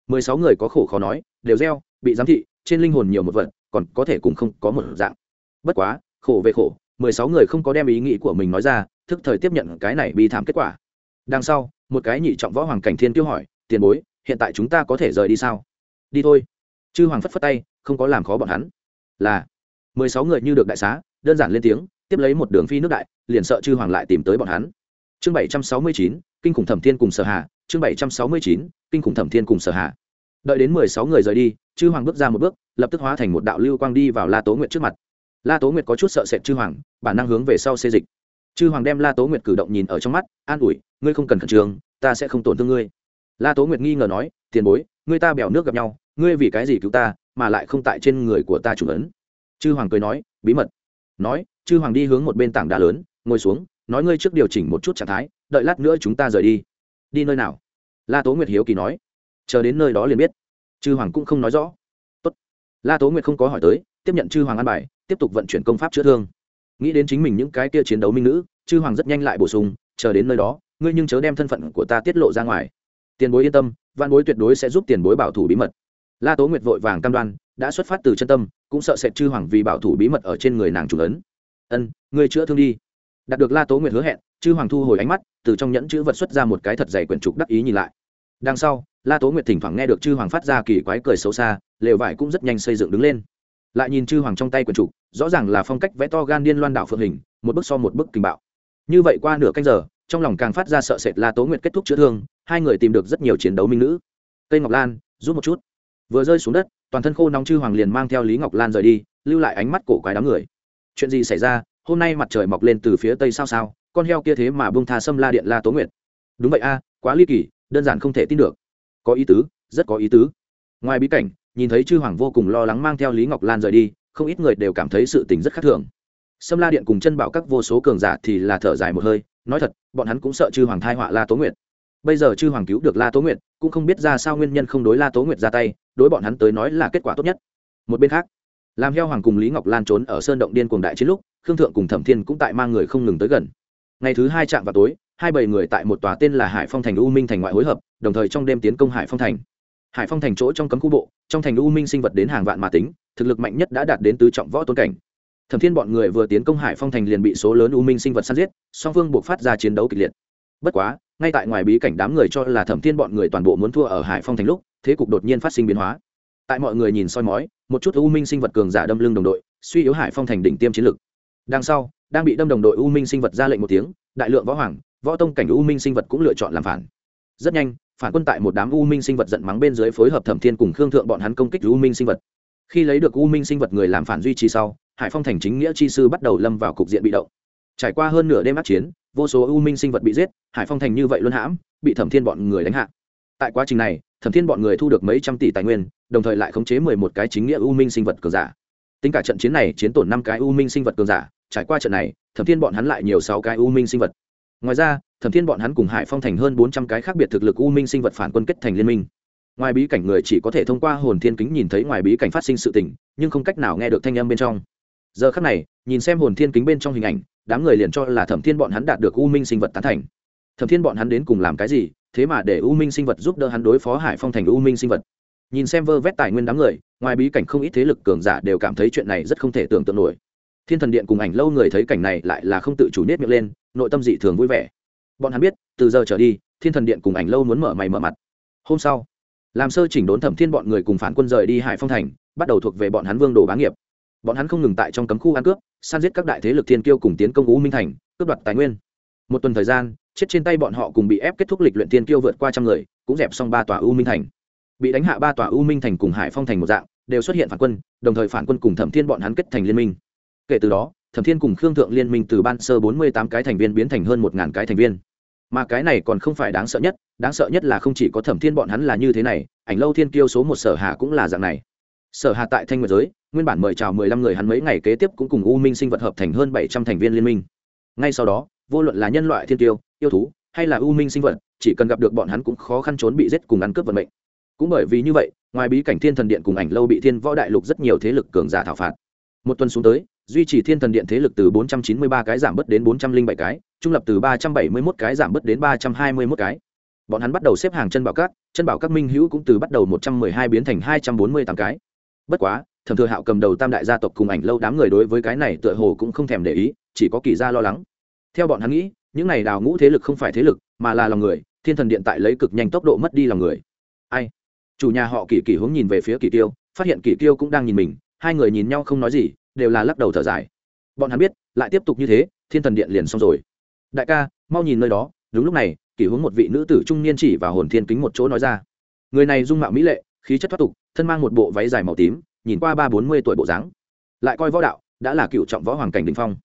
Mười sáu người có khổ khó nói, đều gieo, bị giám thị, trên linh hồn nhiều một vật, còn có thể cùng không có một dạng. Bất quá, khổ về khổ, mười sáu người không có đem ý nghĩ của mình nói ra, thức thời tiếp nhận cái này bi thảm kết quả. Đằng sau, một cái nhị trọng võ hoàng cảnh thiên tiêu hỏi, tiền bối, hiện tại chúng ta có thể rời đi sao? Đi thôi. Chư hoàng phất phất tay, không có làm khó bọn hắn. Là, mười sáu người như được đại xá, đơn giản lên tiếng, tiếp lấy một đường phi nước đại, liền sợ chư hoàng lại tìm tới bọn hắn. Chương bảy trăm sáu mươi chín, kinh khủng thẩm thiên cùng sở hà chương bảy trăm sáu mươi chín, kinh khủng thẩm thiên cùng sở hạ. Đợi đến mười sáu người rời đi, chư hoàng bước ra một bước, lập tức hóa thành một đạo lưu quang đi vào la tố nguyệt trước mặt. La tố nguyệt có chút sợ sệt chư hoàng, bản năng hướng về sau xê dịch. Chư hoàng đem la tố nguyệt cử động nhìn ở trong mắt, an ủi, ngươi không cần khẩn trương, ta sẽ không tổn thương ngươi. La tố nguyệt nghi ngờ nói, tiền bối, ngươi ta bèo nước gặp nhau, ngươi vì cái gì cứu ta, mà lại không tại trên người của ta chủ ấn? Chư hoàng cười nói, bí mật. Nói, chư hoàng đi hướng một bên tảng đá lớn, ngồi xuống, nói, ngươi trước điều chỉnh một chút trạng thái, đợi lát nữa chúng ta rời đi đi nơi nào? La tố nguyệt hiếu kỳ nói. Chờ đến nơi đó liền biết. Chư hoàng cũng không nói rõ. Tốt. la tố nguyệt không có hỏi tới, tiếp nhận chư hoàng an bài, tiếp tục vận chuyển công pháp chữa thương. Nghĩ đến chính mình những cái kia chiến đấu minh nữ chư hoàng rất nhanh lại bổ sung, chờ đến nơi đó, ngươi nhưng chớ đem thân phận của ta tiết lộ ra ngoài. Tiền bối yên tâm văn bối tuyệt đối sẽ giúp tiền bối bảo thủ bí mật. La tố nguyệt vội vàng cam đoan, đã xuất phát từ chân tâm, cũng sợ sệt chư hoàng vì bảo thủ bí mật ở trên người nàng chủ lớn. ân, ngươi chữa thương đi. Đạt được la tố nguyệt hứa hẹn, chư hoàng thu hồi ánh mắt từ trong nhẫn chữ vật xuất ra một cái thật dày quyển trục đắc ý nhìn lại. Đằng sau, la tố nguyệt thỉnh thoảng nghe được chư hoàng phát ra kỳ quái cười xấu xa, lều vải cũng rất nhanh xây dựng đứng lên. Lại nhìn chư hoàng trong tay quyển trục, rõ ràng là phong cách vẽ to gan điên loan đảo phượng hình, một bức so một bức kinh bạo. Như vậy qua nửa canh giờ, trong lòng càng phát ra sợ sệt la tố nguyệt kết thúc chữa thương, hai người tìm được rất nhiều chiến đấu minh nữ. Cây ngọc lan rút một chút. Vừa rơi xuống đất, toàn thân khô nóng chư hoàng liền mang theo lý ngọc lan rời đi, lưu lại ánh mắt cổ quái đám người. Chuyện gì xảy ra? Hôm nay mặt trời mọc lên từ phía tây sao sao? Con heo kia thế mà bông tha xâm la điện la tố nguyệt. Đúng vậy a, quá ly kỳ, đơn giản không thể tin được. Có ý tứ, rất có ý tứ. Ngoài bí cảnh, nhìn thấy chư hoàng vô cùng lo lắng mang theo lý ngọc lan rời đi, không ít người đều cảm thấy sự tình rất khác thường. Xâm la điện cùng chân bảo các vô số cường giả thì là thở dài một hơi, nói thật, bọn hắn cũng sợ chư hoàng thai họa la tố nguyệt. Bây giờ chư hoàng cứu được la tố nguyệt, cũng không biết ra sao nguyên nhân không đối la tố nguyệt ra tay, đối bọn hắn tới nói là kết quả tốt nhất. Một bên khác, làm heo hoàng cùng lý ngọc lan trốn ở sơn động điên cuồng đại chiến lúc, khương thượng cùng thẩm thiên cũng tại mang người không ngừng tới gần ngày thứ hai chạm vào tối, hai bảy người tại một tòa tên là hải phong thành u minh thành ngoại hối hợp, đồng thời trong đêm tiến công hải phong thành. Hải phong thành chỗ trong cấm khu bộ, trong thành u minh sinh vật đến hàng vạn mà tính, thực lực mạnh nhất đã đạt đến tứ trọng võ tôn cảnh. Thẩm thiên bọn người vừa tiến công hải phong thành liền bị số lớn u minh sinh vật săn giết, song phương buộc phát ra chiến đấu kịch liệt. Bất quá, ngay tại ngoài bí cảnh đám người cho là thẩm thiên bọn người toàn bộ muốn thua ở hải phong thành lúc, thế cục đột nhiên phát sinh biến hóa. Tại mọi người nhìn soi mói, một chút u minh sinh vật cường giả đâm lưng đồng đội, suy yếu hải phong thành đỉnh tiêm chiến lực. Đằng sau đang bị đâm đồng đội u minh sinh vật ra lệnh một tiếng, đại lượng võ hoàng, võ tông cảnh u minh sinh vật cũng lựa chọn làm phản. Rất nhanh, phản quân tại một đám u minh sinh vật giận mắng bên dưới phối hợp thẩm thiên cùng khương thượng bọn hắn công kích u minh sinh vật. Khi lấy được u minh sinh vật người làm phản duy trì sau, hải phong thành chính nghĩa chi sư bắt đầu lâm vào cục diện bị động. Trải qua hơn nửa đêm ác chiến, vô số u minh sinh vật bị giết, hải phong thành như vậy luân hãm, bị thẩm thiên bọn người đánh hạ. Tại quá trình này, thẩm thiên bọn người thu được mấy trăm tỷ tài nguyên, đồng thời lại khống chế mười một cái chính nghĩa u minh sinh vật cờ giả tính cả trận chiến này chiến tổn năm cái u minh sinh vật cường giả, trải qua trận này, thẩm thiên bọn hắn lại nhiều sáu cái u minh sinh vật. Ngoài ra, thẩm thiên bọn hắn cùng hải phong thành hơn bốn trăm cái khác biệt thực lực u minh sinh vật phản quân kết thành liên minh. Ngoài bí cảnh người chỉ có thể thông qua hồn thiên kính nhìn thấy ngoài bí cảnh phát sinh sự tình, nhưng không cách nào nghe được thanh âm bên trong. Giờ khắc này, nhìn xem hồn thiên kính bên trong hình ảnh, đám người liền cho là thẩm thiên bọn hắn đạt được u minh sinh vật tán thành. Thẩm thiên bọn hắn đến cùng làm cái gì, thế mà để u minh sinh vật giúp đỡ hắn đối phó hải phong thành u minh sinh vật? Nhìn xem vơ vét tài nguyên đám người, ngoài bí cảnh không ít thế lực cường giả đều cảm thấy chuyện này rất không thể tưởng tượng nổi. Thiên thần điện cùng ảnh lâu người thấy cảnh này lại là không tự chủ nết miệng lên, nội tâm dị thường vui vẻ. Bọn hắn biết, từ giờ trở đi, thiên thần điện cùng ảnh lâu muốn mở mày mở mặt. Hôm sau làm sơ chỉnh đốn thẩm thiên bọn người cùng phản quân rời đi hải phong thành, bắt đầu thuộc về bọn hắn vương đồ bá nghiệp. Bọn hắn không ngừng tại trong cấm khu ăn cướp san giết các đại thế lực thiên kiêu cùng tiến công u minh thành, cướp đoạt tài nguyên. Một tuần thời gian, chết trên tay bọn họ cùng bị ép kết thúc lịch luyện thiên kiêu vượt qua trăm người, cũng dẹp xong ba tòa u minh thành bị đánh hạ ba tòa u minh thành cùng hải phong thành một dạng, đều xuất hiện phản quân, đồng thời phản quân cùng thẩm thiên bọn hắn kết thành liên minh. Kể từ đó, thẩm thiên cùng khương thượng liên minh từ ban sơ bốn mươi tám cái thành viên biến thành hơn một ngàn cái thành viên. Mà cái này còn không phải đáng sợ nhất, đáng sợ nhất là không chỉ có thẩm thiên bọn hắn là như thế này, ảnh lâu thiên kiêu số một sở hạ cũng là dạng này. Sở hạ tại thanh nguyệt giới, nguyên bản mời chào mười lăm người hắn mấy ngày kế tiếp cũng cùng u minh sinh vật hợp thành hơn bảy trăm thành viên liên minh. Ngay sau đó, vô luận là nhân loại thiên tiêu yêu thú, hay là u minh sinh vật, chỉ cần gặp được bọn hắn cũng khó khăn trốn bị giết cùng ăn cướp vận mệnh cũng bởi vì như vậy, ngoài bí cảnh thiên thần điện cùng ảnh lâu bị thiên võ đại lục rất nhiều thế lực cường giả thảo phạt. Một tuần xuống tới, duy trì thiên thần điện thế lực từ 493 cái giảm bớt đến 407 cái, trung lập từ 371 cái giảm bớt đến 321 cái. Bọn hắn bắt đầu xếp hàng chân bảo các, chân bảo các minh hữu cũng từ bắt đầu 112 biến thành 248 cái. Bất quá, thẩm thừa hạo cầm đầu tam đại gia tộc cùng ảnh lâu đám người đối với cái này tựa hồ cũng không thèm để ý, chỉ có kỳ gia lo lắng. Theo bọn hắn nghĩ, những này đào ngũ thế lực không phải thế lực, mà là lòng người, thiên thần điện tại lấy cực nhanh tốc độ mất đi lòng người. Ai? Chủ nhà họ kỳ kỳ hướng nhìn về phía kỳ tiêu, phát hiện kỳ tiêu cũng đang nhìn mình, hai người nhìn nhau không nói gì, đều là lắc đầu thở dài. Bọn hắn biết, lại tiếp tục như thế, thiên thần điện liền xong rồi. Đại ca, mau nhìn nơi đó, đúng lúc này, kỳ hướng một vị nữ tử trung niên chỉ vào hồn thiên kính một chỗ nói ra. Người này dung mạo mỹ lệ, khí chất thoát tục, thân mang một bộ váy dài màu tím, nhìn qua ba bốn mươi tuổi bộ dáng. Lại coi võ đạo, đã là cựu trọng võ hoàng cảnh đình phong.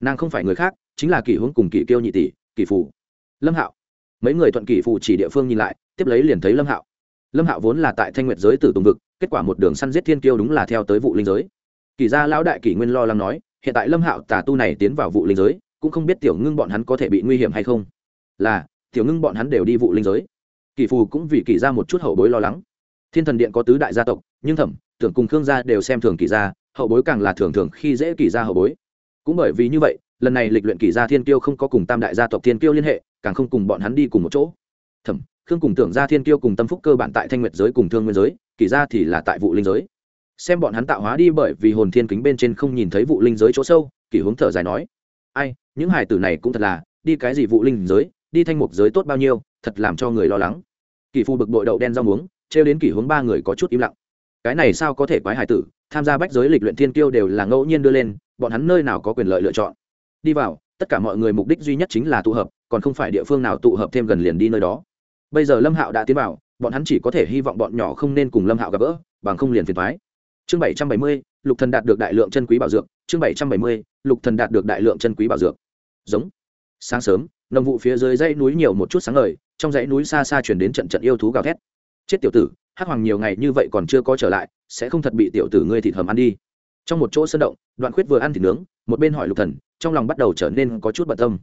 Nàng không phải người khác, chính là kỳ hướng cùng kỳ kiêu nhị tỷ, kỳ phủ lâm hạo. Mấy người thuận kỳ phủ chỉ địa phương nhìn lại, tiếp lấy liền thấy lâm hạo lâm hạo vốn là tại thanh nguyệt giới tử tùng vực, kết quả một đường săn giết thiên kiêu đúng là theo tới vụ linh giới. Kỳ gia lão đại kỷ nguyên lo lắng nói, hiện tại lâm hạo tà tu này tiến vào vụ linh giới, cũng không biết tiểu ngưng bọn hắn có thể bị nguy hiểm hay không. Là, tiểu ngưng bọn hắn đều đi vụ linh giới. Kỳ phù cũng vì kỳ ra một chút hậu bối lo lắng. Thiên thần điện có tứ đại gia tộc, nhưng thẩm, tưởng cùng khương gia đều xem thường kỳ gia, hậu bối càng là thường thường khi dễ kỳ gia hậu bối. Cũng bởi vì như vậy, lần này lịch luyện kỳ gia thiên kiêu không có cùng tam đại gia tộc thiên kiêu liên hệ, càng không cùng bọn hắn đi cùng một chỗ. Thẩm khương cùng tưởng gia thiên kiêu cùng tâm phúc cơ bản tại thanh nguyệt giới cùng thương nguyên giới kỳ ra thì là tại vụ linh giới. Xem bọn hắn tạo hóa đi bởi vì hồn thiên kính bên trên không nhìn thấy vụ linh giới chỗ sâu kỳ hướng thở dài nói, ai, những hải tử này cũng thật là, đi cái gì vụ linh giới, đi thanh mục giới tốt bao nhiêu, thật làm cho người lo lắng. Kỳ phu bực bội đậu đen rau muống, trêu đến kỳ hướng ba người có chút im lặng. Cái này sao có thể quái hải tử, tham gia bách giới lịch luyện thiên kiêu đều là ngẫu nhiên đưa lên, bọn hắn nơi nào có quyền lợi lựa chọn? Đi vào, tất cả mọi người mục đích duy nhất chính là tụ hợp, còn không phải địa phương nào tụ hợp thêm gần liền đi nơi đó bây giờ lâm hạo đã tiến vào, bọn hắn chỉ có thể hy vọng bọn nhỏ không nên cùng lâm hạo gặp gỡ, bằng không liền phiền thoái chương bảy trăm bảy mươi, lục thần đạt được đại lượng chân quý bảo dược. Chương bảy trăm bảy mươi, lục thần đạt được đại lượng chân quý bảo dược. Giống. Sáng sớm, nồng vụ phía dưới dãy núi nhiều một chút sáng ngời, trong dãy núi xa xa chuyển đến trận trận yêu thú gào thét. Chết tiểu tử, hắc hoàng nhiều ngày như vậy còn chưa có trở lại, sẽ không thật bị tiểu tử ngươi thịt hầm ăn đi. Trong một chỗ sân động, đoạn khuyết vừa ăn thịt nướng, một bên hỏi lục thần, trong lòng bắt đầu trở nên có chút bận tâm.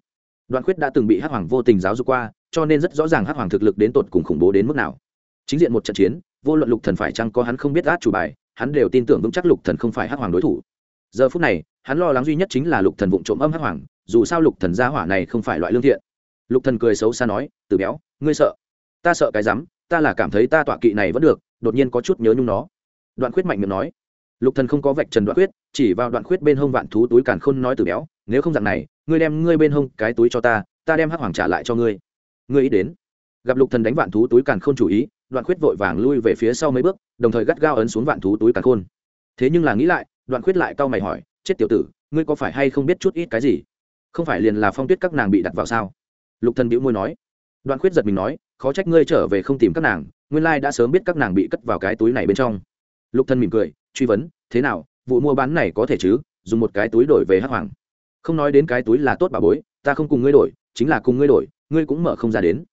Đoạn khuyết đã từng bị hắc hoàng vô tình giáo dục qua cho nên rất rõ ràng hắc hoàng thực lực đến tột cùng khủng bố đến mức nào. Chính diện một trận chiến, vô luận lục thần phải chăng có hắn không biết át chủ bài, hắn đều tin tưởng vững chắc lục thần không phải hắc hoàng đối thủ. Giờ phút này, hắn lo lắng duy nhất chính là lục thần vụng trộm âm hắc hoàng, dù sao lục thần gia hỏa này không phải loại lương thiện. Lục thần cười xấu xa nói từ béo, ngươi sợ? Ta sợ cái rắm, ta là cảm thấy ta tọa kỵ này vẫn được, đột nhiên có chút nhớ nhung nó. Đoạn khuyết mạnh miệng nói. Lục thần không có vạch trần đoạn khuyết, chỉ vào đoạn khuyết bên hông vạn thú túi càn khôn nói từ béo, nếu không dạng này, ngươi đem ngươi bên hông cái túi cho ta ta đem hắc hoàng trả lại cho ngươi ngươi ý đến. Gặp lục thần đánh vạn thú túi càn khôn chủ ý, đoạn khuyết vội vàng lui về phía sau mấy bước, đồng thời gắt gao ấn xuống vạn thú túi càn khôn. Thế nhưng là nghĩ lại, đoạn khuyết lại cau mày hỏi, chết tiểu tử, ngươi có phải hay không biết chút ít cái gì? Không phải liền là phong tuyết các nàng bị đặt vào sao? Lục thần bĩu môi nói. Đoạn khuyết giật mình nói, khó trách ngươi trở về không tìm các nàng, nguyên lai đã sớm biết các nàng bị cất vào cái túi này bên trong. Lục thần mỉm cười, truy vấn, thế nào, vụ mua bán này có thể chứ? Dùng một cái túi đổi về hắc hoàng. Không nói đến cái túi là tốt bà bối, ta không cùng ngươi đổi, chính là cùng ngươi đổi ngươi cũng mở không ra đến.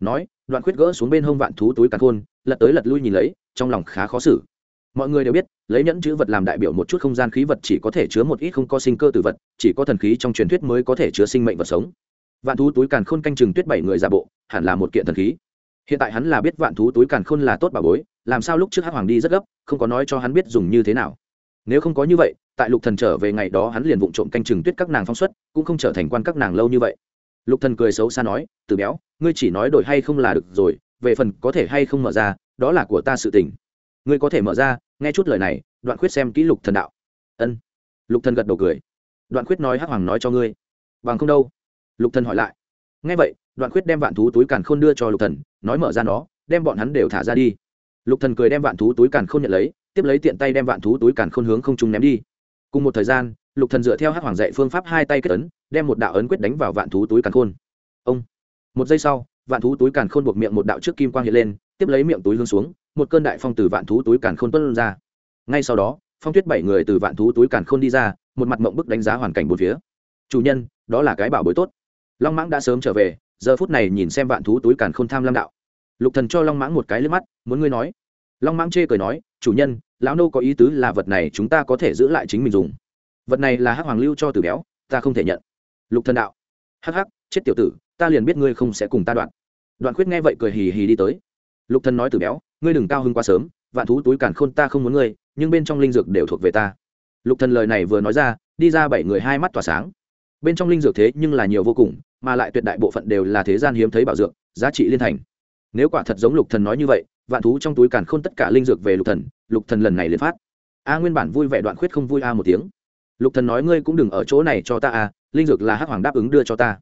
Nói, đoạn khuyết gỡ xuống bên hông vạn thú túi càn khôn, lật tới lật lui nhìn lấy, trong lòng khá khó xử. Mọi người đều biết, lấy nhẫn chữ vật làm đại biểu một chút không gian khí vật chỉ có thể chứa một ít không có sinh cơ tử vật, chỉ có thần khí trong truyền thuyết mới có thể chứa sinh mệnh vật sống. Vạn thú túi càn khôn canh chừng tuyết bảy người giả bộ, hẳn là một kiện thần khí. Hiện tại hắn là biết vạn thú túi càn khôn là tốt bà bối, làm sao lúc trước hắc hoàng đi rất gấp, không có nói cho hắn biết dùng như thế nào. Nếu không có như vậy, tại lục thần trở về ngày đó hắn liền vụng trộm canh chừng tuyết các nàng phong xuất, cũng không trở thành quan các nàng lâu như vậy lục thần cười xấu xa nói, từ béo, ngươi chỉ nói đổi hay không là được rồi, về phần có thể hay không mở ra, đó là của ta sự tình. Ngươi có thể mở ra, nghe chút lời này, đoạn khuyết xem kỹ lục thần đạo. Ân. Lục thần gật đầu cười. Đoạn khuyết nói hắc hoàng nói cho ngươi. Bằng không đâu. Lục thần hỏi lại. Nghe vậy, đoạn khuyết đem vạn thú túi càn khôn đưa cho lục thần, nói mở ra nó, đem bọn hắn đều thả ra đi. Lục thần cười đem vạn thú túi càn khôn nhận lấy, tiếp lấy tiện tay đem vạn thú túi càn khôn hướng không trung ném đi. Cùng một thời gian lục thần dựa theo hắc hoàng dạy phương pháp hai tay kết ấn, đem một đạo ấn quyết đánh vào vạn thú túi càn khôn. Ông. Một giây sau, vạn thú túi càn khôn buộc miệng một đạo trước kim quang hiện lên, tiếp lấy miệng túi hướng xuống, một cơn đại phong từ vạn thú túi càn khôn tuôn ra. Ngay sau đó, phong tuyết bảy người từ vạn thú túi càn khôn đi ra, một mặt mộng bức đánh giá hoàn cảnh bốn phía. Chủ nhân, đó là cái bảo bối tốt. Long mãng đã sớm trở về, giờ phút này nhìn xem vạn thú túi càn khôn tham lam đạo. Lục thần cho long mãng một cái lướt mắt, muốn ngươi nói. Long mãng chê cười nói, chủ nhân, lão nô có ý tứ là vật này chúng ta có thể giữ lại chính mình dùng vật này là hắc hoàng lưu cho tử béo, ta không thể nhận. Lục thần đạo. Hắc hắc, chết tiểu tử, ta liền biết ngươi không sẽ cùng ta đoạn. Đoạn khuyết nghe vậy cười hì hì đi tới. Lục thần nói tử béo, ngươi đừng cao hưng quá sớm, vạn thú túi càn khôn ta không muốn ngươi, nhưng bên trong linh dược đều thuộc về ta. Lục thần lời này vừa nói ra, đi ra bảy người hai mắt tỏa sáng. Bên trong linh dược thế nhưng là nhiều vô cùng, mà lại tuyệt đại bộ phận đều là thế gian hiếm thấy bảo dược, giá trị liên thành. Nếu quả thật giống lục thần nói như vậy, vạn thú trong túi càn khôn tất cả linh dược về lục thần lục thần lần này liền phát. A nguyên bản vui vẻ đoạn khuyết không vui a một tiếng lục thần nói ngươi cũng đừng ở chỗ này cho ta à? linh dược là hắc hoàng đáp ứng đưa cho ta.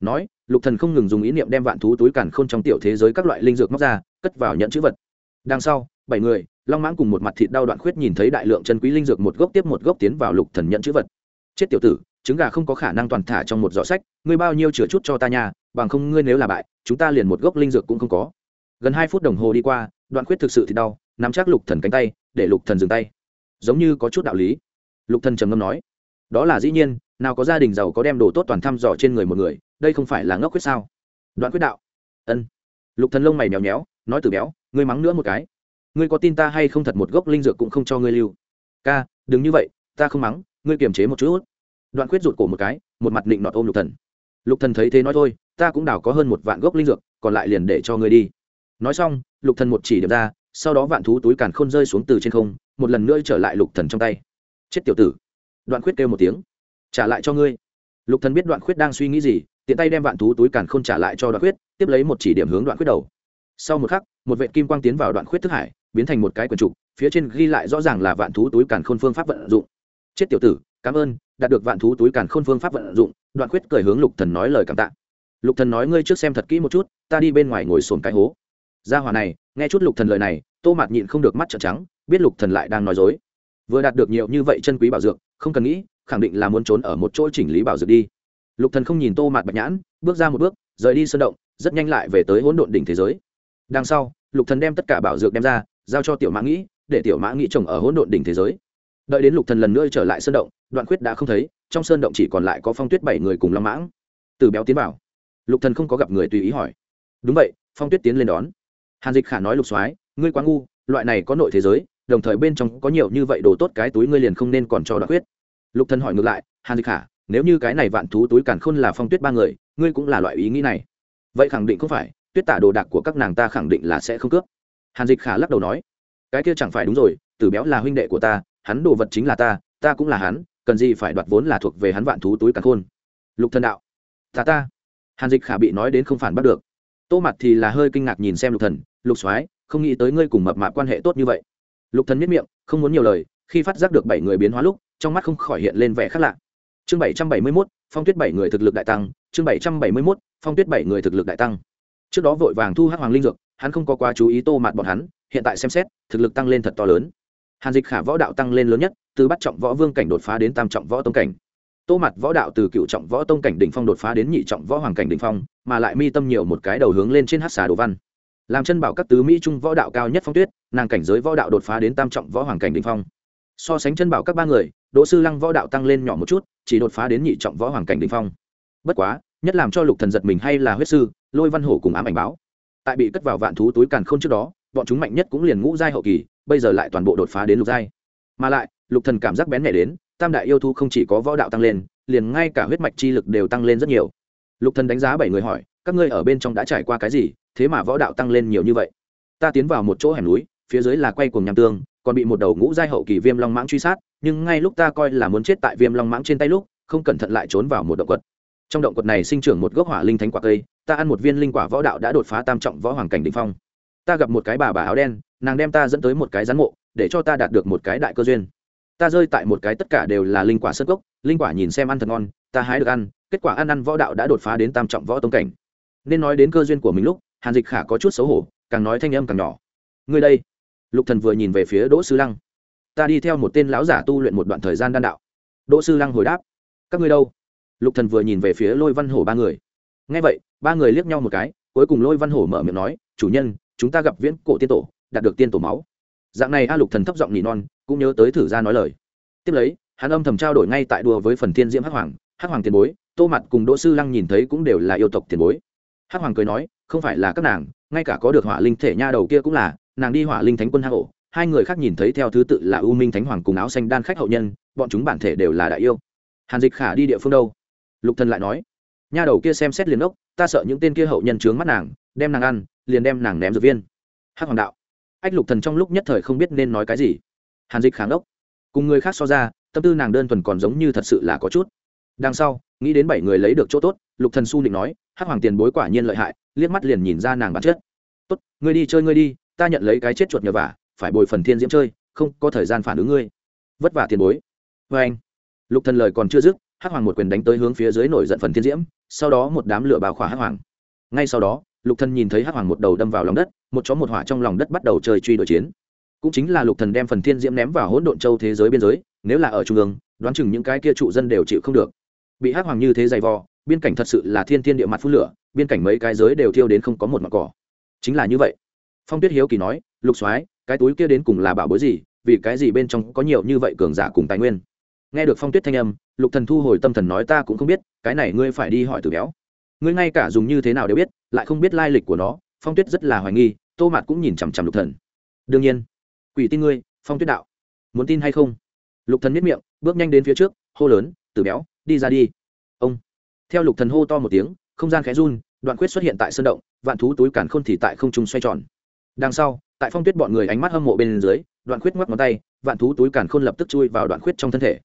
Nói, lục thần không ngừng dùng ý niệm đem vạn thú túi càn khôn trong tiểu thế giới các loại linh dược móc ra, cất vào nhận chữ vật. Đằng sau, bảy người, long mãng cùng một mặt thịt đau đoạn khuyết nhìn thấy đại lượng chân quý linh dược một gốc tiếp một gốc tiến vào lục thần nhận chữ vật. Chết tiểu tử, trứng gà không có khả năng toàn thả trong một giỏ sách, ngươi bao nhiêu chừa chút cho ta nha, bằng không ngươi nếu là bại, chúng ta liền một gốc linh dược cũng không có. Gần hai phút đồng hồ đi qua, đoạn khuyết thực sự thì đau, nắm chắc lục thần cánh tay, để lục thần dừng tay. Giống như có chút đạo lý lục thần trầm ngâm nói, đó là dĩ nhiên, nào có gia đình giàu có đem đồ tốt toàn thăm dò trên người một người, đây không phải là ngốc quyết sao? Đoạn quyết đạo, ân. Lục thần lông mày méo méo, nói từ béo, ngươi mắng nữa một cái. Ngươi có tin ta hay không thật một gốc linh dược cũng không cho ngươi lưu? Ca, đừng như vậy, ta không mắng, ngươi kiềm chế một chút. Đoạn quyết rụt cổ một cái, một mặt định nọt ôm lục thần. Lục thần thấy thế nói, thôi, ta cũng đào có hơn một vạn gốc linh dược, còn lại liền để cho ngươi đi. Nói xong, lục thần một chỉ điểm ra, sau đó vạn thú túi càn khôn rơi xuống từ trên không, một lần nữa trở lại lục thần trong tay chết tiểu tử. Đoạn khuyết kêu một tiếng. Trả lại cho ngươi. Lục thần biết đoạn khuyết đang suy nghĩ gì, tiện tay đem vạn thú túi càn khôn trả lại cho đoạn khuyết, tiếp lấy một chỉ điểm hướng đoạn khuyết đầu. Sau một khắc, một vệ kim quang tiến vào đoạn khuyết thức hải, biến thành một cái quần trục, phía trên ghi lại rõ ràng là vạn thú túi càn khôn phương pháp vận dụng. Chết tiểu tử, cảm ơn, đạt được vạn thú túi càn khôn phương pháp vận dụng, đoạn khuyết cười hướng lục thần nói lời cảm tạ. Lục thần nói ngươi trước xem thật kỹ một chút, ta đi bên ngoài ngồi xổm cái hố. Gia hỏa này, nghe chút lục thần lời này, tô mạt nhịn không được mắt trợn trắng, biết lục thần lại đang nói dối vừa đạt được nhiều như vậy chân quý bảo dược, không cần nghĩ, khẳng định là muốn trốn ở một chỗ chỉnh lý bảo dược đi. Lục thần không nhìn tô mạt bạch nhãn, bước ra một bước, rời đi sơn động, rất nhanh lại về tới hỗn độn đỉnh thế giới. Đằng sau, lục thần đem tất cả bảo dược đem ra, giao cho tiểu mã nghĩ, để tiểu mã nghĩ trồng ở hỗn độn đỉnh thế giới. Đợi đến lục thần lần nữa trở lại sơn động, đoạn khuyết đã không thấy, trong sơn động chỉ còn lại có phong tuyết bảy người cùng long mãng. Từ béo tiến vào, lục thần không có gặp người tùy ý hỏi. Đúng vậy, phong tuyết tiến lên đón. Hàn dịch khả nói lục soái, ngươi quá ngu, loại này có nội thế giới đồng thời bên trong có nhiều như vậy đồ tốt cái túi ngươi liền không nên còn cho đoạt huyết. lục thần hỏi ngược lại, hàn dịch khả, nếu như cái này vạn thú túi càn khôn là phong tuyết ba người, ngươi cũng là loại ý nghĩ này. Vậy khẳng định không phải, tuyết tả đồ đạc của các nàng ta khẳng định là sẽ không cướp. Hàn dịch khả lắc đầu nói, cái kia chẳng phải đúng rồi, tử béo là huynh đệ của ta, hắn đồ vật chính là ta ta cũng là hắn, cần gì phải đoạt vốn là thuộc về hắn vạn thú túi càn khôn. Lục thần đạo, ta ta. Hàn dịch khả bị nói đến không phản bắt được. Tô mặt thì là hơi kinh ngạc nhìn xem lục thần, lục soái, không nghĩ tới ngươi cùng mập mạp quan hệ tốt như vậy lục thần miết miệng không muốn nhiều lời khi phát giác được bảy người biến hóa lúc trong mắt không khỏi hiện lên vẻ khác lạ. Chương bảy trăm bảy mươi 771, phong tuyết bảy người thực lực đại tăng chương bảy trăm bảy mươi 771, phong tuyết bảy người thực lực đại tăng. Trước đó vội vàng thu hắc hoàng linh dược hắn không có quá chú ý tô mạt bọn hắn hiện tại xem xét thực lực tăng lên thật to lớn. Hàn dịch khả võ đạo tăng lên lớn nhất từ bắt trọng võ vương cảnh đột phá đến tam trọng võ tông cảnh. Tô mặt võ đạo từ cựu trọng võ tông cảnh đỉnh phong đột phá đến nhị trọng võ hoàng cảnh đỉnh phong mà lại mi tâm nhiều một cái đầu hướng lên trên hát xà đồ văn làm chân bảo các tứ mỹ trung võ đạo cao nhất phong tuyết, nàng cảnh giới võ đạo đột phá đến tam trọng võ hoàng cảnh đỉnh phong. So sánh chân bảo các ba người, đỗ sư lăng võ đạo tăng lên nhỏ một chút, chỉ đột phá đến nhị trọng võ hoàng cảnh đỉnh phong. Bất quá, nhất làm cho lục thần giật mình hay là huyết sư, lôi văn hổ cùng ám ảnh báo. Tại bị cất vào vạn thú túi càn khôn trước đó, bọn chúng mạnh nhất cũng liền ngũ giai hậu kỳ, bây giờ lại toàn bộ đột phá đến lục giai. Mà lại, lục thần cảm giác bén nhẹ đến, tam đại yêu thú không chỉ có võ đạo tăng lên, liền ngay cả huyết mạch chi lực đều tăng lên rất nhiều. Lục thần đánh giá bảy người hỏi, các ngươi ở bên trong đã trải qua cái gì? Thế mà võ đạo tăng lên nhiều như vậy. Ta tiến vào một chỗ hẻm núi, phía dưới là quay cuồng nham tương còn bị một đầu ngũ giai hậu kỳ viêm long mãng truy sát, nhưng ngay lúc ta coi là muốn chết tại viêm long mãng trên tay lúc, không cẩn thận lại trốn vào một động quật. Trong động quật này sinh trưởng một gốc hỏa linh thánh quả cây, ta ăn một viên linh quả võ đạo đã đột phá tam trọng võ hoàng cảnh đỉnh phong. Ta gặp một cái bà bà áo đen, nàng đem ta dẫn tới một cái rắn mộ, để cho ta đạt được một cái đại cơ duyên. Ta rơi tại một cái tất cả đều là linh quả sơ gốc linh quả nhìn xem ăn thật ngon, ta hái được ăn, kết quả ăn ăn võ đạo đã đột phá đến tam trọng võ tông cảnh. Nên nói đến cơ duyên của mình lúc hàn dịch khả có chút xấu hổ, càng nói thanh âm càng nhỏ. Người đây. Lục thần vừa nhìn về phía đỗ sư lăng. Ta đi theo một tên lão giả tu luyện một đoạn thời gian đan đạo. Đỗ sư lăng hồi đáp. Các ngươi đâu? Lục thần vừa nhìn về phía lôi văn hổ ba người. Nghe vậy, ba người liếc nhau một cái, cuối cùng lôi văn hổ mở miệng nói, chủ nhân, chúng ta gặp viễn cổ tiên tổ, đạt được tiên tổ máu. Dạng này a lục thần thấp giọng nỉ non, cũng nhớ tới thử ra nói lời. Tiếp lấy, hắn âm thầm trao đổi ngay tại đùa với phần thiên diễm hắc hoàng hắc hoàng tiền bối, tô mặt cùng đỗ sư lăng nhìn thấy cũng đều là yêu tộc tiền bối. Hắc hoàng cười nói không phải là các nàng, ngay cả có được hỏa linh thể nha đầu kia cũng là, nàng đi hỏa linh thánh quân hạ hộ hai người khác nhìn thấy theo thứ tự là u minh thánh hoàng cùng áo xanh đan khách hậu nhân, bọn chúng bản thể đều là đại yêu. Hàn dịch khả đi địa phương đâu? Lục thần lại nói, nha đầu kia xem xét liền ốc, ta sợ những tên kia hậu nhân trướng mắt nàng, đem nàng ăn, liền đem nàng ném dược viên. Hắc hoàng đạo. Ách lục thần trong lúc nhất thời không biết nên nói cái gì. Hàn dịch kháng ốc cùng người khác so ra, tâm tư nàng đơn thuần còn giống như thật sự là có chút đằng sau, nghĩ đến bảy người lấy được chỗ tốt, lục thần su định nói, hắc hoàng tiền bối quả nhiên lợi hại. Liếc mắt liền nhìn ra nàng bản chất. Tốt, ngươi đi chơi ngươi đi, ta nhận lấy cái chết chuột nhờ vả, phải bồi phần thiên diễm chơi, không có thời gian phản ứng ngươi. Vất vả tiền bối. Với anh. Lục thần lời còn chưa dứt, hắc hoàng một quyền đánh tới hướng phía dưới nổi giận phần thiên diễm, sau đó một đám lửa bào khỏa hắc hoàng. Ngay sau đó, lục thần nhìn thấy hắc hoàng một đầu đâm vào lòng đất, một chó một hỏa trong lòng đất bắt đầu chơi truy đuổi chiến. Cũng chính là lục thần đem phần thiên diễm ném vào hỗn độn châu thế giới biên giới, nếu là ở trung ương, đoán chừng những cái kia trụ dân đều chịu không được bị hắc hoàng như thế dày vò, biên cảnh thật sự là thiên thiên địa mặt phun lửa, biên cảnh mấy cái giới đều thiêu đến không có một mặt cỏ. Chính là như vậy. Phong tuyết hiếu kỳ nói, lục soái, cái túi kia đến cùng là bảo bối gì, vì cái gì bên trong có nhiều như vậy cường giả cùng tài nguyên? Nghe được phong tuyết thanh âm, lục thần thu hồi tâm thần nói, ta cũng không biết, cái này ngươi phải đi hỏi từ béo. Ngươi ngay cả dùng như thế nào đều biết, lại không biết lai lịch của nó. Phong tuyết rất là hoài nghi, tô mạt cũng nhìn chằm chằm lục thần. Đương nhiên, quỷ tin ngươi, phong tuyết đạo, muốn tin hay không? Lục thần miết miệng, bước nhanh đến phía trước, hô lớn từ béo đi ra đi. Ông. Theo lục thần hô to một tiếng, không gian khẽ run, đoạn quyết xuất hiện tại sơn động, vạn thú túi cản khôn thì tại không trung xoay tròn. Đằng sau, tại phong tuyết bọn người ánh mắt hâm mộ bên dưới, đoạn quyết ngoắc ngón tay, vạn thú túi cản khôn lập tức chui vào đoạn quyết trong thân thể.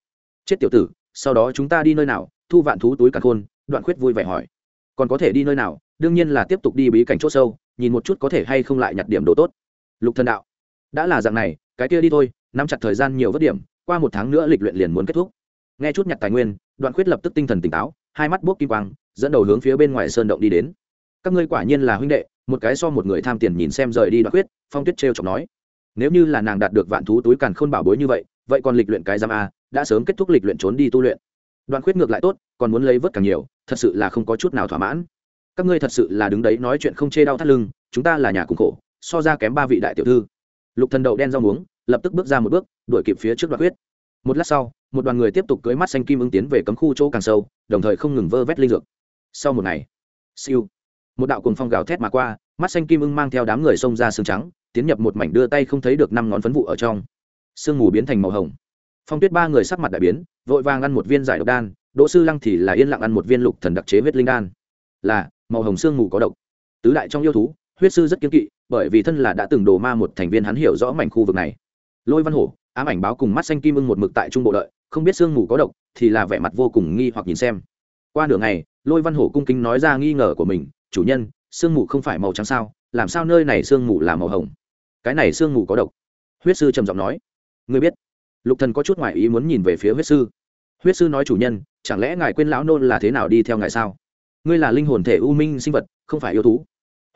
Chết tiểu tử, sau đó chúng ta đi nơi nào? Thu vạn thú túi cản khôn, đoạn quyết vui vẻ hỏi. Còn có thể đi nơi nào? Đương nhiên là tiếp tục đi bí cảnh chỗ sâu, nhìn một chút có thể hay không lại nhặt điểm đồ tốt. Lục thần đạo. Đã là dạng này, cái kia đi thôi, nắm chặt thời gian nhiều vất điểm, qua một tháng nữa lịch luyện liền muốn kết thúc. Nghe chút nhặt tài nguyên đoạn khuyết lập tức tinh thần tỉnh táo, hai mắt buốc kim quang, dẫn đầu hướng phía bên ngoài sơn động đi đến. Các ngươi quả nhiên là huynh đệ, một cái so một người tham tiền nhìn xem rời đi đoạn khuyết, phong tuyết trêu chọc nói. Nếu như là nàng đạt được vạn thú túi càn khôn bảo bối như vậy vậy còn lịch luyện cái giam a, đã sớm kết thúc lịch luyện trốn đi tu luyện. Đoạn khuyết ngược lại tốt, còn muốn lấy vớt càng nhiều, thật sự là không có chút nào thỏa mãn. Các ngươi thật sự là đứng đấy nói chuyện không chê đau thắt lưng, chúng ta là nhà cùng khổ, so ra kém ba vị đại tiểu thư. Lục thần đậu đen rau muống, lập tức bước ra một bước, đuổi kịp phía trước đoạn Khuyết một lát sau, một đoàn người tiếp tục cưới mắt xanh kim ứng tiến về cấm khu chỗ càng sâu, đồng thời không ngừng vơ vét linh dược. Sau một ngày, siêu, một đạo cùng phong gào thét mà qua, mắt xanh kim ưng mang theo đám người xông ra xương trắng, tiến nhập một mảnh đưa tay không thấy được năm ngón phấn vụ ở trong. Sương mù biến thành màu hồng. Phong tuyết ba người sắc mặt đại biến, vội vàng ăn một viên giải độc đan, đỗ sư lăng thì là yên lặng ăn một viên lục thần đặc chế huyết linh đan. Là, màu hồng sương mù có độc. Tứ đại trong yêu thú, huyết sư rất kiên kỵ, bởi vì thân là đã từng đồ ma một thành viên hắn hiểu rõ mảnh khu vực này. Lôi văn hổ ám ảnh báo cùng mắt xanh kim ưng một mực tại trung bộ đợi, không biết sương mù có độc thì là vẻ mặt vô cùng nghi hoặc nhìn xem. Qua nửa ngày, lôi văn hổ cung kính nói ra nghi ngờ của mình, chủ nhân, sương mù không phải màu trắng sao? Làm sao nơi này sương mù là màu hồng? Cái này sương mù có độc. Huyết sư trầm giọng nói. Ngươi biết. Lục thần có chút ngoại ý muốn nhìn về phía huyết sư. Huyết sư nói chủ nhân, chẳng lẽ ngài quên lão nôn là thế nào đi theo ngài sao? Ngươi là linh hồn thể u minh sinh vật, không phải yêu thú.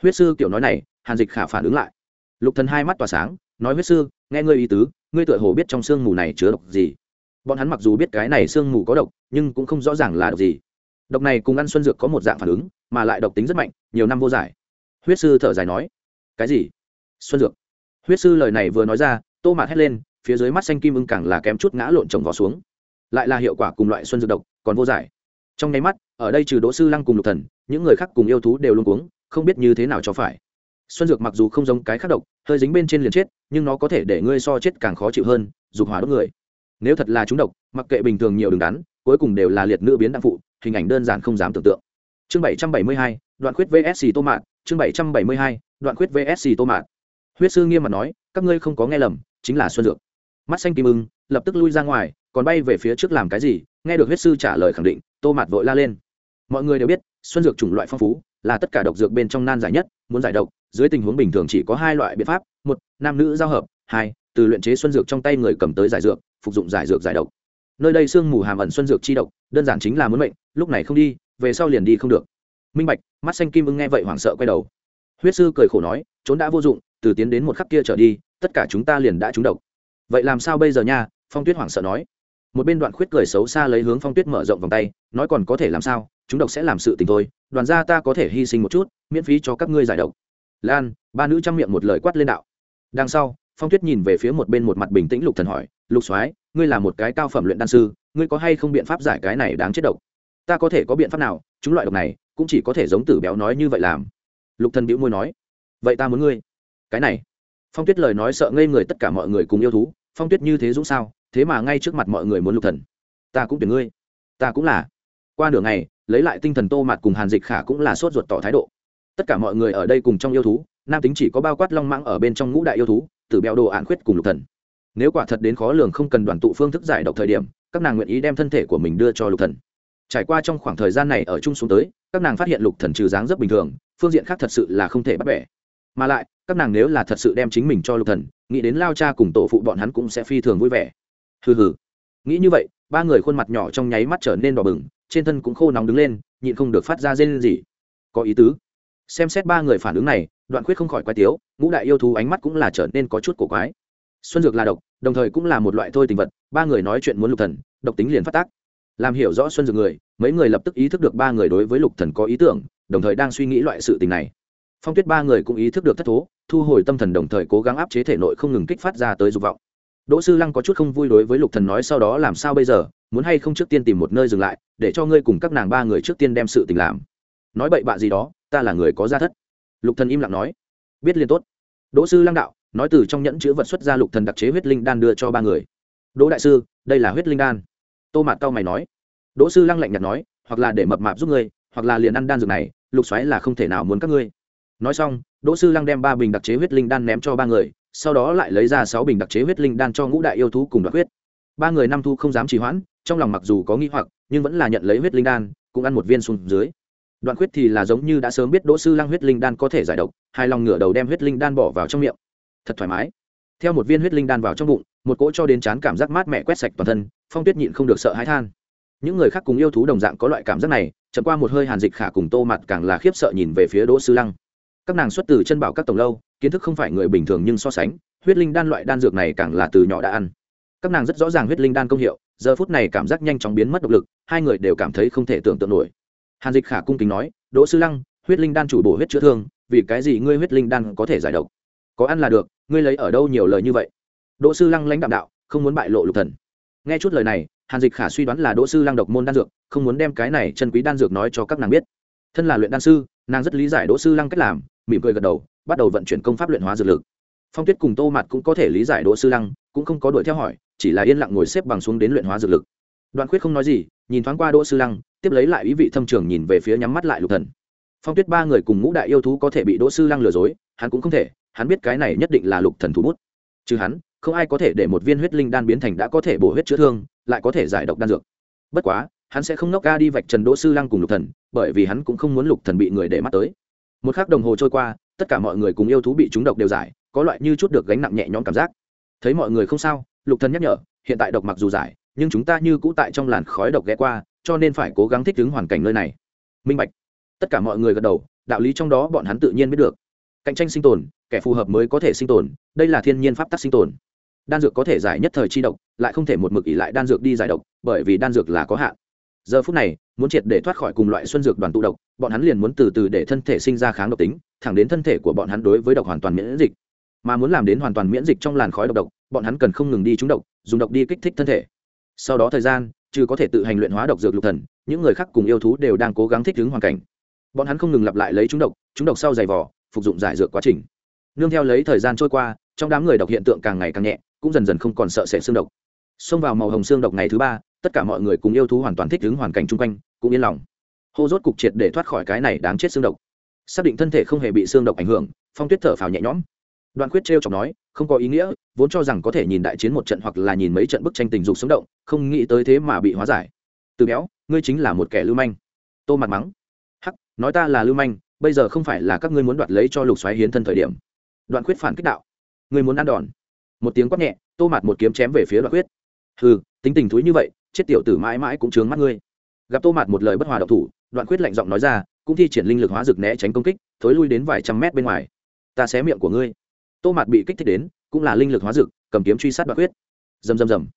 Huyết sư kiểu nói này, hàn dịch khả phản ứng lại. Lục thần hai mắt tỏa sáng, nói, huyết sư, nghe ngươi ý tứ ngươi tựa hồ biết trong sương mù này chứa độc gì. Bọn hắn mặc dù biết cái này sương mù có độc, nhưng cũng không rõ ràng là độc gì. Độc này cùng ăn xuân dược có một dạng phản ứng, mà lại độc tính rất mạnh, nhiều năm vô giải. Huyết sư thở dài nói, cái gì? Xuân dược? Huyết sư lời này vừa nói ra, tô mạt hét lên, phía dưới mắt xanh kim ưng càng là kém chút ngã lộn trồng vào xuống. Lại là hiệu quả cùng loại xuân dược độc, còn vô giải. Trong nháy mắt, ở đây trừ đỗ sư lăng cùng lục thần, những người khác cùng yêu thú đều luôn cuống, không biết như thế nào cho phải xuân dược mặc dù không giống cái khác độc, hơi dính bên trên liền chết, nhưng nó có thể để ngươi so chết càng khó chịu hơn, dục hỏa đốt người. Nếu thật là chúng độc, mặc kệ bình thường nhiều đường đắn, cuối cùng đều là liệt nữ biến đạn phụ, hình ảnh đơn giản không dám tưởng tượng. Chương bảy trăm bảy mươi hai, đoạn khuyết vsc tô mạn, chương bảy trăm bảy mươi hai, đoạn khuyết vsc tô mạn. Huyết sư nghiêm mặt nói, các ngươi không có nghe lầm, chính là xuân dược. Mắt xanh kim ưng, lập tức lui ra ngoài, còn bay về phía trước làm cái gì, nghe được huyết sư trả lời khẳng định, tô mạt vội la lên. Mọi người đều biết, xuân dược chủng loại phong phú, là tất cả độc dược bên trong nan giải nhất, muốn giải độc dưới tình huống bình thường chỉ có hai loại biện pháp, một, nam nữ giao hợp, hai, từ luyện chế xuân dược trong tay người cầm tới giải dược, phục dụng giải dược giải độc. Nơi đây sương mù hàm ẩn xuân dược chi độc, đơn giản chính là muốn mệnh, lúc này không đi, về sau liền đi không được. Minh bạch, mắt xanh kim ưng nghe vậy hoảng sợ quay đầu. Huyết sư cười khổ nói, trốn đã vô dụng, từ tiến đến một khắc kia trở đi, tất cả chúng ta liền đã trúng độc. Vậy làm sao bây giờ nha? Phong tuyết hoảng sợ nói. Một bên đoạn khuyết cười xấu xa lấy hướng phong tuyết mở rộng vòng tay, nói còn có thể làm sao? Chúng độc sẽ làm sự tình thôi, đoàn gia ta có thể hy sinh một chút, miễn phí cho các ngươi giải độc lan, ba nữ chăm miệng một lời quát lên đạo. Đằng sau, phong tuyết nhìn về phía một bên một mặt bình tĩnh lục thần hỏi, lục soái, ngươi là một cái cao phẩm luyện đan sư, ngươi có hay không biện pháp giải cái này đáng chết độc? Ta có thể có biện pháp nào, chúng loại độc này cũng chỉ có thể giống tử béo nói như vậy làm. Lục thần bĩu môi nói, vậy ta muốn ngươi. Cái này? Phong tuyết lời nói sợ ngây người tất cả mọi người cùng yêu thú, phong tuyết như thế dũng sao, thế mà ngay trước mặt mọi người muốn lục thần. Ta cũng tuyển ngươi, ta cũng là. Qua nửa ngày, lấy lại tinh thần tô mặt cùng hàn dịch khả cũng là sốt ruột tỏ thái độ tất cả mọi người ở đây cùng trong yêu thú, nam tính chỉ có bao quát long mãng ở bên trong ngũ đại yêu thú từ bèo đồ ạn khuyết cùng lục thần. Nếu quả thật đến khó lường không cần đoàn tụ phương thức giải độc thời điểm, các nàng nguyện ý đem thân thể của mình đưa cho lục thần. Trải qua trong khoảng thời gian này ở chung xuống tới, các nàng phát hiện lục thần trừ dáng rất bình thường, phương diện khác thật sự là không thể bắt bẻ. Mà lại, các nàng nếu là thật sự đem chính mình cho lục thần, nghĩ đến lao cha cùng tổ phụ bọn hắn cũng sẽ phi thường vui vẻ. Hừ hừ. Nghĩ như vậy, ba người khuôn mặt nhỏ trong nháy mắt trở nên đỏ bừng, trên thân cũng khô nóng đứng lên, nhịn không được phát ra rên gì có ý tứ xem xét ba người phản ứng này, đoạn khuyết không khỏi quái tiếu, ngũ đại yêu thú ánh mắt cũng là trở nên có chút cổ quái. Xuân dược là độc, đồng thời cũng là một loại thôi tình vật, ba người nói chuyện muốn lục thần, độc tính liền phát tác. Làm hiểu rõ xuân dược người, mấy người lập tức ý thức được ba người đối với lục thần có ý tưởng, đồng thời đang suy nghĩ loại sự tình này. Phong tuyết ba người cũng ý thức được thất thố, thu hồi tâm thần đồng thời cố gắng áp chế thể nội không ngừng kích phát ra tới dục vọng. Đỗ sư lăng có chút không vui đối với lục thần nói sau đó làm sao bây giờ, muốn hay không trước tiên tìm một nơi dừng lại, để cho ngươi cùng các nàng ba người trước tiên đem sự tình làm. Nói bậy bạ gì đó ta là người có gia thất. Lục thần im lặng nói. Biết liền tốt. Đỗ sư lăng đạo, nói từ trong nhẫn chứa vật xuất ra lục thần đặc chế huyết linh đan đưa cho ba người. Đỗ đại sư, đây là huyết linh đan. Tô mạt cao mày nói. Đỗ sư lăng lạnh nhạt nói, hoặc là để mập mạp giúp ngươi, hoặc là liền ăn đan dược này, lục xoáy là không thể nào muốn các ngươi. Nói xong, đỗ sư lăng đem ba bình đặc chế huyết linh đan ném cho ba người, sau đó lại lấy ra sáu bình đặc chế huyết linh đan cho ngũ đại yêu thú cùng đoạt huyết. Ba người năm thu không dám trì hoãn, trong lòng mặc dù có nghi hoặc, nhưng vẫn là nhận lấy huyết linh đan, cũng ăn một viên xuống dưới đoạn huyết thì là giống như đã sớm biết đỗ sư lăng huyết linh đan có thể giải độc, hai lòng ngửa đầu đem huyết linh đan bỏ vào trong miệng. Thật thoải mái. Theo một viên huyết linh đan vào trong bụng, một cỗ cho đến chán cảm giác mát mẻ quét sạch toàn thân, phong tuyết nhịn không được sợ hãi than. Những người khác cùng yêu thú đồng dạng có loại cảm giác này, chậm qua một hơi hàn dịch khả cùng tô mặt càng là khiếp sợ nhìn về phía đỗ sư lăng. Các nàng xuất từ chân bảo các tổng lâu, kiến thức không phải người bình thường nhưng so sánh, huyết linh đan loại đan dược này càng là từ nhỏ đã ăn. Các nàng rất rõ ràng huyết linh đan công hiệu, giờ phút này cảm giác nhanh chóng biến mất độc lực, hai người đều cảm thấy không thể tưởng tượng nổi hàn dịch khả cung kính nói, đỗ sư lăng, huyết linh đan chủ bổ huyết chữa thương, vì cái gì ngươi huyết linh đan có thể giải độc? Có ăn là được, ngươi lấy ở đâu nhiều lời như vậy? Đỗ sư lăng lãnh đạm đạo, không muốn bại lộ lục thần. Nghe chút lời này, hàn dịch khả suy đoán là đỗ sư lăng độc môn đan dược, không muốn đem cái này chân quý đan dược nói cho các nàng biết. Thân là luyện đan sư, nàng rất lý giải đỗ sư lăng cách làm, mỉm cười gật đầu, bắt đầu vận chuyển công pháp luyện hóa dược lực. Phong tuyết cùng tô mặt cũng có thể lý giải đỗ sư lăng, cũng không có đuổi theo hỏi, chỉ là yên lặng ngồi xếp bằng xuống đến luyện hóa dược lực. Đoạn khuyết không nói gì, nhìn thoáng qua đỗ sư lăng tiếp lấy lại ý vị thâm trường nhìn về phía nhắm mắt lại lục thần. Phong tuyết ba người cùng ngũ đại yêu thú có thể bị đỗ sư lăng lừa dối, hắn cũng không thể, hắn biết cái này nhất định là lục thần thủ bút. Chứ hắn, không ai có thể để một viên huyết linh đan biến thành đã có thể bổ huyết chữa thương, lại có thể giải độc đan dược. Bất quá, hắn sẽ không nốc ca đi vạch trần đỗ sư lăng cùng lục thần, bởi vì hắn cũng không muốn lục thần bị người để mắt tới. Một khắc đồng hồ trôi qua, tất cả mọi người cùng yêu thú bị trúng độc đều giải, có loại như chút được gánh nặng nhẹ nhõm cảm giác. Thấy mọi người không sao, lục thần nhắc nhở, hiện tại độc mặc dù giải, nhưng chúng ta như cũ tại trong làn khói độc ghé qua cho nên phải cố gắng thích ứng hoàn cảnh nơi này. Minh bạch. Tất cả mọi người gật đầu, đạo lý trong đó bọn hắn tự nhiên biết được. Cạnh tranh sinh tồn, kẻ phù hợp mới có thể sinh tồn, đây là thiên nhiên pháp tắc sinh tồn. Đan dược có thể giải nhất thời chi độc, lại không thể một mực ỉ lại đan dược đi giải độc, bởi vì đan dược là có hạn. Giờ phút này, muốn triệt để thoát khỏi cùng loại xuân dược đoàn tụ độc, bọn hắn liền muốn từ từ để thân thể sinh ra kháng độc tính, thẳng đến thân thể của bọn hắn đối với độc hoàn toàn miễn dịch. Mà muốn làm đến hoàn toàn miễn dịch trong làn khói độc độc, bọn hắn cần không ngừng đi trúng độc, dùng độc đi kích thích thân thể. Sau đó thời gian trừ có thể tự hành luyện hóa độc dược lục thần, những người khác cùng yêu thú đều đang cố gắng thích ứng hoàn cảnh. Bọn hắn không ngừng lặp lại lấy chúng độc chúng độc sau giày vỏ phục dụng giải dược quá trình. Nương theo lấy thời gian trôi qua, trong đám người độc hiện tượng càng ngày càng nhẹ, cũng dần dần không còn sợ sệt xương độc. Xông vào màu hồng xương độc ngày thứ ba, tất cả mọi người cùng yêu thú hoàn toàn thích ứng hoàn cảnh chung quanh, cũng yên lòng. Hô rốt cục triệt để thoát khỏi cái này đáng chết xương độc. Xác định thân thể không hề bị xương độc ảnh hưởng, phong tuyết thở phào nhẹ nhõm. Đoạn quyết trêu chọc nói, không có ý nghĩa vốn cho rằng có thể nhìn đại chiến một trận hoặc là nhìn mấy trận bức tranh tình dục sống động, không nghĩ tới thế mà bị hóa giải. Từ béo, ngươi chính là một kẻ lưu manh. Tô mặt mắng. Hắc, nói ta là lưu manh, bây giờ không phải là các ngươi muốn đoạt lấy cho lục xoáy hiến thân thời điểm. Đoạn quyết phản kích đạo. Ngươi muốn ăn đòn. Một tiếng quát nhẹ, tô mặt một kiếm chém về phía đoạn quyết hừ, tính tình thúi như vậy, chết tiểu tử mãi mãi cũng chướng mắt ngươi. Gặp tô mặt một lời bất hòa độc thủ, đoạn quyết lạnh giọng nói ra, cũng thi triển linh lực hóa rực né tránh công kích, thối lui đến vài trăm mét bên ngoài. Ta xé miệng của ngươi. Tô mặt bị kích thích đến cũng là linh lực hóa dược cầm kiếm truy sát đoạn quyết. Rầm rầm rầm.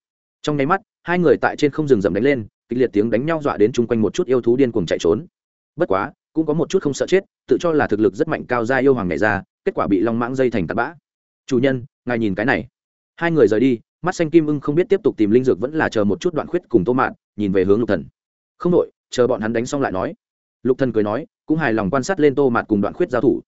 Trong nháy mắt, hai người tại trên không rừng rầm đánh lên, kịch liệt tiếng đánh nhau dọa đến chung quanh một chút yêu thú điên cuồng chạy trốn. Bất quá, cũng có một chút không sợ chết, tự cho là thực lực rất mạnh cao gia yêu hoàng này ra, kết quả bị long mãng dây thành tạt bã. Chủ nhân, ngài nhìn cái này. Hai người rời đi, mắt xanh kim ưng không biết tiếp tục tìm linh dược vẫn là chờ một chút đoạn khuyết cùng tô mạn, nhìn về hướng lục thần. Không đội chờ bọn hắn đánh xong lại nói. Lục thần cười nói, cũng hài lòng quan sát lên tô mạn cùng đoạn khuyết giao thủ.